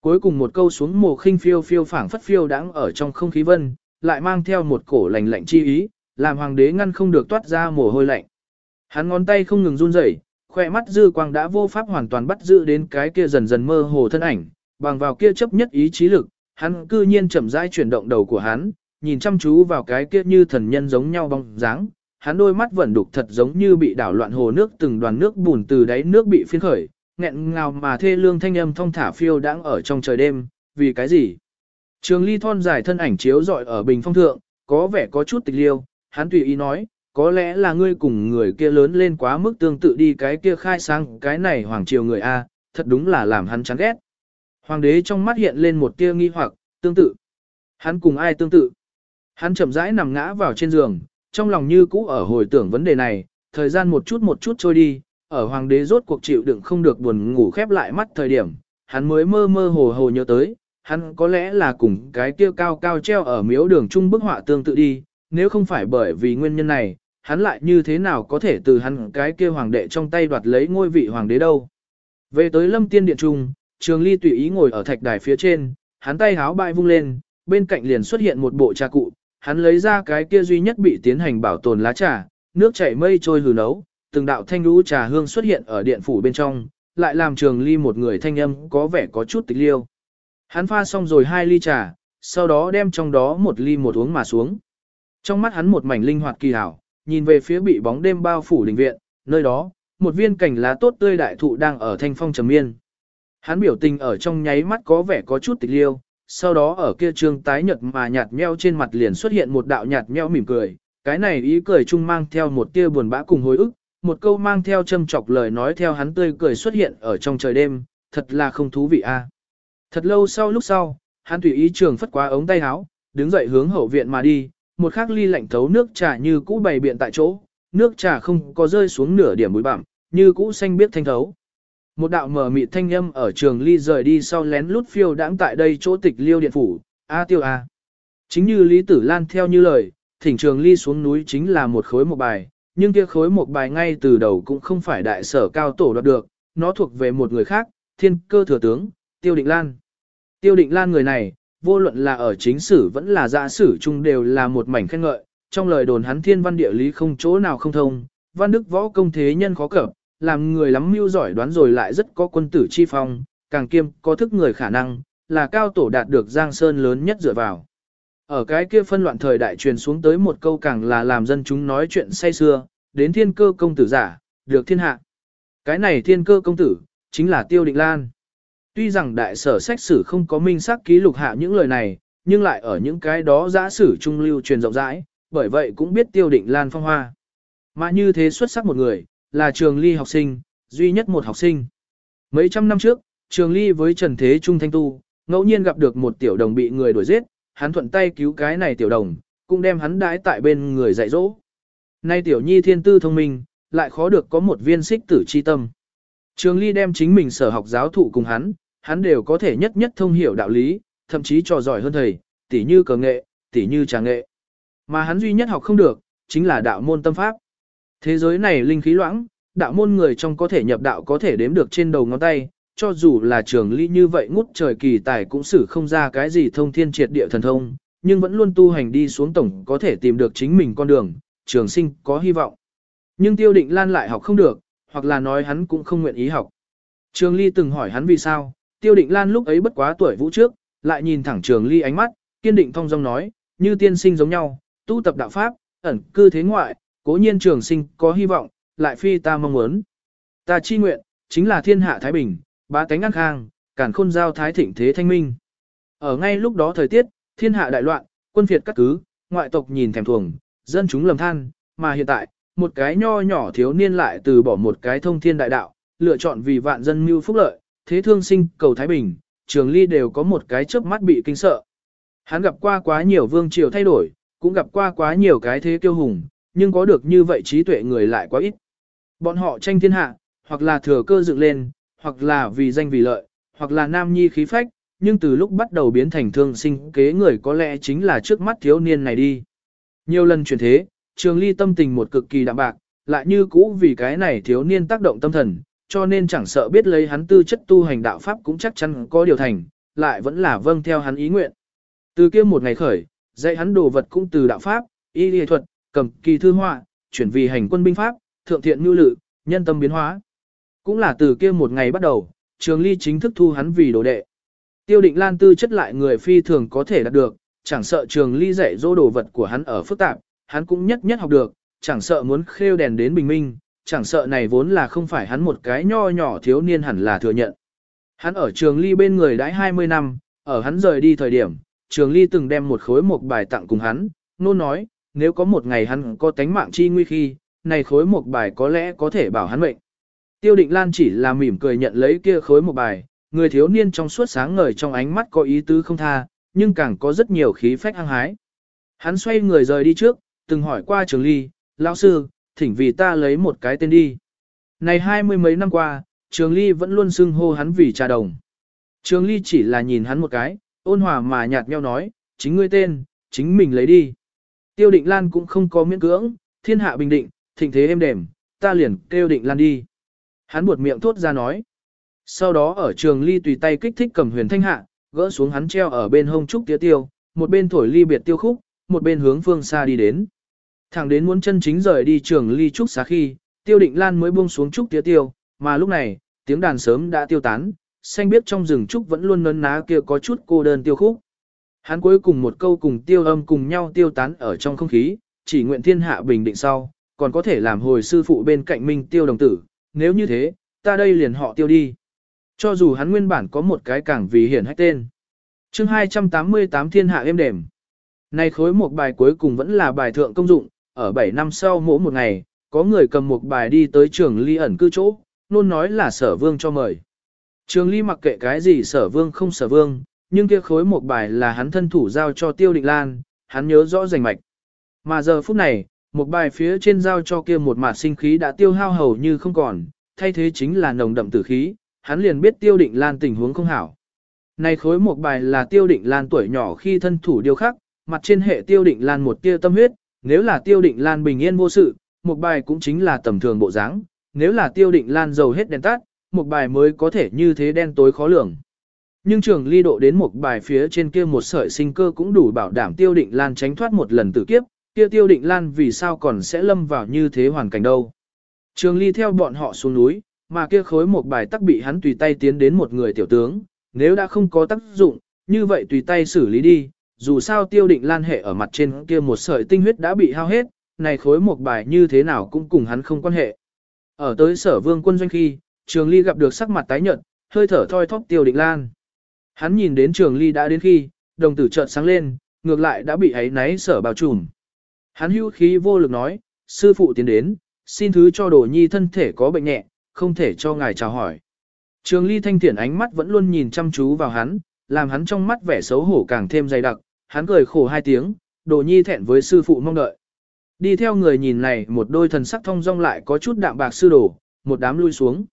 Cuối cùng một câu xuống mồ khinh phiêu phiêu phảng phất phiêu đãng ở trong không khí vân, lại mang theo một cổ lạnh lạnh chi ý, làm hoàng đế ngăn không được toát ra mồ hôi lạnh. Hắn ngón tay không ngừng run rẩy, khỏe mắt dư quang đã vô pháp hoàn toàn bắt giữ đến cái kia dần dần mơ hồ thân ảnh, bằng vào kia chấp nhất ý chí lực, hắn cư nhiên chậm rãi chuyển động đầu của hắn, nhìn chăm chú vào cái kia như thần nhân giống nhau bóng dáng, hắn đôi mắt vẫn đục thật giống như bị đảo loạn hồ nước từng đoàn nước bùn từ đáy nước bị phiên khởi, nghẹn ngào mà thê lương thanh âm thong thả phiêu đãng ở trong trời đêm, vì cái gì? Trường ly thon dài thân ảnh chiếu rọi ở bình phong thượng, có vẻ có chút tịch liêu, hắn tùy ý nói, có lẽ là ngươi cùng người kia lớn lên quá mức tương tự đi cái kia khai sang cái này hoàng triều người A, thật đúng là làm hắn chán ghét. Hoàng đế trong mắt hiện lên một tia nghi hoặc, tương tự. Hắn cùng ai tương tự? Hắn chậm rãi nằm ngã vào trên giường, trong lòng như cũ ở hồi tưởng vấn đề này, thời gian một chút một chút trôi đi, ở hoàng đế rốt cuộc chịu đựng không được buồn ngủ khép lại mắt thời điểm, hắn mới mơ mơ hồ hồ nhớ tới, hắn có lẽ là cùng cái kia cao cao treo ở miếu đường trung bức họa tương tự đi, nếu không phải bởi vì nguyên nhân này, hắn lại như thế nào có thể từ hắn cái kia hoàng đệ trong tay đoạt lấy ngôi vị hoàng đế đâu. Về tới lâm tiên điện trung, trường ly tùy ý ngồi ở thạch đài phía trên, hắn tay háo bại vung lên, bên cạnh liền xuất hiện một bộ trà cụ, hắn lấy ra cái kia duy nhất bị tiến hành bảo tồn lá trà, nước chảy mây trôi hừ nấu, từng đạo thanh lũ trà hương xuất hiện ở điện phủ bên trong, lại làm trường ly một người thanh âm có vẻ có chút tịch liêu. Hắn pha xong rồi hai ly trà, sau đó đem trong đó một ly một uống mà xuống. Trong mắt hắn một mảnh linh hoạt kỳ hảo, nhìn về phía bị bóng đêm bao phủ đình viện, nơi đó, một viên cảnh lá tốt tươi đại thụ đang ở thanh phong trầm miên. Hắn biểu tình ở trong nháy mắt có vẻ có chút tịch liêu, sau đó ở kia trương tái nhợt mà nhạt nheo trên mặt liền xuất hiện một đạo nhạt nheo mỉm cười, cái này ý cười chung mang theo một tia buồn bã cùng hối ức, một câu mang theo châm chọc lời nói theo hắn tươi cười xuất hiện ở trong trời đêm, thật là không thú vị a. Thật lâu sau lúc sau, hắn tùy ý trường phất quá ống tay áo, đứng dậy hướng hậu viện mà đi, một khắc ly lạnh thấu nước trà như cũ bày biện tại chỗ, nước trà không có rơi xuống nửa điểm bụi bặm, như cũ xanh biết thanh thấu. Một đạo mờ mịt thanh âm ở trường ly rời đi sau lén lút phiêu đãng tại đây chỗ tịch liêu điện phủ, A tiêu A. Chính như Lý Tử Lan theo như lời, thỉnh trường ly xuống núi chính là một khối một bài, nhưng kia khối một bài ngay từ đầu cũng không phải đại sở cao tổ đoạt được, nó thuộc về một người khác, thiên cơ thừa tướng, Tiêu Định Lan. Tiêu Định Lan người này, vô luận là ở chính sử vẫn là giả sử chung đều là một mảnh khen ngợi, trong lời đồn hắn thiên văn địa lý không chỗ nào không thông, văn đức võ công thế nhân khó cập, làm người lắm mưu giỏi đoán rồi lại rất có quân tử chi phong, càng kiêm có thức người khả năng, là cao tổ đạt được Giang Sơn lớn nhất dựa vào. Ở cái kia phân loạn thời đại truyền xuống tới một câu càng là làm dân chúng nói chuyện say xưa, đến thiên cơ công tử giả, được thiên hạ. Cái này thiên cơ công tử, chính là Tiêu Định Lan. Tuy rằng đại sở sách sử không có minh xác ký lục hạ những lời này, nhưng lại ở những cái đó giã sử trung lưu truyền rộng rãi, bởi vậy cũng biết Tiêu Định Lan phong hoa. Mà như thế xuất sắc một người, là trường ly học sinh, duy nhất một học sinh. Mấy trăm năm trước, trường ly với Trần Thế Trung Thanh Tu, ngẫu nhiên gặp được một tiểu đồng bị người đuổi giết, hắn thuận tay cứu cái này tiểu đồng, cũng đem hắn đãi tại bên người dạy dỗ. Nay tiểu nhi thiên tư thông minh, lại khó được có một viên xích tử chi tâm. Trường ly đem chính mình sở học giáo thụ cùng hắn, hắn đều có thể nhất nhất thông hiểu đạo lý, thậm chí trò giỏi hơn thầy, tỉ như cờ nghệ, tỉ như trà nghệ. Mà hắn duy nhất học không được, chính là đạo môn tâm pháp. Thế giới này linh khí loãng, đạo môn người trong có thể nhập đạo có thể đếm được trên đầu ngón tay, cho dù là trường ly như vậy ngút trời kỳ tài cũng xử không ra cái gì thông thiên triệt địa thần thông, nhưng vẫn luôn tu hành đi xuống tổng có thể tìm được chính mình con đường, trường sinh có hy vọng. Nhưng tiêu định lan lại học không được, hoặc là nói hắn cũng không nguyện ý học. Trường ly từng hỏi hắn vì sao, tiêu định lan lúc ấy bất quá tuổi vũ trước, lại nhìn thẳng trường ly ánh mắt, kiên định thong dong nói, như tiên sinh giống nhau, tu tập đạo pháp, ẩn cư thế ngoại, cố nhiên trường sinh có hy vọng, lại phi ta mong muốn. Ta chi nguyện, chính là thiên hạ Thái Bình, bá tánh ngăn khang, cản khôn giao thái thịnh thế thanh minh. Ở ngay lúc đó thời tiết, thiên hạ đại loạn, quân phiệt các cứ, ngoại tộc nhìn thèm thuồng, dân chúng lầm than, mà hiện tại, một cái nho nhỏ thiếu niên lại từ bỏ một cái thông thiên đại đạo, lựa chọn vì vạn dân mưu phúc lợi, thế thương sinh, cầu Thái Bình, trường ly đều có một cái chớp mắt bị kinh sợ. Hắn gặp qua quá nhiều vương triều thay đổi, cũng gặp qua quá nhiều cái thế kiêu hùng, nhưng có được như vậy trí tuệ người lại quá ít. Bọn họ tranh thiên hạ, hoặc là thừa cơ dựng lên, hoặc là vì danh vì lợi, hoặc là nam nhi khí phách, nhưng từ lúc bắt đầu biến thành thương sinh kế người có lẽ chính là trước mắt thiếu niên này đi. Nhiều lần chuyển thế, trường ly tâm tình một cực kỳ đạm bạc, lại như cũ vì cái này thiếu niên tác động tâm thần, cho nên chẳng sợ biết lấy hắn tư chất tu hành đạo pháp cũng chắc chắn có điều thành, lại vẫn là vâng theo hắn ý nguyện. Từ kia một ngày khởi, dạy hắn đồ vật cũng từ đạo pháp, y lý thuật, cầm kỳ thư họa, chuyển vì hành quân binh pháp, thượng thiện nhu lự, nhân tâm biến hóa. Cũng là từ kia một ngày bắt đầu, trường ly chính thức thu hắn vì đồ đệ. Tiêu định lan tư chất lại người phi thường có thể đạt được, chẳng sợ trường ly dạy dỗ đồ vật của hắn ở phức tạp, hắn cũng nhất nhất học được, chẳng sợ muốn khêu đèn đến bình minh, chẳng sợ này vốn là không phải hắn một cái nho nhỏ thiếu niên hẳn là thừa nhận. Hắn ở trường ly bên người đãi 20 năm, ở hắn rời đi thời điểm, trường ly từng đem một khối một bài tặng cùng hắn, nôn nói, nếu có một ngày hắn có tánh mạng chi nguy khi, này khối một bài có lẽ có thể bảo hắn mệnh. Tiêu định Lan chỉ là mỉm cười nhận lấy kia khối một bài, người thiếu niên trong suốt sáng ngời trong ánh mắt có ý tứ không tha, nhưng càng có rất nhiều khí phách hăng hái. Hắn xoay người rời đi trước, từng hỏi qua trường ly, lão sư, thỉnh vì ta lấy một cái tên đi. Này hai mươi mấy năm qua, trường ly vẫn luôn xưng hô hắn vì trà đồng. Trường ly chỉ là nhìn hắn một cái, ôn hòa mà nhạt nhau nói, chính ngươi tên, chính mình lấy đi. Tiêu định Lan cũng không có miễn cưỡng, thiên hạ bình định, thịnh thế êm đềm, ta liền kêu định Lan đi. Hắn buột miệng thốt ra nói. Sau đó ở trường ly tùy tay kích thích cầm huyền thanh hạ, gỡ xuống hắn treo ở bên hông trúc tía tiêu, một bên thổi ly biệt tiêu khúc, một bên hướng phương xa đi đến. Thẳng đến muốn chân chính rời đi trường ly trúc xá khi, tiêu định lan mới buông xuống trúc tía tiêu, mà lúc này, tiếng đàn sớm đã tiêu tán, xanh biết trong rừng trúc vẫn luôn nấn ná kia có chút cô đơn tiêu khúc. Hắn cuối cùng một câu cùng tiêu âm cùng nhau tiêu tán ở trong không khí, chỉ nguyện thiên hạ bình định sau, còn có thể làm hồi sư phụ bên cạnh minh tiêu đồng tử, nếu như thế, ta đây liền họ tiêu đi. Cho dù hắn nguyên bản có một cái càng vì hiển hách tên. chương 288 thiên hạ êm đềm. Này khối một bài cuối cùng vẫn là bài thượng công dụng, ở 7 năm sau mỗi một ngày, có người cầm một bài đi tới trường ly ẩn cư chỗ, luôn nói là sở vương cho mời. Trường ly mặc kệ cái gì sở vương không sở vương, nhưng kia khối một bài là hắn thân thủ giao cho tiêu định lan, hắn nhớ rõ rành mạch. Mà giờ phút này, một bài phía trên giao cho kia một mạt sinh khí đã tiêu hao hầu như không còn, thay thế chính là nồng đậm tử khí, hắn liền biết tiêu định lan tình huống không hảo. Này khối một bài là tiêu định lan tuổi nhỏ khi thân thủ điều khắc, mặt trên hệ tiêu định lan một tia tâm huyết, nếu là tiêu định lan bình yên vô sự, một bài cũng chính là tầm thường bộ dáng, nếu là tiêu định lan dầu hết đèn tắt, một bài mới có thể như thế đen tối khó lường. Nhưng trường ly độ đến một bài phía trên kia một sợi sinh cơ cũng đủ bảo đảm tiêu định lan tránh thoát một lần tử kiếp, kia tiêu định lan vì sao còn sẽ lâm vào như thế hoàn cảnh đâu. Trường ly theo bọn họ xuống núi, mà kia khối một bài tắc bị hắn tùy tay tiến đến một người tiểu tướng, nếu đã không có tác dụng, như vậy tùy tay xử lý đi, dù sao tiêu định lan hệ ở mặt trên kia một sợi tinh huyết đã bị hao hết, này khối một bài như thế nào cũng cùng hắn không quan hệ. Ở tới sở vương quân doanh khi, trường ly gặp được sắc mặt tái nhợt, hơi thở thoi thóp tiêu định lan. Hắn nhìn đến trường ly đã đến khi, đồng tử chợt sáng lên, ngược lại đã bị ấy náy sở bao trùm. Hắn hưu khí vô lực nói, sư phụ tiến đến, xin thứ cho đồ nhi thân thể có bệnh nhẹ, không thể cho ngài chào hỏi. Trường ly thanh thiện ánh mắt vẫn luôn nhìn chăm chú vào hắn, làm hắn trong mắt vẻ xấu hổ càng thêm dày đặc, hắn cười khổ hai tiếng, đồ nhi thẹn với sư phụ mong đợi. Đi theo người nhìn này một đôi thần sắc thông rong lại có chút đạm bạc sư đồ, một đám lui xuống.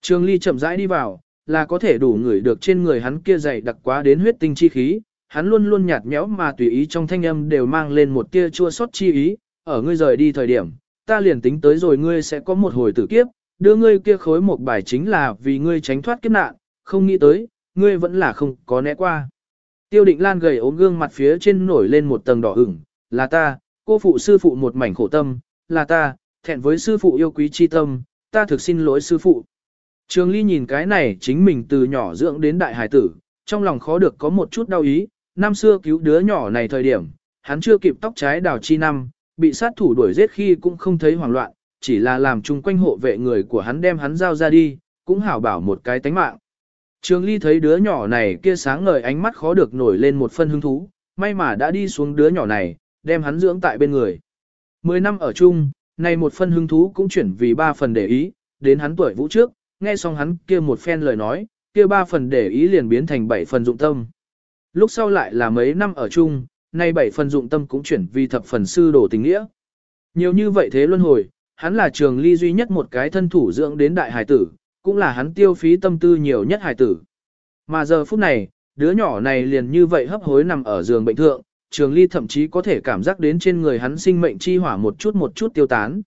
Trường ly chậm rãi đi vào, là có thể đủ người được trên người hắn kia dày đặc quá đến huyết tinh chi khí, hắn luôn luôn nhạt nhẽo mà tùy ý trong thanh âm đều mang lên một tia chua xót chi ý, ở ngươi rời đi thời điểm, ta liền tính tới rồi ngươi sẽ có một hồi tử kiếp, đưa ngươi kia khối một bài chính là vì ngươi tránh thoát kiếp nạn, không nghĩ tới, ngươi vẫn là không có né qua. Tiêu định lan gầy ốm gương mặt phía trên nổi lên một tầng đỏ ửng, là ta, cô phụ sư phụ một mảnh khổ tâm, là ta, thẹn với sư phụ yêu quý chi tâm, ta thực xin lỗi sư phụ. Trường Ly nhìn cái này chính mình từ nhỏ dưỡng đến đại hải tử, trong lòng khó được có một chút đau ý, năm xưa cứu đứa nhỏ này thời điểm, hắn chưa kịp tóc trái đào chi năm, bị sát thủ đuổi giết khi cũng không thấy hoảng loạn, chỉ là làm chung quanh hộ vệ người của hắn đem hắn giao ra đi, cũng hảo bảo một cái tánh mạng. Trường Ly thấy đứa nhỏ này kia sáng ngời ánh mắt khó được nổi lên một phân hứng thú, may mà đã đi xuống đứa nhỏ này, đem hắn dưỡng tại bên người. Mười năm ở chung, này một phân hứng thú cũng chuyển vì ba phần để ý, đến hắn tuổi vũ trước, nghe xong hắn kia một phen lời nói, kia ba phần để ý liền biến thành bảy phần dụng tâm. Lúc sau lại là mấy năm ở chung, nay bảy phần dụng tâm cũng chuyển vì thập phần sư đổ tình nghĩa. Nhiều như vậy thế luân hồi, hắn là trường ly duy nhất một cái thân thủ dưỡng đến đại hải tử, cũng là hắn tiêu phí tâm tư nhiều nhất hải tử. Mà giờ phút này, đứa nhỏ này liền như vậy hấp hối nằm ở giường bệnh thượng, trường ly thậm chí có thể cảm giác đến trên người hắn sinh mệnh chi hỏa một chút một chút tiêu tán.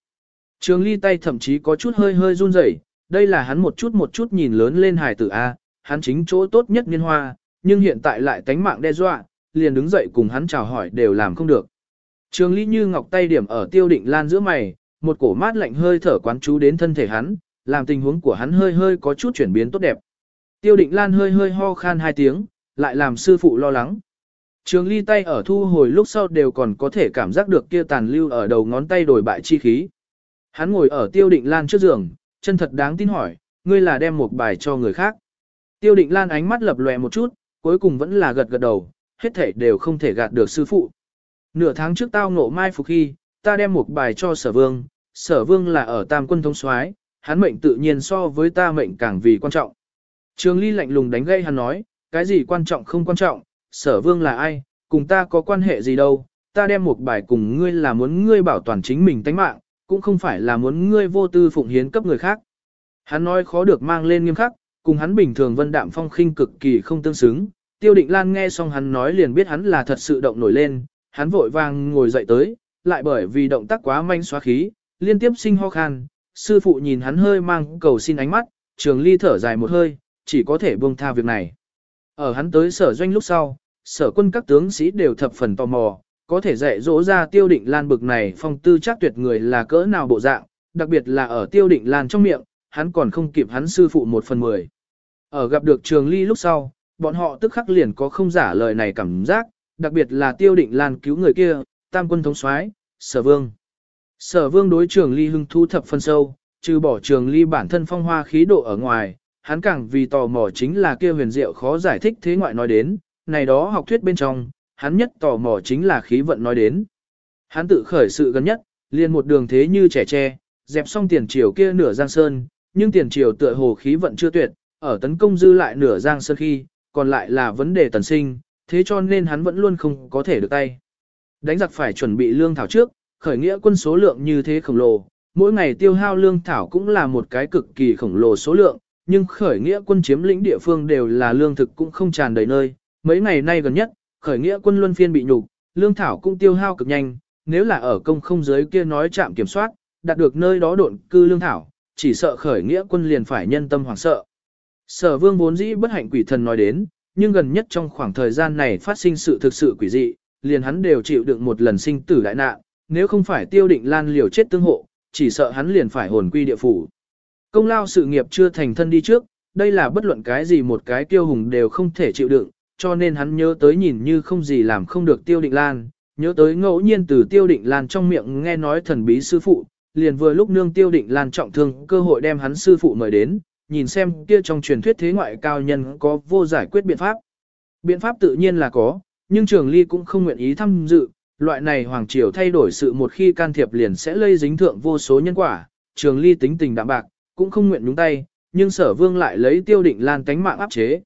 Trường ly tay thậm chí có chút hơi hơi run rẩy, đây là hắn một chút một chút nhìn lớn lên hải tử A, hắn chính chỗ tốt nhất niên hoa, nhưng hiện tại lại tánh mạng đe dọa, liền đứng dậy cùng hắn chào hỏi đều làm không được. Trường ly như ngọc tay điểm ở tiêu định lan giữa mày, một cổ mát lạnh hơi thở quán chú đến thân thể hắn, làm tình huống của hắn hơi hơi có chút chuyển biến tốt đẹp. Tiêu định lan hơi hơi ho khan hai tiếng, lại làm sư phụ lo lắng. Trường ly tay ở thu hồi lúc sau đều còn có thể cảm giác được kia tàn lưu ở đầu ngón tay đổi bại chi khí. Hắn ngồi ở tiêu định lan trước giường, chân thật đáng tin hỏi, ngươi là đem một bài cho người khác. Tiêu định lan ánh mắt lập lòe một chút, cuối cùng vẫn là gật gật đầu, hết thể đều không thể gạt được sư phụ. Nửa tháng trước tao ngộ mai phục khi, ta đem một bài cho sở vương, sở vương là ở tam quân thống soái, hắn mệnh tự nhiên so với ta mệnh càng vì quan trọng. Trường ly lạnh lùng đánh gây hắn nói, cái gì quan trọng không quan trọng, sở vương là ai, cùng ta có quan hệ gì đâu, ta đem một bài cùng ngươi là muốn ngươi bảo toàn chính mình tánh mạng, cũng không phải là muốn ngươi vô tư phụng hiến cấp người khác. Hắn nói khó được mang lên nghiêm khắc, cùng hắn bình thường vân đạm phong khinh cực kỳ không tương xứng. Tiêu định Lan nghe xong hắn nói liền biết hắn là thật sự động nổi lên, hắn vội vàng ngồi dậy tới, lại bởi vì động tác quá manh xóa khí, liên tiếp sinh ho khan. Sư phụ nhìn hắn hơi mang cầu xin ánh mắt, trường ly thở dài một hơi, chỉ có thể buông tha việc này. Ở hắn tới sở doanh lúc sau, sở quân các tướng sĩ đều thập phần tò mò, có thể dạy dỗ ra tiêu định lan bực này phong tư chắc tuyệt người là cỡ nào bộ dạng, đặc biệt là ở tiêu định lan trong miệng, hắn còn không kịp hắn sư phụ một phần mười. Ở gặp được trường ly lúc sau, bọn họ tức khắc liền có không giả lời này cảm giác, đặc biệt là tiêu định lan cứu người kia, tam quân thống soái sở vương. Sở vương đối trường ly hưng thu thập phân sâu, trừ bỏ trường ly bản thân phong hoa khí độ ở ngoài, hắn càng vì tò mò chính là kia huyền diệu khó giải thích thế ngoại nói đến, này đó học thuyết bên trong, hắn nhất tò mò chính là khí vận nói đến. Hắn tự khởi sự gần nhất, liền một đường thế như trẻ tre, dẹp xong tiền triều kia nửa giang sơn, nhưng tiền triều tựa hồ khí vận chưa tuyệt, ở tấn công dư lại nửa giang sơn khi, còn lại là vấn đề tần sinh, thế cho nên hắn vẫn luôn không có thể được tay. Đánh giặc phải chuẩn bị lương thảo trước, khởi nghĩa quân số lượng như thế khổng lồ, mỗi ngày tiêu hao lương thảo cũng là một cái cực kỳ khổng lồ số lượng, nhưng khởi nghĩa quân chiếm lĩnh địa phương đều là lương thực cũng không tràn đầy nơi. Mấy ngày nay gần nhất, khởi nghĩa quân luân phiên bị nhục, lương thảo cũng tiêu hao cực nhanh, nếu là ở công không giới kia nói chạm kiểm soát, đạt được nơi đó độn cư lương thảo, chỉ sợ khởi nghĩa quân liền phải nhân tâm hoảng sợ. Sở vương vốn dĩ bất hạnh quỷ thần nói đến, nhưng gần nhất trong khoảng thời gian này phát sinh sự thực sự quỷ dị, liền hắn đều chịu đựng một lần sinh tử đại nạn, nếu không phải tiêu định lan liều chết tương hộ, chỉ sợ hắn liền phải hồn quy địa phủ. Công lao sự nghiệp chưa thành thân đi trước, đây là bất luận cái gì một cái tiêu hùng đều không thể chịu đựng, cho nên hắn nhớ tới nhìn như không gì làm không được tiêu định lan, nhớ tới ngẫu nhiên từ tiêu định lan trong miệng nghe nói thần bí sư phụ, liền vừa lúc nương tiêu định lan trọng thương cơ hội đem hắn sư phụ mời đến, nhìn xem kia trong truyền thuyết thế ngoại cao nhân có vô giải quyết biện pháp. Biện pháp tự nhiên là có, nhưng trường ly cũng không nguyện ý tham dự, loại này hoàng triều thay đổi sự một khi can thiệp liền sẽ lây dính thượng vô số nhân quả, trường ly tính tình đạm bạc, cũng không nguyện nhúng tay, nhưng sở vương lại lấy tiêu định lan cánh mạng áp chế.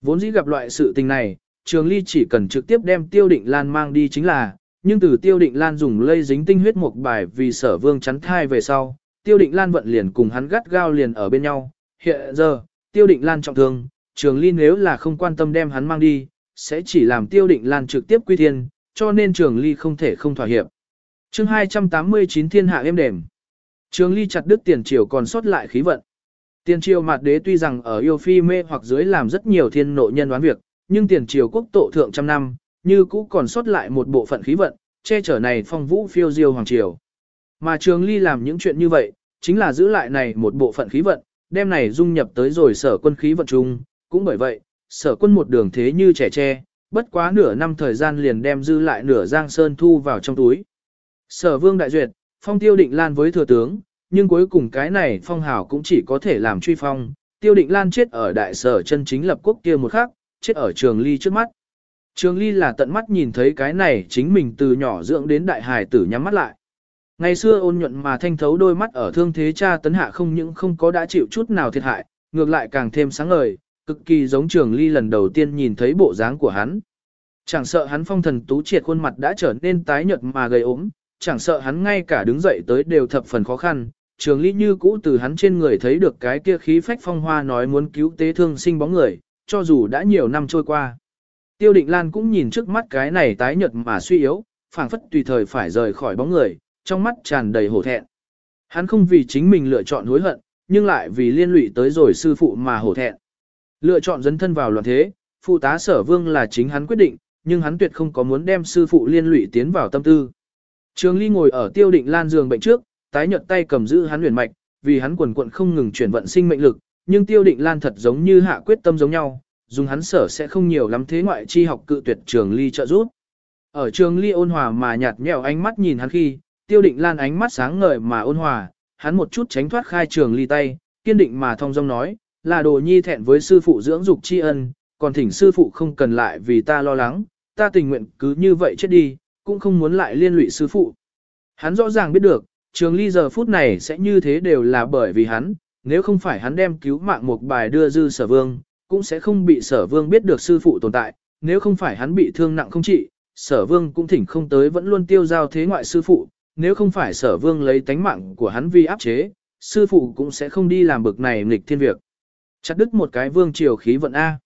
Vốn dĩ gặp loại sự tình này, trường ly chỉ cần trực tiếp đem tiêu định lan mang đi chính là, nhưng từ tiêu định lan dùng lây dính tinh huyết một bài vì sở vương chắn thai về sau, tiêu định lan vận liền cùng hắn gắt gao liền ở bên nhau. Hiện giờ, tiêu định lan trọng thương, trường ly nếu là không quan tâm đem hắn mang đi, sẽ chỉ làm tiêu định lan trực tiếp quy thiên, cho nên trường ly không thể không thỏa hiệp. chương 289 thiên hạ êm đềm. Trường ly chặt đứt tiền triều còn sót lại khí vận. Tiền triều mặt đế tuy rằng ở yêu phi mê hoặc dưới làm rất nhiều thiên nội nhân đoán việc, nhưng tiền triều quốc tổ thượng trăm năm, như cũ còn sót lại một bộ phận khí vận, che chở này phong vũ phiêu diêu hoàng triều. Mà trường ly làm những chuyện như vậy, chính là giữ lại này một bộ phận khí vận, đem này dung nhập tới rồi sở quân khí vận trung, cũng bởi vậy, sở quân một đường thế như trẻ tre, bất quá nửa năm thời gian liền đem dư lại nửa giang sơn thu vào trong túi. Sở vương đại duyệt, phong tiêu định lan với thừa tướng, nhưng cuối cùng cái này phong hào cũng chỉ có thể làm truy phong, tiêu định lan chết ở đại sở chân chính lập quốc kia một khắc, chết ở trường ly trước mắt. Trường ly là tận mắt nhìn thấy cái này chính mình từ nhỏ dưỡng đến đại hài tử nhắm mắt lại. Ngày xưa ôn nhuận mà thanh thấu đôi mắt ở thương thế cha tấn hạ không những không có đã chịu chút nào thiệt hại, ngược lại càng thêm sáng ngời, cực kỳ giống trường ly lần đầu tiên nhìn thấy bộ dáng của hắn. Chẳng sợ hắn phong thần tú triệt khuôn mặt đã trở nên tái nhợt mà gầy ốm, chẳng sợ hắn ngay cả đứng dậy tới đều thập phần khó khăn, trường ly như cũ từ hắn trên người thấy được cái kia khí phách phong hoa nói muốn cứu tế thương sinh bóng người, cho dù đã nhiều năm trôi qua. Tiêu định Lan cũng nhìn trước mắt cái này tái nhợt mà suy yếu, phảng phất tùy thời phải rời khỏi bóng người, trong mắt tràn đầy hổ thẹn. Hắn không vì chính mình lựa chọn hối hận, nhưng lại vì liên lụy tới rồi sư phụ mà hổ thẹn. Lựa chọn dấn thân vào loạn thế, phụ tá sở vương là chính hắn quyết định, nhưng hắn tuyệt không có muốn đem sư phụ liên lụy tiến vào tâm tư. Trường Ly ngồi ở tiêu định lan giường bệnh trước, tái nhợt tay cầm giữ hắn huyền mạch, vì hắn quần quật không ngừng chuyển vận sinh mệnh lực, nhưng tiêu định lan thật giống như hạ quyết tâm giống nhau, dùng hắn sở sẽ không nhiều lắm thế ngoại chi học cự tuyệt trường ly trợ giúp. Ở trường ly ôn hòa mà nhạt nhẽo ánh mắt nhìn hắn khi, tiêu định lan ánh mắt sáng ngời mà ôn hòa, hắn một chút tránh thoát khai trường ly tay, kiên định mà thong dong nói, là đồ nhi thẹn với sư phụ dưỡng dục tri ân, còn thỉnh sư phụ không cần lại vì ta lo lắng, ta tình nguyện cứ như vậy chết đi, cũng không muốn lại liên lụy sư phụ. Hắn rõ ràng biết được, trường ly giờ phút này sẽ như thế đều là bởi vì hắn, nếu không phải hắn đem cứu mạng một bài đưa dư sở vương, cũng sẽ không bị sở vương biết được sư phụ tồn tại, nếu không phải hắn bị thương nặng không trị, sở vương cũng thỉnh không tới vẫn luôn tiêu giao thế ngoại sư phụ, nếu không phải sở vương lấy tánh mạng của hắn vi áp chế, sư phụ cũng sẽ không đi làm bực này nghịch thiên việc. Chặt đứt một cái vương triều khí vận A.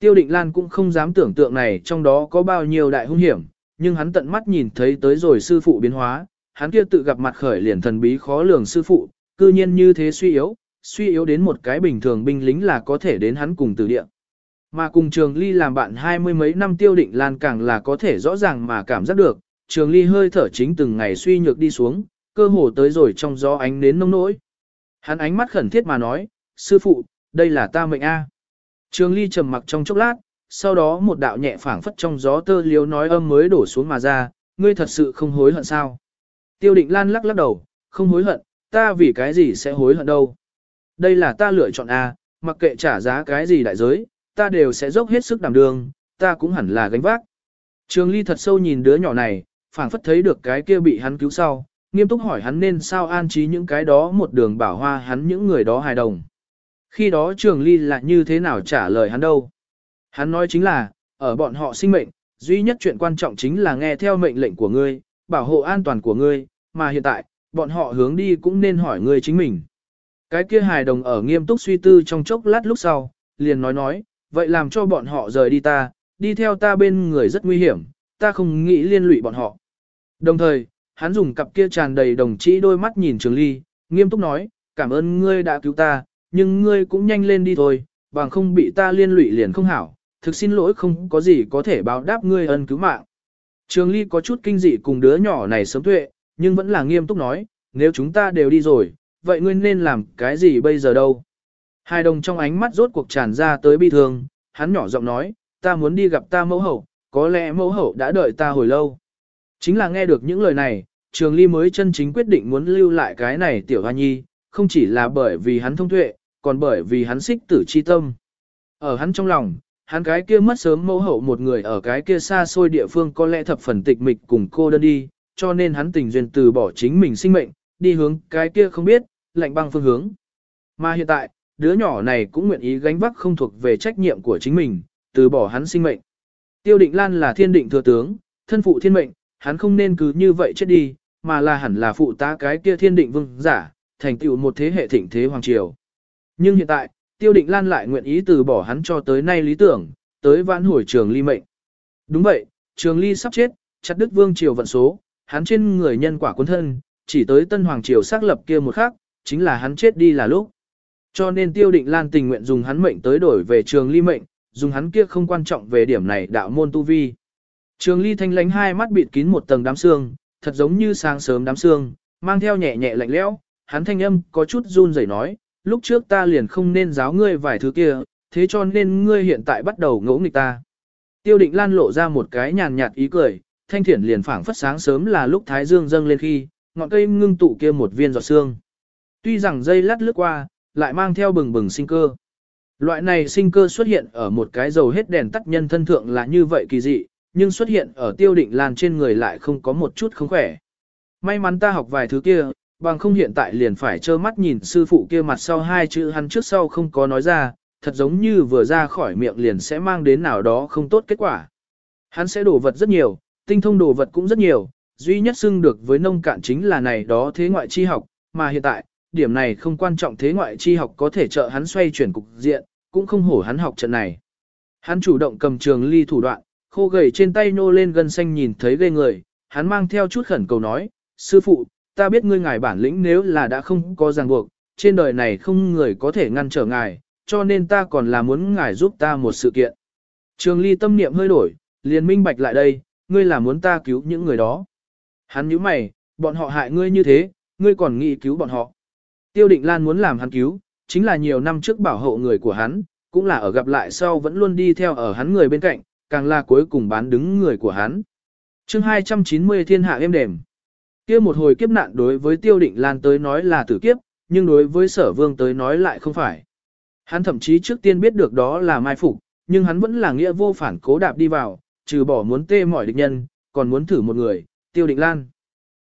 Tiêu định Lan cũng không dám tưởng tượng này trong đó có bao nhiêu đại hung hiểm, nhưng hắn tận mắt nhìn thấy tới rồi sư phụ biến hóa, hắn kia tự gặp mặt khởi liền thần bí khó lường sư phụ, cư nhiên như thế suy yếu, suy yếu đến một cái bình thường binh lính là có thể đến hắn cùng từ địa. Mà cùng trường ly làm bạn hai mươi mấy năm tiêu định lan càng là có thể rõ ràng mà cảm giác được, trường ly hơi thở chính từng ngày suy nhược đi xuống, cơ hồ tới rồi trong gió ánh đến nông nỗi. Hắn ánh mắt khẩn thiết mà nói, sư phụ, đây là ta mệnh A. Trường ly trầm mặc trong chốc lát, sau đó một đạo nhẹ phảng phất trong gió tơ liếu nói âm mới đổ xuống mà ra, ngươi thật sự không hối hận sao. Tiêu định lan lắc lắc đầu, không hối hận, ta vì cái gì sẽ hối hận đâu. Đây là ta lựa chọn A, mặc kệ trả giá cái gì đại giới, ta đều sẽ dốc hết sức đảm đường, ta cũng hẳn là gánh vác. Trường ly thật sâu nhìn đứa nhỏ này, phảng phất thấy được cái kia bị hắn cứu sau, nghiêm túc hỏi hắn nên sao an trí những cái đó một đường bảo hoa hắn những người đó hài đồng. Khi đó trường ly lại như thế nào trả lời hắn đâu. Hắn nói chính là, ở bọn họ sinh mệnh, duy nhất chuyện quan trọng chính là nghe theo mệnh lệnh của ngươi, bảo hộ an toàn của ngươi, mà hiện tại, bọn họ hướng đi cũng nên hỏi ngươi chính mình. Cái kia hài đồng ở nghiêm túc suy tư trong chốc lát lúc sau, liền nói nói, vậy làm cho bọn họ rời đi ta, đi theo ta bên người rất nguy hiểm, ta không nghĩ liên lụy bọn họ. Đồng thời, hắn dùng cặp kia tràn đầy đồng chí đôi mắt nhìn Trường Ly, nghiêm túc nói, cảm ơn ngươi đã cứu ta, nhưng ngươi cũng nhanh lên đi thôi, bằng không bị ta liên lụy liền không hảo, thực xin lỗi không có gì có thể báo đáp ngươi ân cứu mạng. Trường Ly có chút kinh dị cùng đứa nhỏ này sớm tuệ, nhưng vẫn là nghiêm túc nói, nếu chúng ta đều đi rồi, vậy ngươi nên làm cái gì bây giờ đâu? Hai đồng trong ánh mắt rốt cuộc tràn ra tới bi thương, hắn nhỏ giọng nói, ta muốn đi gặp ta mẫu hậu, có lẽ mẫu hậu đã đợi ta hồi lâu. Chính là nghe được những lời này, Trường Ly mới chân chính quyết định muốn lưu lại cái này tiểu hoa nhi, không chỉ là bởi vì hắn thông tuệ, còn bởi vì hắn xích tử chi tâm. Ở hắn trong lòng, hắn cái kia mất sớm mẫu hậu một người ở cái kia xa xôi địa phương có lẽ thập phần tịch mịch cùng cô đơn đi, cho nên hắn tình duyên từ bỏ chính mình sinh mệnh, đi hướng cái kia không biết, lạnh băng phương hướng. Mà hiện tại, đứa nhỏ này cũng nguyện ý gánh vác không thuộc về trách nhiệm của chính mình, từ bỏ hắn sinh mệnh. Tiêu định Lan là thiên định thừa tướng, thân phụ thiên mệnh, hắn không nên cứ như vậy chết đi, mà là hẳn là phụ tá cái kia thiên định vương giả, thành tựu một thế hệ thịnh thế hoàng triều. Nhưng hiện tại, Tiêu Định Lan lại nguyện ý từ bỏ hắn cho tới nay lý tưởng, tới vãn hồi trường ly mệnh. Đúng vậy, trường ly sắp chết, chặt đứt vương triều vận số, hắn trên người nhân quả quân thân, chỉ tới tân hoàng triều xác lập kia một khắc, chính là hắn chết đi là lúc. Cho nên Tiêu Định Lan tình nguyện dùng hắn mệnh tới đổi về trường ly mệnh, dùng hắn kia không quan trọng về điểm này đạo môn tu vi. Trường ly thanh lánh hai mắt bịt kín một tầng đám xương, thật giống như sáng sớm đám xương, mang theo nhẹ nhẹ lạnh lẽo, hắn thanh âm có chút run rẩy nói, lúc trước ta liền không nên giáo ngươi vài thứ kia, thế cho nên ngươi hiện tại bắt đầu ngỗ nghịch ta. Tiêu định lan lộ ra một cái nhàn nhạt ý cười, thanh thiển liền phảng phất sáng sớm là lúc thái dương dâng lên khi, ngọn cây ngưng tụ kia một viên giọt xương. Tuy rằng dây lát lướt qua, lại mang theo bừng bừng sinh cơ. Loại này sinh cơ xuất hiện ở một cái dầu hết đèn tắt nhân thân thượng là như vậy kỳ dị, nhưng xuất hiện ở tiêu định lan trên người lại không có một chút không khỏe. May mắn ta học vài thứ kia, bằng không hiện tại liền phải trơ mắt nhìn sư phụ kia mặt sau hai chữ hắn trước sau không có nói ra, thật giống như vừa ra khỏi miệng liền sẽ mang đến nào đó không tốt kết quả. Hắn sẽ đổ vật rất nhiều, tinh thông đồ vật cũng rất nhiều, duy nhất xưng được với nông cạn chính là này đó thế ngoại chi học, mà hiện tại, điểm này không quan trọng thế ngoại chi học có thể trợ hắn xoay chuyển cục diện, cũng không hổ hắn học trận này. Hắn chủ động cầm trường ly thủ đoạn, khô gầy trên tay nô lên gân xanh nhìn thấy ghê người, hắn mang theo chút khẩn cầu nói, sư phụ, ta biết ngươi ngài bản lĩnh nếu là đã không có ràng buộc, trên đời này không người có thể ngăn trở ngài, cho nên ta còn là muốn ngài giúp ta một sự kiện. Trường ly tâm niệm hơi đổi, liền minh bạch lại đây, ngươi là muốn ta cứu những người đó. Hắn nhíu mày, bọn họ hại ngươi như thế, ngươi còn nghĩ cứu bọn họ. Tiêu định Lan muốn làm hắn cứu, chính là nhiều năm trước bảo hộ người của hắn, cũng là ở gặp lại sau vẫn luôn đi theo ở hắn người bên cạnh, càng là cuối cùng bán đứng người của hắn. chương 290 thiên hạ êm đềm. kia một hồi kiếp nạn đối với tiêu định Lan tới nói là tử kiếp, nhưng đối với sở vương tới nói lại không phải. Hắn thậm chí trước tiên biết được đó là mai phục, nhưng hắn vẫn là nghĩa vô phản cố đạp đi vào, trừ bỏ muốn tê mỏi địch nhân, còn muốn thử một người, Tiêu Định Lan.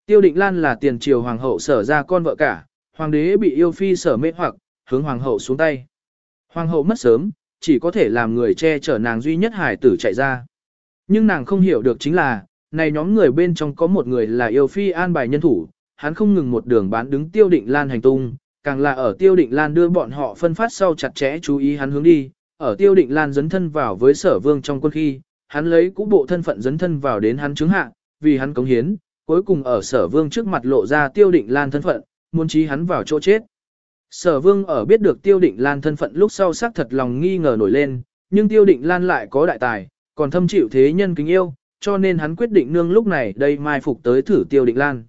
Tiêu Định Lan là tiền triều hoàng hậu sở ra con vợ cả, hoàng đế bị yêu phi sở mê hoặc, hướng hoàng hậu xuống tay. Hoàng hậu mất sớm, chỉ có thể làm người che chở nàng duy nhất hải tử chạy ra. Nhưng nàng không hiểu được chính là, này nhóm người bên trong có một người là yêu phi an bài nhân thủ, hắn không ngừng một đường bán đứng tiêu định lan hành tung, càng là ở tiêu định lan đưa bọn họ phân phát sau chặt chẽ chú ý hắn hướng đi, ở tiêu định lan dấn thân vào với sở vương trong quân khi, hắn lấy cũ bộ thân phận dấn thân vào đến hắn chứng hạ, vì hắn cống hiến, cuối cùng ở sở vương trước mặt lộ ra tiêu định lan thân phận, muốn trí hắn vào chỗ chết. Sở vương ở biết được tiêu định lan thân phận lúc sau xác thật lòng nghi ngờ nổi lên, nhưng tiêu định lan lại có đại tài, còn thâm chịu thế nhân kính yêu, cho nên hắn quyết định nương lúc này đây mai phục tới thử tiêu định lan.